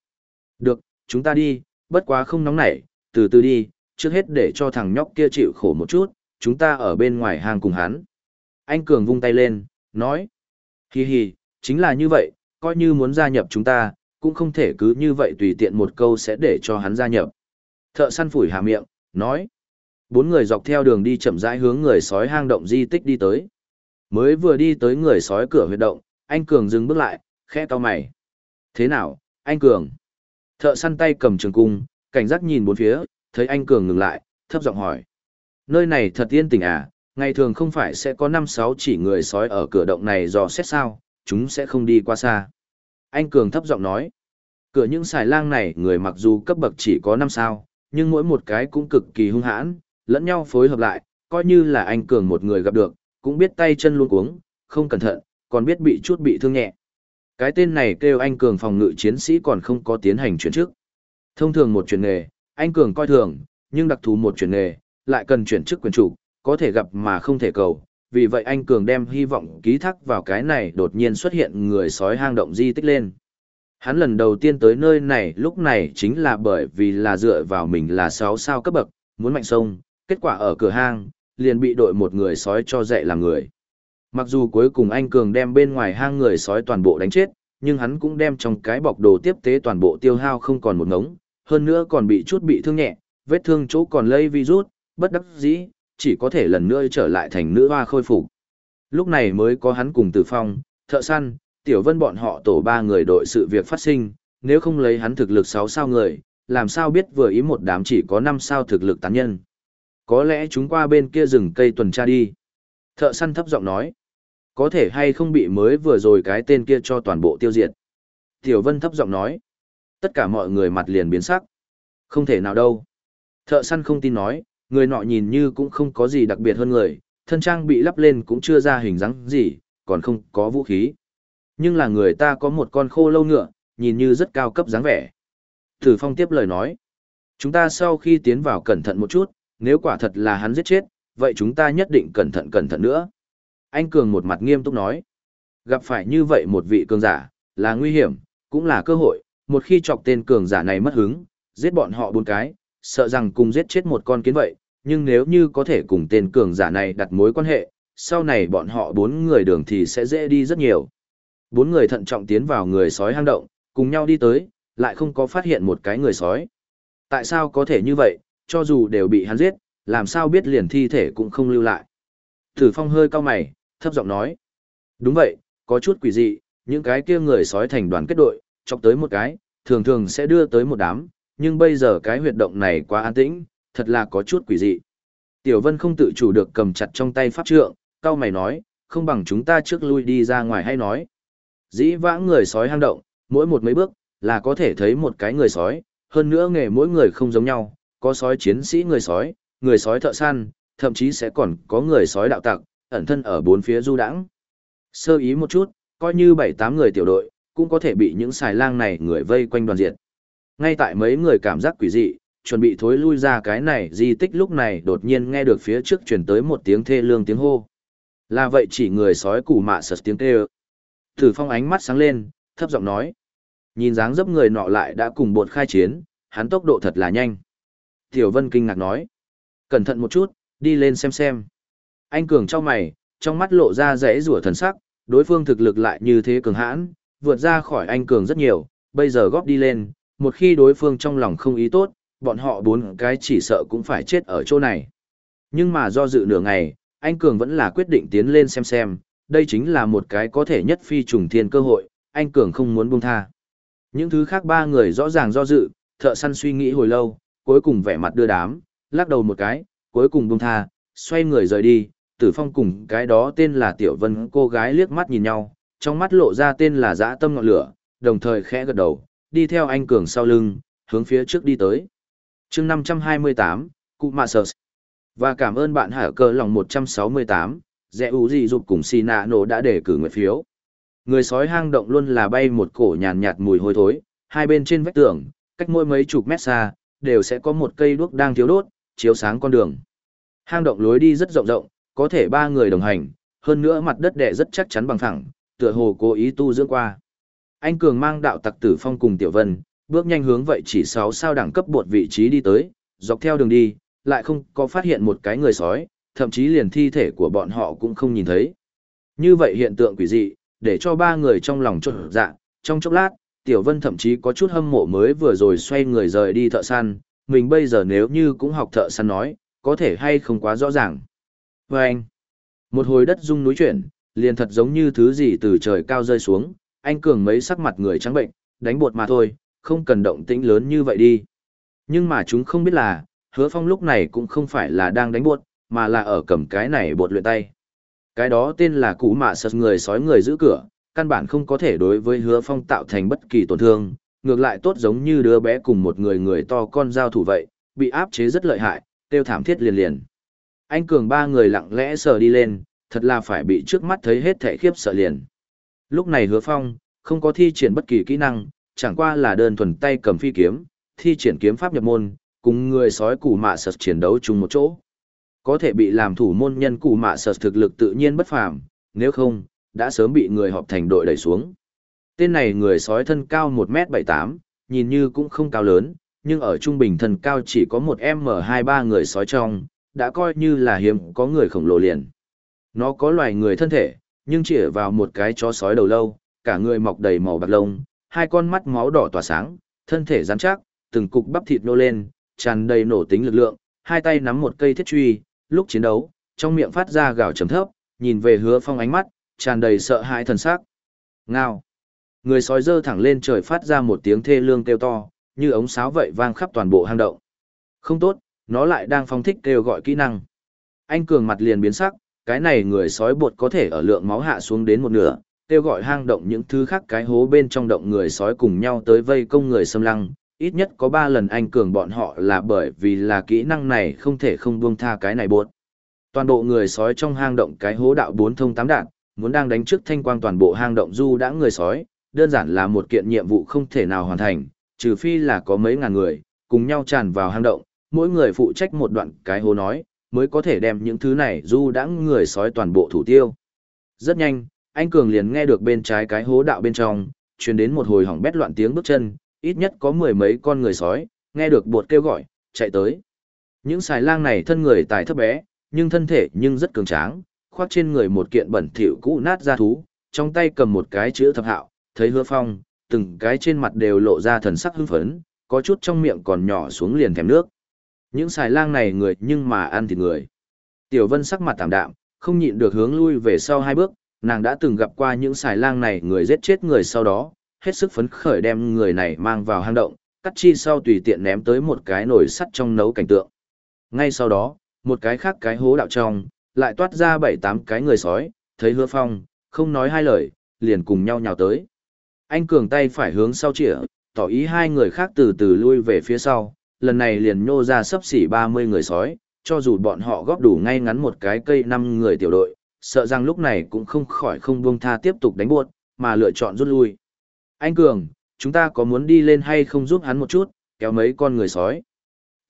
Được, chúng ta đi, bất quá không nóng nảy, từ từ đi, trước hết để cho thằng nhóc kia chịu khổ một chút, chúng ta ở bên ngoài hang cùng hắn. Anh Cường vung tay lên, nói. hì hì, chính là như vậy, coi như muốn gia nhập chúng ta, cũng không thể cứ như vậy tùy tiện một câu sẽ để cho hắn gia nhập. Thợ săn phủi hà miệng, nói. Bốn người dọc theo đường đi chậm rãi hướng người sói hang động di tích đi tới. Mới vừa đi tới người sói cửa huyệt động, anh Cường dừng bước lại, khẽ to mày. Thế nào, anh Cường? Thợ săn tay cầm trường cung, cảnh giác nhìn bốn phía, thấy anh Cường ngừng lại, thấp giọng hỏi. Nơi này thật yên tĩnh à, ngày thường không phải sẽ có 5-6 chỉ người sói ở cửa động này dò xét sao, chúng sẽ không đi qua xa. Anh Cường thấp giọng nói. Cửa những xài lang này người mặc dù cấp bậc chỉ có năm sao, nhưng mỗi một cái cũng cực kỳ hung hãn, lẫn nhau phối hợp lại, coi như là anh Cường một người gặp được, cũng biết tay chân luôn cuống, không cẩn thận, còn biết bị chút bị thương nhẹ. Cái tên này kêu anh Cường phòng ngự chiến sĩ còn không có tiến hành chuyển chức. Thông thường một chuyển nghề, anh Cường coi thường, nhưng đặc thù một chuyển nghề, lại cần chuyển chức quyền chủ, có thể gặp mà không thể cầu. Vì vậy anh Cường đem hy vọng ký thác vào cái này đột nhiên xuất hiện người sói hang động di tích lên. Hắn lần đầu tiên tới nơi này lúc này chính là bởi vì là dựa vào mình là 6 sao cấp bậc, muốn mạnh sông, kết quả ở cửa hang, liền bị đội một người sói cho dạy làm người. Mặc dù cuối cùng anh Cường đem bên ngoài hang người sói toàn bộ đánh chết, nhưng hắn cũng đem trong cái bọc đồ tiếp tế toàn bộ tiêu hao không còn một ngống, hơn nữa còn bị chút bị thương nhẹ, vết thương chỗ còn lây virus, bất đắc dĩ, chỉ có thể lần nữa trở lại thành nữ hoa khôi phục. Lúc này mới có hắn cùng Tử Phong, Thợ Săn, Tiểu Vân bọn họ tổ ba người đội sự việc phát sinh, nếu không lấy hắn thực lực 6 sao người, làm sao biết vừa ý một đám chỉ có 5 sao thực lực tán nhân. Có lẽ chúng qua bên kia rừng cây tuần tra đi. Thợ săn thấp giọng nói. Có thể hay không bị mới vừa rồi cái tên kia cho toàn bộ tiêu diệt. Tiểu Vân thấp giọng nói. Tất cả mọi người mặt liền biến sắc. Không thể nào đâu. Thợ săn không tin nói, người nọ nhìn như cũng không có gì đặc biệt hơn người, thân trang bị lắp lên cũng chưa ra hình dáng gì, còn không có vũ khí. Nhưng là người ta có một con khô lâu ngựa, nhìn như rất cao cấp dáng vẻ. Thử Phong tiếp lời nói, chúng ta sau khi tiến vào cẩn thận một chút, nếu quả thật là hắn giết chết, vậy chúng ta nhất định cẩn thận cẩn thận nữa. Anh Cường một mặt nghiêm túc nói, gặp phải như vậy một vị cường giả, là nguy hiểm, cũng là cơ hội, một khi chọc tên cường giả này mất hứng, giết bọn họ bốn cái, sợ rằng cùng giết chết một con kiến vậy, nhưng nếu như có thể cùng tên cường giả này đặt mối quan hệ, sau này bọn họ bốn người đường thì sẽ dễ đi rất nhiều. Bốn người thận trọng tiến vào người sói hang động, cùng nhau đi tới, lại không có phát hiện một cái người sói. Tại sao có thể như vậy, cho dù đều bị hắn giết, làm sao biết liền thi thể cũng không lưu lại. Tử phong hơi cao mày, thấp giọng nói. Đúng vậy, có chút quỷ dị, những cái kia người sói thành đoàn kết đội, chọc tới một cái, thường thường sẽ đưa tới một đám, nhưng bây giờ cái huyệt động này quá an tĩnh, thật là có chút quỷ dị. Tiểu Vân không tự chủ được cầm chặt trong tay pháp trượng, cao mày nói, không bằng chúng ta trước lui đi ra ngoài hay nói. Dĩ vãng người sói hang động, mỗi một mấy bước, là có thể thấy một cái người sói, hơn nữa nghề mỗi người không giống nhau, có sói chiến sĩ người sói, người sói thợ săn, thậm chí sẽ còn có người sói đạo tặc, ẩn thân ở bốn phía du đãng. Sơ ý một chút, coi như bảy tám người tiểu đội, cũng có thể bị những xài lang này người vây quanh đoàn diệt. Ngay tại mấy người cảm giác quỷ dị, chuẩn bị thối lui ra cái này di tích lúc này đột nhiên nghe được phía trước truyền tới một tiếng thê lương tiếng hô. Là vậy chỉ người sói củ mạ sật tiếng kêu. Tử phong ánh mắt sáng lên, thấp giọng nói. Nhìn dáng dấp người nọ lại đã cùng bột khai chiến, hắn tốc độ thật là nhanh. Tiểu Vân kinh ngạc nói. Cẩn thận một chút, đi lên xem xem. Anh Cường cho mày, trong mắt lộ ra rẽ rủa thần sắc, đối phương thực lực lại như thế cường hãn, vượt ra khỏi anh Cường rất nhiều, bây giờ góp đi lên, một khi đối phương trong lòng không ý tốt, bọn họ bốn cái chỉ sợ cũng phải chết ở chỗ này. Nhưng mà do dự nửa ngày, anh Cường vẫn là quyết định tiến lên xem xem, đây chính là một cái có thể nhất phi trùng thiên cơ hội, anh Cường không muốn buông tha. Những thứ khác ba người rõ ràng do dự, thợ săn suy nghĩ hồi lâu, cuối cùng vẻ mặt đưa đám, lắc đầu một cái, cuối cùng buông tha, xoay người rời đi, tử phong cùng cái đó tên là Tiểu Vân cô gái liếc mắt nhìn nhau, trong mắt lộ ra tên là dã tâm ngọn lửa, đồng thời khẽ gật đầu, đi theo anh Cường sau lưng, hướng phía trước đi tới. chương 528, Cụ Mạ Sở Và cảm ơn bạn Hải cơ lòng 168, Rẽ ú dị dục cùng xì nạ nổ đã để cử nguyện phiếu. Người sói hang động luôn là bay một cổ nhàn nhạt mùi hôi thối, hai bên trên vách tường, cách mỗi mấy chục mét xa, đều sẽ có một cây đuốc đang thiếu đốt, chiếu sáng con đường. Hang động lối đi rất rộng rộng, có thể ba người đồng hành, hơn nữa mặt đất đệ rất chắc chắn bằng thẳng, tựa hồ cố ý tu dưỡng qua. Anh Cường mang đạo tặc tử phong cùng Tiểu Vân, bước nhanh hướng vậy chỉ 6 sao đẳng cấp bột vị trí đi tới, dọc theo đường đi, lại không có phát hiện một cái người sói, thậm chí liền thi thể của bọn họ cũng không nhìn thấy. Như vậy hiện tượng quỷ dị, để cho ba người trong lòng trộn dạ, trong chốc lát, Tiểu Vân thậm chí có chút hâm mộ mới vừa rồi xoay người rời đi thợ săn, mình bây giờ nếu như cũng học thợ săn nói, có thể hay không quá rõ ràng. Và anh, một hồi đất rung núi chuyển, liền thật giống như thứ gì từ trời cao rơi xuống, anh cường mấy sắc mặt người trắng bệnh, đánh bột mà thôi, không cần động tĩnh lớn như vậy đi. Nhưng mà chúng không biết là, hứa phong lúc này cũng không phải là đang đánh bột, mà là ở cầm cái này bột luyện tay. Cái đó tên là cú mạ sật người sói người giữ cửa, căn bản không có thể đối với hứa phong tạo thành bất kỳ tổn thương, ngược lại tốt giống như đứa bé cùng một người người to con giao thủ vậy, bị áp chế rất lợi hại, tiêu thảm thiết liền liền. Anh cường ba người lặng lẽ sờ đi lên, thật là phải bị trước mắt thấy hết thể khiếp sợ liền. Lúc này hứa phong, không có thi triển bất kỳ kỹ năng, chẳng qua là đơn thuần tay cầm phi kiếm, thi triển kiếm pháp nhập môn, cùng người sói củ mạ sật chiến đấu chung một chỗ. Có thể bị làm thủ môn nhân cụ mạ sật thực lực tự nhiên bất phàm, nếu không, đã sớm bị người họp thành đội đẩy xuống. Tên này người sói thân cao 1m78, nhìn như cũng không cao lớn, nhưng ở trung bình thân cao chỉ có một M23 người sói trong, đã coi như là hiếm có người khổng lồ liền. Nó có loài người thân thể, nhưng chỉ vào một cái chó sói đầu lâu, cả người mọc đầy màu bạc lông, hai con mắt máu đỏ tỏa sáng, thân thể rắn chắc, từng cục bắp thịt nô lên, tràn đầy nổ tính lực lượng, hai tay nắm một cây thiết truy, lúc chiến đấu, trong miệng phát ra gào trầm thấp, nhìn về hứa phong ánh mắt, tràn đầy sợ hãi thần sắc. Ngao. Người sói dơ thẳng lên trời phát ra một tiếng thê lương kêu to, như ống sáo vậy vang khắp toàn bộ hang động. Không tốt, nó lại đang phong thích kêu gọi kỹ năng. Anh cường mặt liền biến sắc, cái này người sói bột có thể ở lượng máu hạ xuống đến một nửa, kêu gọi hang động những thứ khác cái hố bên trong động người sói cùng nhau tới vây công người xâm lăng. Ít nhất có ba lần anh cường bọn họ là bởi vì là kỹ năng này không thể không buông tha cái này bột. Toàn bộ người sói trong hang động cái hố đạo bốn thông tám đạn, muốn đang đánh trước thanh quang toàn bộ hang động du đã người sói, đơn giản là một kiện nhiệm vụ không thể nào hoàn thành, trừ phi là có mấy ngàn người, cùng nhau tràn vào hang động, mỗi người phụ trách một đoạn cái hố nói, mới có thể đem những thứ này du đã người sói toàn bộ thủ tiêu. Rất nhanh, anh Cường liền nghe được bên trái cái hố đạo bên trong, truyền đến một hồi hỏng bét loạn tiếng bước chân, ít nhất có mười mấy con người sói, nghe được bột kêu gọi, chạy tới. Những xài lang này thân người tài thấp bé, nhưng thân thể nhưng rất cường tráng, khoác trên người một kiện bẩn thỉu cũ nát ra thú, trong tay cầm một cái chữ thập hạo, thấy hứa phong, từng cái trên mặt đều lộ ra thần sắc hưng phấn, có chút trong miệng còn nhỏ xuống liền thèm nước. Những xài lang này người nhưng mà ăn thịt người. Tiểu vân sắc mặt tạm đạm, không nhịn được hướng lui về sau hai bước, nàng đã từng gặp qua những xài lang này người giết chết người sau đó, hết sức phấn khởi đem người này mang vào hang động, cắt chi sau tùy tiện ném tới một cái nồi sắt trong nấu cảnh tượng. Ngay sau đó, một cái khác cái hố đạo trong, lại toát ra bảy tám cái người sói, thấy hứa phong, không nói hai lời, liền cùng nhau nhào tới. Anh cường tay phải hướng sau chĩa, tỏ ý hai người khác từ từ lui về phía sau, lần này liền nhô ra sấp xỉ 30 người sói, cho dù bọn họ góp đủ ngay ngắn một cái cây năm người tiểu đội, sợ rằng lúc này cũng không khỏi không buông tha tiếp tục đánh buột, mà lựa chọn rút lui. Anh Cường, chúng ta có muốn đi lên hay không giúp hắn một chút, kéo mấy con người sói.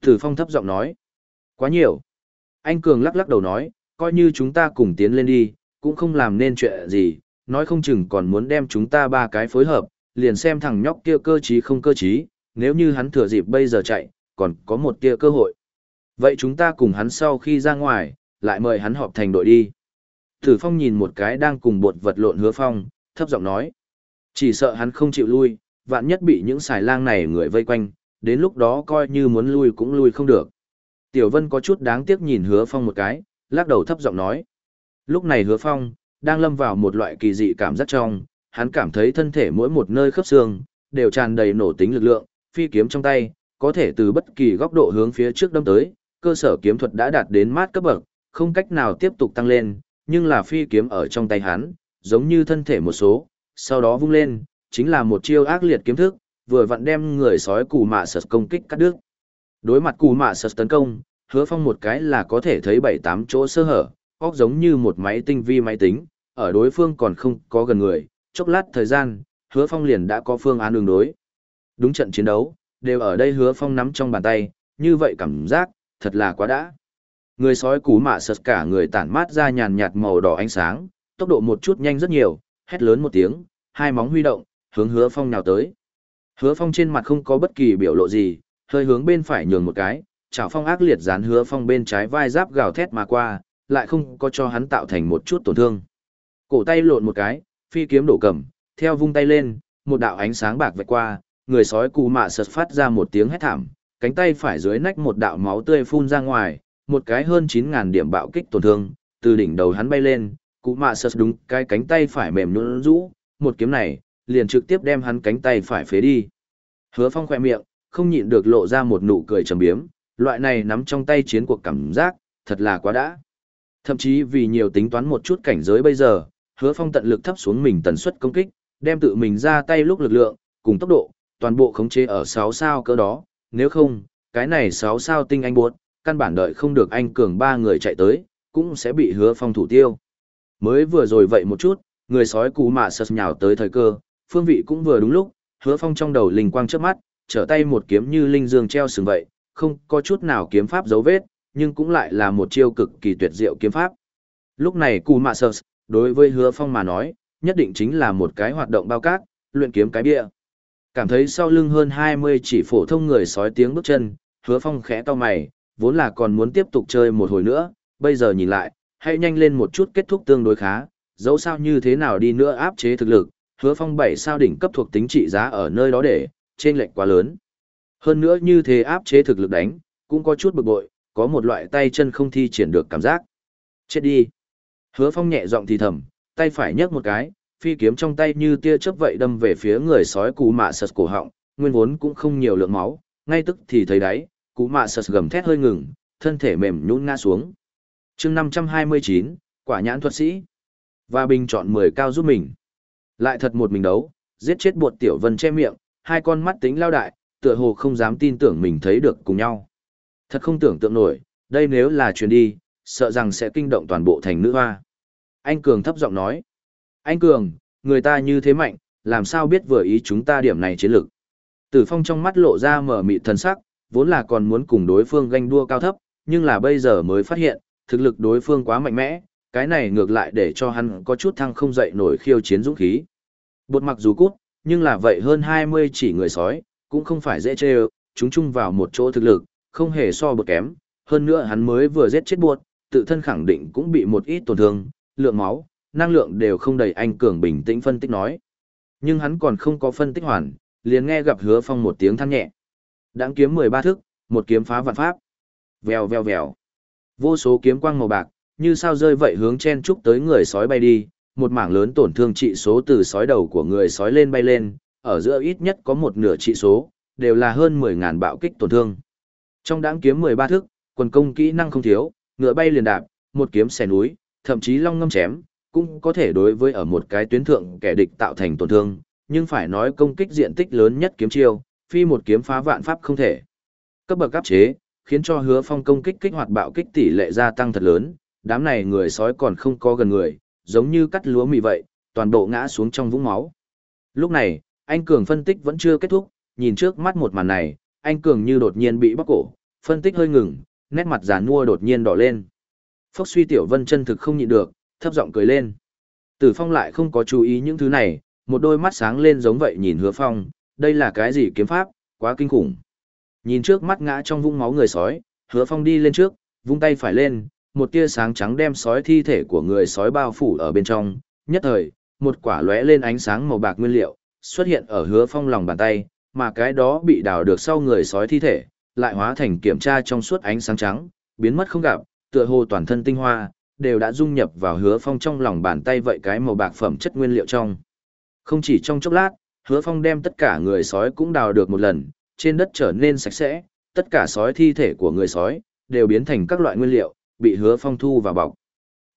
Thử phong thấp giọng nói. Quá nhiều. Anh Cường lắc lắc đầu nói, coi như chúng ta cùng tiến lên đi, cũng không làm nên chuyện gì, nói không chừng còn muốn đem chúng ta ba cái phối hợp, liền xem thằng nhóc kia cơ trí không cơ trí, nếu như hắn thừa dịp bây giờ chạy, còn có một tia cơ hội. Vậy chúng ta cùng hắn sau khi ra ngoài, lại mời hắn họp thành đội đi. Thử Phong nhìn một cái đang cùng bột vật lộn hứa phong, thấp giọng nói. Chỉ sợ hắn không chịu lui, vạn nhất bị những xài lang này người vây quanh, đến lúc đó coi như muốn lui cũng lui không được. Tiểu Vân có chút đáng tiếc nhìn hứa phong một cái, lắc đầu thấp giọng nói. Lúc này hứa phong, đang lâm vào một loại kỳ dị cảm giác trong, hắn cảm thấy thân thể mỗi một nơi khớp xương, đều tràn đầy nổ tính lực lượng, phi kiếm trong tay, có thể từ bất kỳ góc độ hướng phía trước đâm tới, cơ sở kiếm thuật đã đạt đến mát cấp bậc, không cách nào tiếp tục tăng lên, nhưng là phi kiếm ở trong tay hắn, giống như thân thể một số, sau đó vung lên, chính là một chiêu ác liệt kiếm thức, vừa vặn đem người sói cù mạ sật công kích cắt đứt. Đối mặt cù mạ sật tấn công, hứa phong một cái là có thể thấy bảy tám chỗ sơ hở, óc giống như một máy tinh vi máy tính, ở đối phương còn không có gần người, chốc lát thời gian, hứa phong liền đã có phương án đường đối. Đúng trận chiến đấu, đều ở đây hứa phong nắm trong bàn tay, như vậy cảm giác, thật là quá đã. Người sói cú mạ sật cả người tản mát ra nhàn nhạt màu đỏ ánh sáng, tốc độ một chút nhanh rất nhiều, hét lớn một tiếng, hai móng huy động, hướng hứa phong nào tới. Hứa phong trên mặt không có bất kỳ biểu lộ gì, hơi hướng bên phải nhường một cái, chảo phong ác liệt dán hứa phong bên trái vai giáp gào thét mà qua, lại không có cho hắn tạo thành một chút tổn thương. Cổ tay lộn một cái, phi kiếm đổ cầm, theo vung tay lên, một đạo ánh sáng bạc vạch qua, người sói cù mạ sật phát ra một tiếng hét thảm, cánh tay phải dưới nách một đạo máu tươi phun ra ngoài, một cái hơn 9.000 điểm bạo kích tổn thương, từ đỉnh đầu hắn bay lên, cụ mạ sật đúng cái cánh tay phải mềm nhũn rũ, một kiếm này, liền trực tiếp đem hắn cánh tay phải phế đi. Hứa phong khỏe miệng, không nhịn được lộ ra một nụ cười trầm biếm, loại này nắm trong tay chiến cuộc cảm giác, thật là quá đã. Thậm chí vì nhiều tính toán một chút cảnh giới bây giờ, hứa phong tận lực thấp xuống mình tần suất công kích, đem tự mình ra tay lúc lực lượng, cùng tốc độ, toàn bộ khống chế ở 6 sao cỡ đó, nếu không, cái này 6 sao tinh anh buốt, căn bản đợi không được anh cường ba người chạy tới, cũng sẽ bị hứa phong thủ tiêu. Mới vừa rồi vậy một chút, người sói cú mạ sật nhào tới thời cơ, phương vị cũng vừa đúng lúc, hứa phong trong đầu linh quang trước mắt, trở tay một kiếm như linh dương treo sừng vậy, không có chút nào kiếm pháp dấu vết, nhưng cũng lại là một chiêu cực kỳ tuyệt diệu kiếm pháp. Lúc này cú mạ sật, đối với hứa phong mà nói, nhất định chính là một cái hoạt động bao cát, luyện kiếm cái bia. Cảm thấy sau lưng hơn 20 chỉ phổ thông người sói tiếng bước chân, hứa phong khẽ to mày, vốn là còn muốn tiếp tục chơi một hồi nữa, bây giờ nhìn lại, hãy nhanh lên một chút kết thúc tương đối khá, dẫu sao như thế nào đi nữa áp chế thực lực, hứa phong 7 sao đỉnh cấp thuộc tính trị giá ở nơi đó để, trên lệnh quá lớn. Hơn nữa như thế áp chế thực lực đánh, cũng có chút bực bội, có một loại tay chân không thi triển được cảm giác. Chết đi. Hứa phong nhẹ giọng thì thầm, tay phải nhấc một cái, phi kiếm trong tay như tia chớp vậy đâm về phía người sói cú mạ sật cổ họng, nguyên vốn cũng không nhiều lượng máu, ngay tức thì thấy đáy, cú mạ sật gầm thét hơi ngừng, thân thể mềm nhũn ngã xuống chương 529, quả nhãn thuật sĩ. Và bình chọn 10 cao giúp mình. Lại thật một mình đấu, giết chết buột tiểu vân che miệng, hai con mắt tính lao đại, tựa hồ không dám tin tưởng mình thấy được cùng nhau. Thật không tưởng tượng nổi, đây nếu là chuyến đi, sợ rằng sẽ kinh động toàn bộ thành nữ hoa. Anh Cường thấp giọng nói. Anh Cường, người ta như thế mạnh, làm sao biết vừa ý chúng ta điểm này chiến lược. Tử Phong trong mắt lộ ra mở mịt thần sắc, vốn là còn muốn cùng đối phương ganh đua cao thấp, nhưng là bây giờ mới phát hiện, thực lực đối phương quá mạnh mẽ, cái này ngược lại để cho hắn có chút thăng không dậy nổi khiêu chiến dũng khí. Bột mặc dù cút, nhưng là vậy hơn 20 chỉ người sói, cũng không phải dễ chê chúng chung vào một chỗ thực lực, không hề so bột kém, hơn nữa hắn mới vừa giết chết bột, tự thân khẳng định cũng bị một ít tổn thương, lượng máu, năng lượng đều không đầy anh cường bình tĩnh phân tích nói. Nhưng hắn còn không có phân tích hoàn, liền nghe gặp hứa phong một tiếng than nhẹ. Đãng kiếm 13 thức, một kiếm phá vạn pháp. Vèo vèo vèo. Vô số kiếm quang màu bạc, như sao rơi vậy hướng chen trúc tới người sói bay đi, một mảng lớn tổn thương trị số từ sói đầu của người sói lên bay lên, ở giữa ít nhất có một nửa trị số, đều là hơn 10.000 bạo kích tổn thương. Trong đáng kiếm 13 thức, quần công kỹ năng không thiếu, ngựa bay liền đạp, một kiếm xẻ núi, thậm chí long ngâm chém, cũng có thể đối với ở một cái tuyến thượng kẻ địch tạo thành tổn thương, nhưng phải nói công kích diện tích lớn nhất kiếm chiêu, phi một kiếm phá vạn pháp không thể. Cấp bậc áp chế, khiến cho hứa phong công kích kích hoạt bạo kích tỷ lệ gia tăng thật lớn, đám này người sói còn không có gần người, giống như cắt lúa mì vậy, toàn bộ ngã xuống trong vũng máu. Lúc này, anh Cường phân tích vẫn chưa kết thúc, nhìn trước mắt một màn này, anh Cường như đột nhiên bị bóc cổ, phân tích hơi ngừng, nét mặt già nua đột nhiên đỏ lên. Phốc suy tiểu vân chân thực không nhịn được, thấp giọng cười lên. Tử Phong lại không có chú ý những thứ này, một đôi mắt sáng lên giống vậy nhìn Hứa Phong, đây là cái gì kiếm pháp, quá kinh khủng. Nhìn trước mắt ngã trong vũng máu người sói, Hứa Phong đi lên trước, vung tay phải lên, một tia sáng trắng đem sói thi thể của người sói bao phủ ở bên trong, nhất thời, một quả lóe lên ánh sáng màu bạc nguyên liệu, xuất hiện ở Hứa Phong lòng bàn tay, mà cái đó bị đào được sau người sói thi thể, lại hóa thành kiểm tra trong suốt ánh sáng trắng, biến mất không gặp, tựa hồ toàn thân tinh hoa, đều đã dung nhập vào hứa phong trong lòng bàn tay vậy cái màu bạc phẩm chất nguyên liệu trong. Không chỉ trong chốc lát, hứa phong đem tất cả người sói cũng đào được một lần, trên đất trở nên sạch sẽ, tất cả sói thi thể của người sói, đều biến thành các loại nguyên liệu, bị hứa phong thu và bọc.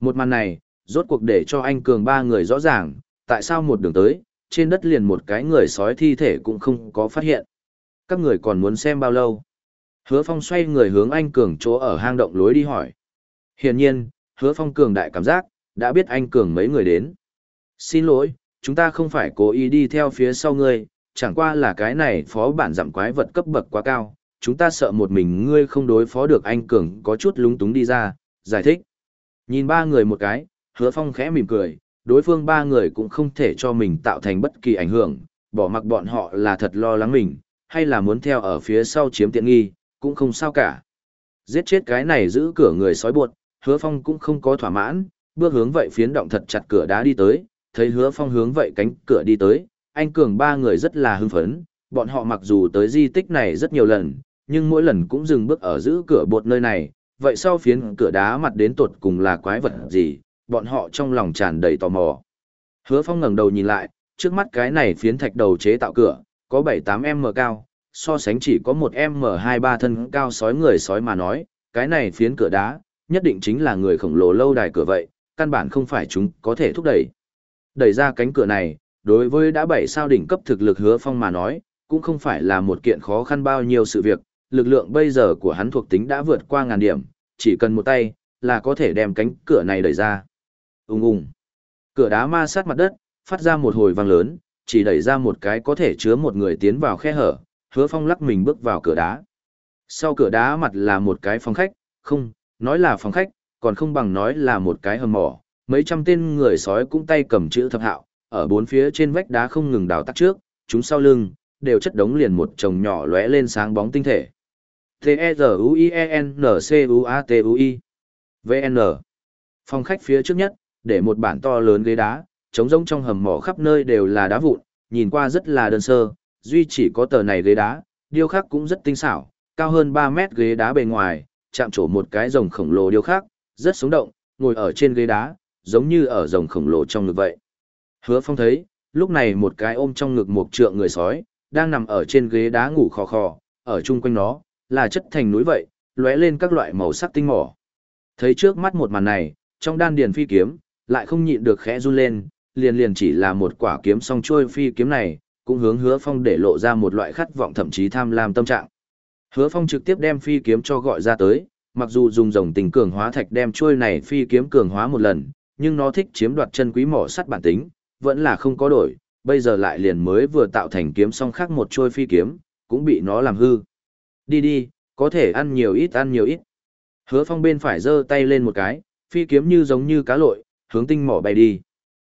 Một màn này, rốt cuộc để cho anh cường ba người rõ ràng, tại sao một đường tới, trên đất liền một cái người sói thi thể cũng không có phát hiện. Các người còn muốn xem bao lâu? Hứa Phong xoay người hướng anh Cường chỗ ở hang động lối đi hỏi. Hiển nhiên, Hứa Phong cường đại cảm giác, đã biết anh Cường mấy người đến. Xin lỗi, chúng ta không phải cố ý đi theo phía sau ngươi, chẳng qua là cái này phó bản giảm quái vật cấp bậc quá cao, chúng ta sợ một mình ngươi không đối phó được anh Cường có chút lúng túng đi ra, giải thích. Nhìn ba người một cái, Hứa Phong khẽ mỉm cười, đối phương ba người cũng không thể cho mình tạo thành bất kỳ ảnh hưởng, bỏ mặc bọn họ là thật lo lắng mình, hay là muốn theo ở phía sau chiếm tiện nghi, cũng không sao cả. Giết chết cái này giữ cửa người sói buột, hứa phong cũng không có thỏa mãn, bước hướng vậy phiến động thật chặt cửa đá đi tới, thấy hứa phong hướng vậy cánh cửa đi tới, anh cường ba người rất là hưng phấn, bọn họ mặc dù tới di tích này rất nhiều lần, nhưng mỗi lần cũng dừng bước ở giữ cửa bột nơi này, vậy sau phiến cửa đá mặt đến tột cùng là quái vật gì, bọn họ trong lòng tràn đầy tò mò. Hứa phong ngẩng đầu nhìn lại, trước mắt cái này phiến thạch đầu chế tạo cửa, có 7-8 m cao, so sánh chỉ có một M23 thân cao sói người sói mà nói, cái này phiến cửa đá, nhất định chính là người khổng lồ lâu đài cửa vậy, căn bản không phải chúng có thể thúc đẩy. Đẩy ra cánh cửa này, đối với đã bảy sao đỉnh cấp thực lực hứa phong mà nói, cũng không phải là một kiện khó khăn bao nhiêu sự việc, lực lượng bây giờ của hắn thuộc tính đã vượt qua ngàn điểm, chỉ cần một tay, là có thể đem cánh cửa này đẩy ra. Ung ung. Cửa đá ma sát mặt đất, phát ra một hồi vang lớn, chỉ đẩy ra một cái có thể chứa một người tiến vào khe hở, hứa phong lắc mình bước vào cửa đá. Sau cửa đá mặt là một cái phòng khách, không, nói là phòng khách, còn không bằng nói là một cái hầm mỏ, mấy trăm tên người sói cũng tay cầm chữ thập hạo, ở bốn phía trên vách đá không ngừng đào tắt trước, chúng sau lưng, đều chất đống liền một chồng nhỏ lóe lên sáng bóng tinh thể. T-E-Z-U-I-E-N-C-U-A-T-U-I VN Phòng khách phía trước nhất, để một bản to lớn ghế đá, trống rỗng trong hầm mỏ khắp nơi đều là đá vụn, nhìn qua rất là đơn sơ, duy chỉ có tờ này ghế đá, điêu khắc cũng rất tinh xảo, cao hơn 3 mét ghế đá bề ngoài, chạm trổ một cái rồng khổng lồ điêu khắc, rất sống động, ngồi ở trên ghế đá, giống như ở rồng khổng lồ trong ngực vậy. Hứa Phong thấy, lúc này một cái ôm trong ngực một trượng người sói, đang nằm ở trên ghế đá ngủ khò khò, ở chung quanh nó, là chất thành núi vậy, lóe lên các loại màu sắc tinh mỏ. Thấy trước mắt một màn này, trong đan điền phi kiếm, lại không nhịn được khẽ run lên, liền liền chỉ là một quả kiếm song trôi phi kiếm này, cũng hướng hứa phong để lộ ra một loại khát vọng thậm chí tham lam tâm trạng. Hứa phong trực tiếp đem phi kiếm cho gọi ra tới, mặc dù dùng rồng tình cường hóa thạch đem trôi này phi kiếm cường hóa một lần, nhưng nó thích chiếm đoạt chân quý mỏ sắt bản tính, vẫn là không có đổi, bây giờ lại liền mới vừa tạo thành kiếm song khác một trôi phi kiếm, cũng bị nó làm hư. Đi đi, có thể ăn nhiều ít ăn nhiều ít. Hứa phong bên phải giơ tay lên một cái, phi kiếm như giống như cá lội, hướng tinh mỏ bay đi.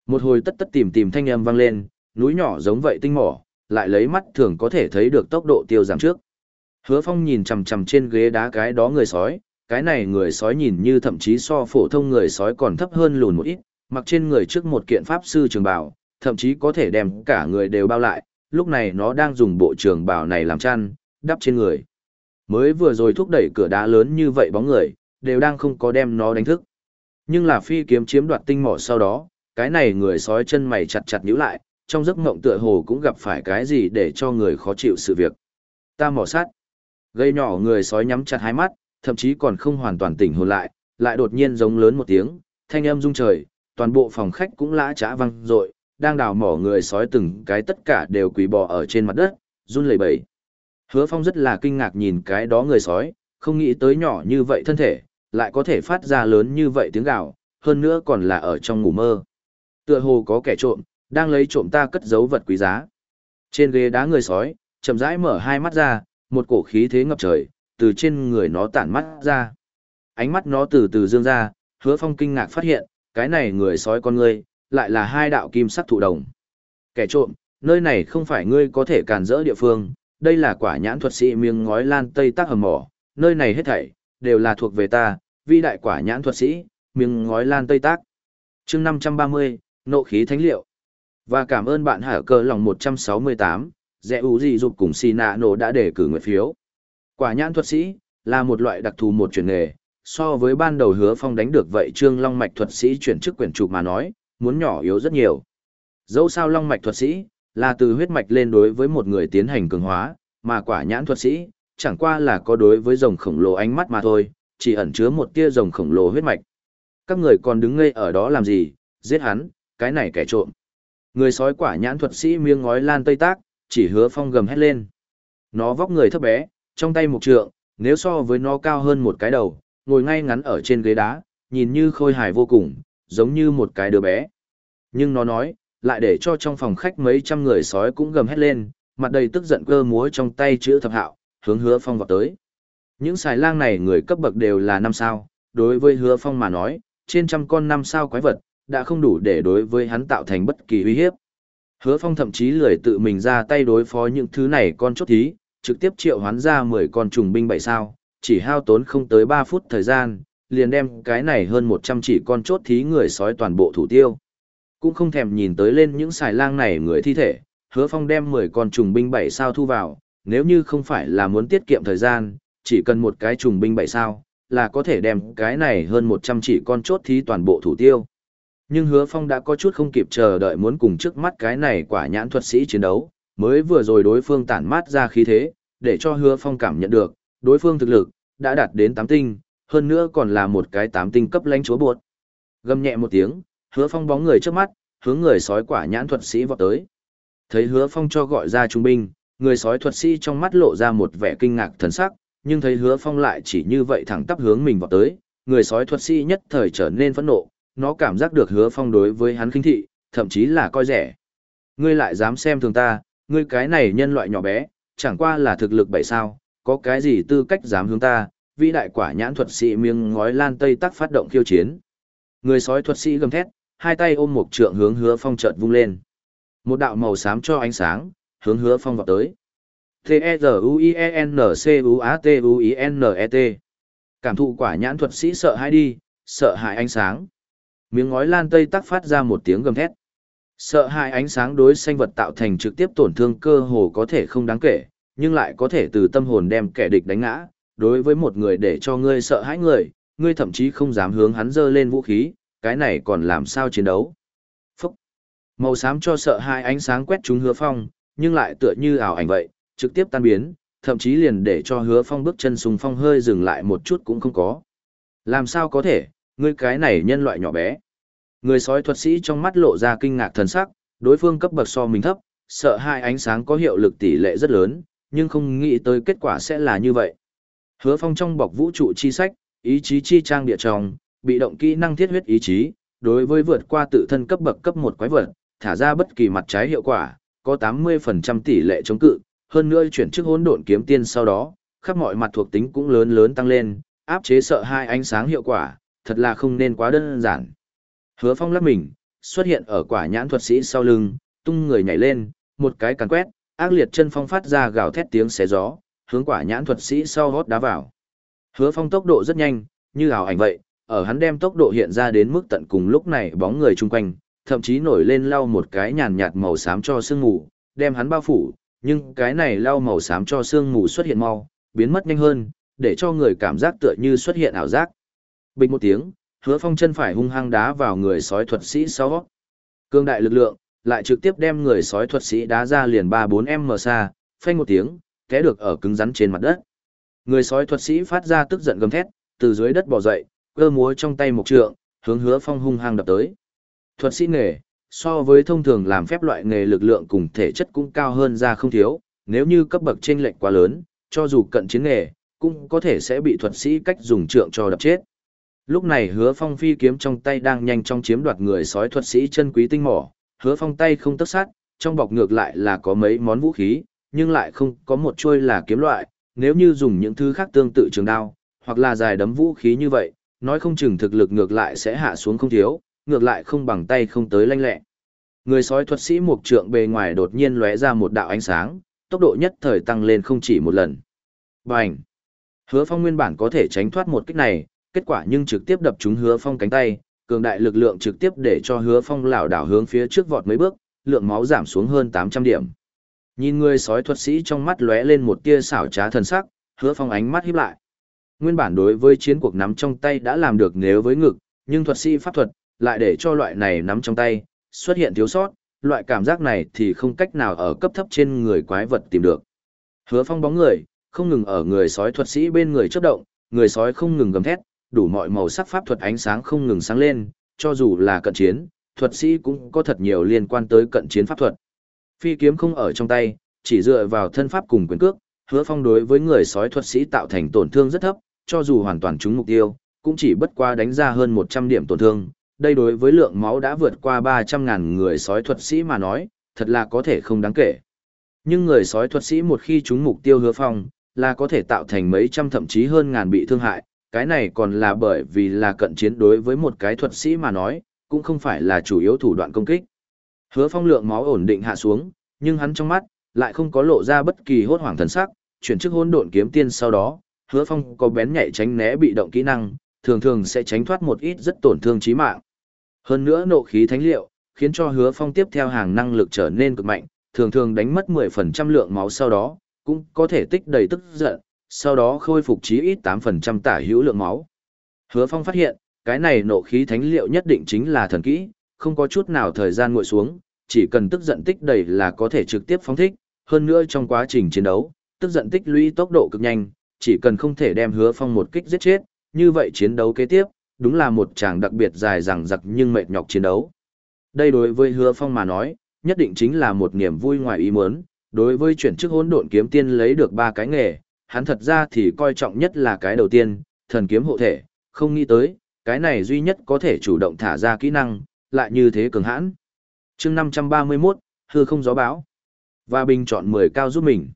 Một hồi tất tất tìm tìm thanh âm vang lên, núi nhỏ giống vậy tinh mỏ, lại lấy mắt thường có thể thấy được tốc độ tiêu giảm trước. Hứa Phong nhìn chằm chằm trên ghế đá cái đó người sói, cái này người sói nhìn như thậm chí so phổ thông người sói còn thấp hơn lùn một ít, mặc trên người trước một kiện pháp sư trường bào, thậm chí có thể đem cả người đều bao lại, lúc này nó đang dùng bộ trường bào này làm chăn, đắp trên người. Mới vừa rồi thúc đẩy cửa đá lớn như vậy bóng người, đều đang không có đem nó đánh thức. Nhưng là phi kiếm chiếm đoạt tinh mỏ sau đó, cái này người sói chân mày chặt chặt nhíu lại, trong giấc mộng tựa hồ cũng gặp phải cái gì để cho người khó chịu sự việc. Ta mỏ sát. Gây nhỏ người sói nhắm chặt hai mắt, thậm chí còn không hoàn toàn tỉnh hồn lại, lại đột nhiên giống lớn một tiếng, thanh âm rung trời, toàn bộ phòng khách cũng lã chã văng rội, đang đào mỏ người sói từng cái tất cả đều quỳ bò ở trên mặt đất, run lẩy bẩy. Hứa Phong rất là kinh ngạc nhìn cái đó người sói, không nghĩ tới nhỏ như vậy thân thể, lại có thể phát ra lớn như vậy tiếng gào, hơn nữa còn là ở trong ngủ mơ. Tựa hồ có kẻ trộm, đang lấy trộm ta cất giấu vật quý giá. Trên ghế đá người sói, chậm rãi mở hai mắt ra, một cổ khí thế ngập trời, từ trên người nó tản mắt ra. Ánh mắt nó từ từ dương ra, hứa phong kinh ngạc phát hiện, cái này người sói con ngươi, lại là hai đạo kim sắc thụ đồng. Kẻ trộm, nơi này không phải ngươi có thể càn rỡ địa phương, đây là quả nhãn thuật sĩ miếng ngói lan tây tác hầm mỏ, nơi này hết thảy, đều là thuộc về ta, vi đại quả nhãn thuật sĩ, miếng ngói lan tây tác. chương 530, nộ khí thánh liệu. Và cảm ơn bạn hả cờ lòng 168, dẹ ủ gì dục cùng xì nạ nổ đã đề cử nguyện phiếu. Quả nhãn thuật sĩ, là một loại đặc thù một chuyển nghề, so với ban đầu hứa phong đánh được vậy trương long mạch thuật sĩ chuyển chức quyển trục mà nói, muốn nhỏ yếu rất nhiều. Dẫu sao long mạch thuật sĩ, là từ huyết mạch lên đối với một người tiến hành cường hóa, mà quả nhãn thuật sĩ, chẳng qua là có đối với rồng khổng lồ ánh mắt mà thôi, chỉ ẩn chứa một tia rồng khổng lồ huyết mạch. Các người còn đứng ngây ở đó làm gì, giết hắn, cái này kẻ trộm. Người sói quả nhãn thuật sĩ miếng ngói lan tây tác, chỉ hứa phong gầm hét lên. Nó vóc người thấp bé, trong tay một trượng, nếu so với nó cao hơn một cái đầu, ngồi ngay ngắn ở trên ghế đá, nhìn như khôi hài vô cùng, giống như một cái đứa bé. Nhưng nó nói, lại để cho trong phòng khách mấy trăm người sói cũng gầm hét lên, mặt đầy tức giận cơ múa trong tay chữ thập hạo, hướng hứa phong vào tới. Những xài lang này người cấp bậc đều là năm sao, đối với hứa phong mà nói, trên trăm con năm sao quái vật, đã không đủ để đối với hắn tạo thành bất kỳ uy hiếp. Hứa phong thậm chí lười tự mình ra tay đối phó những thứ này con chốt thí, trực tiếp triệu hoán ra 10 con trùng binh bảy sao, chỉ hao tốn không tới 3 phút thời gian, liền đem cái này hơn 100 chỉ con chốt thí người sói toàn bộ thủ tiêu. Cũng không thèm nhìn tới lên những xài lang này người thi thể, hứa phong đem 10 con trùng binh bảy sao thu vào, nếu như không phải là muốn tiết kiệm thời gian, chỉ cần một cái trùng binh bảy sao, là có thể đem cái này hơn 100 chỉ con chốt thí toàn bộ thủ tiêu. Nhưng hứa phong đã có chút không kịp chờ đợi muốn cùng trước mắt cái này quả nhãn thuật sĩ chiến đấu, mới vừa rồi đối phương tản mát ra khí thế, để cho hứa phong cảm nhận được, đối phương thực lực, đã đạt đến tám tinh, hơn nữa còn là một cái tám tinh cấp lãnh chúa buộc. Gầm nhẹ một tiếng, hứa phong bóng người trước mắt, hướng người sói quả nhãn thuật sĩ vọt tới. Thấy hứa phong cho gọi ra trung binh, người sói thuật sĩ trong mắt lộ ra một vẻ kinh ngạc thần sắc, nhưng thấy hứa phong lại chỉ như vậy thẳng tắp hướng mình vọt tới, người sói thuật sĩ nhất thời trở nên phẫn nộ, nó cảm giác được hứa phong đối với hắn khinh thị, thậm chí là coi rẻ. Ngươi lại dám xem thường ta, ngươi cái này nhân loại nhỏ bé, chẳng qua là thực lực bảy sao, có cái gì tư cách dám hướng ta, vĩ đại quả nhãn thuật sĩ miếng ngói lan tây tắc phát động khiêu chiến. Người sói thuật sĩ gầm thét, hai tay ôm một trượng hướng hứa phong chợt vung lên. Một đạo màu xám cho ánh sáng, hướng hứa phong vọt tới. T-E-Z-U-I-E-N-C-U-A-T-U-I-N-E-T. Cảm thụ quả nhãn thuật sĩ sợ hãi đi, sợ hãi ánh sáng. Miếng ngói lan tây tắc phát ra một tiếng gầm thét. Sợ hãi ánh sáng đối sinh vật tạo thành trực tiếp tổn thương cơ hồ có thể không đáng kể, nhưng lại có thể từ tâm hồn đem kẻ địch đánh ngã, đối với một người để cho ngươi sợ hãi người, ngươi thậm chí không dám hướng hắn dơ lên vũ khí, cái này còn làm sao chiến đấu. Phúc! Màu xám cho sợ hai ánh sáng quét trúng hứa phong, nhưng lại tựa như ảo ảnh vậy, trực tiếp tan biến, thậm chí liền để cho hứa phong bước chân sùng phong hơi dừng lại một chút cũng không có. Làm sao có thể, ngươi cái này nhân loại nhỏ bé. Người sói thuật sĩ trong mắt lộ ra kinh ngạc thần sắc, đối phương cấp bậc so mình thấp, sợ hai ánh sáng có hiệu lực tỷ lệ rất lớn, nhưng không nghĩ tới kết quả sẽ là như vậy. Hứa phong trong bọc vũ trụ chi sách, ý chí chi trang địa trong, bị động kỹ năng thiết huyết ý chí, đối với vượt qua tự thân cấp bậc cấp một quái vật, thả ra bất kỳ mặt trái hiệu quả, có 80% tỷ lệ chống cự, hơn nữa chuyển chức hỗn độn kiếm tiên sau đó, khắp mọi mặt thuộc tính cũng lớn lớn tăng lên, áp chế sợ hai ánh sáng hiệu quả, thật là không nên quá đơn giản. Hứa Phong lắc mình, xuất hiện ở quả nhãn thuật sĩ sau lưng, tung người nhảy lên, một cái càn quét, ác liệt chân phong phát ra gào thét tiếng xé gió, hướng quả nhãn thuật sĩ sau hót đá vào. Hứa Phong tốc độ rất nhanh, như ảo ảnh vậy, ở hắn đem tốc độ hiện ra đến mức tận cùng lúc này bóng người chung quanh, thậm chí nổi lên lau một cái nhàn nhạt màu xám cho sương mù, đem hắn bao phủ, nhưng cái này lau màu xám cho sương mù xuất hiện mau, biến mất nhanh hơn, để cho người cảm giác tựa như xuất hiện ảo giác. Bình một tiếng, hứa phong chân phải hung hăng đá vào người sói thuật sĩ sau. Cương đại lực lượng, lại trực tiếp đem người sói thuật sĩ đá ra liền 3-4 m xa, phanh một tiếng, té được ở cứng rắn trên mặt đất. Người sói thuật sĩ phát ra tức giận gầm thét, từ dưới đất bò dậy, cơ múa trong tay một trượng, hướng hứa phong hung hăng đập tới. Thuật sĩ nghề, so với thông thường làm phép loại nghề lực lượng cùng thể chất cũng cao hơn ra không thiếu, nếu như cấp bậc chênh lệch quá lớn, cho dù cận chiến nghề, cũng có thể sẽ bị thuật sĩ cách dùng trượng cho đập chết. Lúc này hứa phong phi kiếm trong tay đang nhanh chóng chiếm đoạt người sói thuật sĩ chân quý tinh mỏ, hứa phong tay không tất sát, trong bọc ngược lại là có mấy món vũ khí, nhưng lại không có một chuôi là kiếm loại, nếu như dùng những thứ khác tương tự trường đao, hoặc là dài đấm vũ khí như vậy, nói không chừng thực lực ngược lại sẽ hạ xuống không thiếu, ngược lại không bằng tay không tới lanh lẹ. Người sói thuật sĩ mục trượng bề ngoài đột nhiên lóe ra một đạo ánh sáng, tốc độ nhất thời tăng lên không chỉ một lần. Bành! Hứa phong nguyên bản có thể tránh thoát một kích này, kết quả nhưng trực tiếp đập trúng hứa phong cánh tay, cường đại lực lượng trực tiếp để cho hứa phong lảo đảo hướng phía trước vọt mấy bước, lượng máu giảm xuống hơn 800 điểm. Nhìn người sói thuật sĩ trong mắt lóe lên một tia xảo trá thần sắc, hứa phong ánh mắt híp lại. Nguyên bản đối với chiến cuộc nắm trong tay đã làm được nếu với ngực, nhưng thuật sĩ pháp thuật, lại để cho loại này nắm trong tay, xuất hiện thiếu sót, loại cảm giác này thì không cách nào ở cấp thấp trên người quái vật tìm được. Hứa phong bóng người, không ngừng ở người sói thuật sĩ bên người chấp động, người sói không ngừng gầm thét, đủ mọi màu sắc pháp thuật ánh sáng không ngừng sáng lên, cho dù là cận chiến, thuật sĩ cũng có thật nhiều liên quan tới cận chiến pháp thuật. Phi kiếm không ở trong tay, chỉ dựa vào thân pháp cùng quyền cước, hứa phong đối với người sói thuật sĩ tạo thành tổn thương rất thấp, cho dù hoàn toàn trúng mục tiêu, cũng chỉ bất qua đánh ra hơn 100 điểm tổn thương. Đây đối với lượng máu đã vượt qua 300.000 người sói thuật sĩ mà nói, thật là có thể không đáng kể. Nhưng người sói thuật sĩ một khi trúng mục tiêu hứa phong, là có thể tạo thành mấy trăm thậm chí hơn ngàn bị thương hại, cái này còn là bởi vì là cận chiến đối với một cái thuật sĩ mà nói, cũng không phải là chủ yếu thủ đoạn công kích. Hứa phong lượng máu ổn định hạ xuống, nhưng hắn trong mắt, lại không có lộ ra bất kỳ hốt hoảng thần sắc, chuyển chức hôn độn kiếm tiên sau đó, hứa phong có bén nhạy tránh né bị động kỹ năng, thường thường sẽ tránh thoát một ít rất tổn thương chí mạng. Hơn nữa nộ khí thánh liệu, khiến cho hứa phong tiếp theo hàng năng lực trở nên cực mạnh, thường thường đánh mất 10% lượng máu sau đó, cũng có thể tích đầy tức giận, sau đó khôi phục chí ít 8% tả hữu lượng máu. Hứa Phong phát hiện, cái này nộ khí thánh liệu nhất định chính là thần kỹ, không có chút nào thời gian ngồi xuống, chỉ cần tức giận tích đầy là có thể trực tiếp phóng thích, hơn nữa trong quá trình chiến đấu, tức giận tích lũy tốc độ cực nhanh, chỉ cần không thể đem Hứa Phong một kích giết chết, như vậy chiến đấu kế tiếp, đúng là một chàng đặc biệt dài dằng dặc nhưng mệt nhọc chiến đấu. Đây đối với Hứa Phong mà nói, nhất định chính là một niềm vui ngoài ý muốn, đối với chuyển chức hỗn độn kiếm tiên lấy được ba cái nghề, hắn thật ra thì coi trọng nhất là cái đầu tiên, thần kiếm hộ thể, không nghĩ tới, cái này duy nhất có thể chủ động thả ra kỹ năng, lại như thế cường hãn. chương 531, hư không gió bão. Và bình chọn 10 cao giúp mình.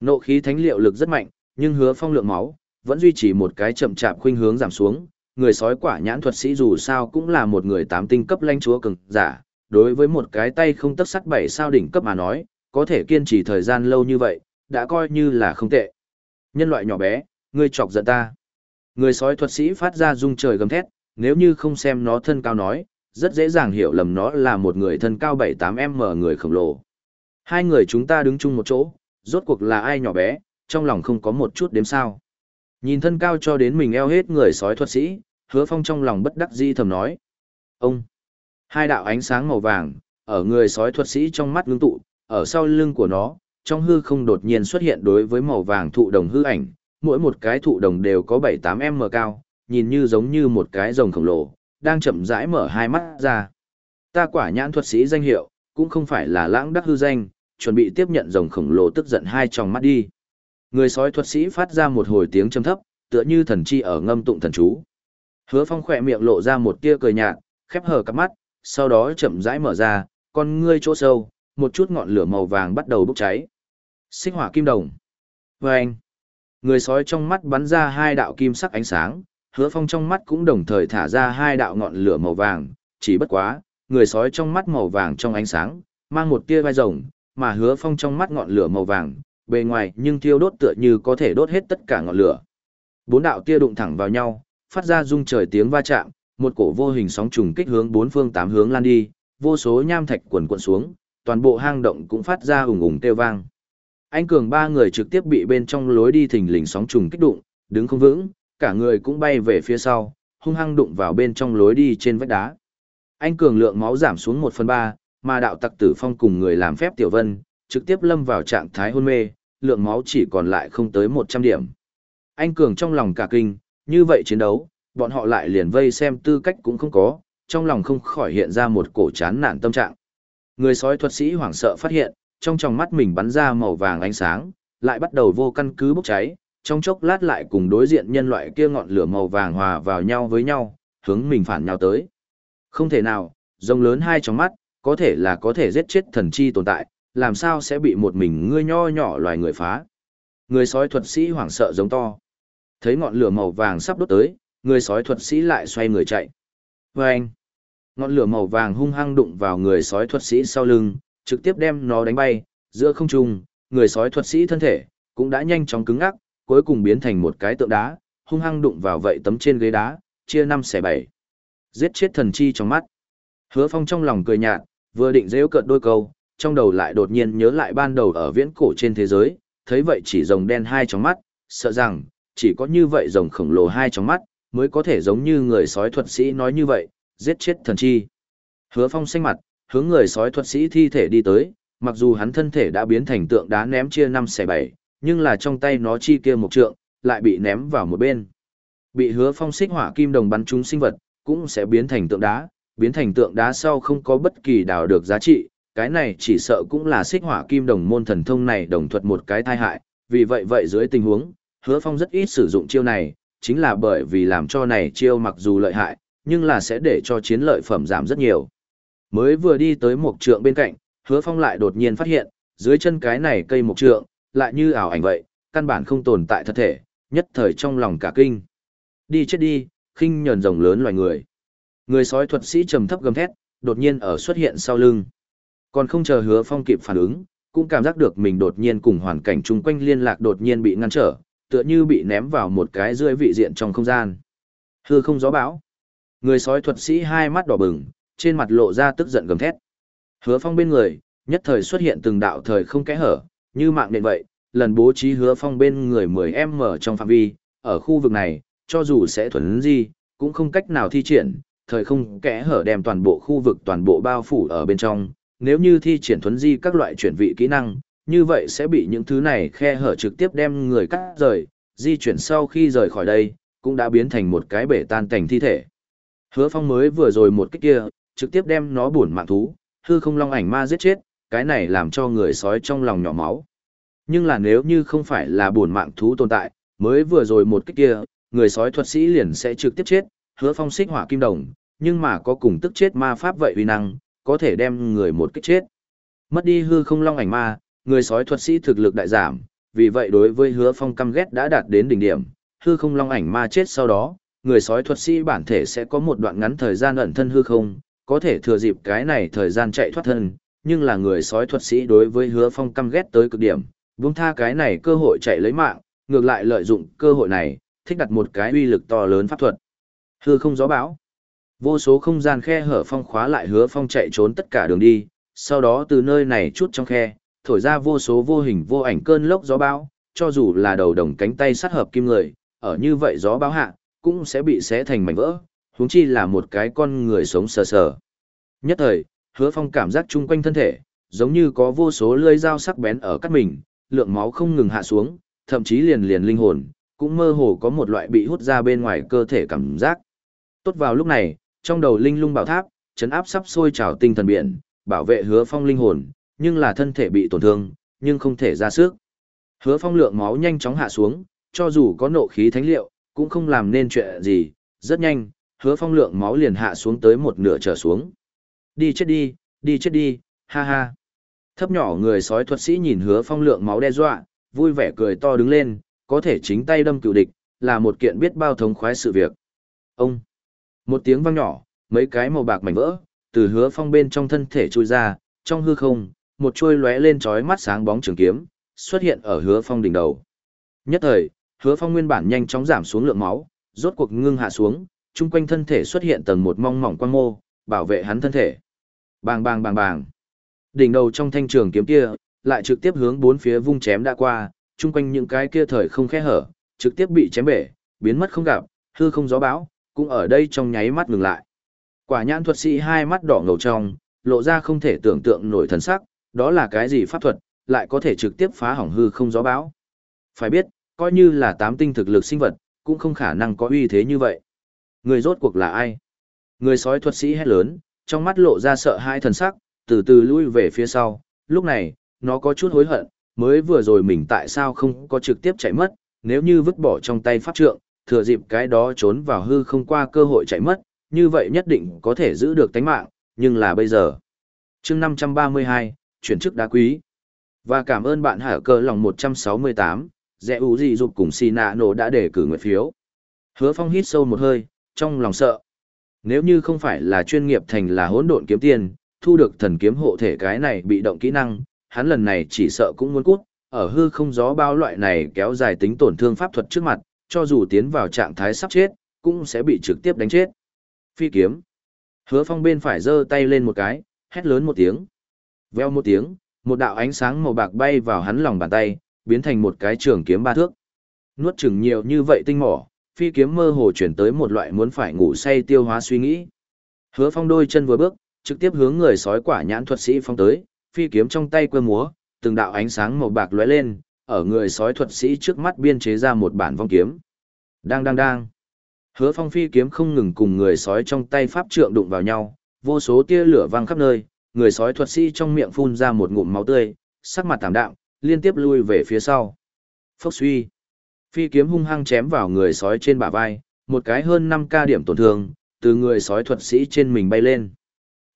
Nộ khí thánh liệu lực rất mạnh, nhưng hứa phong lượng máu, vẫn duy trì một cái chậm chạp khuynh hướng giảm xuống. Người sói quả nhãn thuật sĩ dù sao cũng là một người tám tinh cấp lãnh chúa cường giả, đối với một cái tay không tất sắt bảy sao đỉnh cấp mà nói, có thể kiên trì thời gian lâu như vậy, đã coi như là không tệ. Nhân loại nhỏ bé, ngươi chọc giận ta. Người sói thuật sĩ phát ra rung trời gầm thét, nếu như không xem nó thân cao nói, rất dễ dàng hiểu lầm nó là một người thân cao 7-8m người khổng lồ. Hai người chúng ta đứng chung một chỗ, rốt cuộc là ai nhỏ bé, trong lòng không có một chút đếm sao. Nhìn thân cao cho đến mình eo hết người sói thuật sĩ, hứa phong trong lòng bất đắc di thầm nói. Ông! Hai đạo ánh sáng màu vàng, ở người sói thuật sĩ trong mắt ngưng tụ, ở sau lưng của nó, trong hư không đột nhiên xuất hiện đối với màu vàng thụ đồng hư ảnh, mỗi một cái thụ đồng đều có 7-8m cao, nhìn như giống như một cái rồng khổng lồ, đang chậm rãi mở hai mắt ra. Ta quả nhãn thuật sĩ danh hiệu, cũng không phải là lãng đắc hư danh, chuẩn bị tiếp nhận rồng khổng lồ tức giận hai tròng mắt đi. Người sói thuật sĩ phát ra một hồi tiếng trầm thấp, tựa như thần chi ở ngâm tụng thần chú. Hứa Phong khỏe miệng lộ ra một tia cười nhạt, khép hờ cặp mắt, sau đó chậm rãi mở ra, con ngươi chỗ sâu, một chút ngọn lửa màu vàng bắt đầu bốc cháy. Xích hỏa kim đồng. Vâng! Người sói trong mắt bắn ra hai đạo kim sắc ánh sáng, hứa phong trong mắt cũng đồng thời thả ra hai đạo ngọn lửa màu vàng, chỉ bất quá, người sói trong mắt màu vàng trong ánh sáng, mang một tia vai rồng, mà hứa phong trong mắt ngọn lửa màu vàng, bề ngoài nhưng thiêu đốt tựa như có thể đốt hết tất cả ngọn lửa. Bốn đạo tia đụng thẳng vào nhau, phát ra rung trời tiếng va chạm, một cổ vô hình sóng trùng kích hướng bốn phương tám hướng lan đi, vô số nham thạch quần quần xuống, toàn bộ hang động cũng phát ra ủng ủng kêu vang. Anh Cường ba người trực tiếp bị bên trong lối đi thình lình sóng trùng kích đụng, đứng không vững, cả người cũng bay về phía sau, hung hăng đụng vào bên trong lối đi trên vách đá. Anh Cường lượng máu giảm xuống 1 phần 3, mà đạo tặc tử phong cùng người làm phép Tiểu Vân, trực tiếp lâm vào trạng thái hôn mê, lượng máu chỉ còn lại không tới 100 điểm. Anh Cường trong lòng cả kinh, như vậy chiến đấu, bọn họ lại liền vây xem tư cách cũng không có, trong lòng không khỏi hiện ra một cổ chán nản tâm trạng. Người sói thuật sĩ hoảng sợ phát hiện, trong tròng mắt mình bắn ra màu vàng ánh sáng, lại bắt đầu vô căn cứ bốc cháy, trong chốc lát lại cùng đối diện nhân loại kia ngọn lửa màu vàng hòa vào nhau với nhau, hướng mình phản nhau tới. Không thể nào, rồng lớn hai trong mắt, có thể là có thể giết chết thần chi tồn tại, làm sao sẽ bị một mình ngươi nho nhỏ loài người phá. Người sói thuật sĩ hoảng sợ giống to. Thấy ngọn lửa màu vàng sắp đốt tới, người sói thuật sĩ lại xoay người chạy. Và anh, ngọn lửa màu vàng hung hăng đụng vào người sói thuật sĩ sau lưng, trực tiếp đem nó đánh bay, giữa không trung, người sói thuật sĩ thân thể, cũng đã nhanh chóng cứng ngắc, cuối cùng biến thành một cái tượng đá, hung hăng đụng vào vậy tấm trên ghế đá, chia năm xẻ bảy. Giết chết thần chi trong mắt. Hứa Phong trong lòng cười nhạt, vừa định giễu cợt đôi câu, trong đầu lại đột nhiên nhớ lại ban đầu ở viễn cổ trên thế giới, thấy vậy chỉ rồng đen hai trong mắt, sợ rằng, chỉ có như vậy rồng khổng lồ hai trong mắt, mới có thể giống như người sói thuật sĩ nói như vậy, giết chết thần chi. Hứa Phong xanh mặt, hướng người sói thuật sĩ thi thể đi tới, mặc dù hắn thân thể đã biến thành tượng đá ném chia năm xẻ bảy, nhưng là trong tay nó chi kia một trượng, lại bị ném vào một bên. Bị hứa phong xích hỏa kim đồng bắn trúng sinh vật, cũng sẽ biến thành tượng đá, biến thành tượng đá sau không có bất kỳ đào được giá trị, cái này chỉ sợ cũng là xích hỏa kim đồng môn thần thông này đồng thuật một cái tai hại, vì vậy vậy dưới tình huống, hứa phong rất ít sử dụng chiêu này, chính là bởi vì làm cho này chiêu mặc dù lợi hại, nhưng là sẽ để cho chiến lợi phẩm giảm rất nhiều. Mới vừa đi tới một trượng bên cạnh, hứa phong lại đột nhiên phát hiện, dưới chân cái này cây một trượng, lại như ảo ảnh vậy, căn bản không tồn tại thật thể, nhất thời trong lòng cả kinh. Đi chết đi, khinh nhờn rồng lớn loài người. Người sói thuật sĩ trầm thấp gầm thét, đột nhiên ở xuất hiện sau lưng. Còn không chờ hứa phong kịp phản ứng, cũng cảm giác được mình đột nhiên cùng hoàn cảnh chung quanh liên lạc đột nhiên bị ngăn trở, tựa như bị ném vào một cái rưỡi vị diện trong không gian. Hư không gió bão. Người sói thuật sĩ hai mắt đỏ bừng, trên mặt lộ ra tức giận gầm thét. Hứa phong bên người, nhất thời xuất hiện từng đạo thời không kẽ hở, như mạng nền vậy, lần bố trí hứa phong bên người 10M trong phạm vi, ở khu vực này, cho dù sẽ thuần gì, cũng không cách nào thi triển, thời không kẽ hở đem toàn bộ khu vực toàn bộ bao phủ ở bên trong, nếu như thi triển thuấn di các loại chuyển vị kỹ năng, như vậy sẽ bị những thứ này khe hở trực tiếp đem người cắt rời, di chuyển sau khi rời khỏi đây, cũng đã biến thành một cái bể tan cảnh thi thể. Hứa phong mới vừa rồi một kích kia, trực tiếp đem nó buồn mạng thú, hư không long ảnh ma giết chết, cái này làm cho người sói trong lòng nhỏ máu. Nhưng là nếu như không phải là buồn mạng thú tồn tại, mới vừa rồi một kích kia, người sói thuật sĩ liền sẽ trực tiếp chết, hứa phong xích hỏa kim đồng, nhưng mà có cùng tức chết ma pháp vậy uy năng, có thể đem người một kích chết. Mất đi hư không long ảnh ma, người sói thuật sĩ thực lực đại giảm, vì vậy đối với hứa phong căm ghét đã đạt đến đỉnh điểm, hư không long ảnh ma chết sau đó, người sói thuật sĩ bản thể sẽ có một đoạn ngắn thời gian ẩn thân hư không, có thể thừa dịp cái này thời gian chạy thoát thân, nhưng là người sói thuật sĩ đối với hứa phong căm ghét tới cực điểm, buông tha cái này cơ hội chạy lấy mạng, ngược lại lợi dụng cơ hội này, thích đặt một cái uy lực to lớn pháp thuật. Hư không gió bão. Vô số không gian khe hở phong khóa lại hứa phong chạy trốn tất cả đường đi, sau đó từ nơi này chút trong khe, thổi ra vô số vô hình vô ảnh cơn lốc gió bão, cho dù là đầu đồng cánh tay sát hợp kim người, ở như vậy gió bão hạ, cũng sẽ bị xé thành mảnh vỡ, huống chi là một cái con người sống sờ sờ. Nhất thời, hứa phong cảm giác chung quanh thân thể, giống như có vô số lưỡi dao sắc bén ở cắt mình, lượng máu không ngừng hạ xuống, thậm chí liền liền linh hồn, cũng mơ hồ có một loại bị hút ra bên ngoài cơ thể cảm giác. Tốt vào lúc này, trong đầu linh lung bảo tháp, chấn áp sắp sôi trào tinh thần biển, bảo vệ hứa phong linh hồn, nhưng là thân thể bị tổn thương, nhưng không thể ra sức. Hứa phong lượng máu nhanh chóng hạ xuống, cho dù có nộ khí thánh liệu, cũng không làm nên chuyện gì, rất nhanh, hứa phong lượng máu liền hạ xuống tới một nửa trở xuống. Đi chết đi, đi chết đi, ha ha. Thấp nhỏ người sói thuật sĩ nhìn hứa phong lượng máu đe dọa, vui vẻ cười to đứng lên, có thể chính tay đâm cựu địch, là một kiện biết bao thống khoái sự việc. Ông! Một tiếng vang nhỏ, mấy cái màu bạc mảnh vỡ, từ hứa phong bên trong thân thể trôi ra, trong hư không, một chuôi lóe lên chói mắt sáng bóng trường kiếm, xuất hiện ở hứa phong đỉnh đầu. Nhất thời, hứa phong nguyên bản nhanh chóng giảm xuống lượng máu, rốt cuộc ngưng hạ xuống, chung quanh thân thể xuất hiện tầng một mong mỏng quang mô, bảo vệ hắn thân thể. Bàng bàng bàng bàng. Đỉnh đầu trong thanh trường kiếm kia, lại trực tiếp hướng bốn phía vung chém đã qua, chung quanh những cái kia thời không khe hở, trực tiếp bị chém bể, biến mất không gặp, hư không gió bão, cũng ở đây trong nháy mắt ngừng lại. Quả nhãn thuật sĩ hai mắt đỏ ngầu trong, lộ ra không thể tưởng tượng nổi thần sắc, đó là cái gì pháp thuật, lại có thể trực tiếp phá hỏng hư không gió bão. Phải biết, coi như là tám tinh thực lực sinh vật, cũng không khả năng có uy thế như vậy. Người rốt cuộc là ai? Người sói thuật sĩ hét lớn, trong mắt lộ ra sợ hai thần sắc, từ từ lui về phía sau. Lúc này, nó có chút hối hận, mới vừa rồi mình tại sao không có trực tiếp chạy mất, nếu như vứt bỏ trong tay pháp trượng, thừa dịp cái đó trốn vào hư không qua cơ hội chạy mất, như vậy nhất định có thể giữ được tánh mạng, nhưng là bây giờ. chương 532, chuyển chức đá quý. Và cảm ơn bạn hở cơ lòng 168, rẽ ủ dị dục cùng xì nạ nổ đã để cử nguyện phiếu. Hứa phong hít sâu một hơi, trong lòng sợ. Nếu như không phải là chuyên nghiệp thành là hỗn độn kiếm tiền, thu được thần kiếm hộ thể cái này bị động kỹ năng, hắn lần này chỉ sợ cũng muốn cút, ở hư không gió bao loại này kéo dài tính tổn thương pháp thuật trước mặt, cho dù tiến vào trạng thái sắp chết, cũng sẽ bị trực tiếp đánh chết. Phi kiếm. Hứa phong bên phải giơ tay lên một cái, hét lớn một tiếng. Veo một tiếng, một đạo ánh sáng màu bạc bay vào hắn lòng bàn tay, biến thành một cái trường kiếm ba thước. Nuốt chừng nhiều như vậy tinh mỏ, phi kiếm mơ hồ chuyển tới một loại muốn phải ngủ say tiêu hóa suy nghĩ. Hứa phong đôi chân vừa bước, trực tiếp hướng người sói quả nhãn thuật sĩ phong tới, phi kiếm trong tay quơ múa, từng đạo ánh sáng màu bạc lóe lên, ở người sói thuật sĩ trước mắt biên chế ra một bản vong kiếm. Đang đang đang. Hứa phong phi kiếm không ngừng cùng người sói trong tay pháp trượng đụng vào nhau, vô số tia lửa văng khắp nơi, người sói thuật sĩ trong miệng phun ra một ngụm máu tươi, sắc mặt tạm đạm, liên tiếp lui về phía sau. Phốc suy. Phi kiếm hung hăng chém vào người sói trên bả vai, một cái hơn 5 ca điểm tổn thương, từ người sói thuật sĩ trên mình bay lên.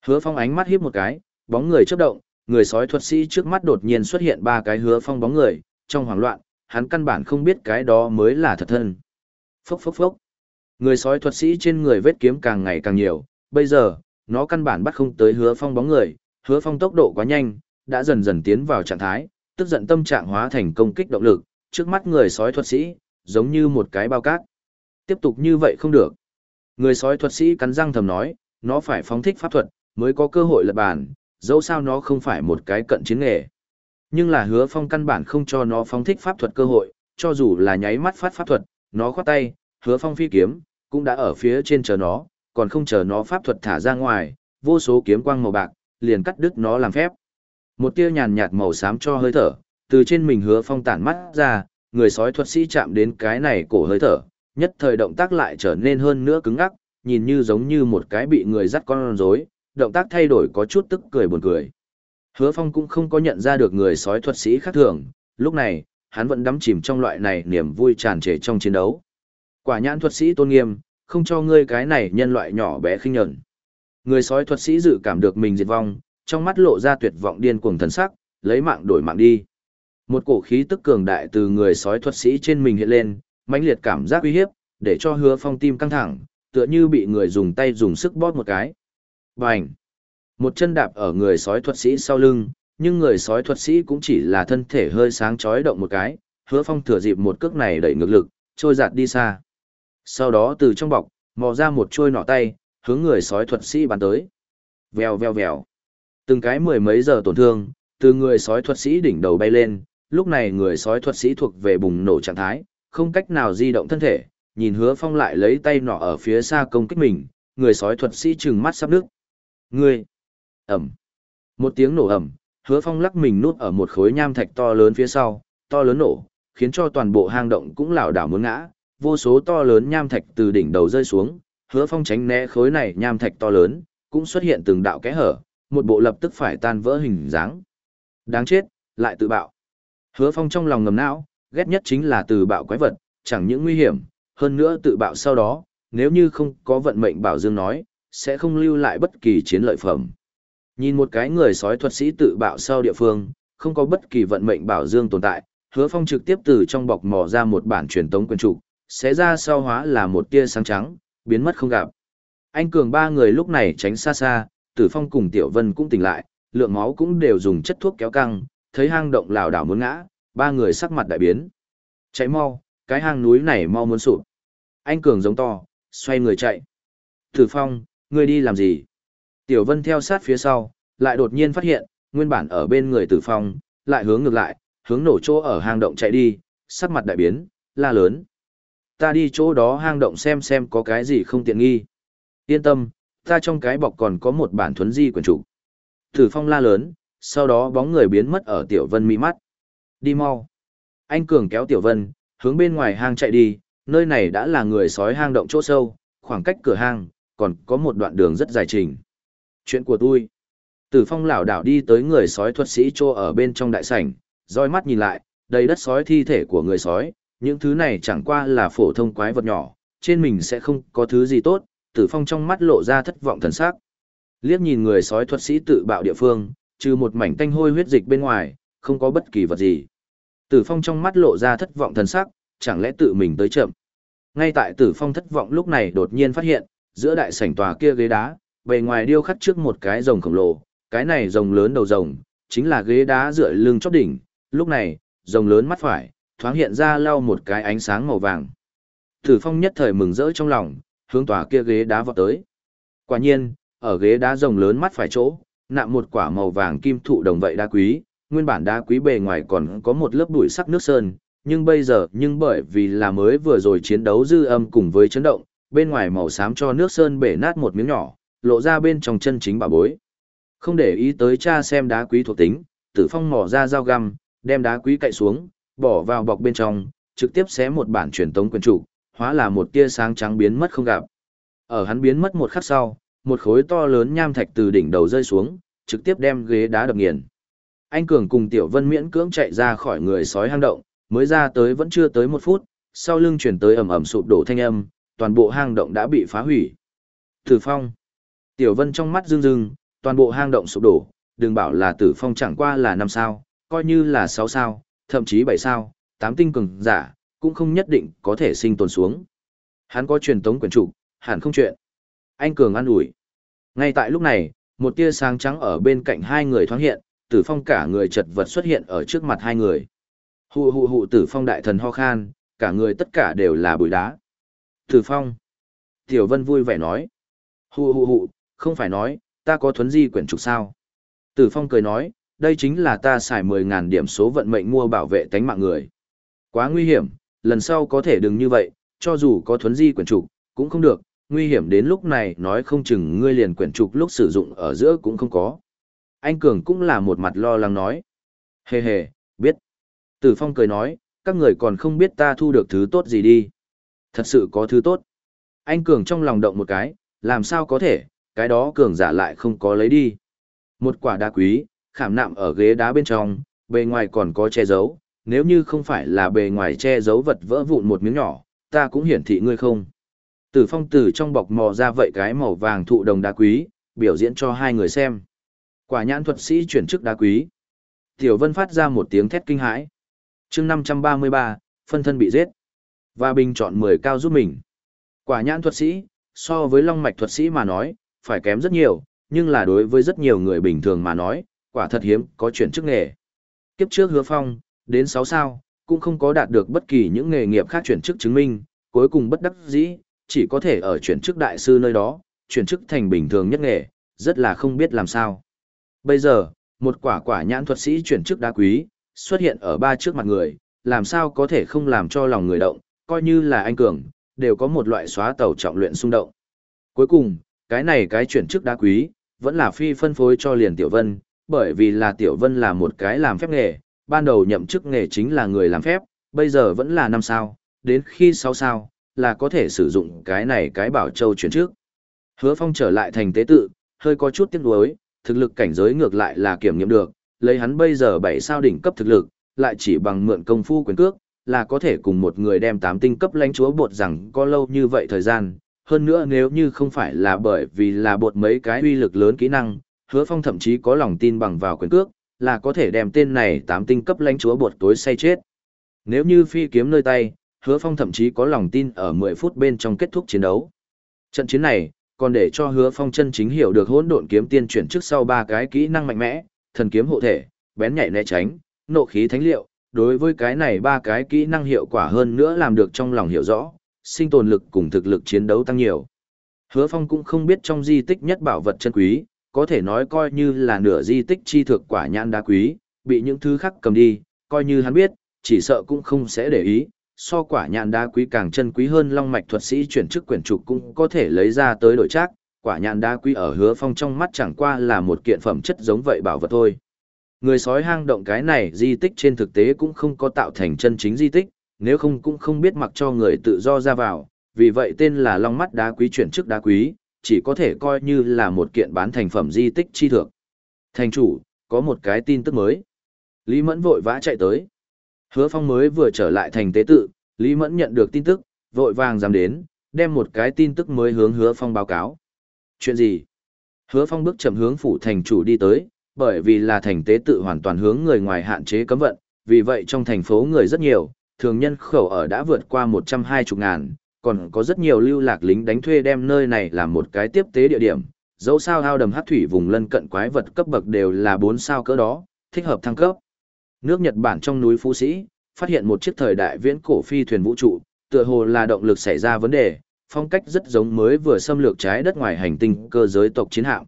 Hứa phong ánh mắt híp một cái, bóng người chớp động, người sói thuật sĩ trước mắt đột nhiên xuất hiện ba cái hứa phong bóng người, trong hoảng loạn, hắn căn bản không biết cái đó mới là thật thân. Phốc phốc phốc. Người sói thuật sĩ trên người vết kiếm càng ngày càng nhiều, bây giờ, nó căn bản bắt không tới hứa phong bóng người, hứa phong tốc độ quá nhanh, đã dần dần tiến vào trạng thái, tức giận tâm trạng hóa thành công kích động lực, trước mắt người sói thuật sĩ, giống như một cái bao cát. Tiếp tục như vậy không được. Người sói thuật sĩ cắn răng thầm nói, nó phải phóng thích pháp thuật, mới có cơ hội lật bàn, dẫu sao nó không phải một cái cận chiến nghề. Nhưng là hứa phong căn bản không cho nó phóng thích pháp thuật cơ hội, cho dù là nháy mắt phát pháp thuật, nó khoát tay, hứa phong phi kiếm, cũng đã ở phía trên chờ nó, còn không chờ nó pháp thuật thả ra ngoài, vô số kiếm quang màu bạc, liền cắt đứt nó làm phép. Một tia nhàn nhạt màu xám cho hơi thở, từ trên mình hứa phong tản mắt ra, người sói thuật sĩ chạm đến cái này cổ hơi thở, nhất thời động tác lại trở nên hơn nữa cứng ngắc, nhìn như giống như một cái bị người dắt con rối, động tác thay đổi có chút tức cười buồn cười. Hứa Phong cũng không có nhận ra được người sói thuật sĩ khác thường, lúc này, hắn vẫn đắm chìm trong loại này niềm vui tràn trề trong chiến đấu. Quả nhãn thuật sĩ tôn nghiêm, không cho ngươi cái này nhân loại nhỏ bé khinh nhẫn. Người sói thuật sĩ dự cảm được mình diệt vong, trong mắt lộ ra tuyệt vọng điên cuồng thần sắc, lấy mạng đổi mạng đi. Một cổ khí tức cường đại từ người sói thuật sĩ trên mình hiện lên, mãnh liệt cảm giác uy hiếp, để cho Hứa Phong tim căng thẳng, tựa như bị người dùng tay dùng sức bóp một cái. Bành! Một chân đạp ở người sói thuật sĩ sau lưng, nhưng người sói thuật sĩ cũng chỉ là thân thể hơi sáng chói động một cái, hứa phong thừa dịp một cước này đẩy ngược lực, trôi giạt đi xa. Sau đó từ trong bọc, mò ra một chuôi nỏ tay, hướng người sói thuật sĩ bắn tới. Vèo vèo vèo. Từng cái mười mấy giờ tổn thương, Từ người sói thuật sĩ đỉnh đầu bay lên, lúc này người sói thuật sĩ thuộc về bùng nổ trạng thái, không cách nào di động thân thể, nhìn hứa phong lại lấy tay nọ ở phía xa công kích mình, người sói thuật sĩ trừng mắt sắp nước. Người Ẩm! Một tiếng nổ ẩm, hứa phong lắc mình nút ở một khối nham thạch to lớn phía sau, to lớn nổ, khiến cho toàn bộ hang động cũng lảo đảo muốn ngã, vô số to lớn nham thạch từ đỉnh đầu rơi xuống, hứa phong tránh né khối này nham thạch to lớn, cũng xuất hiện từng đạo kẽ hở, một bộ lập tức phải tan vỡ hình dáng. Đáng chết, lại tự bạo. Hứa phong trong lòng ngầm não, ghét nhất chính là tự bạo quái vật, chẳng những nguy hiểm, hơn nữa tự bạo sau đó, nếu như không có vận mệnh bảo dương nói, sẽ không lưu lại bất kỳ chiến lợi phẩm. Nhìn một cái người sói thuật sĩ tự bạo sau địa phương, không có bất kỳ vận mệnh bảo dương tồn tại, hứa phong trực tiếp từ trong bọc mò ra một bản truyền tống quyền trục, sẽ ra sau hóa là một tia sáng trắng, biến mất không gặp. Anh Cường ba người lúc này tránh xa xa, Tử Phong cùng Tiểu Vân cũng tỉnh lại, lượng máu cũng đều dùng chất thuốc kéo căng, thấy hang động lảo đảo muốn ngã, ba người sắc mặt đại biến. Chạy mau, cái hang núi này mau muốn sụp. Anh Cường giống to, xoay người chạy. Tử Phong, ngươi đi làm gì? Tiểu Vân theo sát phía sau, lại đột nhiên phát hiện, nguyên bản ở bên người Tử Phong, lại hướng ngược lại, hướng nổ chỗ ở hang động chạy đi, sắc mặt đại biến, la lớn. Ta đi chỗ đó hang động xem xem có cái gì không tiện nghi. Yên tâm, ta trong cái bọc còn có một bản thuấn di quyển chủ. Tử Phong la lớn, sau đó bóng người biến mất ở Tiểu Vân mi mắt. Đi mau. Anh Cường kéo Tiểu Vân, hướng bên ngoài hang chạy đi, nơi này đã là người sói hang động chỗ sâu, khoảng cách cửa hang, còn có một đoạn đường rất dài trình. Chuyện của tôi. Tử Phong lảo đảo đi tới người sói thuật sĩ chỗ ở bên trong đại sảnh, roi mắt nhìn lại, đầy đất sói thi thể của người sói, những thứ này chẳng qua là phổ thông quái vật nhỏ, trên mình sẽ không có thứ gì tốt, Tử Phong trong mắt lộ ra thất vọng thần sắc. Liếc nhìn người sói thuật sĩ tự bạo địa phương, trừ một mảnh tanh hôi huyết dịch bên ngoài, không có bất kỳ vật gì. Tử Phong trong mắt lộ ra thất vọng thần sắc, chẳng lẽ tự mình tới chậm. Ngay tại Tử Phong thất vọng lúc này đột nhiên phát hiện, giữa đại sảnh tòa kia ghế đá, bề ngoài điêu khắc trước một cái rồng khổng lồ, cái này rồng lớn đầu rồng, chính là ghế đá dựa lưng chót đỉnh, lúc này, rồng lớn mắt phải, thoáng hiện ra lau một cái ánh sáng màu vàng. Tử Phong nhất thời mừng rỡ trong lòng, hướng tòa kia ghế đá vọt tới. Quả nhiên, ở ghế đá rồng lớn mắt phải chỗ, nạm một quả màu vàng kim thụ đồng vậy đá quý, nguyên bản đá quý bề ngoài còn có một lớp bụi sắc nước sơn, nhưng bây giờ nhưng bởi vì là mới vừa rồi chiến đấu dư âm cùng với chấn động, bên ngoài màu xám cho nước sơn bể nát một miếng nhỏ, lộ ra bên trong chân chính bà bối. Không để ý tới cha xem đá quý thuộc tính, Tử Phong mỏ ra dao găm, đem đá quý cậy xuống, bỏ vào bọc bên trong, trực tiếp xé một bản truyền tống quyền trụ, hóa là một tia sáng trắng biến mất không gặp. Ở hắn biến mất một khắc sau, một khối to lớn nham thạch từ đỉnh đầu rơi xuống, trực tiếp đem ghế đá đập nghiền. Anh Cường cùng Tiểu Vân miễn cưỡng chạy ra khỏi người sói hang động, mới ra tới vẫn chưa tới một phút, sau lưng chuyển tới ầm ầm sụp đổ thanh âm, toàn bộ hang động đã bị phá hủy. Tử Phong. Tiểu Vân trong mắt rưng rưng, toàn bộ hang động sụp đổ, đừng bảo là Tử Phong chẳng qua là năm sao, coi như là sáu sao, thậm chí bảy sao, tám tinh cường giả, cũng không nhất định có thể sinh tồn xuống. Hắn có truyền tống quyền chủ, hẳn không chuyện. Anh Cường an ủi. Ngay tại lúc này, một tia sáng trắng ở bên cạnh hai người thoáng hiện, tử phong cả người chật vật xuất hiện ở trước mặt hai người. Hụ hụ hụ tử phong đại thần ho khan, cả người tất cả đều là bụi đá. Tử phong. Tiểu vân vui vẻ nói. Hụ hụ hụ, không phải nói, ta có thuấn di quyển trục sao. Tử phong cười nói, đây chính là ta xài 10.000 điểm số vận mệnh mua bảo vệ tánh mạng người. Quá nguy hiểm, lần sau có thể đừng như vậy, cho dù có thuấn di quyển trục, cũng không được, nguy hiểm đến lúc này nói không chừng ngươi liền quyển trục lúc sử dụng ở giữa cũng không có. Anh Cường cũng là một mặt lo lắng nói. Hề hề, biết. Tử Phong cười nói, các người còn không biết ta thu được thứ tốt gì đi. Thật sự có thứ tốt. Anh Cường trong lòng động một cái, làm sao có thể, cái đó Cường giả lại không có lấy đi. Một quả đá quý, khảm nạm ở ghế đá bên trong, bề ngoài còn có che giấu, nếu như không phải là bề ngoài che giấu vật vỡ vụn một miếng nhỏ, ta cũng hiển thị ngươi không. Tử phong từ trong bọc mò ra vậy cái màu vàng thụ đồng đá quý, biểu diễn cho hai người xem. Quả nhãn thuật sĩ chuyển chức đá quý. Tiểu Vân phát ra một tiếng thét kinh hãi. chương 533, phân thân bị giết. Và bình chọn 10 cao giúp mình. Quả nhãn thuật sĩ, so với long mạch thuật sĩ mà nói, phải kém rất nhiều, nhưng là đối với rất nhiều người bình thường mà nói, quả thật hiếm có chuyển chức nghề. Kiếp trước hứa phong, đến 6 sao, cũng không có đạt được bất kỳ những nghề nghiệp khác chuyển chức chứng minh, cuối cùng bất đắc dĩ, chỉ có thể ở chuyển chức đại sư nơi đó, chuyển chức thành bình thường nhất nghề, rất là không biết làm sao. Bây giờ, một quả quả nhãn thuật sĩ chuyển chức đá quý, xuất hiện ở ba trước mặt người, làm sao có thể không làm cho lòng người động, coi như là anh cường, đều có một loại xóa tàu trọng luyện xung động. Cuối cùng, cái này cái chuyển chức đá quý, vẫn là phi phân phối cho liền Tiểu Vân, bởi vì là Tiểu Vân là một cái làm phép nghề, ban đầu nhậm chức nghề chính là người làm phép, bây giờ vẫn là năm sao, đến khi sáu sao, là có thể sử dụng cái này cái bảo châu chuyển trước. Hứa Phong trở lại thành tế tự, hơi có chút tiếc nuối, thực lực cảnh giới ngược lại là kiểm nghiệm được, lấy hắn bây giờ 7 sao đỉnh cấp thực lực, lại chỉ bằng mượn công phu quyền cước, là có thể cùng một người đem 8 tinh cấp lãnh chúa bột rằng có lâu như vậy thời gian. Hơn nữa nếu như không phải là bởi vì là bột mấy cái uy lực lớn kỹ năng, hứa phong thậm chí có lòng tin bằng vào quyền cước, là có thể đem tên này tám tinh cấp lãnh chúa bột tối say chết. Nếu như phi kiếm nơi tay, hứa phong thậm chí có lòng tin ở 10 phút bên trong kết thúc chiến đấu. Trận chiến này, còn để cho hứa phong chân chính hiểu được hỗn độn kiếm tiên chuyển trước sau ba cái kỹ năng mạnh mẽ, thần kiếm hộ thể, bén nhạy né tránh, nộ khí thánh liệu, đối với cái này ba cái kỹ năng hiệu quả hơn nữa làm được trong lòng hiểu rõ, sinh tồn lực cùng thực lực chiến đấu tăng nhiều. Hứa Phong cũng không biết trong di tích nhất bảo vật chân quý, có thể nói coi như là nửa di tích chi thực quả nhãn đá quý, bị những thứ khác cầm đi, coi như hắn biết, chỉ sợ cũng không sẽ để ý, so quả nhãn đá quý càng chân quý hơn long mạch thuật sĩ chuyển chức quyển trục cũng có thể lấy ra tới đổi trác, quả nhãn đá quý ở hứa phong trong mắt chẳng qua là một kiện phẩm chất giống vậy bảo vật thôi. Người sói hang động cái này di tích trên thực tế cũng không có tạo thành chân chính di tích, nếu không cũng không biết mặc cho người tự do ra vào, vì vậy tên là long mắt đá quý chuyển chức đá quý, chỉ có thể coi như là một kiện bán thành phẩm di tích chi thượng. Thành chủ, có một cái tin tức mới. Lý Mẫn vội vã chạy tới. Hứa Phong mới vừa trở lại thành tế tự, Lý Mẫn nhận được tin tức, vội vàng dám đến, đem một cái tin tức mới hướng Hứa Phong báo cáo. Chuyện gì? Hứa Phong bước chậm hướng phủ thành chủ đi tới, bởi vì là thành tế tự hoàn toàn hướng người ngoài hạn chế cấm vận, vì vậy trong thành phố người rất nhiều, thường nhân khẩu ở đã vượt qua 120 ngàn, còn có rất nhiều lưu lạc lính đánh thuê đem nơi này làm một cái tiếp tế địa điểm. Dẫu sao ao đầm hát thủy vùng lân cận quái vật cấp bậc đều là 4 sao cỡ đó, thích hợp thăng cấp. Nước Nhật Bản trong núi Phú Sĩ, phát hiện một chiếc thời đại viễn cổ phi thuyền vũ trụ, tựa hồ là động lực xảy ra vấn đề, phong cách rất giống mới vừa xâm lược trái đất ngoài hành tinh cơ giới tộc chiến hạm.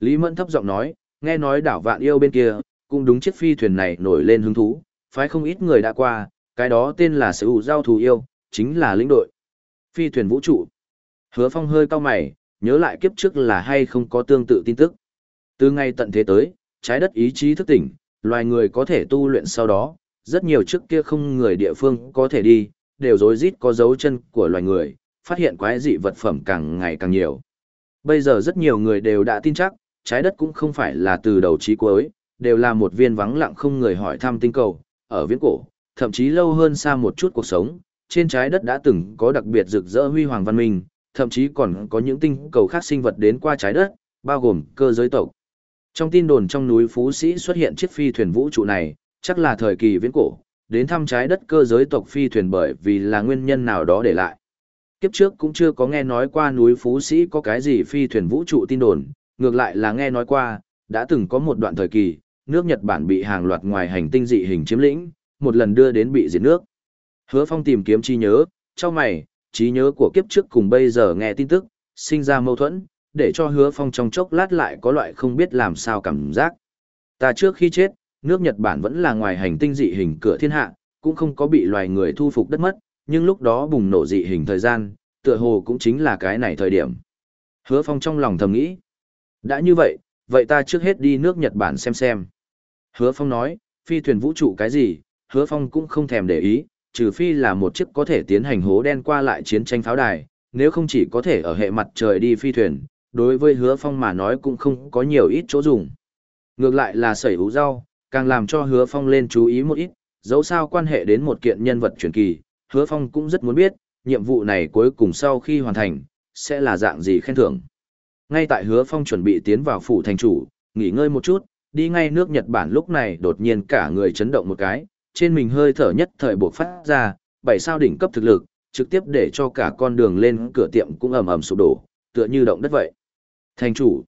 Lý Mẫn thấp giọng nói, nghe nói đảo vạn yêu bên kia, cũng đúng chiếc phi thuyền này nổi lên hứng thú, phái không ít người đã qua, cái đó tên là sự giao thù yêu, chính là lĩnh đội. Phi thuyền vũ trụ. Hứa Phong hơi cao mày, nhớ lại kiếp trước là hay không có tương tự tin tức. Từ ngày tận thế tới, trái đất ý chí thức tỉnh, loài người có thể tu luyện sau đó, rất nhiều trước kia không người địa phương có thể đi, đều rối rít có dấu chân của loài người, phát hiện quái dị vật phẩm càng ngày càng nhiều. Bây giờ rất nhiều người đều đã tin chắc, trái đất cũng không phải là từ đầu chí cuối, đều là một viên vắng lặng không người hỏi thăm tinh cầu, ở viễn cổ, thậm chí lâu hơn xa một chút cuộc sống, trên trái đất đã từng có đặc biệt rực rỡ huy hoàng văn minh, thậm chí còn có những tinh cầu khác sinh vật đến qua trái đất, bao gồm cơ giới tộc. Trong tin đồn trong núi Phú Sĩ xuất hiện chiếc phi thuyền vũ trụ này, chắc là thời kỳ viễn cổ, đến thăm trái đất cơ giới tộc phi thuyền bởi vì là nguyên nhân nào đó để lại. Kiếp trước cũng chưa có nghe nói qua núi Phú Sĩ có cái gì phi thuyền vũ trụ tin đồn, ngược lại là nghe nói qua, đã từng có một đoạn thời kỳ, nước Nhật Bản bị hàng loạt ngoài hành tinh dị hình chiếm lĩnh, một lần đưa đến bị diệt nước. Hứa Phong tìm kiếm trí nhớ, cho mày, trí nhớ của kiếp trước cùng bây giờ nghe tin tức, sinh ra mâu thuẫn, để cho Hứa Phong trong chốc lát lại có loại không biết làm sao cảm giác. Ta trước khi chết, nước Nhật Bản vẫn là ngoài hành tinh dị hình cửa thiên hạ, cũng không có bị loài người thu phục đất mất, nhưng lúc đó bùng nổ dị hình thời gian, tựa hồ cũng chính là cái này thời điểm. Hứa Phong trong lòng thầm nghĩ. Đã như vậy, vậy ta trước hết đi nước Nhật Bản xem xem. Hứa Phong nói, phi thuyền vũ trụ cái gì, Hứa Phong cũng không thèm để ý, trừ phi là một chiếc có thể tiến hành hố đen qua lại chiến tranh pháo đài, nếu không chỉ có thể ở hệ mặt trời đi phi thuyền, đối với Hứa Phong mà nói cũng không có nhiều ít chỗ dùng. Ngược lại là sẩy hú rau, càng làm cho Hứa Phong lên chú ý một ít, dẫu sao quan hệ đến một kiện nhân vật truyền kỳ, Hứa Phong cũng rất muốn biết, nhiệm vụ này cuối cùng sau khi hoàn thành, sẽ là dạng gì khen thưởng. Ngay tại hứa phong chuẩn bị tiến vào phủ thành chủ, nghỉ ngơi một chút, đi ngay nước Nhật Bản lúc này đột nhiên cả người chấn động một cái, trên mình hơi thở nhất thời buộc phát ra, bảy sao đỉnh cấp thực lực, trực tiếp để cho cả con đường lên cửa tiệm cũng ầm ầm sụp đổ, tựa như động đất vậy. Thành chủ,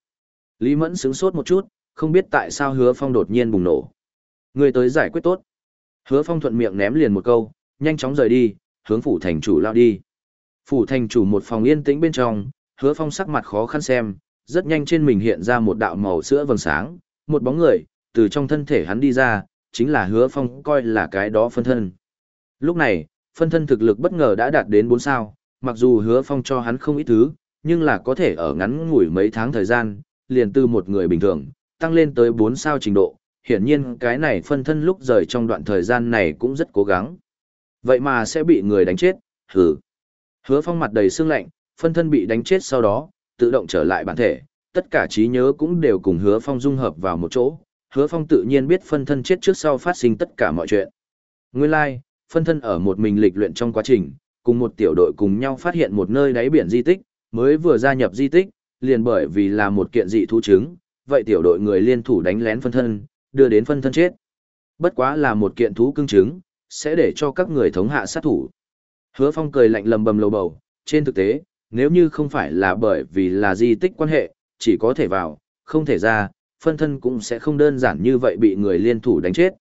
Lý Mẫn sướng sốt một chút, không biết tại sao hứa phong đột nhiên bùng nổ. Người tới giải quyết tốt. Hứa phong thuận miệng ném liền một câu, nhanh chóng rời đi, hướng phủ thành chủ lao đi. Phủ thành chủ một phòng yên tĩnh bên trong, hứa phong sắc mặt khó khăn xem, rất nhanh trên mình hiện ra một đạo màu sữa vầng sáng, một bóng người, từ trong thân thể hắn đi ra, chính là hứa phong coi là cái đó phân thân. Lúc này, phân thân thực lực bất ngờ đã đạt đến bốn sao, mặc dù hứa phong cho hắn không ít thứ, nhưng là có thể ở ngắn ngủi mấy tháng thời gian, liền từ một người bình thường, tăng lên tới bốn sao trình độ. Hiển nhiên cái này phân thân lúc rời trong đoạn thời gian này cũng rất cố gắng. Vậy mà sẽ bị người đánh chết, hừ. Hứa phong mặt đầy sương lạnh, phân thân bị đánh chết sau đó, tự động trở lại bản thể, tất cả trí nhớ cũng đều cùng hứa phong dung hợp vào một chỗ. Hứa phong tự nhiên biết phân thân chết trước sau phát sinh tất cả mọi chuyện. Nguyên lai, like, phân thân ở một mình lịch luyện trong quá trình, cùng một tiểu đội cùng nhau phát hiện một nơi đáy biển di tích, mới vừa gia nhập di tích, liền bởi vì là một kiện dị thú chứng, vậy tiểu đội người liên thủ đánh lén phân thân, đưa đến phân thân chết. Bất quá là một kiện thú cưng chứng, sẽ để cho các người thống hạ sát thủ. Hứa Phong cười lạnh lầm bầm lầu bầu, trên thực tế, nếu như không phải là bởi vì là di tích quan hệ, chỉ có thể vào, không thể ra, phân thân cũng sẽ không đơn giản như vậy bị người liên thủ đánh chết.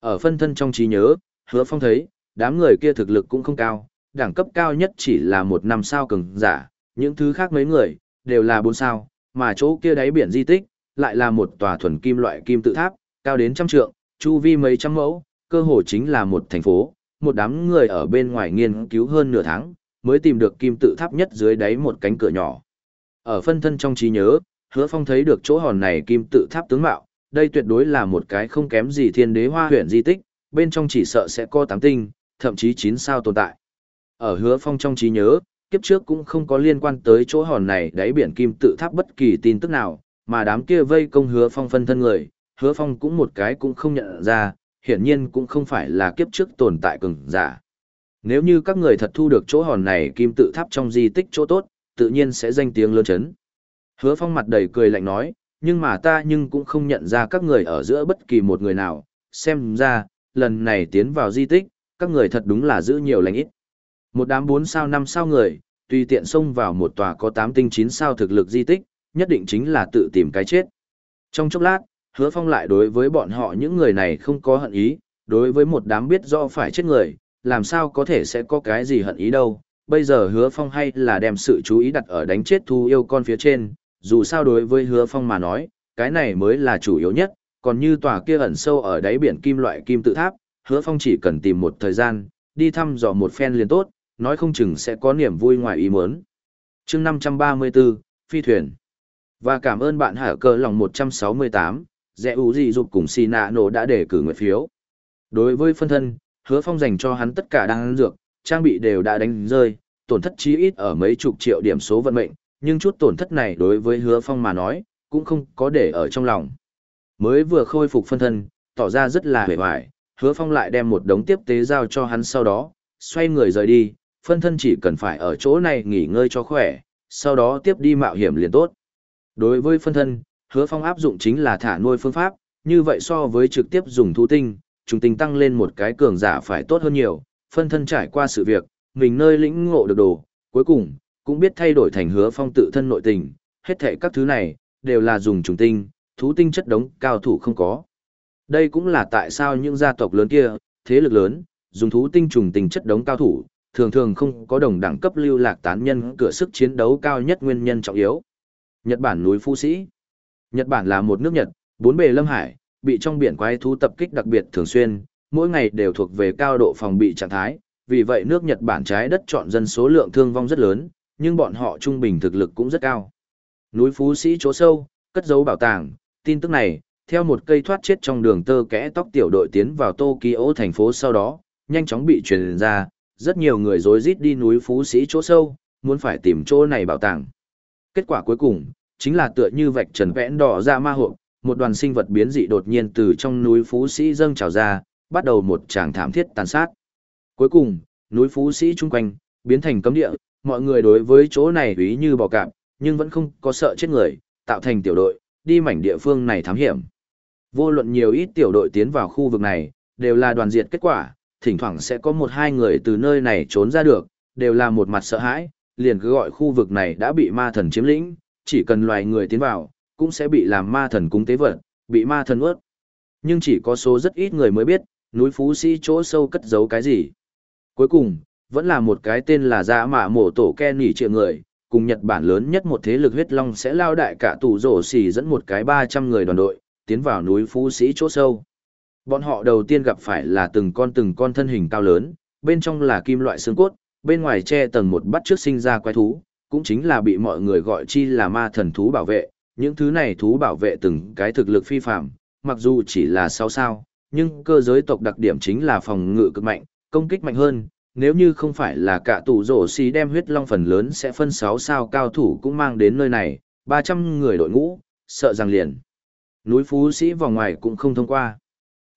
Ở phân thân trong trí nhớ, Hứa Phong thấy, đám người kia thực lực cũng không cao, đẳng cấp cao nhất chỉ là một năm sao cường giả, những thứ khác mấy người, đều là bốn sao, mà chỗ kia đáy biển di tích, lại là một tòa thuần kim loại kim tự tháp, cao đến trăm trượng, chu vi mấy trăm mẫu, cơ hồ chính là một thành phố, một đám người ở bên ngoài nghiên cứu hơn nửa tháng, mới tìm được kim tự tháp nhất dưới đáy một cánh cửa nhỏ. Ở phân thân trong trí nhớ, hứa phong thấy được chỗ hòn này kim tự tháp tướng mạo, đây tuyệt đối là một cái không kém gì thiên đế hoa huyện di tích, bên trong chỉ sợ sẽ có tám tinh, thậm chí chín sao tồn tại. Ở hứa phong trong trí nhớ, kiếp trước cũng không có liên quan tới chỗ hòn này đáy biển kim tự tháp bất kỳ tin tức nào, mà đám kia vây công hứa phong phân thân người, hứa phong cũng một cái cũng không nhận ra, hiển nhiên cũng không phải là kiếp trước tồn tại cường giả. Nếu như các người thật thu được chỗ hòn này kim tự tháp trong di tích chỗ tốt, tự nhiên sẽ danh tiếng lớn chấn. Hứa phong mặt đầy cười lạnh nói, nhưng mà ta nhưng cũng không nhận ra các người ở giữa bất kỳ một người nào, xem ra, lần này tiến vào di tích, các người thật đúng là giữ nhiều lành ít. Một đám 4 sao 5 sao người, tùy tiện xông vào một tòa có 8 tinh 9 sao thực lực di tích, nhất định chính là tự tìm cái chết. Trong chốc lát, hứa phong lại đối với bọn họ những người này không có hận ý, đối với một đám biết do phải chết người, làm sao có thể sẽ có cái gì hận ý đâu. Bây giờ hứa phong hay là đem sự chú ý đặt ở đánh chết thu yêu con phía trên, dù sao đối với hứa phong mà nói, cái này mới là chủ yếu nhất, còn như tòa kia ẩn sâu ở đáy biển kim loại kim tự tháp, hứa phong chỉ cần tìm một thời gian, đi thăm dò một phen liền tốt, nói không chừng sẽ có niềm vui ngoài ý muốn. chương 534, Phi thuyền. Và cảm ơn bạn hả cơ lòng 168, dẹ ủ gì dục cùng xì nạ nổ đã để cử nguyện phiếu. Đối với phân thân, hứa phong dành cho hắn tất cả đang dược, trang bị đều đã đánh rơi, tổn thất chí ít ở mấy chục triệu điểm số vận mệnh, nhưng chút tổn thất này đối với hứa phong mà nói, cũng không có để ở trong lòng. Mới vừa khôi phục phân thân, tỏ ra rất là hề hoài, hứa phong lại đem một đống tiếp tế giao cho hắn sau đó, xoay người rời đi, phân thân chỉ cần phải ở chỗ này nghỉ ngơi cho khỏe, sau đó tiếp đi mạo hiểm liền tốt. Đối với phân thân, hứa phong áp dụng chính là thả nuôi phương pháp, như vậy so với trực tiếp dùng thú tinh, trùng tinh tăng lên một cái cường giả phải tốt hơn nhiều, phân thân trải qua sự việc, mình nơi lĩnh ngộ được đồ, cuối cùng, cũng biết thay đổi thành hứa phong tự thân nội tình, hết thệ các thứ này, đều là dùng trùng tinh, thú tinh chất đống cao thủ không có. Đây cũng là tại sao những gia tộc lớn kia, thế lực lớn, dùng thú tinh trùng tinh chất đống cao thủ, thường thường không có đồng đẳng cấp lưu lạc tán nhân cửa sức chiến đấu cao nhất nguyên nhân trọng yếu. Nhật Bản núi Phú Sĩ Nhật Bản là một nước Nhật, bốn bề lâm hải, bị trong biển quái thú tập kích đặc biệt thường xuyên, mỗi ngày đều thuộc về cao độ phòng bị trạng thái, vì vậy nước Nhật Bản trái đất chọn dân số lượng thương vong rất lớn, nhưng bọn họ trung bình thực lực cũng rất cao. Núi Phú Sĩ chỗ sâu, cất giấu bảo tàng, tin tức này, theo một cây thoát chết trong đường tơ kẽ tóc tiểu đội tiến vào Tokyo thành phố sau đó, nhanh chóng bị truyền ra, rất nhiều người rối rít đi núi Phú Sĩ chỗ sâu, muốn phải tìm chỗ này bảo tàng. Kết quả cuối cùng, chính là tựa như vạch trần vẽn đỏ ra ma hộp, một đoàn sinh vật biến dị đột nhiên từ trong núi Phú Sĩ dâng trào ra, bắt đầu một tràng thảm thiết tàn sát. Cuối cùng, núi Phú Sĩ chung quanh, biến thành cấm địa, mọi người đối với chỗ này ý như bò cạp, nhưng vẫn không có sợ chết người, tạo thành tiểu đội, đi mảnh địa phương này thám hiểm. Vô luận nhiều ít tiểu đội tiến vào khu vực này, đều là đoàn diệt kết quả, thỉnh thoảng sẽ có một hai người từ nơi này trốn ra được, đều là một mặt sợ hãi, liền cứ gọi khu vực này đã bị ma thần chiếm lĩnh, chỉ cần loài người tiến vào, cũng sẽ bị làm ma thần cúng tế vật, bị ma thần ướt. Nhưng chỉ có số rất ít người mới biết, núi Phú Sĩ chỗ sâu cất giấu cái gì. Cuối cùng, vẫn là một cái tên là Dạ Mạ Mổ Tổ Ken nỉ triệu người, cùng Nhật Bản lớn nhất một thế lực huyết long sẽ lao đại cả tù rổ xỉ dẫn một cái 300 người đoàn đội, tiến vào núi Phú Sĩ chỗ sâu. Bọn họ đầu tiên gặp phải là từng con từng con thân hình cao lớn, bên trong là kim loại xương cốt, bên ngoài che tầng một bắt trước sinh ra quái thú, cũng chính là bị mọi người gọi chi là ma thần thú bảo vệ. Những thứ này thú bảo vệ từng cái thực lực phi phạm, mặc dù chỉ là sao sao, nhưng cơ giới tộc đặc điểm chính là phòng ngự cực mạnh, công kích mạnh hơn. Nếu như không phải là cả tủ rổ xì đem huyết long phần lớn sẽ phân 6 sao cao thủ cũng mang đến nơi này, 300 người đội ngũ, sợ rằng liền. Núi Phú Sĩ vòng ngoài cũng không thông qua.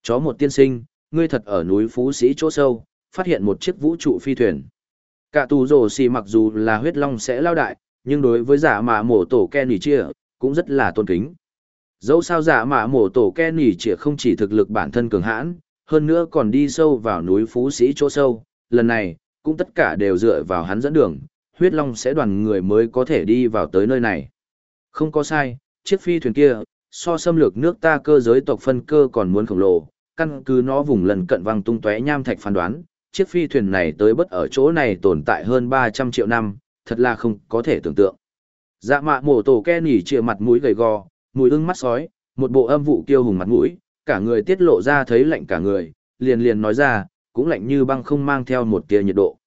Chó một tiên sinh, ngươi thật ở núi Phú Sĩ chỗ sâu, phát hiện một chiếc vũ trụ phi thuyền. Cả tù rổ xì mặc dù là huyết long sẽ lao đại, nhưng đối với giả mạ mổ tổ Kenny chia, cũng rất là tôn kính. Dẫu sao giả mạ mổ tổ Kenny chia không chỉ thực lực bản thân cường hãn, hơn nữa còn đi sâu vào núi Phú Sĩ chỗ sâu, lần này, cũng tất cả đều dựa vào hắn dẫn đường, huyết long sẽ đoàn người mới có thể đi vào tới nơi này. Không có sai, chiếc phi thuyền kia, so xâm lược nước ta cơ giới tộc phân cơ còn muốn khổng lồ, căn cứ nó vùng lần cận văng tung tóe nham thạch phán đoán, chiếc phi thuyền này tới bất ở chỗ này tồn tại hơn 300 triệu năm, thật là không có thể tưởng tượng. Dạ mạ mổ tổ ke nỉ trịa mặt mũi gầy gò, mũi ưng mắt sói, một bộ âm vụ kiêu hùng mặt mũi, cả người tiết lộ ra thấy lạnh cả người, liền liền nói ra, cũng lạnh như băng không mang theo một tia nhiệt độ.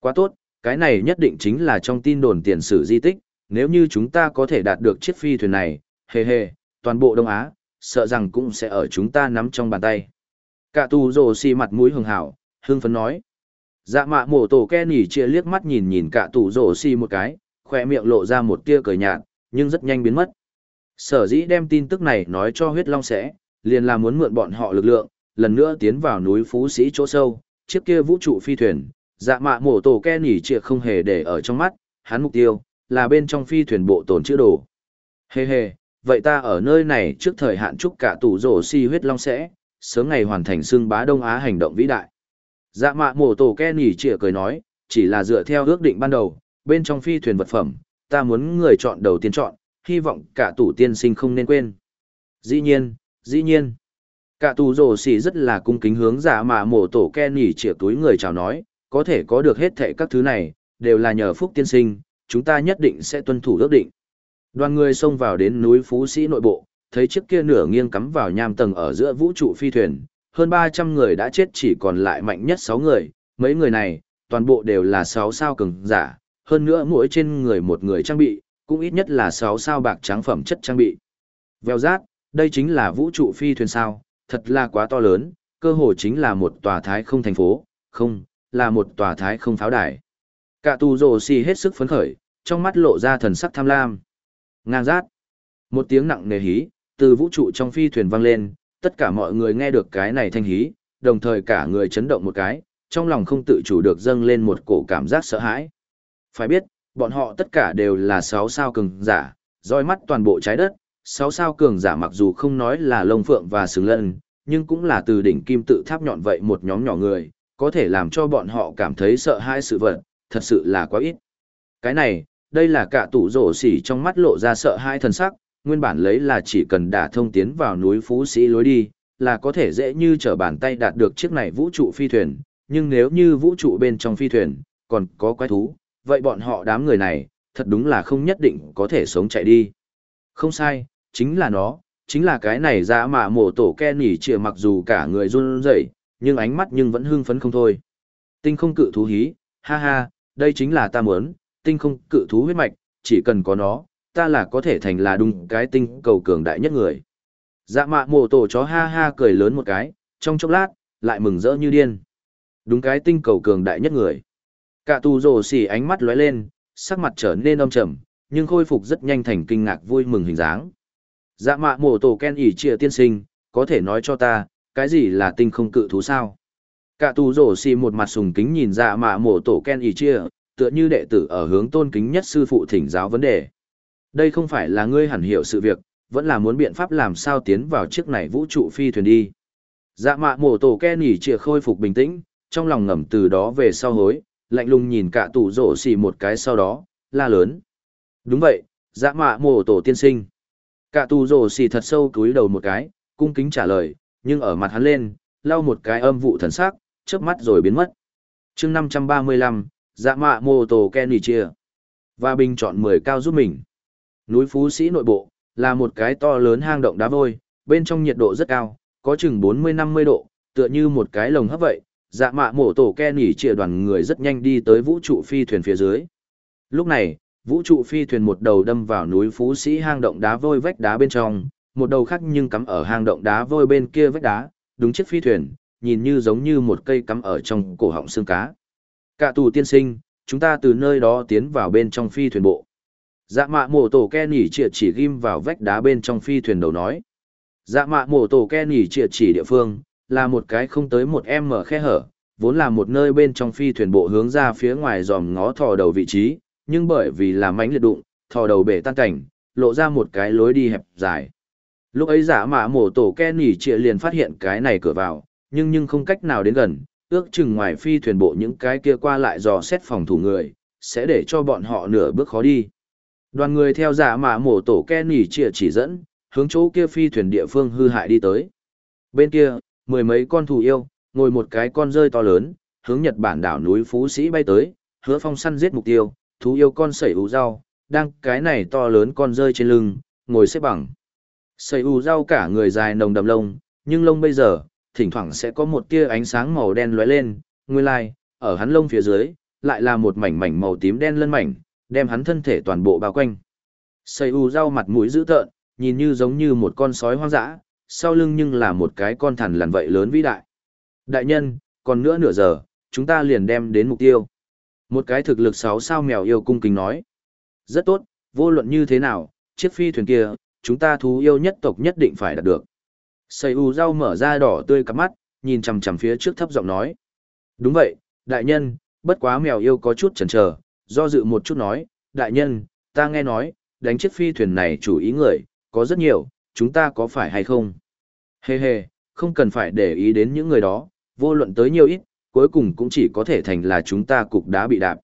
Quá tốt, cái này nhất định chính là trong tin đồn tiền sử di tích, nếu như chúng ta có thể đạt được chiếc phi thuyền này, hề hề, toàn bộ Đông Á, sợ rằng cũng sẽ ở chúng ta nắm trong bàn tay. Cả tù rồ xì mặt mũi hường hảo, hương phấn nói. Dạ mạ mổ tổ ke nỉ chia liếc mắt nhìn nhìn cả tù rồ xì một cái, khỏe miệng lộ ra một tia cười nhạt, nhưng rất nhanh biến mất. Sở dĩ đem tin tức này nói cho huyết long sẽ, liền là muốn mượn bọn họ lực lượng, lần nữa tiến vào núi Phú Sĩ chỗ sâu, chiếc kia vũ trụ phi thuyền, dạ mạ mổ tổ ke nỉ trịa không hề để ở trong mắt, hắn mục tiêu, là bên trong phi thuyền bộ tồn chữ đồ. Hê hê, vậy ta ở nơi này trước thời hạn chúc cả tủ rổ si huyết long sẽ, sớm ngày hoàn thành xưng bá Đông Á hành động vĩ đại. Dạ mạ mổ tổ ke nỉ trịa cười nói, chỉ là dựa theo ước định ban đầu, bên trong phi thuyền vật phẩm, ta muốn người chọn đầu tiên chọn, hy vọng cả tủ tiên sinh không nên quên. Dĩ nhiên, dĩ nhiên. Cả tù rồ xì rất là cung kính hướng giả mà mổ tổ Kenny chỉa túi người chào nói, có thể có được hết thệ các thứ này, đều là nhờ phúc tiên sinh, chúng ta nhất định sẽ tuân thủ ước định. Đoàn người xông vào đến núi Phú Sĩ nội bộ, thấy chiếc kia nửa nghiêng cắm vào nham tầng ở giữa vũ trụ phi thuyền, hơn 300 người đã chết chỉ còn lại mạnh nhất 6 người, mấy người này, toàn bộ đều là 6 sao cường giả, hơn nữa mỗi trên người một người trang bị, cũng ít nhất là 6 sao bạc trắng phẩm chất trang bị. Vèo rát, đây chính là vũ trụ phi thuyền sao, thật là quá to lớn, cơ hồ chính là một tòa thái không thành phố, không, là một tòa thái không pháo đài. Cả tù rồ xì hết sức phấn khởi, trong mắt lộ ra thần sắc tham lam. Ngang rát. Một tiếng nặng nề hí, từ vũ trụ trong phi thuyền vang lên, tất cả mọi người nghe được cái này thanh hí, đồng thời cả người chấn động một cái, trong lòng không tự chủ được dâng lên một cổ cảm giác sợ hãi. Phải biết, bọn họ tất cả đều là sáu sao cường giả, roi mắt toàn bộ trái đất, sáu sao cường giả mặc dù không nói là lông phượng và sừng lân, nhưng cũng là từ đỉnh kim tự tháp nhọn vậy một nhóm nhỏ người, có thể làm cho bọn họ cảm thấy sợ hãi sự vật, thật sự là quá ít. Cái này, đây là cả tủ rổ xỉ trong mắt lộ ra sợ hai thần sắc, nguyên bản lấy là chỉ cần đả thông tiến vào núi Phú Sĩ lối đi, là có thể dễ như trở bàn tay đạt được chiếc này vũ trụ phi thuyền, nhưng nếu như vũ trụ bên trong phi thuyền, còn có quái thú, vậy bọn họ đám người này, thật đúng là không nhất định có thể sống chạy đi. Không sai, chính là nó, chính là cái này ra mà mổ tổ ke nỉ chìa mặc dù cả người run rẩy, nhưng ánh mắt nhưng vẫn hưng phấn không thôi. Tinh không cự thú hí, ha ha, đây chính là ta muốn, tinh không cự thú huyết mạch, chỉ cần có nó, ta là có thể thành là đúng cái tinh cầu cường đại nhất người. Dạ mạ mồ tổ chó ha ha cười lớn một cái, trong chốc lát, lại mừng rỡ như điên. Đúng cái tinh cầu cường đại nhất người. Cả tù rồ xỉ ánh mắt lóe lên, sắc mặt trở nên âm trầm, nhưng khôi phục rất nhanh thành kinh ngạc vui mừng hình dáng. Dạ mạ mổ tổ ken ỉ trịa tiên sinh, có thể nói cho ta, cái gì là tinh không cự thú sao? Cả tù rổ xì một mặt sùng kính nhìn dạ mạ mổ tổ ken ỉ chia, tựa như đệ tử ở hướng tôn kính nhất sư phụ thỉnh giáo vấn đề. Đây không phải là ngươi hẳn hiểu sự việc, vẫn là muốn biện pháp làm sao tiến vào chiếc này vũ trụ phi thuyền đi. Dạ mạ mổ tổ ken ỉ chia khôi phục bình tĩnh, trong lòng ngầm từ đó về sau hối, lạnh lùng nhìn cả tù rổ xì một cái sau đó, la lớn. Đúng vậy, dạ mạ mổ tổ tiên sinh. Cả tù rổ xì thật sâu cúi đầu một cái, cung kính trả lời, nhưng ở mặt hắn lên, lau một cái âm vụ thần sắc, chớp mắt rồi biến mất. chương 535, dạ mạ mô tổ Kenny chia. Và bình chọn 10 cao giúp mình. Núi Phú Sĩ nội bộ, là một cái to lớn hang động đá vôi, bên trong nhiệt độ rất cao, có chừng 40-50 độ, tựa như một cái lồng hấp vậy. Dạ mạ mổ tổ Kenny chia đoàn người rất nhanh đi tới vũ trụ phi thuyền phía dưới. Lúc này, vũ trụ phi thuyền một đầu đâm vào núi Phú Sĩ hang động đá vôi vách đá bên trong, một đầu khác nhưng cắm ở hang động đá vôi bên kia vách đá, đúng chiếc phi thuyền, nhìn như giống như một cây cắm ở trong cổ họng xương cá. Cả tù tiên sinh, chúng ta từ nơi đó tiến vào bên trong phi thuyền bộ. Dạ mạ mổ tổ ke nỉ triệt chỉ ghim vào vách đá bên trong phi thuyền đầu nói. Dạ mạ mổ tổ ke nỉ triệt chỉ địa phương, là một cái không tới một em mở khe hở, vốn là một nơi bên trong phi thuyền bộ hướng ra phía ngoài dòm ngó thò đầu vị trí, nhưng bởi vì là mánh liệt đụng, thò đầu bể tan cảnh, lộ ra một cái lối đi hẹp dài. Lúc ấy giả mạ mổ tổ Kenny trịa liền phát hiện cái này cửa vào, nhưng nhưng không cách nào đến gần, ước chừng ngoài phi thuyền bộ những cái kia qua lại dò xét phòng thủ người, sẽ để cho bọn họ nửa bước khó đi. Đoàn người theo giả mạ mổ tổ Kenny trịa chỉ dẫn, hướng chỗ kia phi thuyền địa phương hư hại đi tới. Bên kia, mười mấy con thù yêu, ngồi một cái con rơi to lớn, hướng Nhật Bản đảo núi Phú Sĩ bay tới, hứa phong săn giết mục tiêu, thú yêu con sẩy ủ rau, đang cái này to lớn con rơi trên lưng, ngồi xếp bằng. Sẩy ủ rau cả người dài nồng đậm lông, nhưng lông bây giờ, thỉnh thoảng sẽ có một tia ánh sáng màu đen lóe lên, nguyên lai, like, ở hắn lông phía dưới, lại là một mảnh mảnh màu tím đen lân mảnh, đem hắn thân thể toàn bộ bao quanh. Sẩy u rau mặt mũi dữ tợn, nhìn như giống như một con sói hoang dã, sau lưng nhưng là một cái con thằn lằn vậy lớn vĩ đại. Đại nhân, còn nữa nửa giờ, chúng ta liền đem đến mục tiêu. Một cái thực lực sáu sao mèo yêu cung kính nói. Rất tốt, vô luận như thế nào, chiếc phi thuyền kia, chúng ta thú yêu nhất tộc nhất định phải đạt được. Sầy u rau mở ra đỏ tươi cắp mắt, nhìn chằm chằm phía trước thấp giọng nói. Đúng vậy, đại nhân, bất quá mèo yêu có chút chần chờ, do dự một chút nói, đại nhân, ta nghe nói, đánh chiếc phi thuyền này chủ ý người, có rất nhiều, chúng ta có phải hay không? Hê hê, không cần phải để ý đến những người đó, vô luận tới nhiều ít, cuối cùng cũng chỉ có thể thành là chúng ta cục đá bị đạp.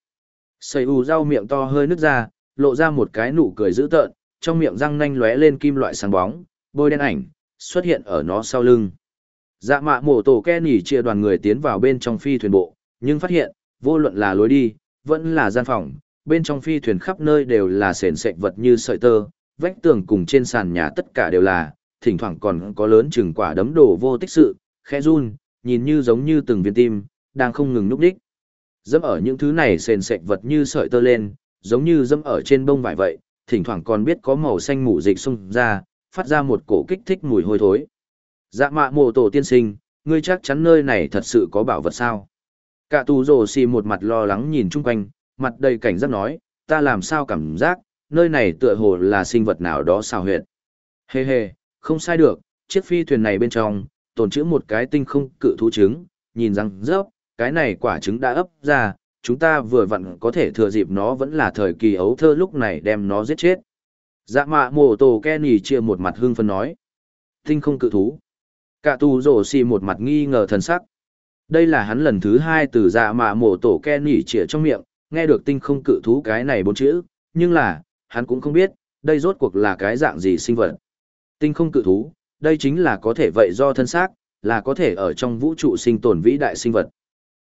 Sầy u rau miệng to hơi nứt ra, lộ ra một cái nụ cười dữ tợn, trong miệng răng nanh lóe lên kim loại sáng bóng, bôi đen ảnh, xuất hiện ở nó sau lưng. Dạ mạ mổ tổ ke nỉ chia đoàn người tiến vào bên trong phi thuyền bộ, nhưng phát hiện, vô luận là lối đi, vẫn là gian phòng, bên trong phi thuyền khắp nơi đều là sền sệt vật như sợi tơ, vách tường cùng trên sàn nhà tất cả đều là, thỉnh thoảng còn có lớn chừng quả đấm đổ vô tích sự, khẽ run, nhìn như giống như từng viên tim, đang không ngừng núp đích. Dẫm ở những thứ này sền sệt vật như sợi tơ lên, giống như dẫm ở trên bông vải vậy, thỉnh thoảng còn biết có màu xanh mù dịch xung ra, phát ra một cổ kích thích mùi hôi thối. Dạ mạ mồ tổ tiên sinh, ngươi chắc chắn nơi này thật sự có bảo vật sao? Cả tù rồ xì một mặt lo lắng nhìn chung quanh, mặt đầy cảnh giác nói, ta làm sao cảm giác, nơi này tựa hồ là sinh vật nào đó xào huyệt. Hê hê, không sai được, chiếc phi thuyền này bên trong, tồn trữ một cái tinh không cự thú trứng, nhìn rằng rớp, cái này quả trứng đã ấp ra, chúng ta vừa vặn có thể thừa dịp nó vẫn là thời kỳ ấu thơ lúc này đem nó giết chết. Dạ mạ mổ tổ Kenny chia một mặt hương phân nói. Tinh không cự thú. Cả tù rổ xì một mặt nghi ngờ thần sắc. Đây là hắn lần thứ hai từ dạ mạ mổ tổ Kenny chia trong miệng, nghe được tinh không cự thú cái này bốn chữ, nhưng là, hắn cũng không biết, đây rốt cuộc là cái dạng gì sinh vật. Tinh không cự thú, đây chính là có thể vậy do thân xác, là có thể ở trong vũ trụ sinh tồn vĩ đại sinh vật.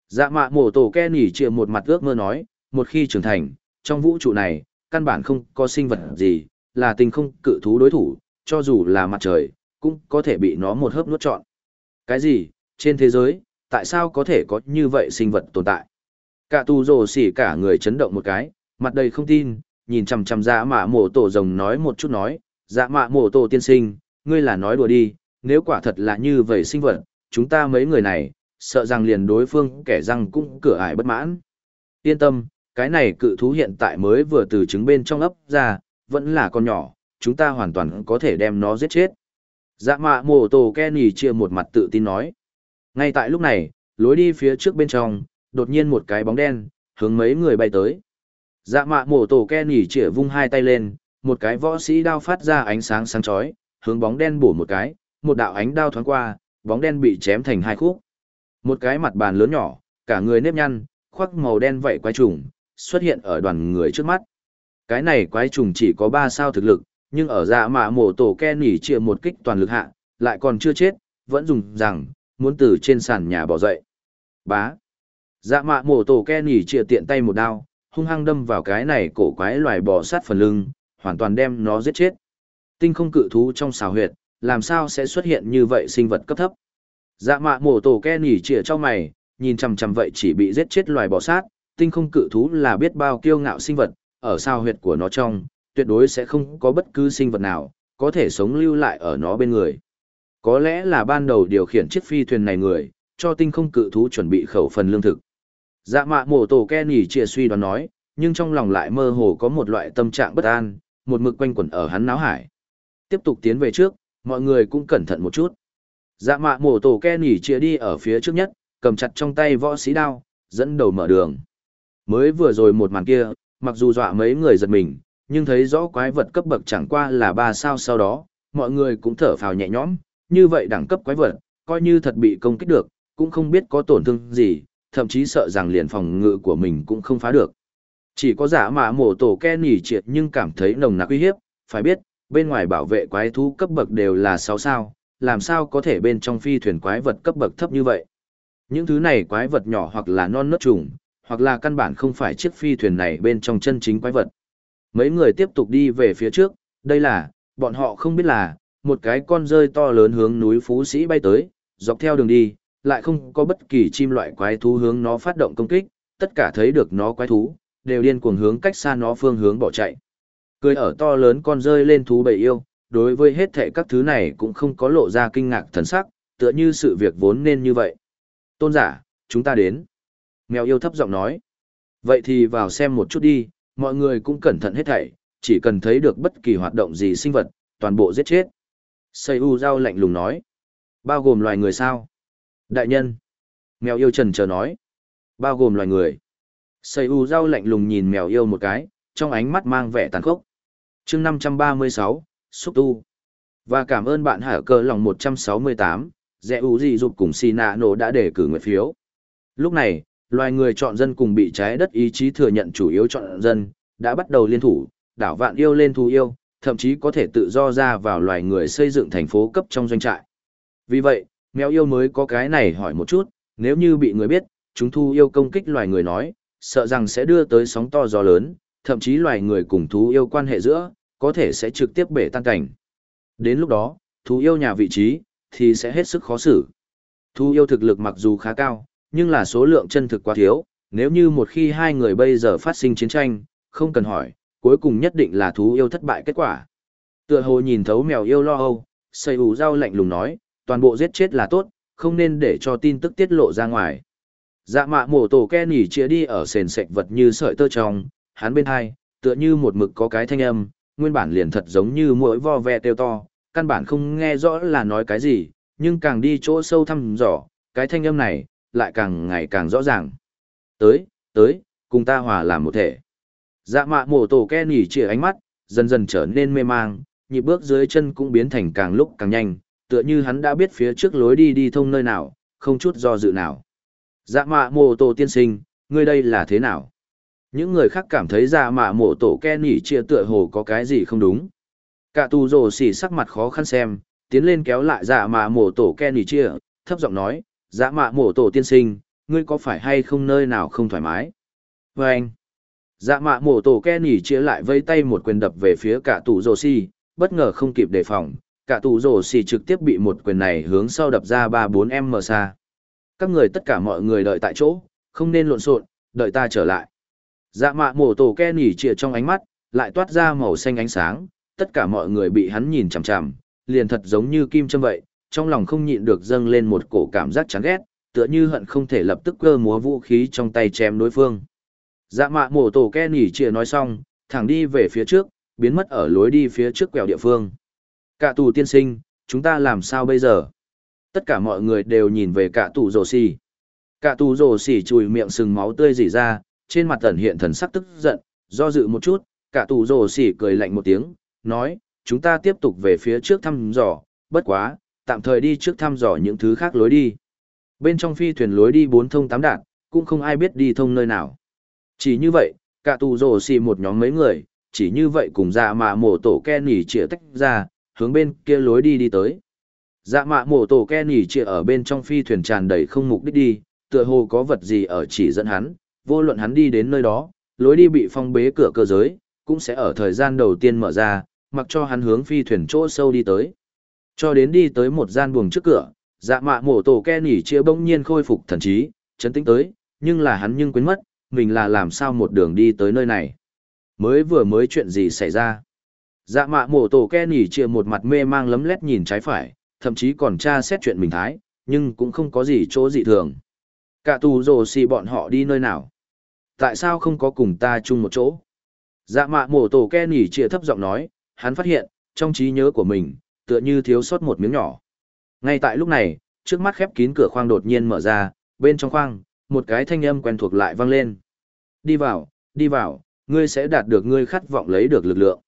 Dạ mạ mổ tổ Ken nhỉ chịa một mặt ước mơ nói, một khi trưởng thành, trong vũ trụ này, căn bản không có sinh vật gì, là tình không cự thú đối thủ, cho dù là mặt trời, cũng có thể bị nó một hớp nuốt trọn. Cái gì, trên thế giới, tại sao có thể có như vậy sinh vật tồn tại? Cả tù rồ xỉ cả người chấn động một cái, mặt đầy không tin, nhìn chằm chằm dạ mạ mổ tổ rồng nói một chút nói, dạ mạ mổ tổ tiên sinh, ngươi là nói đùa đi, nếu quả thật là như vậy sinh vật, chúng ta mấy người này, sợ rằng liền đối phương kẻ răng cũng cửa ải bất mãn. Yên tâm, cái này cự thú hiện tại mới vừa từ trứng bên trong ấp ra, vẫn là con nhỏ, chúng ta hoàn toàn có thể đem nó giết chết. Dạ mạ mổ tổ Kenny chia một mặt tự tin nói. Ngay tại lúc này, lối đi phía trước bên trong, đột nhiên một cái bóng đen, hướng mấy người bay tới. Dạ mạ mổ tổ Kenny chia vung hai tay lên, một cái võ sĩ đao phát ra ánh sáng sáng chói, hướng bóng đen bổ một cái, một đạo ánh đao thoáng qua, bóng đen bị chém thành hai khúc. Một cái mặt bàn lớn nhỏ, cả người nếp nhăn, khoác màu đen vậy quái trùng, xuất hiện ở đoàn người trước mắt. Cái này quái trùng chỉ có 3 sao thực lực, nhưng ở dạ mạ mổ tổ ke nỉ chia một kích toàn lực hạ, lại còn chưa chết, vẫn dùng rằng, muốn từ trên sàn nhà bỏ dậy. Bá. Dạ mạ mổ tổ ke nỉ chia tiện tay một đao, hung hăng đâm vào cái này cổ quái loài bò sát phần lưng, hoàn toàn đem nó giết chết. Tinh không cự thú trong xào huyệt, làm sao sẽ xuất hiện như vậy sinh vật cấp thấp. Dạ mạ mổ tổ ke nỉ chĩa cho mày, nhìn chằm chằm vậy chỉ bị giết chết loài bò sát, tinh không cự thú là biết bao kiêu ngạo sinh vật, ở sao huyệt của nó trong, tuyệt đối sẽ không có bất cứ sinh vật nào, có thể sống lưu lại ở nó bên người. Có lẽ là ban đầu điều khiển chiếc phi thuyền này người, cho tinh không cự thú chuẩn bị khẩu phần lương thực. Dạ mạ mổ tổ ke nỉ chĩa suy đoán nói, nhưng trong lòng lại mơ hồ có một loại tâm trạng bất an, một mực quanh quẩn ở hắn náo hải. Tiếp tục tiến về trước, mọi người cũng cẩn thận một chút. Dạ mạ mổ tổ ke nỉ chia đi ở phía trước nhất, cầm chặt trong tay võ sĩ đao, dẫn đầu mở đường. Mới vừa rồi một màn kia, mặc dù dọa mấy người giật mình, nhưng thấy rõ quái vật cấp bậc chẳng qua là ba sao sau đó, mọi người cũng thở phào nhẹ nhõm, như vậy đẳng cấp quái vật, coi như thật bị công kích được, cũng không biết có tổn thương gì, thậm chí sợ rằng liền phòng ngự của mình cũng không phá được. Chỉ có giả mạ mổ tổ ke nỉ triệt nhưng cảm thấy nồng nặc uy hiếp, phải biết, bên ngoài bảo vệ quái thú cấp bậc đều là 6 sao, làm sao có thể bên trong phi thuyền quái vật cấp bậc thấp như vậy. Những thứ này quái vật nhỏ hoặc là non nớt trùng, hoặc là căn bản không phải chiếc phi thuyền này bên trong chân chính quái vật. Mấy người tiếp tục đi về phía trước, đây là, bọn họ không biết là, một cái con rơi to lớn hướng núi Phú Sĩ bay tới, dọc theo đường đi, lại không có bất kỳ chim loại quái thú hướng nó phát động công kích, tất cả thấy được nó quái thú, đều điên cuồng hướng cách xa nó phương hướng bỏ chạy. Cười ở to lớn con rơi lên thú bầy yêu, đối với hết thệ các thứ này cũng không có lộ ra kinh ngạc thần sắc, tựa như sự việc vốn nên như vậy. Tôn giả, chúng ta đến. Mèo yêu thấp giọng nói. Vậy thì vào xem một chút đi, mọi người cũng cẩn thận hết thảy, chỉ cần thấy được bất kỳ hoạt động gì sinh vật, toàn bộ giết chết. Sây U Giao lạnh lùng nói. Bao gồm loài người sao? Đại nhân. Mèo yêu trần chờ nói. Bao gồm loài người. Sây U Giao lạnh lùng nhìn mèo yêu một cái, trong ánh mắt mang vẻ tàn khốc. chương 536, Xúc Tu. Và cảm ơn bạn hả cơ lòng 168, Dẹ U Dị Dục cùng Xì Nạ Nổ đã đề cử nguyện phiếu. Lúc này, loài người chọn dân cùng bị trái đất ý chí thừa nhận chủ yếu chọn dân, đã bắt đầu liên thủ, đảo vạn yêu lên thú yêu, thậm chí có thể tự do ra vào loài người xây dựng thành phố cấp trong doanh trại. Vì vậy, mèo yêu mới có cái này hỏi một chút, nếu như bị người biết, chúng thu yêu công kích loài người nói, sợ rằng sẽ đưa tới sóng to gió lớn, thậm chí loài người cùng thú yêu quan hệ giữa, có thể sẽ trực tiếp bể tan cảnh. Đến lúc đó, thú yêu nhà vị trí, thì sẽ hết sức khó xử. Thú yêu thực lực mặc dù khá cao, nhưng là số lượng chân thực quá thiếu, nếu như một khi hai người bây giờ phát sinh chiến tranh, không cần hỏi, cuối cùng nhất định là thú yêu thất bại kết quả. Tựa hồ nhìn thấu mèo yêu lo âu, xây ủ rau lạnh lùng nói, toàn bộ giết chết là tốt, không nên để cho tin tức tiết lộ ra ngoài. Dạ mạ mổ tổ ke nỉ chia đi ở sền sạch vật như sợi tơ trong, hắn bên hai, tựa như một mực có cái thanh âm, nguyên bản liền thật giống như mỗi vo ve tiêu to, căn bản không nghe rõ là nói cái gì, nhưng càng đi chỗ sâu thăm dò, cái thanh âm này, lại càng ngày càng rõ ràng. Tới, tới, cùng ta hòa làm một thể. Dạ mạ mổ tổ ke nỉ chìa ánh mắt, dần dần trở nên mê mang, nhịp bước dưới chân cũng biến thành càng lúc càng nhanh, tựa như hắn đã biết phía trước lối đi đi thông nơi nào, không chút do dự nào. Dạ mạ mổ tổ tiên sinh, ngươi đây là thế nào? Những người khác cảm thấy dạ mạ mộ tổ ke nỉ chia tựa hồ có cái gì không đúng. Cả tù rồ xỉ sắc mặt khó khăn xem, tiến lên kéo lại dạ mạ mộ tổ ke nỉ chia, thấp giọng nói, dạ mạ mộ tổ tiên sinh, ngươi có phải hay không nơi nào không thoải mái? Và anh, dạ mạ mộ tổ ke nỉ chia lại vây tay một quyền đập về phía cả tù rồ xỉ, bất ngờ không kịp đề phòng, cả tù rồ xỉ trực tiếp bị một quyền này hướng sau đập ra ba bốn m xa. Các người tất cả mọi người đợi tại chỗ, không nên lộn xộn, đợi ta trở lại. Dạ mạ mổ tổ ke nỉ trịa trong ánh mắt, lại toát ra màu xanh ánh sáng, tất cả mọi người bị hắn nhìn chằm chằm, liền thật giống như kim châm vậy, trong lòng không nhịn được dâng lên một cổ cảm giác chán ghét, tựa như hận không thể lập tức cơ múa vũ khí trong tay chém đối phương. Dạ mạ mổ tổ ke nỉ trịa nói xong, thẳng đi về phía trước, biến mất ở lối đi phía trước quẹo địa phương. Cả tù tiên sinh, chúng ta làm sao bây giờ? Tất cả mọi người đều nhìn về cả tù rồ xì. Cả tù rồ xì chùi miệng sừng máu tươi rỉ ra, trên mặt tẩn hiện thần sắc tức giận, do dự một chút, cả tù rồ xỉ cười lạnh một tiếng, nói, chúng ta tiếp tục về phía trước thăm dò, bất quá, tạm thời đi trước thăm dò những thứ khác lối đi. Bên trong phi thuyền lối đi bốn thông tám đạn, cũng không ai biết đi thông nơi nào. Chỉ như vậy, cả tù rồ xỉ một nhóm mấy người, chỉ như vậy cùng dạ mạ mổ tổ ke nỉ chĩa tách ra, hướng bên kia lối đi đi tới. Dạ mạ mổ tổ ke nỉ chĩa ở bên trong phi thuyền tràn đầy không mục đích đi, tựa hồ có vật gì ở chỉ dẫn hắn, vô luận hắn đi đến nơi đó, lối đi bị phong bế cửa cơ giới, cũng sẽ ở thời gian đầu tiên mở ra, mặc cho hắn hướng phi thuyền chỗ sâu đi tới. Cho đến đi tới một gian buồng trước cửa, dạ mạ mổ tổ ke nỉ chia bỗng nhiên khôi phục thần trí, chấn tĩnh tới, nhưng là hắn nhưng quên mất, mình là làm sao một đường đi tới nơi này. Mới vừa mới chuyện gì xảy ra. Dạ mạ mổ tổ ke nỉ chia một mặt mê mang lấm lét nhìn trái phải, thậm chí còn tra xét chuyện mình thái, nhưng cũng không có gì chỗ dị thường. Cả tù rồ xì bọn họ đi nơi nào? Tại sao không có cùng ta chung một chỗ? Dạ mạ mổ tổ ke nỉ chia thấp giọng nói, hắn phát hiện, trong trí nhớ của mình, tựa như thiếu sót một miếng nhỏ. Ngay tại lúc này, trước mắt khép kín cửa khoang đột nhiên mở ra, bên trong khoang, một cái thanh âm quen thuộc lại vang lên. Đi vào, đi vào, ngươi sẽ đạt được ngươi khát vọng lấy được lực lượng.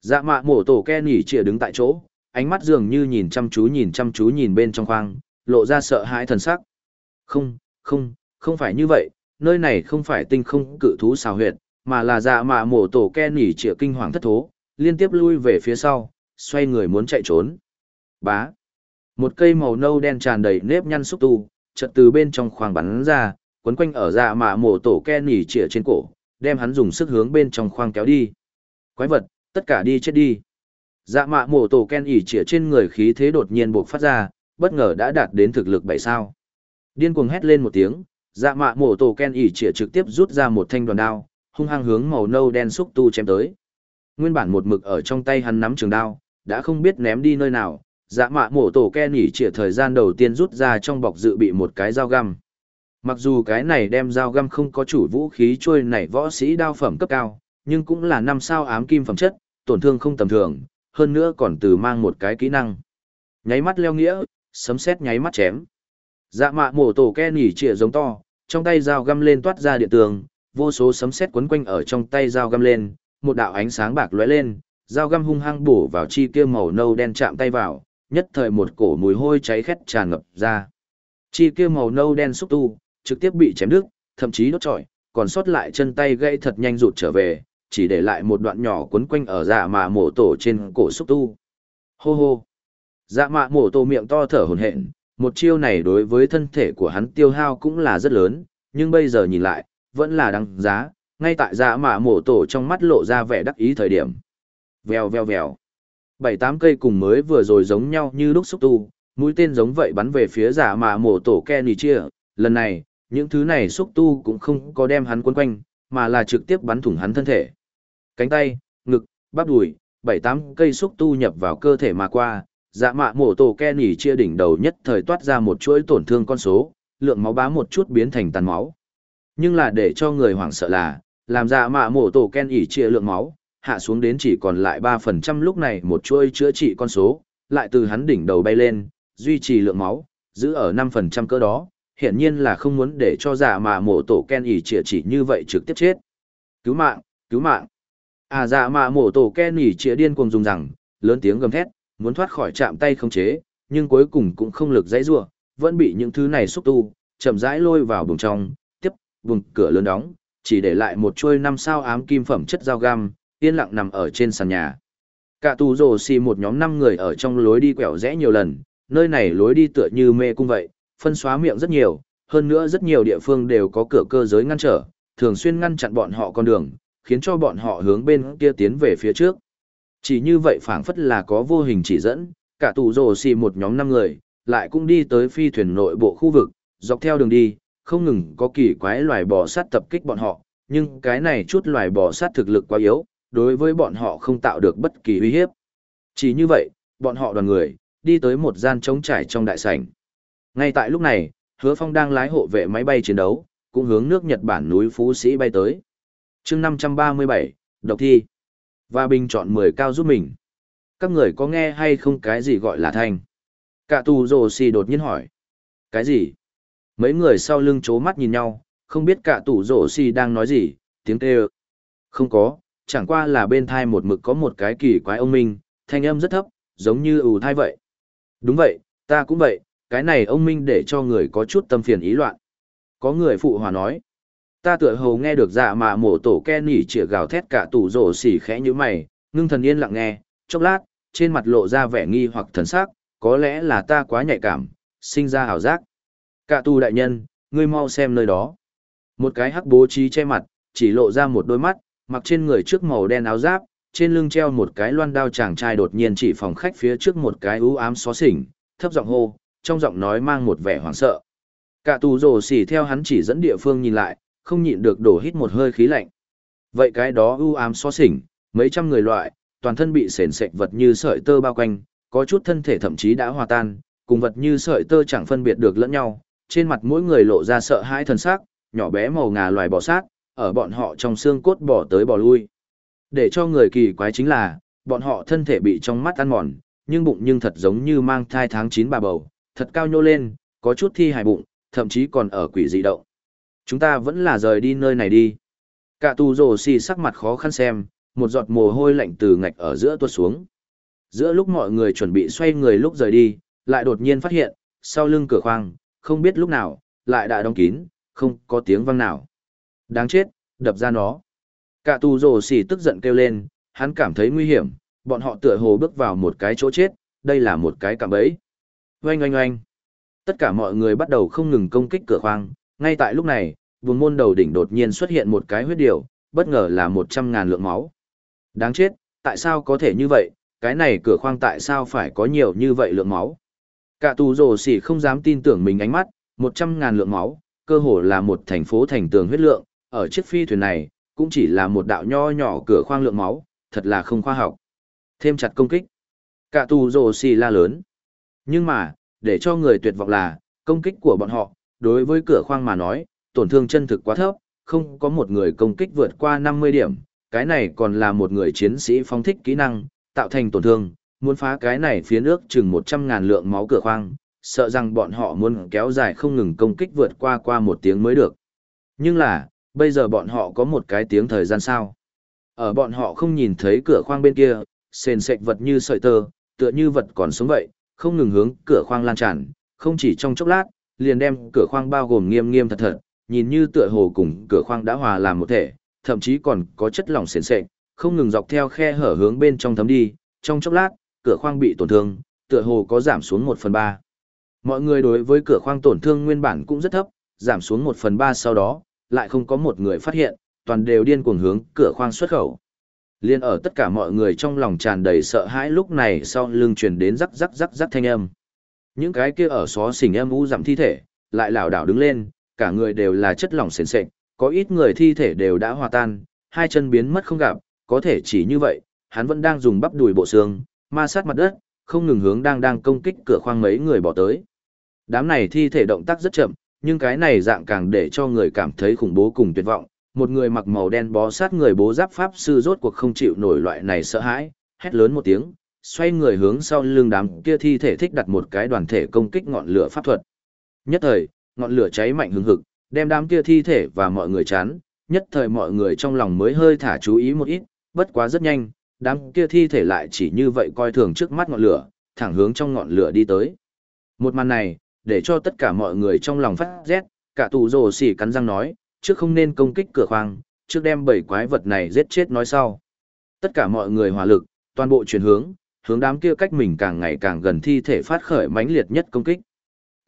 Dạ mạ mổ tổ ke nỉ chìa đứng tại chỗ, ánh mắt dường như nhìn chăm chú nhìn chăm chú nhìn bên trong khoang, lộ ra sợ hãi thần sắc. Không, không, không phải như vậy, nơi này không phải tinh không cự thú xào huyệt, mà là dạ mạ mổ tổ ke nỉ trịa kinh hoàng thất thố, liên tiếp lui về phía sau, xoay người muốn chạy trốn. Bá. Một cây màu nâu đen tràn đầy nếp nhăn xúc tu, chợt từ bên trong khoang bắn ra, quấn quanh ở dạ mạ mổ tổ ke nỉ trịa trên cổ, đem hắn dùng sức hướng bên trong khoang kéo đi. Quái vật, tất cả đi chết đi. Dạ mạ mổ tổ ken ỉ trịa trên người khí thế đột nhiên buộc phát ra, bất ngờ đã đạt đến thực lực bảy sao. Điên cuồng hét lên một tiếng, dạ mạ mổ tổ ken ỉ chĩa trực tiếp rút ra một thanh đoàn đao, hung hăng hướng màu nâu đen xúc tu chém tới. Nguyên bản một mực ở trong tay hắn nắm trường đao, đã không biết ném đi nơi nào, dạ mạ mổ tổ ken ỉ chĩa thời gian đầu tiên rút ra trong bọc dự bị một cái dao găm. Mặc dù cái này đem dao găm không có chủ vũ khí trôi nảy võ sĩ đao phẩm cấp cao, nhưng cũng là năm sao ám kim phẩm chất, tổn thương không tầm thường, hơn nữa còn từ mang một cái kỹ năng. Nháy mắt leo nghĩa, sấm sét nháy mắt chém. Dạ mạ mổ tổ ke nỉ trịa giống to, trong tay dao găm lên toát ra điện tường, vô số sấm sét quấn quanh ở trong tay dao găm lên, một đạo ánh sáng bạc lóe lên, dao găm hung hăng bổ vào chi kia màu nâu đen chạm tay vào, nhất thời một cổ mùi hôi cháy khét tràn ngập ra. Chi kia màu nâu đen xúc tu, trực tiếp bị chém đứt, thậm chí đốt trọi, còn sót lại chân tay gãy thật nhanh rụt trở về, chỉ để lại một đoạn nhỏ quấn quanh ở dạ mạ mổ tổ trên cổ xúc tu. Hô hô. Dạ mạ mổ tổ miệng to thở hổn hển, một chiêu này đối với thân thể của hắn tiêu hao cũng là rất lớn, nhưng bây giờ nhìn lại, vẫn là đáng giá, ngay tại dạ mạ mổ tổ trong mắt lộ ra vẻ đắc ý thời điểm. Vèo vèo vèo. Bảy tám cây cùng mới vừa rồi giống nhau như lúc xúc tu, mũi tên giống vậy bắn về phía dạ mạ mổ tổ Kenny chia, lần này, những thứ này xúc tu cũng không có đem hắn quấn quanh, mà là trực tiếp bắn thủng hắn thân thể. Cánh tay, ngực, bắp đùi, bảy tám cây xúc tu nhập vào cơ thể mà qua, dạ mạ mổ tổ ke nỉ chia đỉnh đầu nhất thời toát ra một chuỗi tổn thương con số, lượng máu bá một chút biến thành tàn máu. Nhưng là để cho người hoảng sợ là, làm dạ mạ mổ tổ ken ỉ chia lượng máu, hạ xuống đến chỉ còn lại ba phần trăm lúc này một chuỗi chữa trị con số, lại từ hắn đỉnh đầu bay lên, duy trì lượng máu, giữ ở năm phần trăm cỡ đó, hiển nhiên là không muốn để cho dạ mạ mổ tổ Ken ỉ chia chỉ như vậy trực tiếp chết. Cứu mạng, cứu mạng. À dạ mạ mổ tổ Ken ỉ chia điên cuồng dùng rằng, lớn tiếng gầm thét, muốn thoát khỏi chạm tay không chế, nhưng cuối cùng cũng không lực dãy rủa, vẫn bị những thứ này xúc tu, chậm rãi lôi vào buồng trong, tiếp, buồng cửa lớn đóng, chỉ để lại một chuôi năm sao ám kim phẩm chất dao găm, yên lặng nằm ở trên sàn nhà. Cả tù rồ xì một nhóm năm người ở trong lối đi quẹo rẽ nhiều lần, nơi này lối đi tựa như mê cung vậy, phân xóa miệng rất nhiều, hơn nữa rất nhiều địa phương đều có cửa cơ giới ngăn trở, thường xuyên ngăn chặn bọn họ con đường, khiến cho bọn họ hướng bên kia tiến về phía trước. Chỉ như vậy phảng phất là có vô hình chỉ dẫn, cả tù rồ xì một nhóm năm người, lại cũng đi tới phi thuyền nội bộ khu vực, dọc theo đường đi, không ngừng có kỳ quái loài bò sát tập kích bọn họ, nhưng cái này chút loài bò sát thực lực quá yếu, đối với bọn họ không tạo được bất kỳ uy hiếp. Chỉ như vậy, bọn họ đoàn người, đi tới một gian trống trải trong đại sảnh. Ngay tại lúc này, hứa phong đang lái hộ vệ máy bay chiến đấu, cũng hướng nước Nhật Bản núi Phú Sĩ bay tới. chương 537, độc thi. Và bình chọn 10 cao giúp mình. Các người có nghe hay không cái gì gọi là thanh? Cả tù rồ xì đột nhiên hỏi. Cái gì? Mấy người sau lưng chố mắt nhìn nhau, không biết cả tù rồ xì đang nói gì, tiếng kêu. Không có, chẳng qua là bên thai một mực có một cái kỳ quái ông minh, thanh âm rất thấp, giống như ủ thai vậy. Đúng vậy, ta cũng vậy, cái này ông Minh để cho người có chút tâm phiền ý loạn. Có người phụ hòa nói, ta tựa hồ nghe được dạ mà mổ tổ ke nỉ chĩa gào thét cả tủ rổ xỉ khẽ như mày, ngưng thần yên lặng nghe, chốc lát, trên mặt lộ ra vẻ nghi hoặc thần sắc, có lẽ là ta quá nhạy cảm, sinh ra ảo giác. Cả tù đại nhân, ngươi mau xem nơi đó. Một cái hắc bố trí che mặt, chỉ lộ ra một đôi mắt, mặc trên người trước màu đen áo giáp, trên lưng treo một cái loan đao chàng trai đột nhiên chỉ phòng khách phía trước một cái ưu ám xó xỉnh, thấp giọng hô, trong giọng nói mang một vẻ hoảng sợ. Cả tù rồ xỉ theo hắn chỉ dẫn địa phương nhìn lại, không nhịn được đổ hít một hơi khí lạnh. Vậy cái đó ưu ám so xỉnh, mấy trăm người loại, toàn thân bị sền sệt vật như sợi tơ bao quanh, có chút thân thể thậm chí đã hòa tan, cùng vật như sợi tơ chẳng phân biệt được lẫn nhau, trên mặt mỗi người lộ ra sợ hãi thần sắc, nhỏ bé màu ngà loài bò sát, ở bọn họ trong xương cốt bò tới bò lui. Để cho người kỳ quái chính là, bọn họ thân thể bị trong mắt ăn mòn, nhưng bụng nhưng thật giống như mang thai tháng 9 bà bầu, thật cao nhô lên, có chút thi hài bụng, thậm chí còn ở quỷ dị động. Chúng ta vẫn là rời đi nơi này đi. Cả tù rồ xì sắc mặt khó khăn xem, một giọt mồ hôi lạnh từ ngạch ở giữa tuột xuống. Giữa lúc mọi người chuẩn bị xoay người lúc rời đi, lại đột nhiên phát hiện, sau lưng cửa khoang, không biết lúc nào, lại đã đóng kín, không có tiếng vang nào. Đáng chết, đập ra nó. Cả tù rồ xì tức giận kêu lên, hắn cảm thấy nguy hiểm, bọn họ tựa hồ bước vào một cái chỗ chết, đây là một cái cạm bẫy. Oanh oanh oanh. Tất cả mọi người bắt đầu không ngừng công kích cửa khoang, ngay tại lúc này, vùng môn đầu đỉnh đột nhiên xuất hiện một cái huyết điều, bất ngờ là một trăm ngàn lượng máu. Đáng chết, tại sao có thể như vậy, cái này cửa khoang tại sao phải có nhiều như vậy lượng máu. Cả tù rồ xỉ không dám tin tưởng mình ánh mắt, một trăm ngàn lượng máu, cơ hồ là một thành phố thành tường huyết lượng, ở chiếc phi thuyền này, cũng chỉ là một đạo nho nhỏ cửa khoang lượng máu, thật là không khoa học. Thêm chặt công kích. Cả tù rồ xỉ la lớn. Nhưng mà, để cho người tuyệt vọng là, công kích của bọn họ, đối với cửa khoang mà nói, tổn thương chân thực quá thấp, không có một người công kích vượt qua 50 điểm, cái này còn là một người chiến sĩ phóng thích kỹ năng, tạo thành tổn thương, muốn phá cái này phía nước chừng 100 ngàn lượng máu cửa khoang, sợ rằng bọn họ muốn kéo dài không ngừng công kích vượt qua qua một tiếng mới được. Nhưng là, bây giờ bọn họ có một cái tiếng thời gian sao. Ở bọn họ không nhìn thấy cửa khoang bên kia, sền sệt vật như sợi tơ, tựa như vật còn sống vậy, không ngừng hướng cửa khoang lan tràn, không chỉ trong chốc lát, liền đem cửa khoang bao gồm nghiêm nghiêm thật thật, nhìn như tựa hồ cùng cửa khoang đã hòa làm một thể, thậm chí còn có chất lỏng sền sệt, không ngừng dọc theo khe hở hướng bên trong thấm đi, trong chốc lát, cửa khoang bị tổn thương, tựa hồ có giảm xuống 1 phần 3. Mọi người đối với cửa khoang tổn thương nguyên bản cũng rất thấp, giảm xuống 1 phần 3 sau đó, lại không có một người phát hiện, toàn đều điên cuồng hướng cửa khoang xuất khẩu. Liên ở tất cả mọi người trong lòng tràn đầy sợ hãi lúc này sau lưng truyền đến rắc rắc rắc rắc thanh âm. Những cái kia ở xó xỉnh âm u giảm thi thể, lại lảo đảo đứng lên, cả người đều là chất lỏng sền sệt, có ít người thi thể đều đã hòa tan, hai chân biến mất không gặp, có thể chỉ như vậy, hắn vẫn đang dùng bắp đùi bộ xương, ma sát mặt đất, không ngừng hướng đang đang công kích cửa khoang mấy người bỏ tới. Đám này thi thể động tác rất chậm, nhưng cái này dạng càng để cho người cảm thấy khủng bố cùng tuyệt vọng. Một người mặc màu đen bó sát người bố giáp pháp sư rốt cuộc không chịu nổi loại này sợ hãi, hét lớn một tiếng, xoay người hướng sau lưng đám kia thi thể thích đặt một cái đoàn thể công kích ngọn lửa pháp thuật. Nhất thời, ngọn lửa cháy mạnh hứng hực, đem đám kia thi thể và mọi người chán, nhất thời mọi người trong lòng mới hơi thả chú ý một ít, bất quá rất nhanh, đám kia thi thể lại chỉ như vậy coi thường trước mắt ngọn lửa, thẳng hướng trong ngọn lửa đi tới. Một màn này, để cho tất cả mọi người trong lòng phát rét, cả tù rồ xỉ cắn răng nói, trước không nên công kích cửa khoang, trước đem bảy quái vật này giết chết nói sau. Tất cả mọi người hòa lực, toàn bộ chuyển hướng, hướng đám kia cách mình càng ngày càng gần thi thể phát khởi mãnh liệt nhất công kích.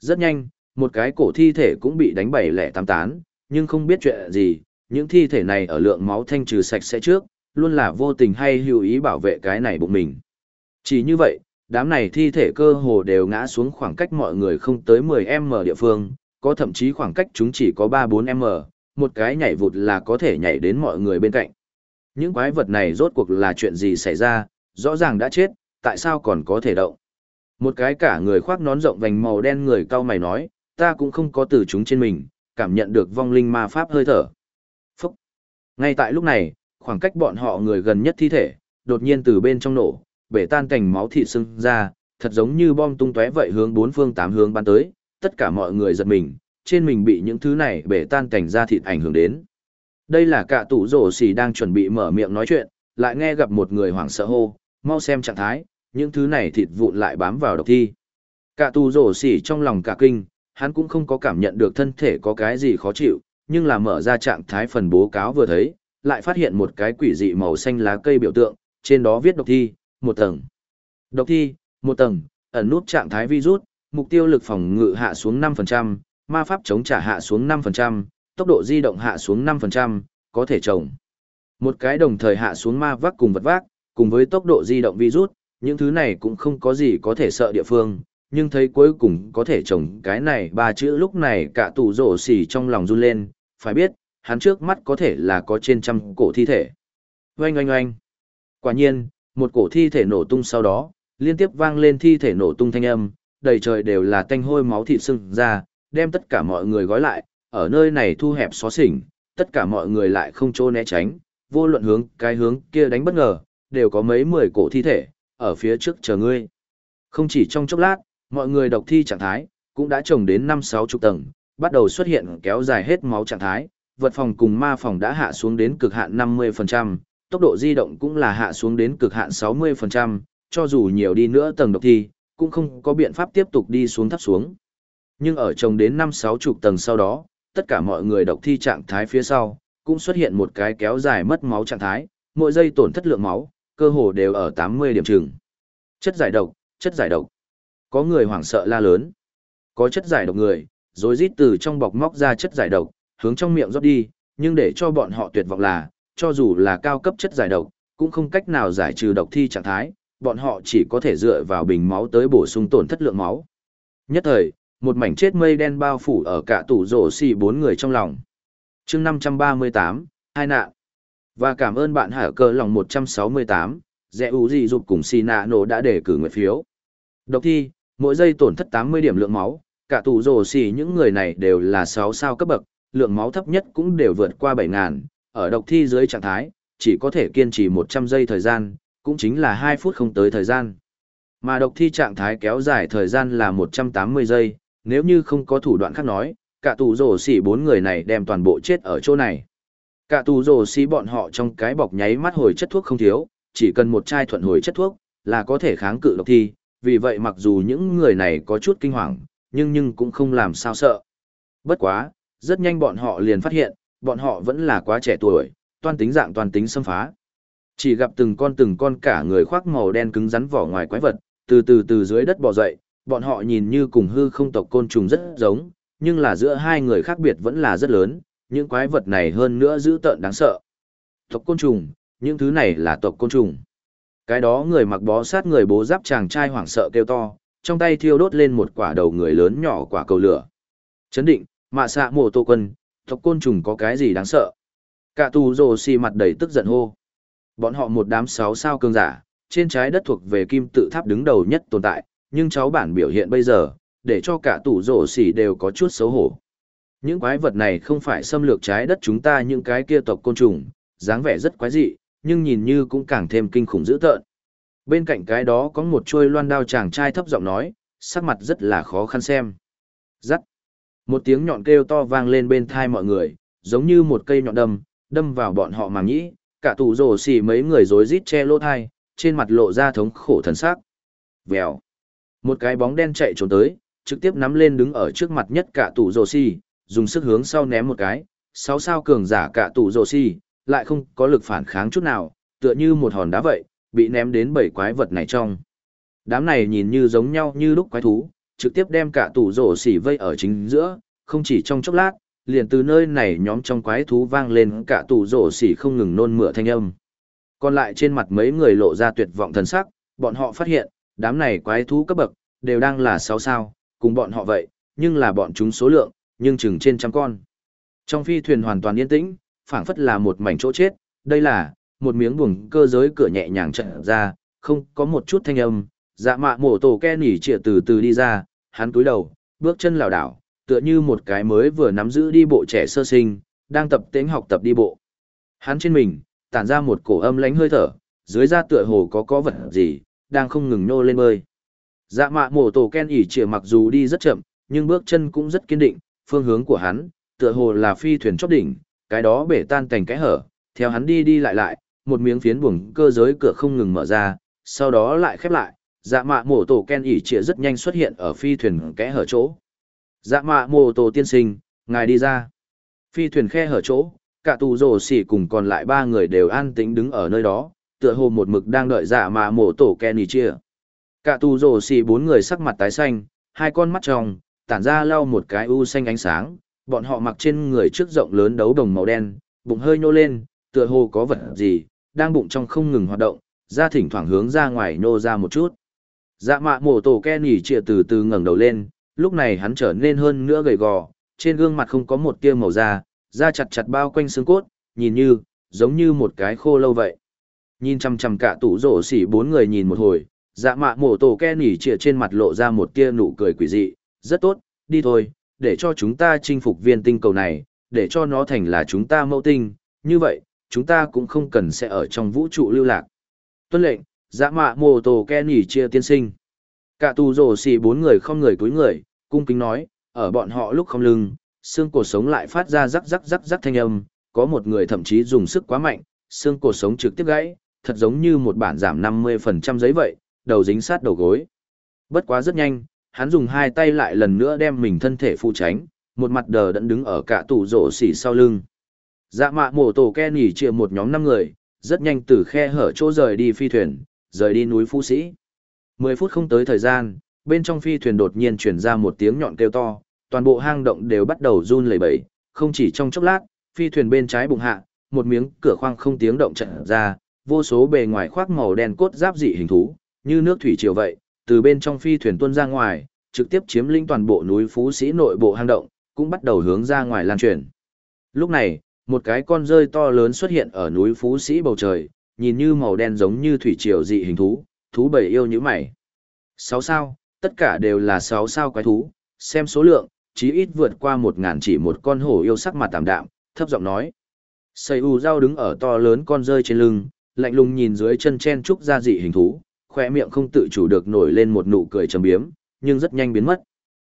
Rất nhanh, một cái cổ thi thể cũng bị đánh bảy lẻ tám tán, nhưng không biết chuyện gì, những thi thể này ở lượng máu thanh trừ sạch sẽ trước, luôn là vô tình hay hữu ý bảo vệ cái này bụng mình. Chỉ như vậy, đám này thi thể cơ hồ đều ngã xuống khoảng cách mọi người không tới 10m địa phương, có thậm chí khoảng cách chúng chỉ có 3-4m, một cái nhảy vụt là có thể nhảy đến mọi người bên cạnh. Những quái vật này rốt cuộc là chuyện gì xảy ra, rõ ràng đã chết, tại sao còn có thể động. Một cái cả người khoác nón rộng vành màu đen người cao mày nói, ta cũng không có từ chúng trên mình, cảm nhận được vong linh ma pháp hơi thở. Phúc! Ngay tại lúc này, khoảng cách bọn họ người gần nhất thi thể, đột nhiên từ bên trong nổ, bể tan cảnh máu thịt sưng ra, thật giống như bom tung tóe vậy hướng bốn phương tám hướng bắn tới, tất cả mọi người giật mình, trên mình bị những thứ này bể tan cảnh ra thịt ảnh hưởng đến. Đây là cả tủ rổ xì đang chuẩn bị mở miệng nói chuyện, lại nghe gặp một người hoảng sợ hô, mau xem trạng thái, những thứ này thịt vụn lại bám vào độc thi. Cả tù rổ xỉ trong lòng cả kinh, hắn cũng không có cảm nhận được thân thể có cái gì khó chịu, nhưng là mở ra trạng thái phần bố cáo vừa thấy, lại phát hiện một cái quỷ dị màu xanh lá cây biểu tượng, trên đó viết độc thi, một tầng. Độc thi, một tầng, ẩn nút trạng thái virus, mục tiêu lực phòng ngự hạ xuống 5%, ma pháp chống trả hạ xuống 5%, tốc độ di động hạ xuống 5%, có thể trồng. Một cái đồng thời hạ xuống ma vác cùng vật vác, cùng với tốc độ di động virus, những thứ này cũng không có gì có thể sợ địa phương, nhưng thấy cuối cùng có thể trồng cái này ba chữ lúc này cả tủ rổ xỉ trong lòng run lên, phải biết, hắn trước mắt có thể là có trên trăm cổ thi thể. Oanh oanh oanh. Quả nhiên, một cổ thi thể nổ tung sau đó, liên tiếp vang lên thi thể nổ tung thanh âm, đầy trời đều là tanh hôi máu thịt sưng ra, đem tất cả mọi người gói lại, ở nơi này thu hẹp xóa xỉnh, tất cả mọi người lại không chỗ né tránh, vô luận hướng cái hướng kia đánh bất ngờ, đều có mấy mười cổ thi thể, ở phía trước chờ ngươi. Không chỉ trong chốc lát, mọi người độc thi trạng thái, cũng đã trồng đến năm sáu chục tầng, bắt đầu xuất hiện kéo dài hết máu trạng thái, vật phòng cùng ma phòng đã hạ xuống đến cực hạn 50%, tốc độ di động cũng là hạ xuống đến cực hạn 60%, cho dù nhiều đi nữa tầng độc thi, cũng không có biện pháp tiếp tục đi xuống thấp xuống. Nhưng ở trồng đến 5-6 chục tầng sau đó, tất cả mọi người độc thi trạng thái phía sau, cũng xuất hiện một cái kéo dài mất máu trạng thái, mỗi giây tổn thất lượng máu, cơ hồ đều ở 80 điểm chừng. Chất giải độc, chất giải độc. Có người hoảng sợ la lớn. Có chất giải độc người, rồi rít từ trong bọc móc ra chất giải độc, hướng trong miệng rót đi, nhưng để cho bọn họ tuyệt vọng là, cho dù là cao cấp chất giải độc, cũng không cách nào giải trừ độc thi trạng thái, bọn họ chỉ có thể dựa vào bình máu tới bổ sung tổn thất lượng máu. Nhất thời, một mảnh chết mây đen bao phủ ở cả tủ rổ xì bốn người trong lòng. chương 538, hai nạn. Và cảm ơn bạn hải cơ lòng 168, dẹ ủ gì dục cùng xì nạ nổ đã để cử nguyện phiếu. Độc thi, mỗi giây tổn thất 80 điểm lượng máu, cả tù rổ xì những người này đều là 6 sao cấp bậc, lượng máu thấp nhất cũng đều vượt qua 7.000, ở độc thi dưới trạng thái, chỉ có thể kiên trì 100 giây thời gian, cũng chính là 2 phút không tới thời gian. Mà độc thi trạng thái kéo dài thời gian là 180 giây, nếu như không có thủ đoạn khác nói, cả tù rổ xỉ bốn người này đem toàn bộ chết ở chỗ này. Cả tù rồ xí bọn họ trong cái bọc nháy mắt hồi chất thuốc không thiếu, chỉ cần một chai thuận hồi chất thuốc, là có thể kháng cự độc thi, vì vậy mặc dù những người này có chút kinh hoàng, nhưng nhưng cũng không làm sao sợ. Bất quá, rất nhanh bọn họ liền phát hiện, bọn họ vẫn là quá trẻ tuổi, toan tính dạng toàn tính xâm phá. Chỉ gặp từng con từng con cả người khoác màu đen cứng rắn vỏ ngoài quái vật, từ từ từ dưới đất bò dậy, bọn họ nhìn như cùng hư không tộc côn trùng rất giống, nhưng là giữa hai người khác biệt vẫn là rất lớn, những quái vật này hơn nữa dữ tợn đáng sợ. Tộc côn trùng, những thứ này là tộc côn trùng. Cái đó người mặc bó sát người bố giáp chàng trai hoảng sợ kêu to, trong tay thiêu đốt lên một quả đầu người lớn nhỏ quả cầu lửa. Chấn định, mạ xạ mổ tô quân, tộc côn trùng có cái gì đáng sợ. Cả tù rồ xì mặt đầy tức giận hô. Bọn họ một đám sáu sao cường giả, trên trái đất thuộc về kim tự tháp đứng đầu nhất tồn tại, nhưng cháu bản biểu hiện bây giờ, để cho cả tù rồ xì đều có chút xấu hổ. Những quái vật này không phải xâm lược trái đất chúng ta những cái kia tộc côn trùng, dáng vẻ rất quái dị, nhưng nhìn như cũng càng thêm kinh khủng dữ tợn. Bên cạnh cái đó có một chuôi loan đao chàng trai thấp giọng nói, sắc mặt rất là khó khăn xem. Rắc. Một tiếng nhọn kêu to vang lên bên thai mọi người, giống như một cây nhọn đâm, đâm vào bọn họ màng nhĩ, cả tủ rổ xỉ mấy người rối rít che lỗ thai, trên mặt lộ ra thống khổ thần sắc. Vèo. Một cái bóng đen chạy trốn tới, trực tiếp nắm lên đứng ở trước mặt nhất cả tủ rổ xì, dùng sức hướng sau ném một cái, sáu sao cường giả cả tủ rồ xì, lại không có lực phản kháng chút nào, tựa như một hòn đá vậy, bị ném đến bảy quái vật này trong. Đám này nhìn như giống nhau như lúc quái thú, trực tiếp đem cả tủ rổ xỉ vây ở chính giữa, không chỉ trong chốc lát, liền từ nơi này nhóm trong quái thú vang lên cả tủ rổ xỉ không ngừng nôn mửa thanh âm. Còn lại trên mặt mấy người lộ ra tuyệt vọng thần sắc, bọn họ phát hiện, đám này quái thú cấp bậc, đều đang là 6 sao, cùng bọn họ vậy, nhưng là bọn chúng số lượng, nhưng chừng trên trăm con. Trong phi thuyền hoàn toàn yên tĩnh, phảng phất là một mảnh chỗ chết, đây là, một miếng buồng cơ giới cửa nhẹ nhàng trận ra, không có một chút thanh âm, dạ mạ mổ tổ ke nỉ trịa từ từ đi ra, hắn túi đầu, bước chân lảo đảo, tựa như một cái mới vừa nắm giữ đi bộ trẻ sơ sinh, đang tập tính học tập đi bộ. Hắn trên mình, tản ra một cổ âm lánh hơi thở, dưới da tựa hồ có có vật gì, đang không ngừng nô lên bơi. Dạ mạ mổ tổ Ken ỉ trịa mặc dù đi rất chậm, nhưng bước chân cũng rất kiên định, phương hướng của hắn, tựa hồ là phi thuyền chóp đỉnh, cái đó bể tan thành cái hở, theo hắn đi đi lại lại, một miếng phiến buồng cơ giới cửa không ngừng mở ra, sau đó lại khép lại, dạ mạ mổ tổ Ken ỉ trịa rất nhanh xuất hiện ở phi thuyền kẽ hở chỗ. Dạ mạ mổ tổ tiên sinh, ngài đi ra. Phi thuyền khe hở chỗ, cả tù rổ xỉ cùng còn lại ba người đều an tĩnh đứng ở nơi đó, tựa hồ một mực đang đợi dạ mạ mổ tổ Kenny chia. Cả tù rổ xì bốn người sắc mặt tái xanh, hai con mắt tròng, tản ra lau một cái u xanh ánh sáng, bọn họ mặc trên người trước rộng lớn đấu đồng màu đen, bụng hơi nhô lên, tựa hồ có vật gì, đang bụng trong không ngừng hoạt động, ra thỉnh thoảng hướng ra ngoài nô ra một chút. Dạ mạ mổ tổ ke nỉ trịa từ từ ngẩng đầu lên, lúc này hắn trở nên hơn nữa gầy gò, trên gương mặt không có một tia màu da, da chặt chặt bao quanh xương cốt, nhìn như, giống như một cái khô lâu vậy. Nhìn chăm chăm cả tủ rổ xỉ bốn người nhìn một hồi, dạ mạ mổ tổ ke nỉ trịa trên mặt lộ ra một tia nụ cười quỷ dị, rất tốt, đi thôi, để cho chúng ta chinh phục viên tinh cầu này, để cho nó thành là chúng ta mẫu tinh, như vậy, chúng ta cũng không cần sẽ ở trong vũ trụ lưu lạc. Tuân lệnh, dạ mạ mô tổ Kenny chia tiên sinh. Cả tù rổ xì bốn người không người cúi người, cung kính nói, ở bọn họ lúc không lưng, xương cổ sống lại phát ra rắc rắc rắc rắc thanh âm, có một người thậm chí dùng sức quá mạnh, xương cổ sống trực tiếp gãy, thật giống như một bản giảm 50% giấy vậy, đầu dính sát đầu gối. Bất quá rất nhanh, hắn dùng hai tay lại lần nữa đem mình thân thể phụ tránh, một mặt đờ đẫn đứng ở cả tủ rổ xỉ sau lưng. Dạ mạ mổ tổ ke nhỉ chia một nhóm năm người, rất nhanh từ khe hở chỗ rời đi phi thuyền, rời đi núi Phú Sĩ. Mười phút không tới thời gian, bên trong phi thuyền đột nhiên truyền ra một tiếng nhọn kêu to, toàn bộ hang động đều bắt đầu run lẩy bẩy, không chỉ trong chốc lát, phi thuyền bên trái bùng hạ, một miếng cửa khoang không tiếng động trận ra, vô số bề ngoài khoác màu đen cốt giáp dị hình thú, như nước thủy triều vậy, từ bên trong phi thuyền tuôn ra ngoài, trực tiếp chiếm lĩnh toàn bộ núi Phú Sĩ nội bộ hang động, cũng bắt đầu hướng ra ngoài lan truyền. Lúc này, một cái con rơi to lớn xuất hiện ở núi Phú Sĩ bầu trời, nhìn như màu đen giống như thủy triều dị hình thú, thú bầy yêu như mày. Sáu sao, tất cả đều là sáu sao quái thú, xem số lượng, chí ít vượt qua một ngàn chỉ một con hổ yêu sắc mặt tạm đạm, thấp giọng nói. Sầy u dao đứng ở to lớn con rơi trên lưng, lạnh lùng nhìn dưới chân chen trúc ra dị hình thú, khoe miệng không tự chủ được nổi lên một nụ cười trầm biếm, nhưng rất nhanh biến mất.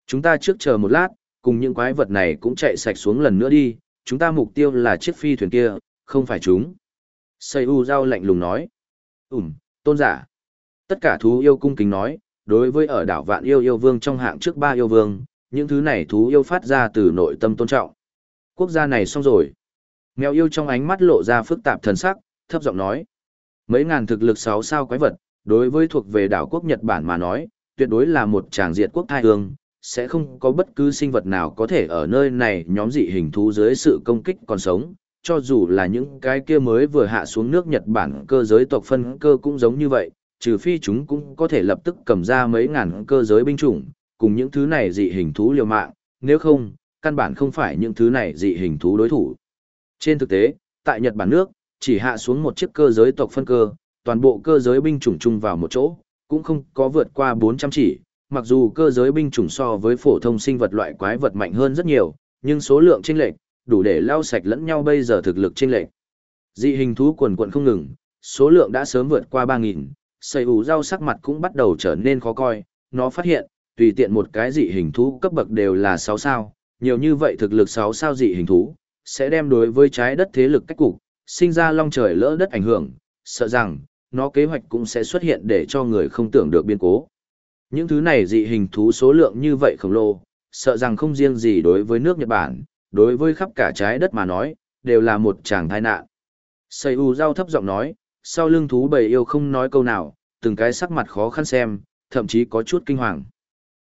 Chúng ta trước chờ một lát, cùng những quái vật này cũng chạy sạch xuống lần nữa đi, chúng ta mục tiêu là chiếc phi thuyền kia, không phải chúng. Sây u Giao lạnh lùng nói. Ừm, tôn giả. Tất cả thú yêu cung kính nói, đối với ở đảo vạn yêu yêu vương trong hạng trước ba yêu vương, những thứ này thú yêu phát ra từ nội tâm tôn trọng. Quốc gia này xong rồi. Mèo yêu trong ánh mắt lộ ra phức tạp thần sắc, thấp giọng nói. Mấy ngàn thực lực sáu sao quái vật, đối với thuộc về đảo quốc Nhật Bản mà nói, tuyệt đối là một tràng diệt quốc thai hương, sẽ không có bất cứ sinh vật nào có thể ở nơi này nhóm dị hình thú dưới sự công kích còn sống, cho dù là những cái kia mới vừa hạ xuống nước Nhật Bản cơ giới tộc phân cơ cũng giống như vậy, trừ phi chúng cũng có thể lập tức cầm ra mấy ngàn cơ giới binh chủng, cùng những thứ này dị hình thú liều mạng, nếu không, căn bản không phải những thứ này dị hình thú đối thủ. Trên thực tế, tại Nhật Bản nước, chỉ hạ xuống một chiếc cơ giới tộc phân cơ, toàn bộ cơ giới binh chủng chung vào một chỗ, cũng không có vượt qua 400 chỉ, mặc dù cơ giới binh chủng so với phổ thông sinh vật loại quái vật mạnh hơn rất nhiều, nhưng số lượng chênh lệch đủ để lao sạch lẫn nhau bây giờ thực lực chênh lệch. Dị hình thú quần quần không ngừng, số lượng đã sớm vượt qua 3000, Sầy ủ rau sắc mặt cũng bắt đầu trở nên khó coi, nó phát hiện, tùy tiện một cái dị hình thú cấp bậc đều là 6 sao, nhiều như vậy thực lực 6 sao dị hình thú, sẽ đem đối với trái đất thế lực cách cục, sinh ra long trời lỡ đất ảnh hưởng, sợ rằng, nó kế hoạch cũng sẽ xuất hiện để cho người không tưởng được biên cố. Những thứ này dị hình thú số lượng như vậy khổng lồ, sợ rằng không riêng gì đối với nước Nhật Bản, đối với khắp cả trái đất mà nói, đều là một chàng tai nạn. Sầy u Giao thấp giọng nói, sau lưng thú bầy yêu không nói câu nào, từng cái sắc mặt khó khăn xem, thậm chí có chút kinh hoàng.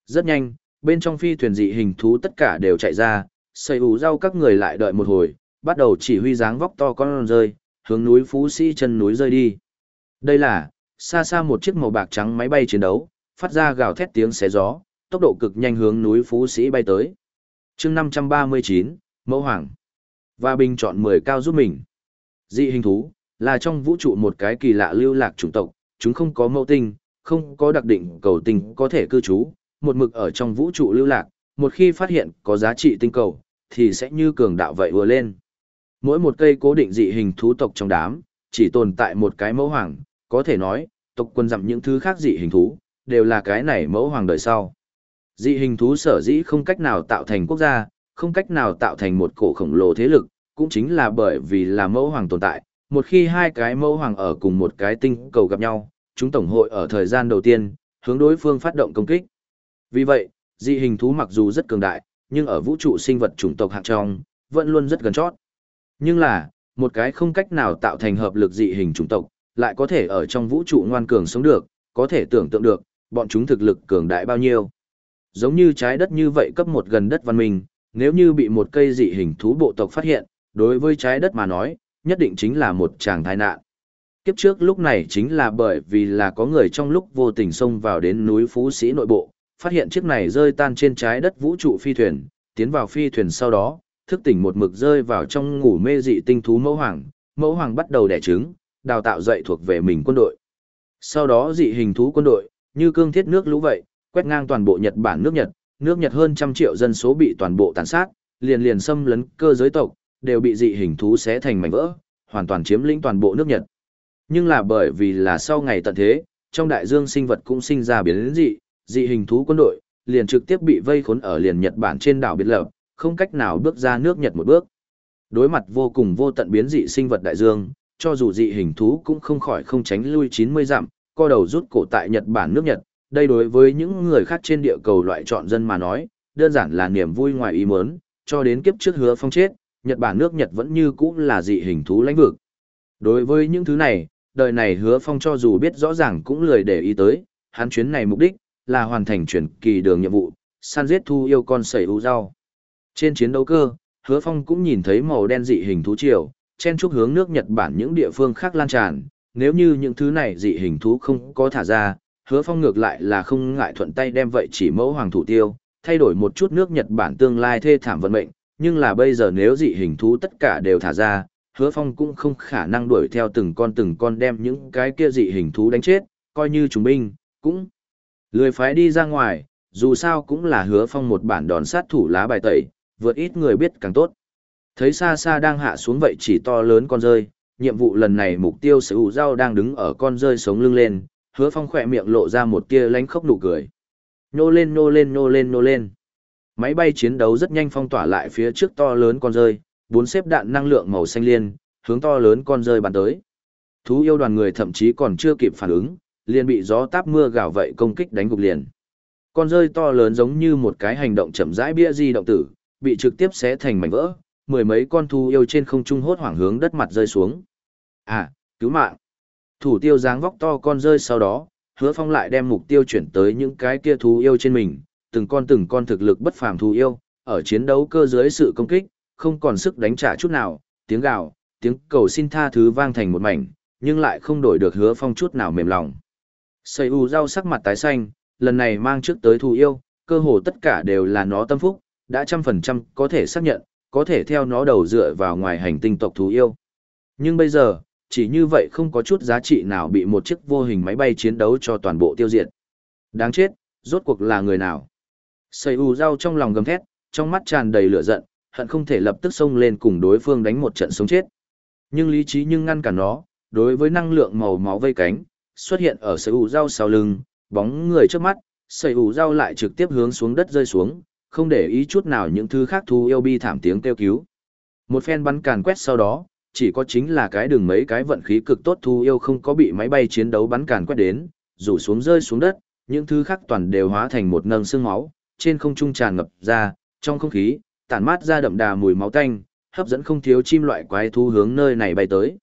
Rất nhanh, bên trong phi thuyền dị hình thú tất cả đều chạy ra, Sầy U Giao các người lại đợi một hồi, bắt đầu chỉ huy dáng vóc to con rơi, hướng núi Phú Sĩ chân núi rơi đi. Đây là, xa xa một chiếc màu bạc trắng máy bay chiến đấu, phát ra gào thét tiếng xé gió, tốc độ cực nhanh hướng núi Phú Sĩ bay tới. chương 539, Mẫu Hoàng. Và bình chọn 10 cao giúp mình. Dị hình thú, là trong vũ trụ một cái kỳ lạ lưu lạc chủng tộc, chúng không có mẫu tinh, không có đặc định cầu tinh có thể cư trú, một mực ở trong vũ trụ lưu lạc, một khi phát hiện có giá trị tinh cầu, thì sẽ như cường đạo vậy vừa lên. Mỗi một cây cố định dị hình thú tộc trong đám, chỉ tồn tại một cái mẫu hoàng, có thể nói, tộc quân dặm những thứ khác dị hình thú, đều là cái này mẫu hoàng đời sau. Dị hình thú sở dĩ không cách nào tạo thành quốc gia, không cách nào tạo thành một cổ khổng lồ thế lực, cũng chính là bởi vì là mẫu hoàng tồn tại, một khi hai cái mẫu hoàng ở cùng một cái tinh cầu gặp nhau, chúng tổng hội ở thời gian đầu tiên, hướng đối phương phát động công kích. Vì vậy, dị hình thú mặc dù rất cường đại, nhưng ở vũ trụ sinh vật chủng tộc hạng trong, vẫn luôn rất gần chót. Nhưng là, một cái không cách nào tạo thành hợp lực dị hình chủng tộc, lại có thể ở trong vũ trụ ngoan cường sống được, có thể tưởng tượng được, bọn chúng thực lực cường đại bao nhiêu. Giống như trái đất như vậy cấp một gần đất văn minh, nếu như bị một cây dị hình thú bộ tộc phát hiện, đối với trái đất mà nói, nhất định chính là một tràng tai nạn. Kiếp trước lúc này chính là bởi vì là có người trong lúc vô tình xông vào đến núi Phú Sĩ nội bộ, phát hiện chiếc này rơi tan trên trái đất vũ trụ phi thuyền, tiến vào phi thuyền sau đó, thức tỉnh một mực rơi vào trong ngủ mê dị tinh thú mẫu hoàng, mẫu hoàng bắt đầu đẻ trứng, đào tạo dạy thuộc về mình quân đội. Sau đó dị hình thú quân đội, như cương thiết nước lũ vậy, quét ngang toàn bộ Nhật Bản nước Nhật, nước Nhật hơn trăm triệu dân số bị toàn bộ tàn sát, liền liền xâm lấn cơ giới tộc, đều bị dị hình thú xé thành mảnh vỡ, hoàn toàn chiếm lĩnh toàn bộ nước Nhật. Nhưng là bởi vì là sau ngày tận thế, trong đại dương sinh vật cũng sinh ra biến dị, dị hình thú quân đội, liền trực tiếp bị vây khốn ở liền Nhật Bản trên đảo biệt lập, không cách nào bước ra nước Nhật một bước. Đối mặt vô cùng vô tận biến dị sinh vật đại dương, cho dù dị hình thú cũng không khỏi không tránh lui 90 dặm, co đầu rút cổ tại Nhật Bản nước Nhật, đây đối với những người khác trên địa cầu loại chọn dân mà nói, đơn giản là niềm vui ngoài ý muốn, cho đến kiếp trước hứa phong chết, Nhật Bản nước Nhật vẫn như cũ là dị hình thú lãnh vực. Đối với những thứ này, đời này hứa phong cho dù biết rõ ràng cũng lười để ý tới, hắn chuyến này mục đích là hoàn thành chuyển kỳ đường nhiệm vụ, săn giết thu yêu con sẩy u rau. Trên chiến đấu cơ, hứa phong cũng nhìn thấy màu đen dị hình thú triều, chen chúc hướng nước Nhật Bản những địa phương khác lan tràn, nếu như những thứ này dị hình thú không có thả ra, hứa phong ngược lại là không ngại thuận tay đem vậy chỉ mẫu hoàng thủ tiêu, thay đổi một chút nước Nhật Bản tương lai thê thảm vận mệnh, nhưng là bây giờ nếu dị hình thú tất cả đều thả ra, hứa phong cũng không khả năng đuổi theo từng con từng con đem những cái kia dị hình thú đánh chết, coi như chúng binh, cũng lười phái đi ra ngoài, dù sao cũng là hứa phong một bản đòn sát thủ lá bài tẩy, vượt ít người biết càng tốt. Thấy xa xa đang hạ xuống vậy chỉ to lớn con rơi, nhiệm vụ lần này mục tiêu sở hữu rau đang đứng ở con rơi sống lưng lên, hứa phong khỏe miệng lộ ra một tia lánh khóc nụ cười. Nô lên nô lên nô lên nô lên. Máy bay chiến đấu rất nhanh phong tỏa lại phía trước to lớn con rơi, bốn xếp đạn năng lượng màu xanh liên, hướng to lớn con rơi bắn tới. Thú yêu đoàn người thậm chí còn chưa kịp phản ứng, liền bị gió táp mưa gào vậy công kích đánh gục liền. Con rơi to lớn giống như một cái hành động chậm rãi bia di động tử, bị trực tiếp xé thành mảnh vỡ, mười mấy con thú yêu trên không trung hốt hoảng hướng đất mặt rơi xuống. À, cứu mạng. Thủ tiêu dáng vóc to con rơi sau đó, hứa phong lại đem mục tiêu chuyển tới những cái kia thú yêu trên mình, từng con từng con thực lực bất phàm thú yêu, ở chiến đấu cơ dưới sự công kích, không còn sức đánh trả chút nào, tiếng gào, tiếng cầu xin tha thứ vang thành một mảnh, nhưng lại không đổi được hứa phong chút nào mềm lòng. Xây u rau sắc mặt tái xanh, lần này mang trước tới thú yêu, cơ hồ tất cả đều là nó tâm phúc, đã trăm phần trăm có thể xác nhận, có thể theo nó đầu dựa vào ngoài hành tinh tộc thú yêu. Nhưng bây giờ, chỉ như vậy không có chút giá trị nào bị một chiếc vô hình máy bay chiến đấu cho toàn bộ tiêu diệt. Đáng chết, rốt cuộc là người nào? Sầy ù rau trong lòng gầm thét, trong mắt tràn đầy lửa giận, hận không thể lập tức xông lên cùng đối phương đánh một trận sống chết. Nhưng lý trí nhưng ngăn cản nó, đối với năng lượng màu máu vây cánh, xuất hiện ở sầy ù rau sau lưng, bóng người trước mắt, sầy ù rau lại trực tiếp hướng xuống đất rơi xuống, không để ý chút nào những thứ khác thu yêu bi thảm tiếng kêu cứu. Một phen bắn càn quét sau đó, chỉ có chính là cái đường mấy cái vận khí cực tốt thu yêu không có bị máy bay chiến đấu bắn càn quét đến, rủ xuống rơi xuống đất, những thứ khác toàn đều hóa thành một nâng xương máu, trên không trung tràn ngập ra, trong không khí, tản mát ra đậm đà mùi máu tanh, hấp dẫn không thiếu chim loại quái thú hướng nơi này bay tới.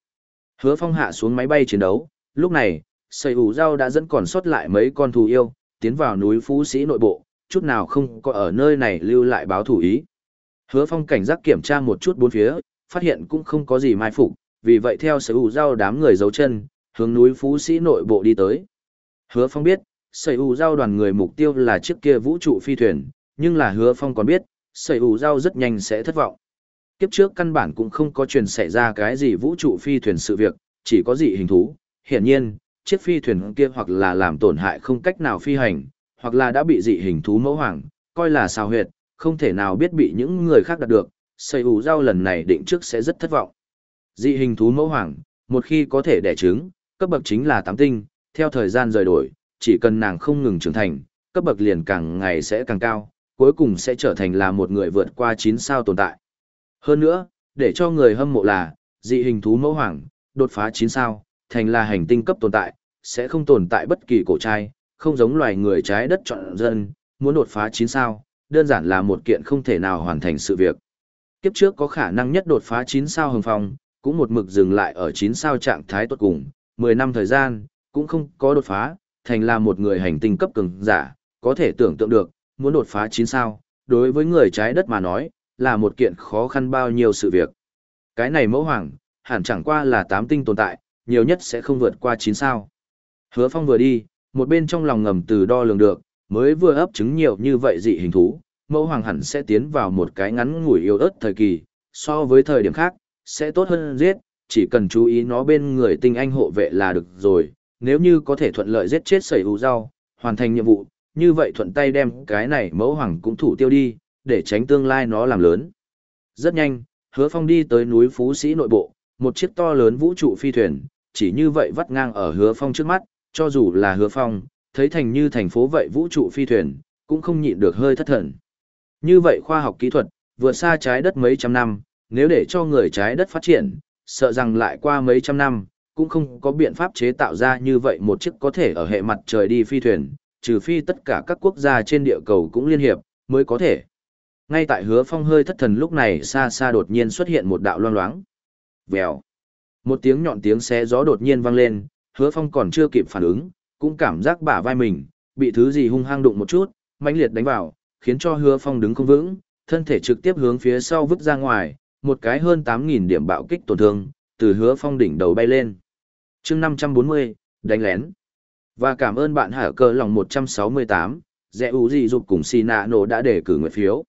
Hứa Phong hạ xuống máy bay chiến đấu, lúc này, Sầy ủ rau đã dẫn còn sót lại mấy con thú yêu, tiến vào núi Phú Sĩ nội bộ, chút nào không có ở nơi này lưu lại báo thủ ý. Hứa Phong cảnh giác kiểm tra một chút bốn phía, phát hiện cũng không có gì mai phục, vì vậy theo sở hữu giao đám người giấu chân, hướng núi Phú Sĩ nội bộ đi tới. Hứa Phong biết, sở hữu giao đoàn người mục tiêu là chiếc kia vũ trụ phi thuyền, nhưng là Hứa Phong còn biết, sở hữu giao rất nhanh sẽ thất vọng. Kiếp trước căn bản cũng không có truyền xảy ra cái gì vũ trụ phi thuyền sự việc, chỉ có dị hình thú. Hiển nhiên, chiếc phi thuyền kia hoặc là làm tổn hại không cách nào phi hành, hoặc là đã bị dị hình thú mẫu hoàng, coi là sao huyệt, không thể nào biết bị những người khác đạt được, xây ủ rau lần này định trước sẽ rất thất vọng. Dị hình thú mẫu hoàng, một khi có thể đẻ trứng, cấp bậc chính là tám tinh, theo thời gian rời đổi, chỉ cần nàng không ngừng trưởng thành, cấp bậc liền càng ngày sẽ càng cao, cuối cùng sẽ trở thành là một người vượt qua 9 sao tồn tại. Hơn nữa, để cho người hâm mộ là, dị hình thú mẫu hoàng, đột phá 9 sao, thành là hành tinh cấp tồn tại, sẽ không tồn tại bất kỳ cổ trai, không giống loài người trái đất chọn dân, muốn đột phá 9 sao, đơn giản là một kiện không thể nào hoàn thành sự việc. Kiếp trước có khả năng nhất đột phá 9 sao hồng phong, cũng một mực dừng lại ở 9 sao trạng thái tốt cùng, 10 năm thời gian, cũng không có đột phá, thành là một người hành tinh cấp cường giả, có thể tưởng tượng được, muốn đột phá 9 sao, đối với người trái đất mà nói, là một kiện khó khăn bao nhiêu sự việc. Cái này mẫu hoàng, hẳn chẳng qua là tám tinh tồn tại, nhiều nhất sẽ không vượt qua 9 sao. Hứa Phong vừa đi, một bên trong lòng ngầm từ đo lường được, mới vừa ấp trứng nhiều như vậy dị hình thú, mẫu hoàng hẳn sẽ tiến vào một cái ngắn ngủi yếu ớt thời kỳ, so với thời điểm khác, sẽ tốt hơn giết, chỉ cần chú ý nó bên người tinh anh hộ vệ là được rồi, nếu như có thể thuận lợi giết chết sẩy hữu rau, hoàn thành nhiệm vụ, như vậy thuận tay đem cái này mẫu hoàng cũng thủ tiêu đi, để tránh tương lai nó làm lớn. Rất nhanh, hứa phong đi tới núi Phú Sĩ nội bộ, một chiếc to lớn vũ trụ phi thuyền, chỉ như vậy vắt ngang ở hứa phong trước mắt, cho dù là hứa phong, thấy thành như thành phố vậy vũ trụ phi thuyền, cũng không nhịn được hơi thất thần. Như vậy khoa học kỹ thuật, vượt xa trái đất mấy trăm năm, nếu để cho người trái đất phát triển, sợ rằng lại qua mấy trăm năm, cũng không có biện pháp chế tạo ra như vậy một chiếc có thể ở hệ mặt trời đi phi thuyền, trừ phi tất cả các quốc gia trên địa cầu cũng liên hiệp, mới có thể. Ngay tại hứa phong hơi thất thần lúc này xa xa đột nhiên xuất hiện một đạo loang loáng. Vèo. Một tiếng nhọn tiếng xé gió đột nhiên vang lên, hứa phong còn chưa kịp phản ứng, cũng cảm giác bả vai mình, bị thứ gì hung hăng đụng một chút, mãnh liệt đánh vào, khiến cho hứa phong đứng không vững, thân thể trực tiếp hướng phía sau vứt ra ngoài, một cái hơn 8.000 điểm bạo kích tổn thương, từ hứa phong đỉnh đầu bay lên. chương 540, đánh lén. Và cảm ơn bạn hở cơ lòng một trăm sáu mươi tám rẽ ủ dị dục cùng xì nạ nổ đã để cử nguyện phiếu.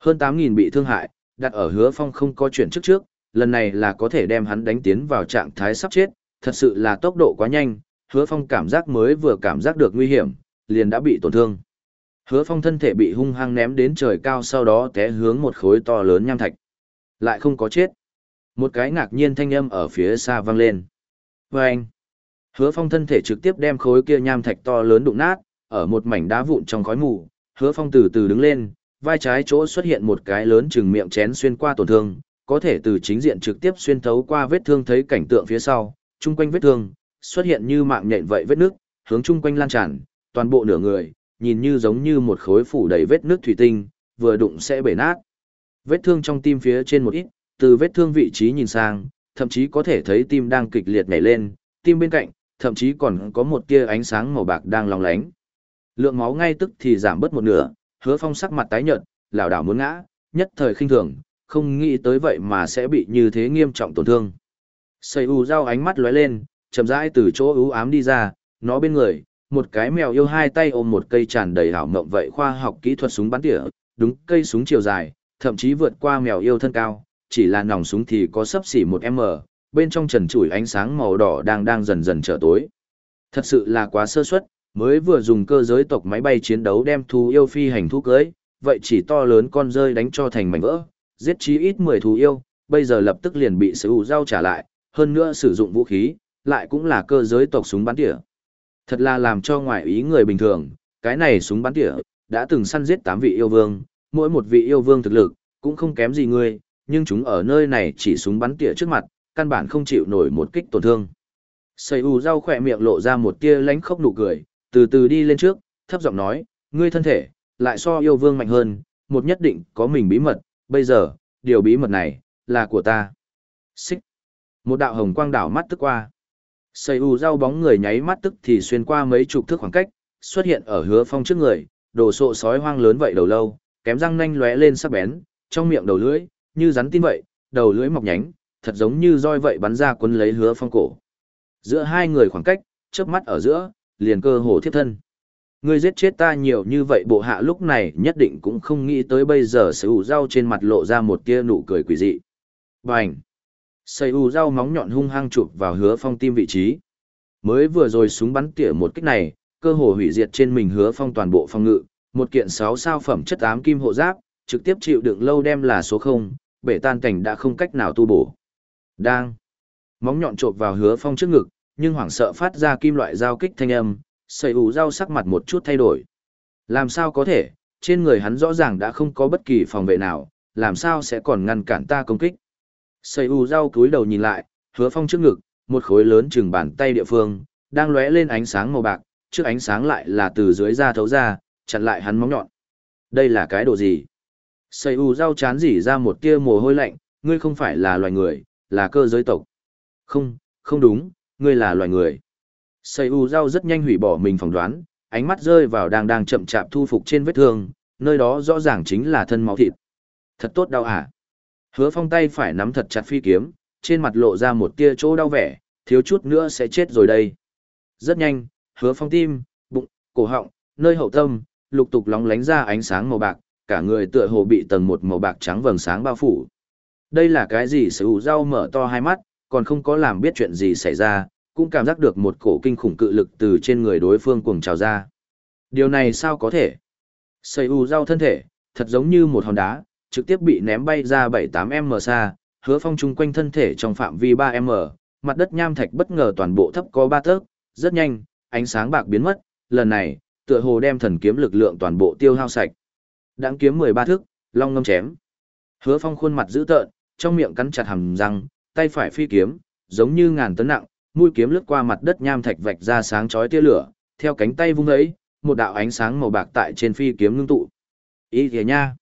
Hơn 8.000 bị thương hại, đặt ở hứa phong không có chuyển trước trước, lần này là có thể đem hắn đánh tiến vào trạng thái sắp chết, thật sự là tốc độ quá nhanh, hứa phong cảm giác mới vừa cảm giác được nguy hiểm, liền đã bị tổn thương. Hứa phong thân thể bị hung hăng ném đến trời cao sau đó té hướng một khối to lớn nham thạch. Lại không có chết. Một cái ngạc nhiên thanh âm ở phía xa vang lên. Và anh, hứa phong thân thể trực tiếp đem khối kia nham thạch to lớn đụng nát, ở một mảnh đá vụn trong khói mù, hứa phong từ từ đứng lên, vai trái chỗ xuất hiện một cái lớn chừng miệng chén xuyên qua tổn thương, có thể từ chính diện trực tiếp xuyên thấu qua vết thương thấy cảnh tượng phía sau, chung quanh vết thương, xuất hiện như mạng nhện vậy vết nước, hướng chung quanh lan tràn, toàn bộ nửa người, nhìn như giống như một khối phủ đầy vết nước thủy tinh, vừa đụng sẽ bể nát. Vết thương trong tim phía trên một ít, từ vết thương vị trí nhìn sang, thậm chí có thể thấy tim đang kịch liệt nhảy lên, tim bên cạnh, thậm chí còn có một tia ánh sáng màu bạc đang lóng lánh. Lượng máu ngay tức thì giảm bớt một nửa, hứa phong sắc mặt tái nhợt, lảo đảo muốn ngã, nhất thời khinh thường, không nghĩ tới vậy mà sẽ bị như thế nghiêm trọng tổn thương. Sầy u dao ánh mắt lóe lên, chậm rãi từ chỗ ưu ám đi ra, nó bên người, một cái mèo yêu hai tay ôm một cây tràn đầy hảo mộng vậy khoa học kỹ thuật súng bắn tỉa, đúng cây súng chiều dài, thậm chí vượt qua mèo yêu thân cao, chỉ là nòng súng thì có sấp xỉ một m bên trong trần trụi ánh sáng màu đỏ đang đang dần dần trở tối. Thật sự là quá sơ suất, mới vừa dùng cơ giới tộc máy bay chiến đấu đem thú yêu phi hành thú cưới, vậy chỉ to lớn con rơi đánh cho thành mảnh vỡ, giết chí ít 10 thú yêu, bây giờ lập tức liền bị sử giao trả lại, hơn nữa sử dụng vũ khí, lại cũng là cơ giới tộc súng bắn tỉa. Thật là làm cho ngoại ý người bình thường, cái này súng bắn tỉa, đã từng săn giết 8 vị yêu vương, mỗi một vị yêu vương thực lực, cũng không kém gì ngươi, nhưng chúng ở nơi này chỉ súng bắn tỉa trước mặt, căn bản không chịu nổi một kích tổn thương. Sầy ù rau khỏe miệng lộ ra một tia lánh khóc nụ cười, từ từ đi lên trước, thấp giọng nói, ngươi thân thể, lại so yêu vương mạnh hơn, một nhất định có mình bí mật, bây giờ, điều bí mật này, là của ta. Xích. Một đạo hồng quang đảo mắt tức qua. Sầy ù rau bóng người nháy mắt tức thì xuyên qua mấy chục thước khoảng cách, xuất hiện ở hứa phong trước người, đồ sộ sói hoang lớn vậy đầu lâu, kém răng nanh lóe lên sắc bén, trong miệng đầu lưỡi, như rắn tin vậy, đầu lưỡi mọc nhánh, thật giống như roi vậy bắn ra quấn lấy hứa phong cổ. Giữa hai người khoảng cách, chớp mắt ở giữa, liền cơ hồ thiết thân. Ngươi giết chết ta nhiều như vậy bộ hạ lúc này nhất định cũng không nghĩ tới bây giờ sẽ ủ rau trên mặt lộ ra một tia nụ cười quỷ dị. Bành! Xây ủ rau móng nhọn hung hăng chụp vào hứa phong tim vị trí. Mới vừa rồi súng bắn tỉa một kích này, cơ hồ hủy diệt trên mình hứa phong toàn bộ phong ngự, một kiện sáu sao phẩm chất ám kim hộ giáp, trực tiếp chịu đựng lâu đem là số không, bể tan cảnh đã không cách nào tu bổ. Đang. Móng nhọn chộp vào hứa phong trước ngực, nhưng hoảng sợ phát ra kim loại dao kích thanh âm, sầy ủ dao sắc mặt một chút thay đổi. Làm sao có thể, trên người hắn rõ ràng đã không có bất kỳ phòng vệ nào, làm sao sẽ còn ngăn cản ta công kích. Sầy u rau cúi đầu nhìn lại, hứa phong trước ngực, một khối lớn chừng bàn tay địa phương, đang lóe lên ánh sáng màu bạc, trước ánh sáng lại là từ dưới da thấu ra, chặn lại hắn móng nhọn. Đây là cái đồ gì? Sầy U rau chán dỉ ra một tia mồ hôi lạnh, ngươi không phải là loài người, là cơ giới tộc. Không, không đúng, ngươi là loài người. Sầy U rau rất nhanh hủy bỏ mình phỏng đoán, ánh mắt rơi vào đang đang chậm chạp thu phục trên vết thương, nơi đó rõ ràng chính là thân máu thịt. Thật tốt đau à? Hứa phong tay phải nắm thật chặt phi kiếm, trên mặt lộ ra một tia chỗ đau vẻ, thiếu chút nữa sẽ chết rồi đây. Rất nhanh, hứa phong tim, bụng, cổ họng, nơi hậu tâm, lục tục lóng lánh ra ánh sáng màu bạc, cả người tựa hồ bị tầng một màu bạc trắng vầng sáng bao phủ. Đây là cái gì sở hữu rau mở to hai mắt, còn không có làm biết chuyện gì xảy ra, cũng cảm giác được một cổ kinh khủng cự lực từ trên người đối phương cuồng trào ra. Điều này sao có thể? Sở hữu rau thân thể, thật giống như một hòn đá, trực tiếp bị ném bay ra 7-8m xa, hứa phong chung quanh thân thể trong phạm vi 3m, mặt đất nham thạch bất ngờ toàn bộ thấp có 3 tấc, rất nhanh, ánh sáng bạc biến mất, lần này, tựa hồ đem thần kiếm lực lượng toàn bộ tiêu hao sạch. Đãng kiếm 13 thước, long ngâm chém. Hứa Phong khuôn mặt dữ tợn, trong miệng cắn chặt hàm răng, tay phải phi kiếm, giống như ngàn tấn nặng, mũi kiếm lướt qua mặt đất nham thạch vạch ra sáng chói tia lửa, theo cánh tay vung ấy, một đạo ánh sáng màu bạc tại trên phi kiếm ngưng tụ. Ý kìa nha.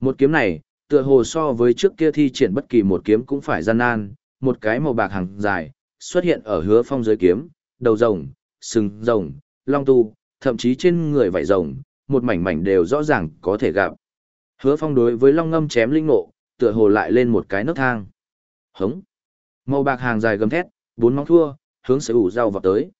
Một kiếm này, tựa hồ so với trước kia thi triển bất kỳ một kiếm cũng phải gian nan, một cái màu bạc hàng dài, xuất hiện ở hứa phong dưới kiếm, đầu rồng, sừng rồng, long tu, thậm chí trên người vảy rồng, một mảnh mảnh đều rõ ràng có thể gặp. Hứa phong đối với long ngâm chém linh nộ, tựa hồ lại lên một cái nấc thang. Hống. Màu bạc hàng dài gầm thét, bốn móng thua, hướng sở ủ rau vào tới.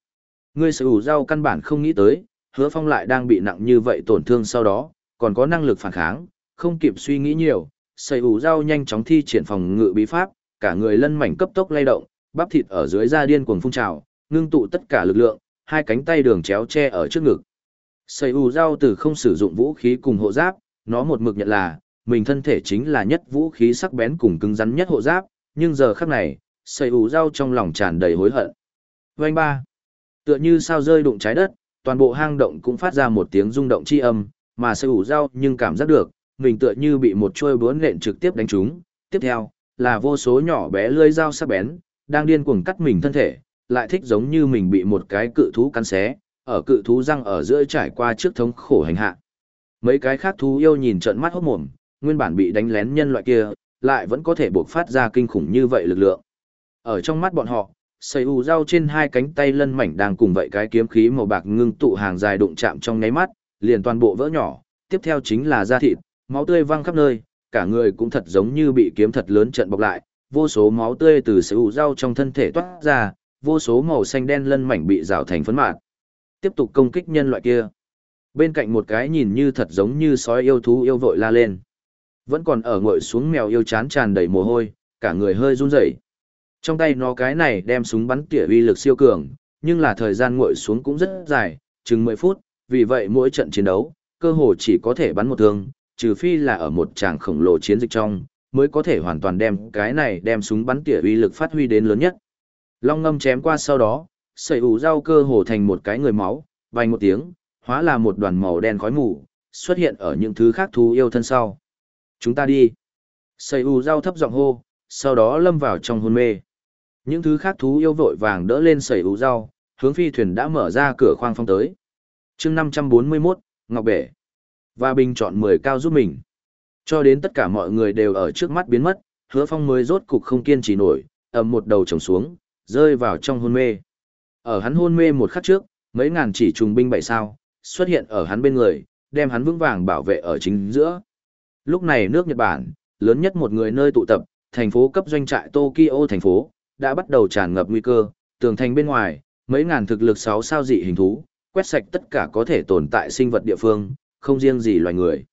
Người sở ủ rau căn bản không nghĩ tới, hứa phong lại đang bị nặng như vậy tổn thương sau đó, còn có năng lực phản kháng, không kịp suy nghĩ nhiều, sẩy ủ dao nhanh chóng thi triển phòng ngự bí pháp, cả người lân mảnh cấp tốc lay động, bắp thịt ở dưới da điên cuồng phun trào, ngưng tụ tất cả lực lượng, hai cánh tay đường chéo che ở trước ngực. Sầy ủ dao từ không sử dụng vũ khí cùng hộ giáp, nó một mực nhận là, mình thân thể chính là nhất vũ khí sắc bén cùng cứng rắn nhất hộ giáp, nhưng giờ khắc này, sầy ủ dao trong lòng tràn đầy hối hận. Vành ba, tựa như sao rơi đụng trái đất, toàn bộ hang động cũng phát ra một tiếng rung động chi âm, mà sầy ủ dao nhưng cảm giác được, mình tựa như bị một chuôi búa nện trực tiếp đánh trúng. Tiếp theo, là vô số nhỏ bé lưỡi dao sắc bén, đang điên cuồng cắt mình thân thể, lại thích giống như mình bị một cái cự thú cắn xé, ở cự thú răng ở giữa trải qua trước thống khổ hành hạ. Mấy cái khác thú yêu nhìn trận mắt hốt mồm, nguyên bản bị đánh lén nhân loại kia, lại vẫn có thể buộc phát ra kinh khủng như vậy lực lượng. Ở trong mắt bọn họ, sầy ù rau trên hai cánh tay lân mảnh đang cùng vậy cái kiếm khí màu bạc ngưng tụ hàng dài đụng chạm trong nháy mắt, liền toàn bộ vỡ nhỏ, tiếp theo chính là da thịt, máu tươi văng khắp nơi, cả người cũng thật giống như bị kiếm thật lớn trận bọc lại, vô số máu tươi từ sự ù rau trong thân thể toát ra, vô số màu xanh đen lân mảnh bị rào thành phấn mạt. Tiếp tục công kích nhân loại kia. Bên cạnh một cái nhìn như thật giống như sói yêu thú yêu vội la lên. Vẫn còn ở ngội xuống mèo yêu chán tràn đầy mồ hôi, cả người hơi run rẩy. Trong tay nó cái này đem súng bắn tỉa uy lực siêu cường, nhưng là thời gian ngội xuống cũng rất dài, chừng 10 phút, vì vậy mỗi trận chiến đấu, cơ hồ chỉ có thể bắn một thương, trừ phi là ở một tràng khổng lồ chiến dịch trong, mới có thể hoàn toàn đem cái này đem súng bắn tỉa uy lực phát huy đến lớn nhất. Long ngâm chém qua sau đó, sợi ủ rau cơ hồ thành một cái người máu, vành một tiếng, hóa là một đoàn màu đen khói mù, xuất hiện ở những thứ khác thú yêu thân sau. Chúng ta đi. Sợi ủ rau thấp giọng hô, sau đó lâm vào trong hôn mê. Những thứ khác thú yêu vội vàng đỡ lên sợi ủ rau, hướng phi thuyền đã mở ra cửa khoang phong tới. chương 541, Ngọc Bể. Và bình chọn 10 cao giúp mình. Cho đến tất cả mọi người đều ở trước mắt biến mất, hứa phong mới rốt cục không kiên trì nổi, ầm một đầu trồng xuống, rơi vào trong hôn mê. Ở hắn hôn mê một khắc trước, mấy ngàn chỉ trùng binh bảy sao, xuất hiện ở hắn bên người, đem hắn vững vàng bảo vệ ở chính giữa. Lúc này nước Nhật Bản, lớn nhất một người nơi tụ tập, thành phố cấp doanh trại Tokyo thành phố, đã bắt đầu tràn ngập nguy cơ, tường thành bên ngoài, mấy ngàn thực lực sáu sao dị hình thú, quét sạch tất cả có thể tồn tại sinh vật địa phương, không riêng gì loài người.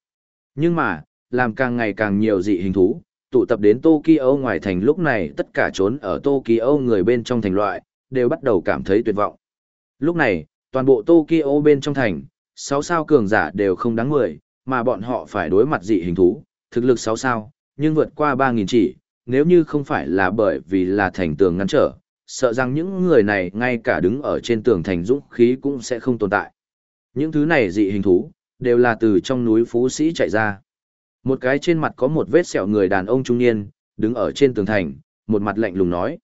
Nhưng mà, làm càng ngày càng nhiều dị hình thú, tụ tập đến Tokyo ngoài thành lúc này tất cả trốn ở Tokyo người bên trong thành loại, đều bắt đầu cảm thấy tuyệt vọng. Lúc này, toàn bộ Tokyo bên trong thành, 6 sao cường giả đều không đáng 10, mà bọn họ phải đối mặt dị hình thú, thực lực 6 sao, nhưng vượt qua 3.000 chỉ, nếu như không phải là bởi vì là thành tường ngăn trở, sợ rằng những người này ngay cả đứng ở trên tường thành dũng khí cũng sẽ không tồn tại. Những thứ này dị hình thú, đều là từ trong núi Phú Sĩ chạy ra. Một cái trên mặt có một vết sẹo người đàn ông trung niên, đứng ở trên tường thành, một mặt lạnh lùng nói.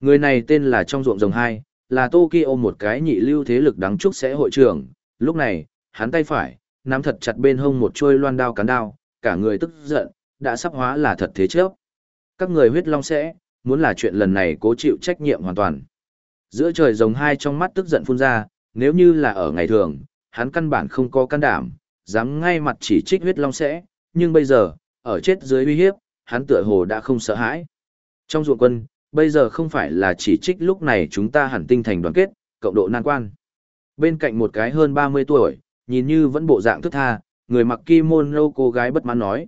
Người này tên là Trong Ruộng Rồng Hai, là Tokyo một cái nhị lưu thế lực đáng chúc sẽ hội trưởng. Lúc này, hắn tay phải, nắm thật chặt bên hông một chuôi loan đao cán đao, cả người tức giận, đã sắp hóa là thật thế trước. Các người huyết long sẽ, muốn là chuyện lần này cố chịu trách nhiệm hoàn toàn. Giữa trời rồng hai trong mắt tức giận phun ra, nếu như là ở ngày thường, hắn căn bản không có can đảm, dám ngay mặt chỉ trích huyết long sẽ, nhưng bây giờ, ở chết dưới uy hiếp, hắn tựa hồ đã không sợ hãi. Trong ruộng quân, bây giờ không phải là chỉ trích lúc này chúng ta hẳn tinh thành đoàn kết, cộng độ nan quan. Bên cạnh một cái hơn 30 tuổi, nhìn như vẫn bộ dạng thức tha, người mặc kimono cô gái bất mãn nói.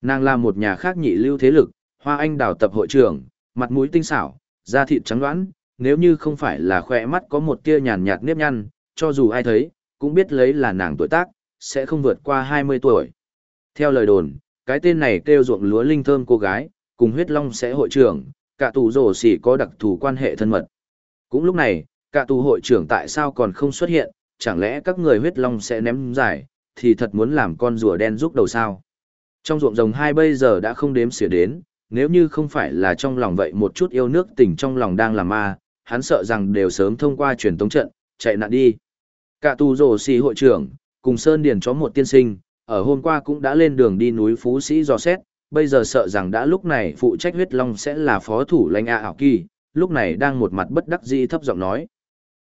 Nàng là một nhà khác nhị lưu thế lực, hoa anh đào tập hội trưởng, mặt mũi tinh xảo, da thịt trắng đoán, nếu như không phải là khỏe mắt có một tia nhàn nhạt nếp nhăn, cho dù ai thấy, cũng biết lấy là nàng tuổi tác, sẽ không vượt qua 20 tuổi. Theo lời đồn, cái tên này kêu ruộng lúa linh thơm cô gái, cùng huyết long sẽ hội trưởng, cả tù rổ xỉ có đặc thù quan hệ thân mật. Cũng lúc này, cả tù hội trưởng tại sao còn không xuất hiện, chẳng lẽ các người huyết long sẽ ném giải, thì thật muốn làm con rùa đen giúp đầu sao. Trong ruộng rồng hai bây giờ đã không đếm xỉa đến, nếu như không phải là trong lòng vậy một chút yêu nước tình trong lòng đang làm ma, hắn sợ rằng đều sớm thông qua truyền tống trận, chạy nạn đi. Cả tù rổ xì hội trưởng, cùng Sơn Điền chó một tiên sinh, ở hôm qua cũng đã lên đường đi núi Phú Sĩ dò xét, bây giờ sợ rằng đã lúc này phụ trách huyết long sẽ là phó thủ lãnh A ảo kỳ, lúc này đang một mặt bất đắc dĩ thấp giọng nói.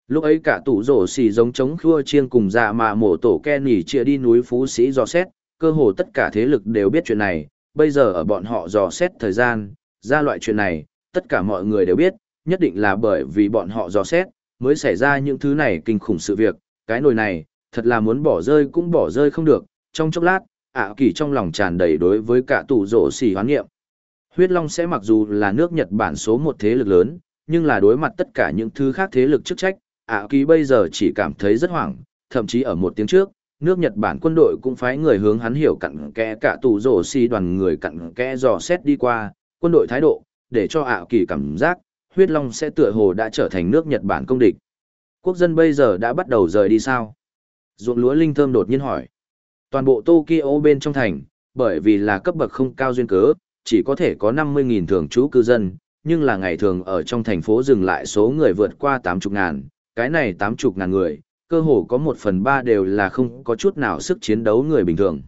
Lúc ấy cả tủ rổ xì giống chống khua chiên cùng dạ mà mổ tổ ke nỉ chia đi núi Phú Sĩ dò xét, cơ hồ tất cả thế lực đều biết chuyện này, bây giờ ở bọn họ dò xét thời gian, ra loại chuyện này, tất cả mọi người đều biết, nhất định là bởi vì bọn họ dò xét, mới xảy ra những thứ này kinh khủng sự việc, cái nồi này, thật là muốn bỏ rơi cũng bỏ rơi không được, trong chốc lát, ạ kỳ trong lòng tràn đầy đối với cả tủ rổ xỉ hoán nghiệm. Huyết Long sẽ mặc dù là nước Nhật Bản số một thế lực lớn, nhưng là đối mặt tất cả những thứ khác thế lực chức trách, ạ kỳ bây giờ chỉ cảm thấy rất hoảng, thậm chí ở một tiếng trước, nước Nhật Bản quân đội cũng phái người hướng hắn hiểu cặn kẽ cả tủ rổ xỉ đoàn người cặn kẽ dò xét đi qua, quân đội thái độ, để cho ạ kỳ cảm giác, huyết long sẽ tựa hồ đã trở thành nước Nhật Bản công địch. Quốc dân bây giờ đã bắt đầu rời đi sao? Ruộng lúa linh thơm đột nhiên hỏi. Toàn bộ Tokyo bên trong thành, bởi vì là cấp bậc không cao duyên cớ, chỉ có thể có 50.000 thường trú cư dân, nhưng là ngày thường ở trong thành phố dừng lại số người vượt qua 80 ngàn, cái này 80 ngàn người, cơ hồ có 1 phần 3 đều là không có chút nào sức chiến đấu người bình thường.